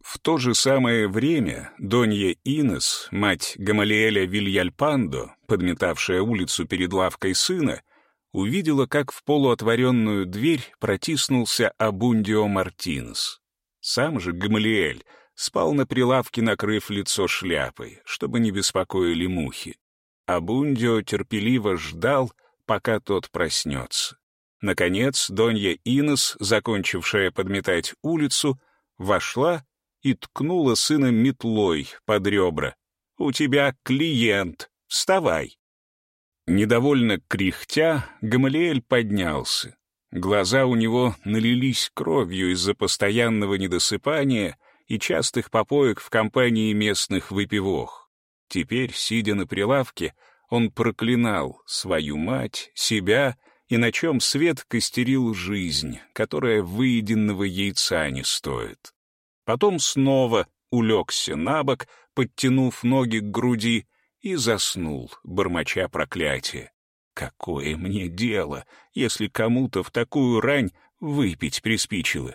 В то же самое время Донья Инес, мать Гамалиэля Вильяльпандо, подметавшая улицу перед лавкой сына, увидела, как в полуотворенную дверь протиснулся Абундио Мартинес. Сам же Гамалиэль спал на прилавке, накрыв лицо шляпой, чтобы не беспокоили мухи. Абундио терпеливо ждал, пока тот проснется. Наконец, Донья Инес, закончившая подметать улицу, вошла и ткнула сына метлой под ребра. «У тебя клиент, вставай!» Недовольно кряхтя, Гамалиэль поднялся. Глаза у него налились кровью из-за постоянного недосыпания и частых попоек в компании местных выпивох. Теперь, сидя на прилавке, он проклинал свою мать, себя и на чем свет костерил жизнь, которая выеденного яйца не стоит. Потом снова улегся на бок, подтянув ноги к груди, и заснул, бормоча проклятие. Какое мне дело, если кому-то в такую рань выпить приспичило?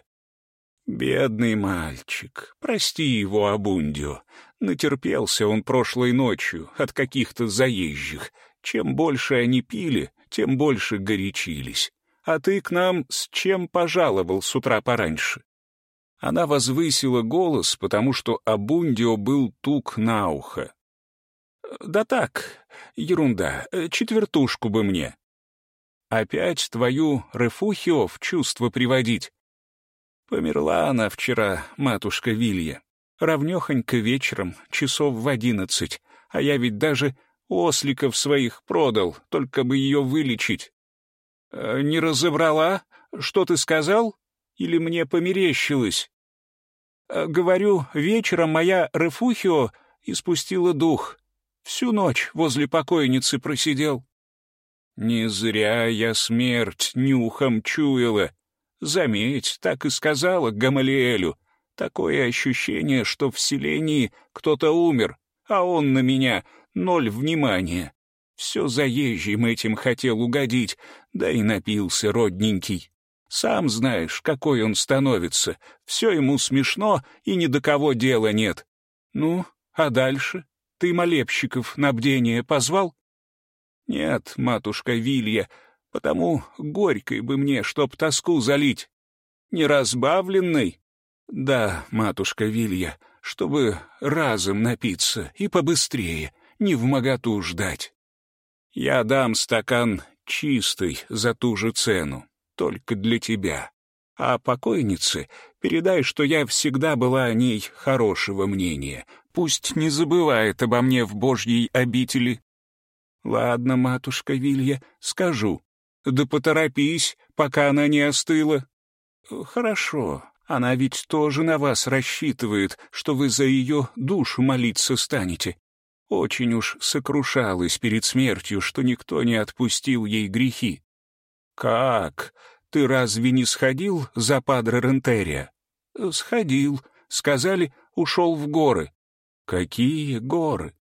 Бедный мальчик, прости его, Абундио. Натерпелся он прошлой ночью от каких-то заезжих. Чем больше они пили, тем больше горячились. А ты к нам с чем пожаловал с утра пораньше? Она возвысила голос, потому что Абундио был тук на ухо. «Да так, ерунда, четвертушку бы мне». «Опять твою Рефухио в чувство приводить?» Померла она вчера, матушка Вилья. Равнёхонько вечером, часов в одиннадцать, а я ведь даже осликов своих продал, только бы ее вылечить. «Э, «Не разобрала? Что ты сказал? Или мне померещилось?» «Э, «Говорю, вечером моя Рефухио испустила дух. Всю ночь возле покойницы просидел». «Не зря я смерть нюхом чуяла. Заметь, так и сказала Гамалиэлю. Такое ощущение, что в селении кто-то умер, а он на меня ноль внимания. Все заезжим этим хотел угодить, да и напился родненький. Сам знаешь, какой он становится. Все ему смешно, и ни до кого дела нет. Ну, а дальше? Ты молебщиков на бдение позвал? Нет, матушка Вилья, потому горькой бы мне, чтоб тоску залить. Неразбавленной? Да, матушка Вилья, чтобы разом напиться и побыстрее, не в моготу ждать. Я дам стакан чистый за ту же цену, только для тебя. А покойнице передай, что я всегда была о ней хорошего мнения. Пусть не забывает обо мне в Божьей обители. Ладно, матушка Вилья, скажу. Да поторопись, пока она не остыла. Хорошо, она ведь тоже на вас рассчитывает, что вы за ее душу молиться станете. Очень уж сокрушалась перед смертью, что никто не отпустил ей грехи. «Как? Ты разве не сходил за Падре Рентерия?» «Сходил. Сказали, ушел в горы». «Какие горы?»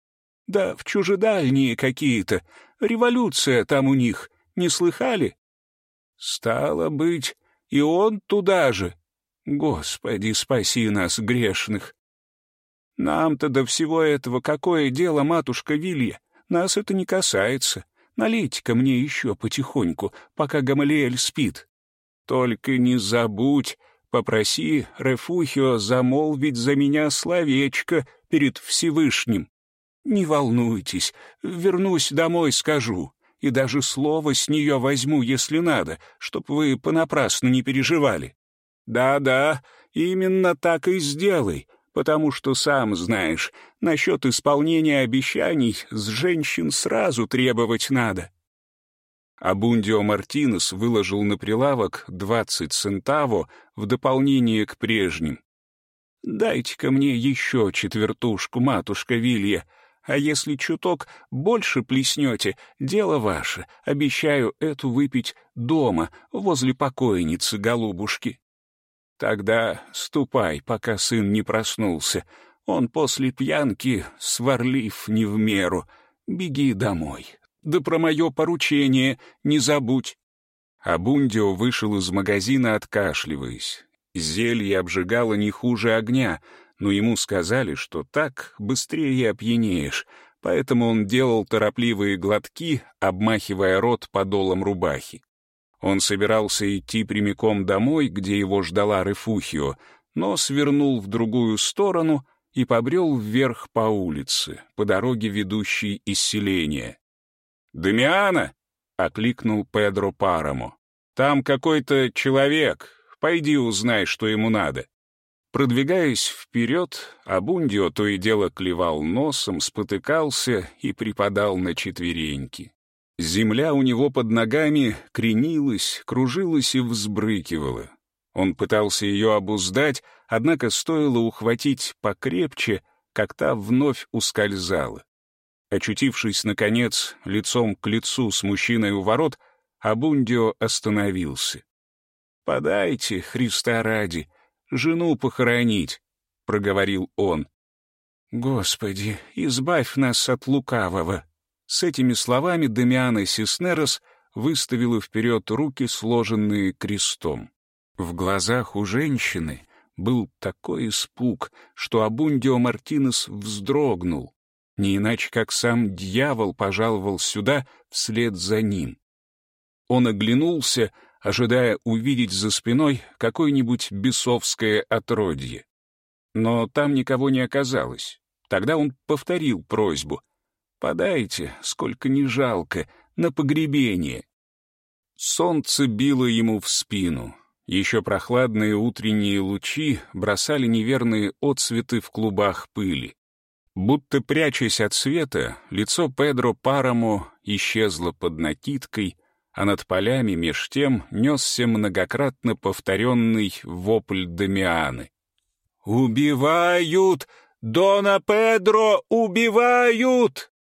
«Да в чужедальние какие-то. Революция там у них. Не слыхали?» «Стало быть, и он туда же. Господи, спаси нас, грешных!» Нам-то до всего этого какое дело, матушка Вилья? Нас это не касается. Налейте-ка мне еще потихоньку, пока Гамалиэль спит. Только не забудь, попроси Рефухио замолвить за меня словечко перед Всевышним. Не волнуйтесь, вернусь домой, скажу, и даже слово с нее возьму, если надо, чтоб вы понапрасну не переживали. Да-да, именно так и сделай, потому что, сам знаешь, насчет исполнения обещаний с женщин сразу требовать надо. Абундио Мартинес выложил на прилавок двадцать центаво в дополнение к прежним. «Дайте-ка мне еще четвертушку, матушка Вилья, а если чуток больше плеснете, дело ваше, обещаю эту выпить дома, возле покойницы голубушки». Тогда ступай, пока сын не проснулся. Он после пьянки сварлив не в меру. Беги домой. Да про мое поручение не забудь. Абундио вышел из магазина, откашливаясь. Зелье обжигало не хуже огня, но ему сказали, что так быстрее опьянеешь, поэтому он делал торопливые глотки, обмахивая рот подолом рубахи. Он собирался идти прямиком домой, где его ждала Рефухио, но свернул в другую сторону и побрел вверх по улице, по дороге, ведущей из селения. «Дамиана!» — окликнул Педро Парамо. «Там какой-то человек. Пойди узнай, что ему надо». Продвигаясь вперед, Абундио то и дело клевал носом, спотыкался и припадал на четвереньки. Земля у него под ногами кренилась, кружилась и взбрыкивала. Он пытался ее обуздать, однако стоило ухватить покрепче, как та вновь ускользала. Очутившись, наконец, лицом к лицу с мужчиной у ворот, Абундио остановился. «Подайте, Христа ради, жену похоронить», — проговорил он. «Господи, избавь нас от лукавого». С этими словами Дамиана Сиснерос выставила вперед руки, сложенные крестом. В глазах у женщины был такой испуг, что Абундио Мартинес вздрогнул. Не иначе, как сам дьявол пожаловал сюда вслед за ним. Он оглянулся, ожидая увидеть за спиной какое-нибудь бесовское отродье. Но там никого не оказалось. Тогда он повторил просьбу. «Подайте, сколько не жалко, на погребение». Солнце било ему в спину. Еще прохладные утренние лучи бросали неверные отсветы в клубах пыли. Будто прячась от света, лицо Педро Парамо исчезло под накидкой — а над полями меж тем несся многократно повторенный вопль Дамианы. «Убивают! Дона Педро убивают!»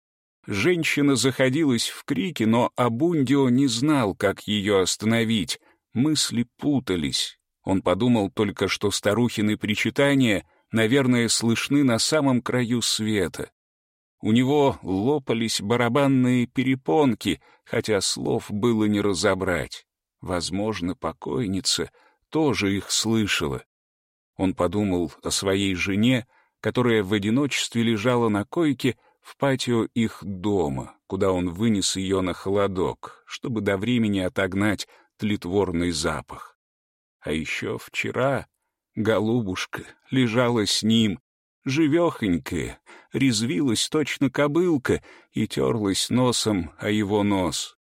Женщина заходилась в крике, но Абундио не знал, как ее остановить. Мысли путались. Он подумал только, что старухины причитания, наверное, слышны на самом краю света. У него лопались барабанные перепонки, хотя слов было не разобрать. Возможно, покойница тоже их слышала. Он подумал о своей жене, которая в одиночестве лежала на койке в патио их дома, куда он вынес ее на холодок, чтобы до времени отогнать тлетворный запах. А еще вчера голубушка лежала с ним, живехонькая, резвилась точно кобылка и терлась носом о его нос.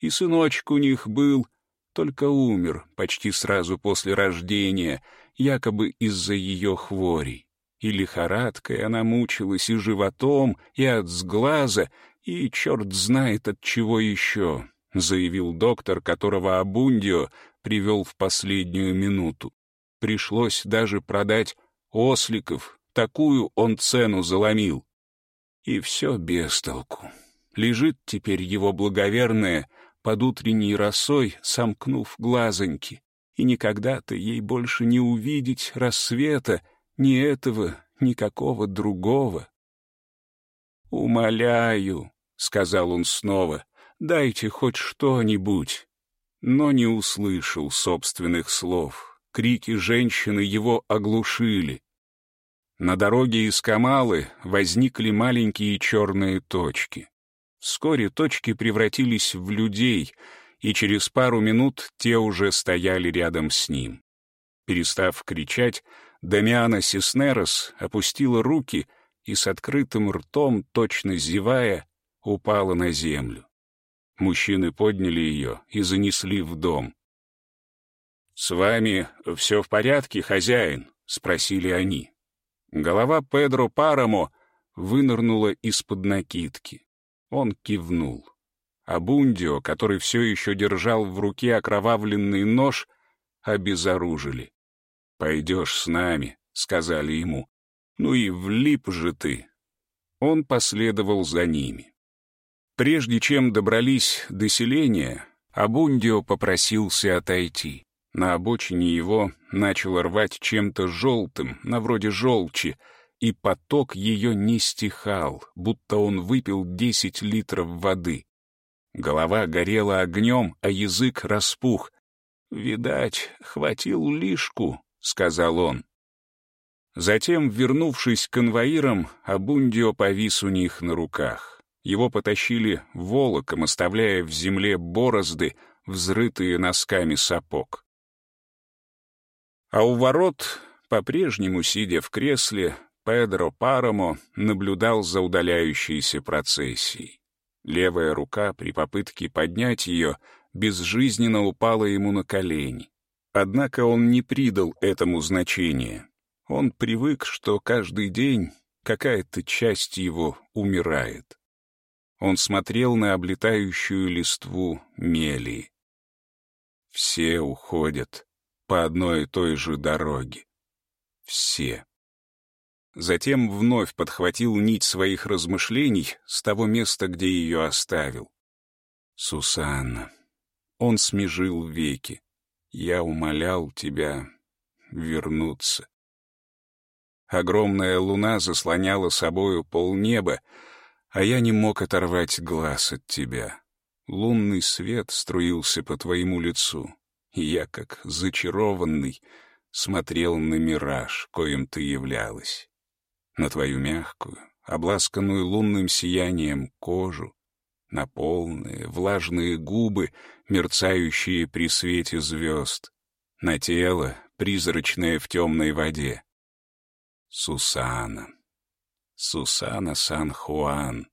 И сыночек у них был, только умер почти сразу после рождения, якобы из-за ее хворей. И лихорадкой она мучилась и животом, и от сглаза, и черт знает от чего еще, заявил доктор, которого Абундио привел в последнюю минуту. Пришлось даже продать осликов, Такую он цену заломил. И все без толку. Лежит теперь его благоверная под утренней росой, сомкнув глазоньки, и никогда-то ей больше не увидеть рассвета, ни этого, никакого другого. «Умоляю», — сказал он снова, — «дайте хоть что-нибудь». Но не услышал собственных слов. Крики женщины его оглушили. На дороге из Камалы возникли маленькие черные точки. Вскоре точки превратились в людей, и через пару минут те уже стояли рядом с ним. Перестав кричать, Дамиана Сиснерос опустила руки и с открытым ртом, точно зевая, упала на землю. Мужчины подняли ее и занесли в дом. «С вами все в порядке, хозяин?» — спросили они. Голова Педро Парамо вынырнула из-под накидки. Он кивнул. Абундио, который все еще держал в руке окровавленный нож, обезоружили. «Пойдешь с нами», — сказали ему. «Ну и влип же ты». Он последовал за ними. Прежде чем добрались до селения, Абундио попросился отойти. На обочине его начало рвать чем-то желтым, на вроде желчи, и поток ее не стихал, будто он выпил десять литров воды. Голова горела огнем, а язык распух. «Видать, хватил лишку», — сказал он. Затем, вернувшись к конвоирам, Абундио повис у них на руках. Его потащили волоком, оставляя в земле борозды, взрытые носками сапог. А у ворот, по-прежнему сидя в кресле, Педро Парамо наблюдал за удаляющейся процессией. Левая рука при попытке поднять ее безжизненно упала ему на колени. Однако он не придал этому значения. Он привык, что каждый день какая-то часть его умирает. Он смотрел на облетающую листву мели. Все уходят по одной и той же дороге. Все. Затем вновь подхватил нить своих размышлений с того места, где ее оставил. «Сусанна». Он смежил веки. «Я умолял тебя вернуться». Огромная луна заслоняла собою полнеба, а я не мог оторвать глаз от тебя. Лунный свет струился по твоему лицу, и я, как зачарованный, смотрел на мираж, коим ты являлась на твою мягкую, обласканную лунным сиянием кожу, на полные, влажные губы, мерцающие при свете звезд, на тело, призрачное в темной воде. Сусана. Сусана Сан-Хуан.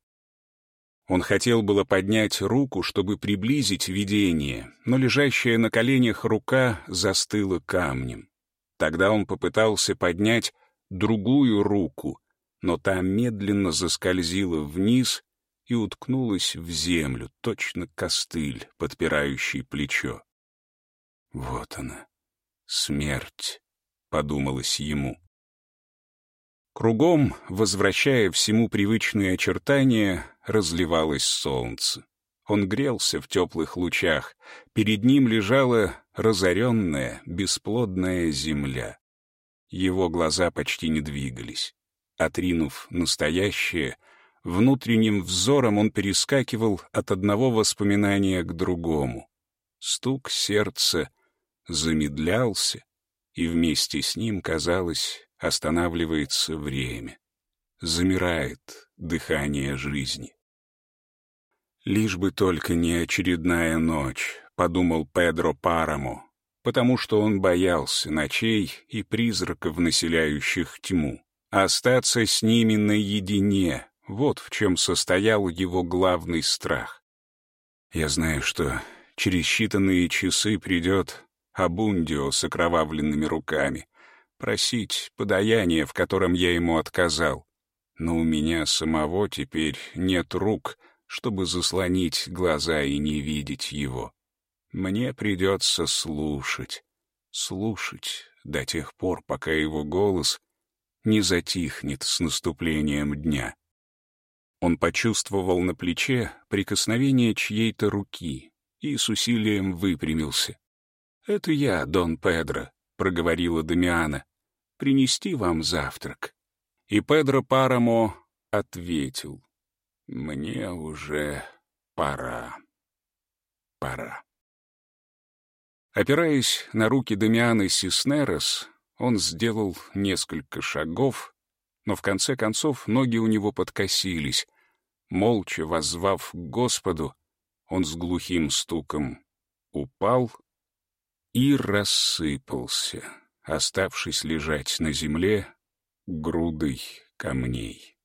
Он хотел было поднять руку, чтобы приблизить видение, но лежащая на коленях рука застыла камнем. Тогда он попытался поднять другую руку, но та медленно заскользила вниз и уткнулась в землю, точно костыль, подпирающий плечо. «Вот она, смерть», — подумалось ему. Кругом, возвращая всему привычные очертания, разливалось солнце. Он грелся в теплых лучах. Перед ним лежала разоренная, бесплодная земля. Его глаза почти не двигались. Отринув настоящее, внутренним взором он перескакивал от одного воспоминания к другому. Стук сердца замедлялся, и вместе с ним, казалось, останавливается время. Замирает дыхание жизни. «Лишь бы только не очередная ночь», — подумал Педро Парамо, потому что он боялся ночей и призраков, населяющих тьму. Остаться с ними наедине — вот в чем состоял его главный страх. Я знаю, что через считанные часы придет Абундио с окровавленными руками, просить подаяние, в котором я ему отказал. Но у меня самого теперь нет рук, чтобы заслонить глаза и не видеть его. Мне придется слушать, слушать до тех пор, пока его голос не затихнет с наступлением дня. Он почувствовал на плече прикосновение чьей-то руки и с усилием выпрямился. «Это я, Дон Педро», — проговорила Дамиана. «Принести вам завтрак». И Педро Парамо ответил. «Мне уже пора. Пора». Опираясь на руки Дамианы Сиснерос, он сделал несколько шагов, но в конце концов ноги у него подкосились. Молча воззвав к Господу, он с глухим стуком упал и рассыпался, оставшись лежать на земле грудой камней.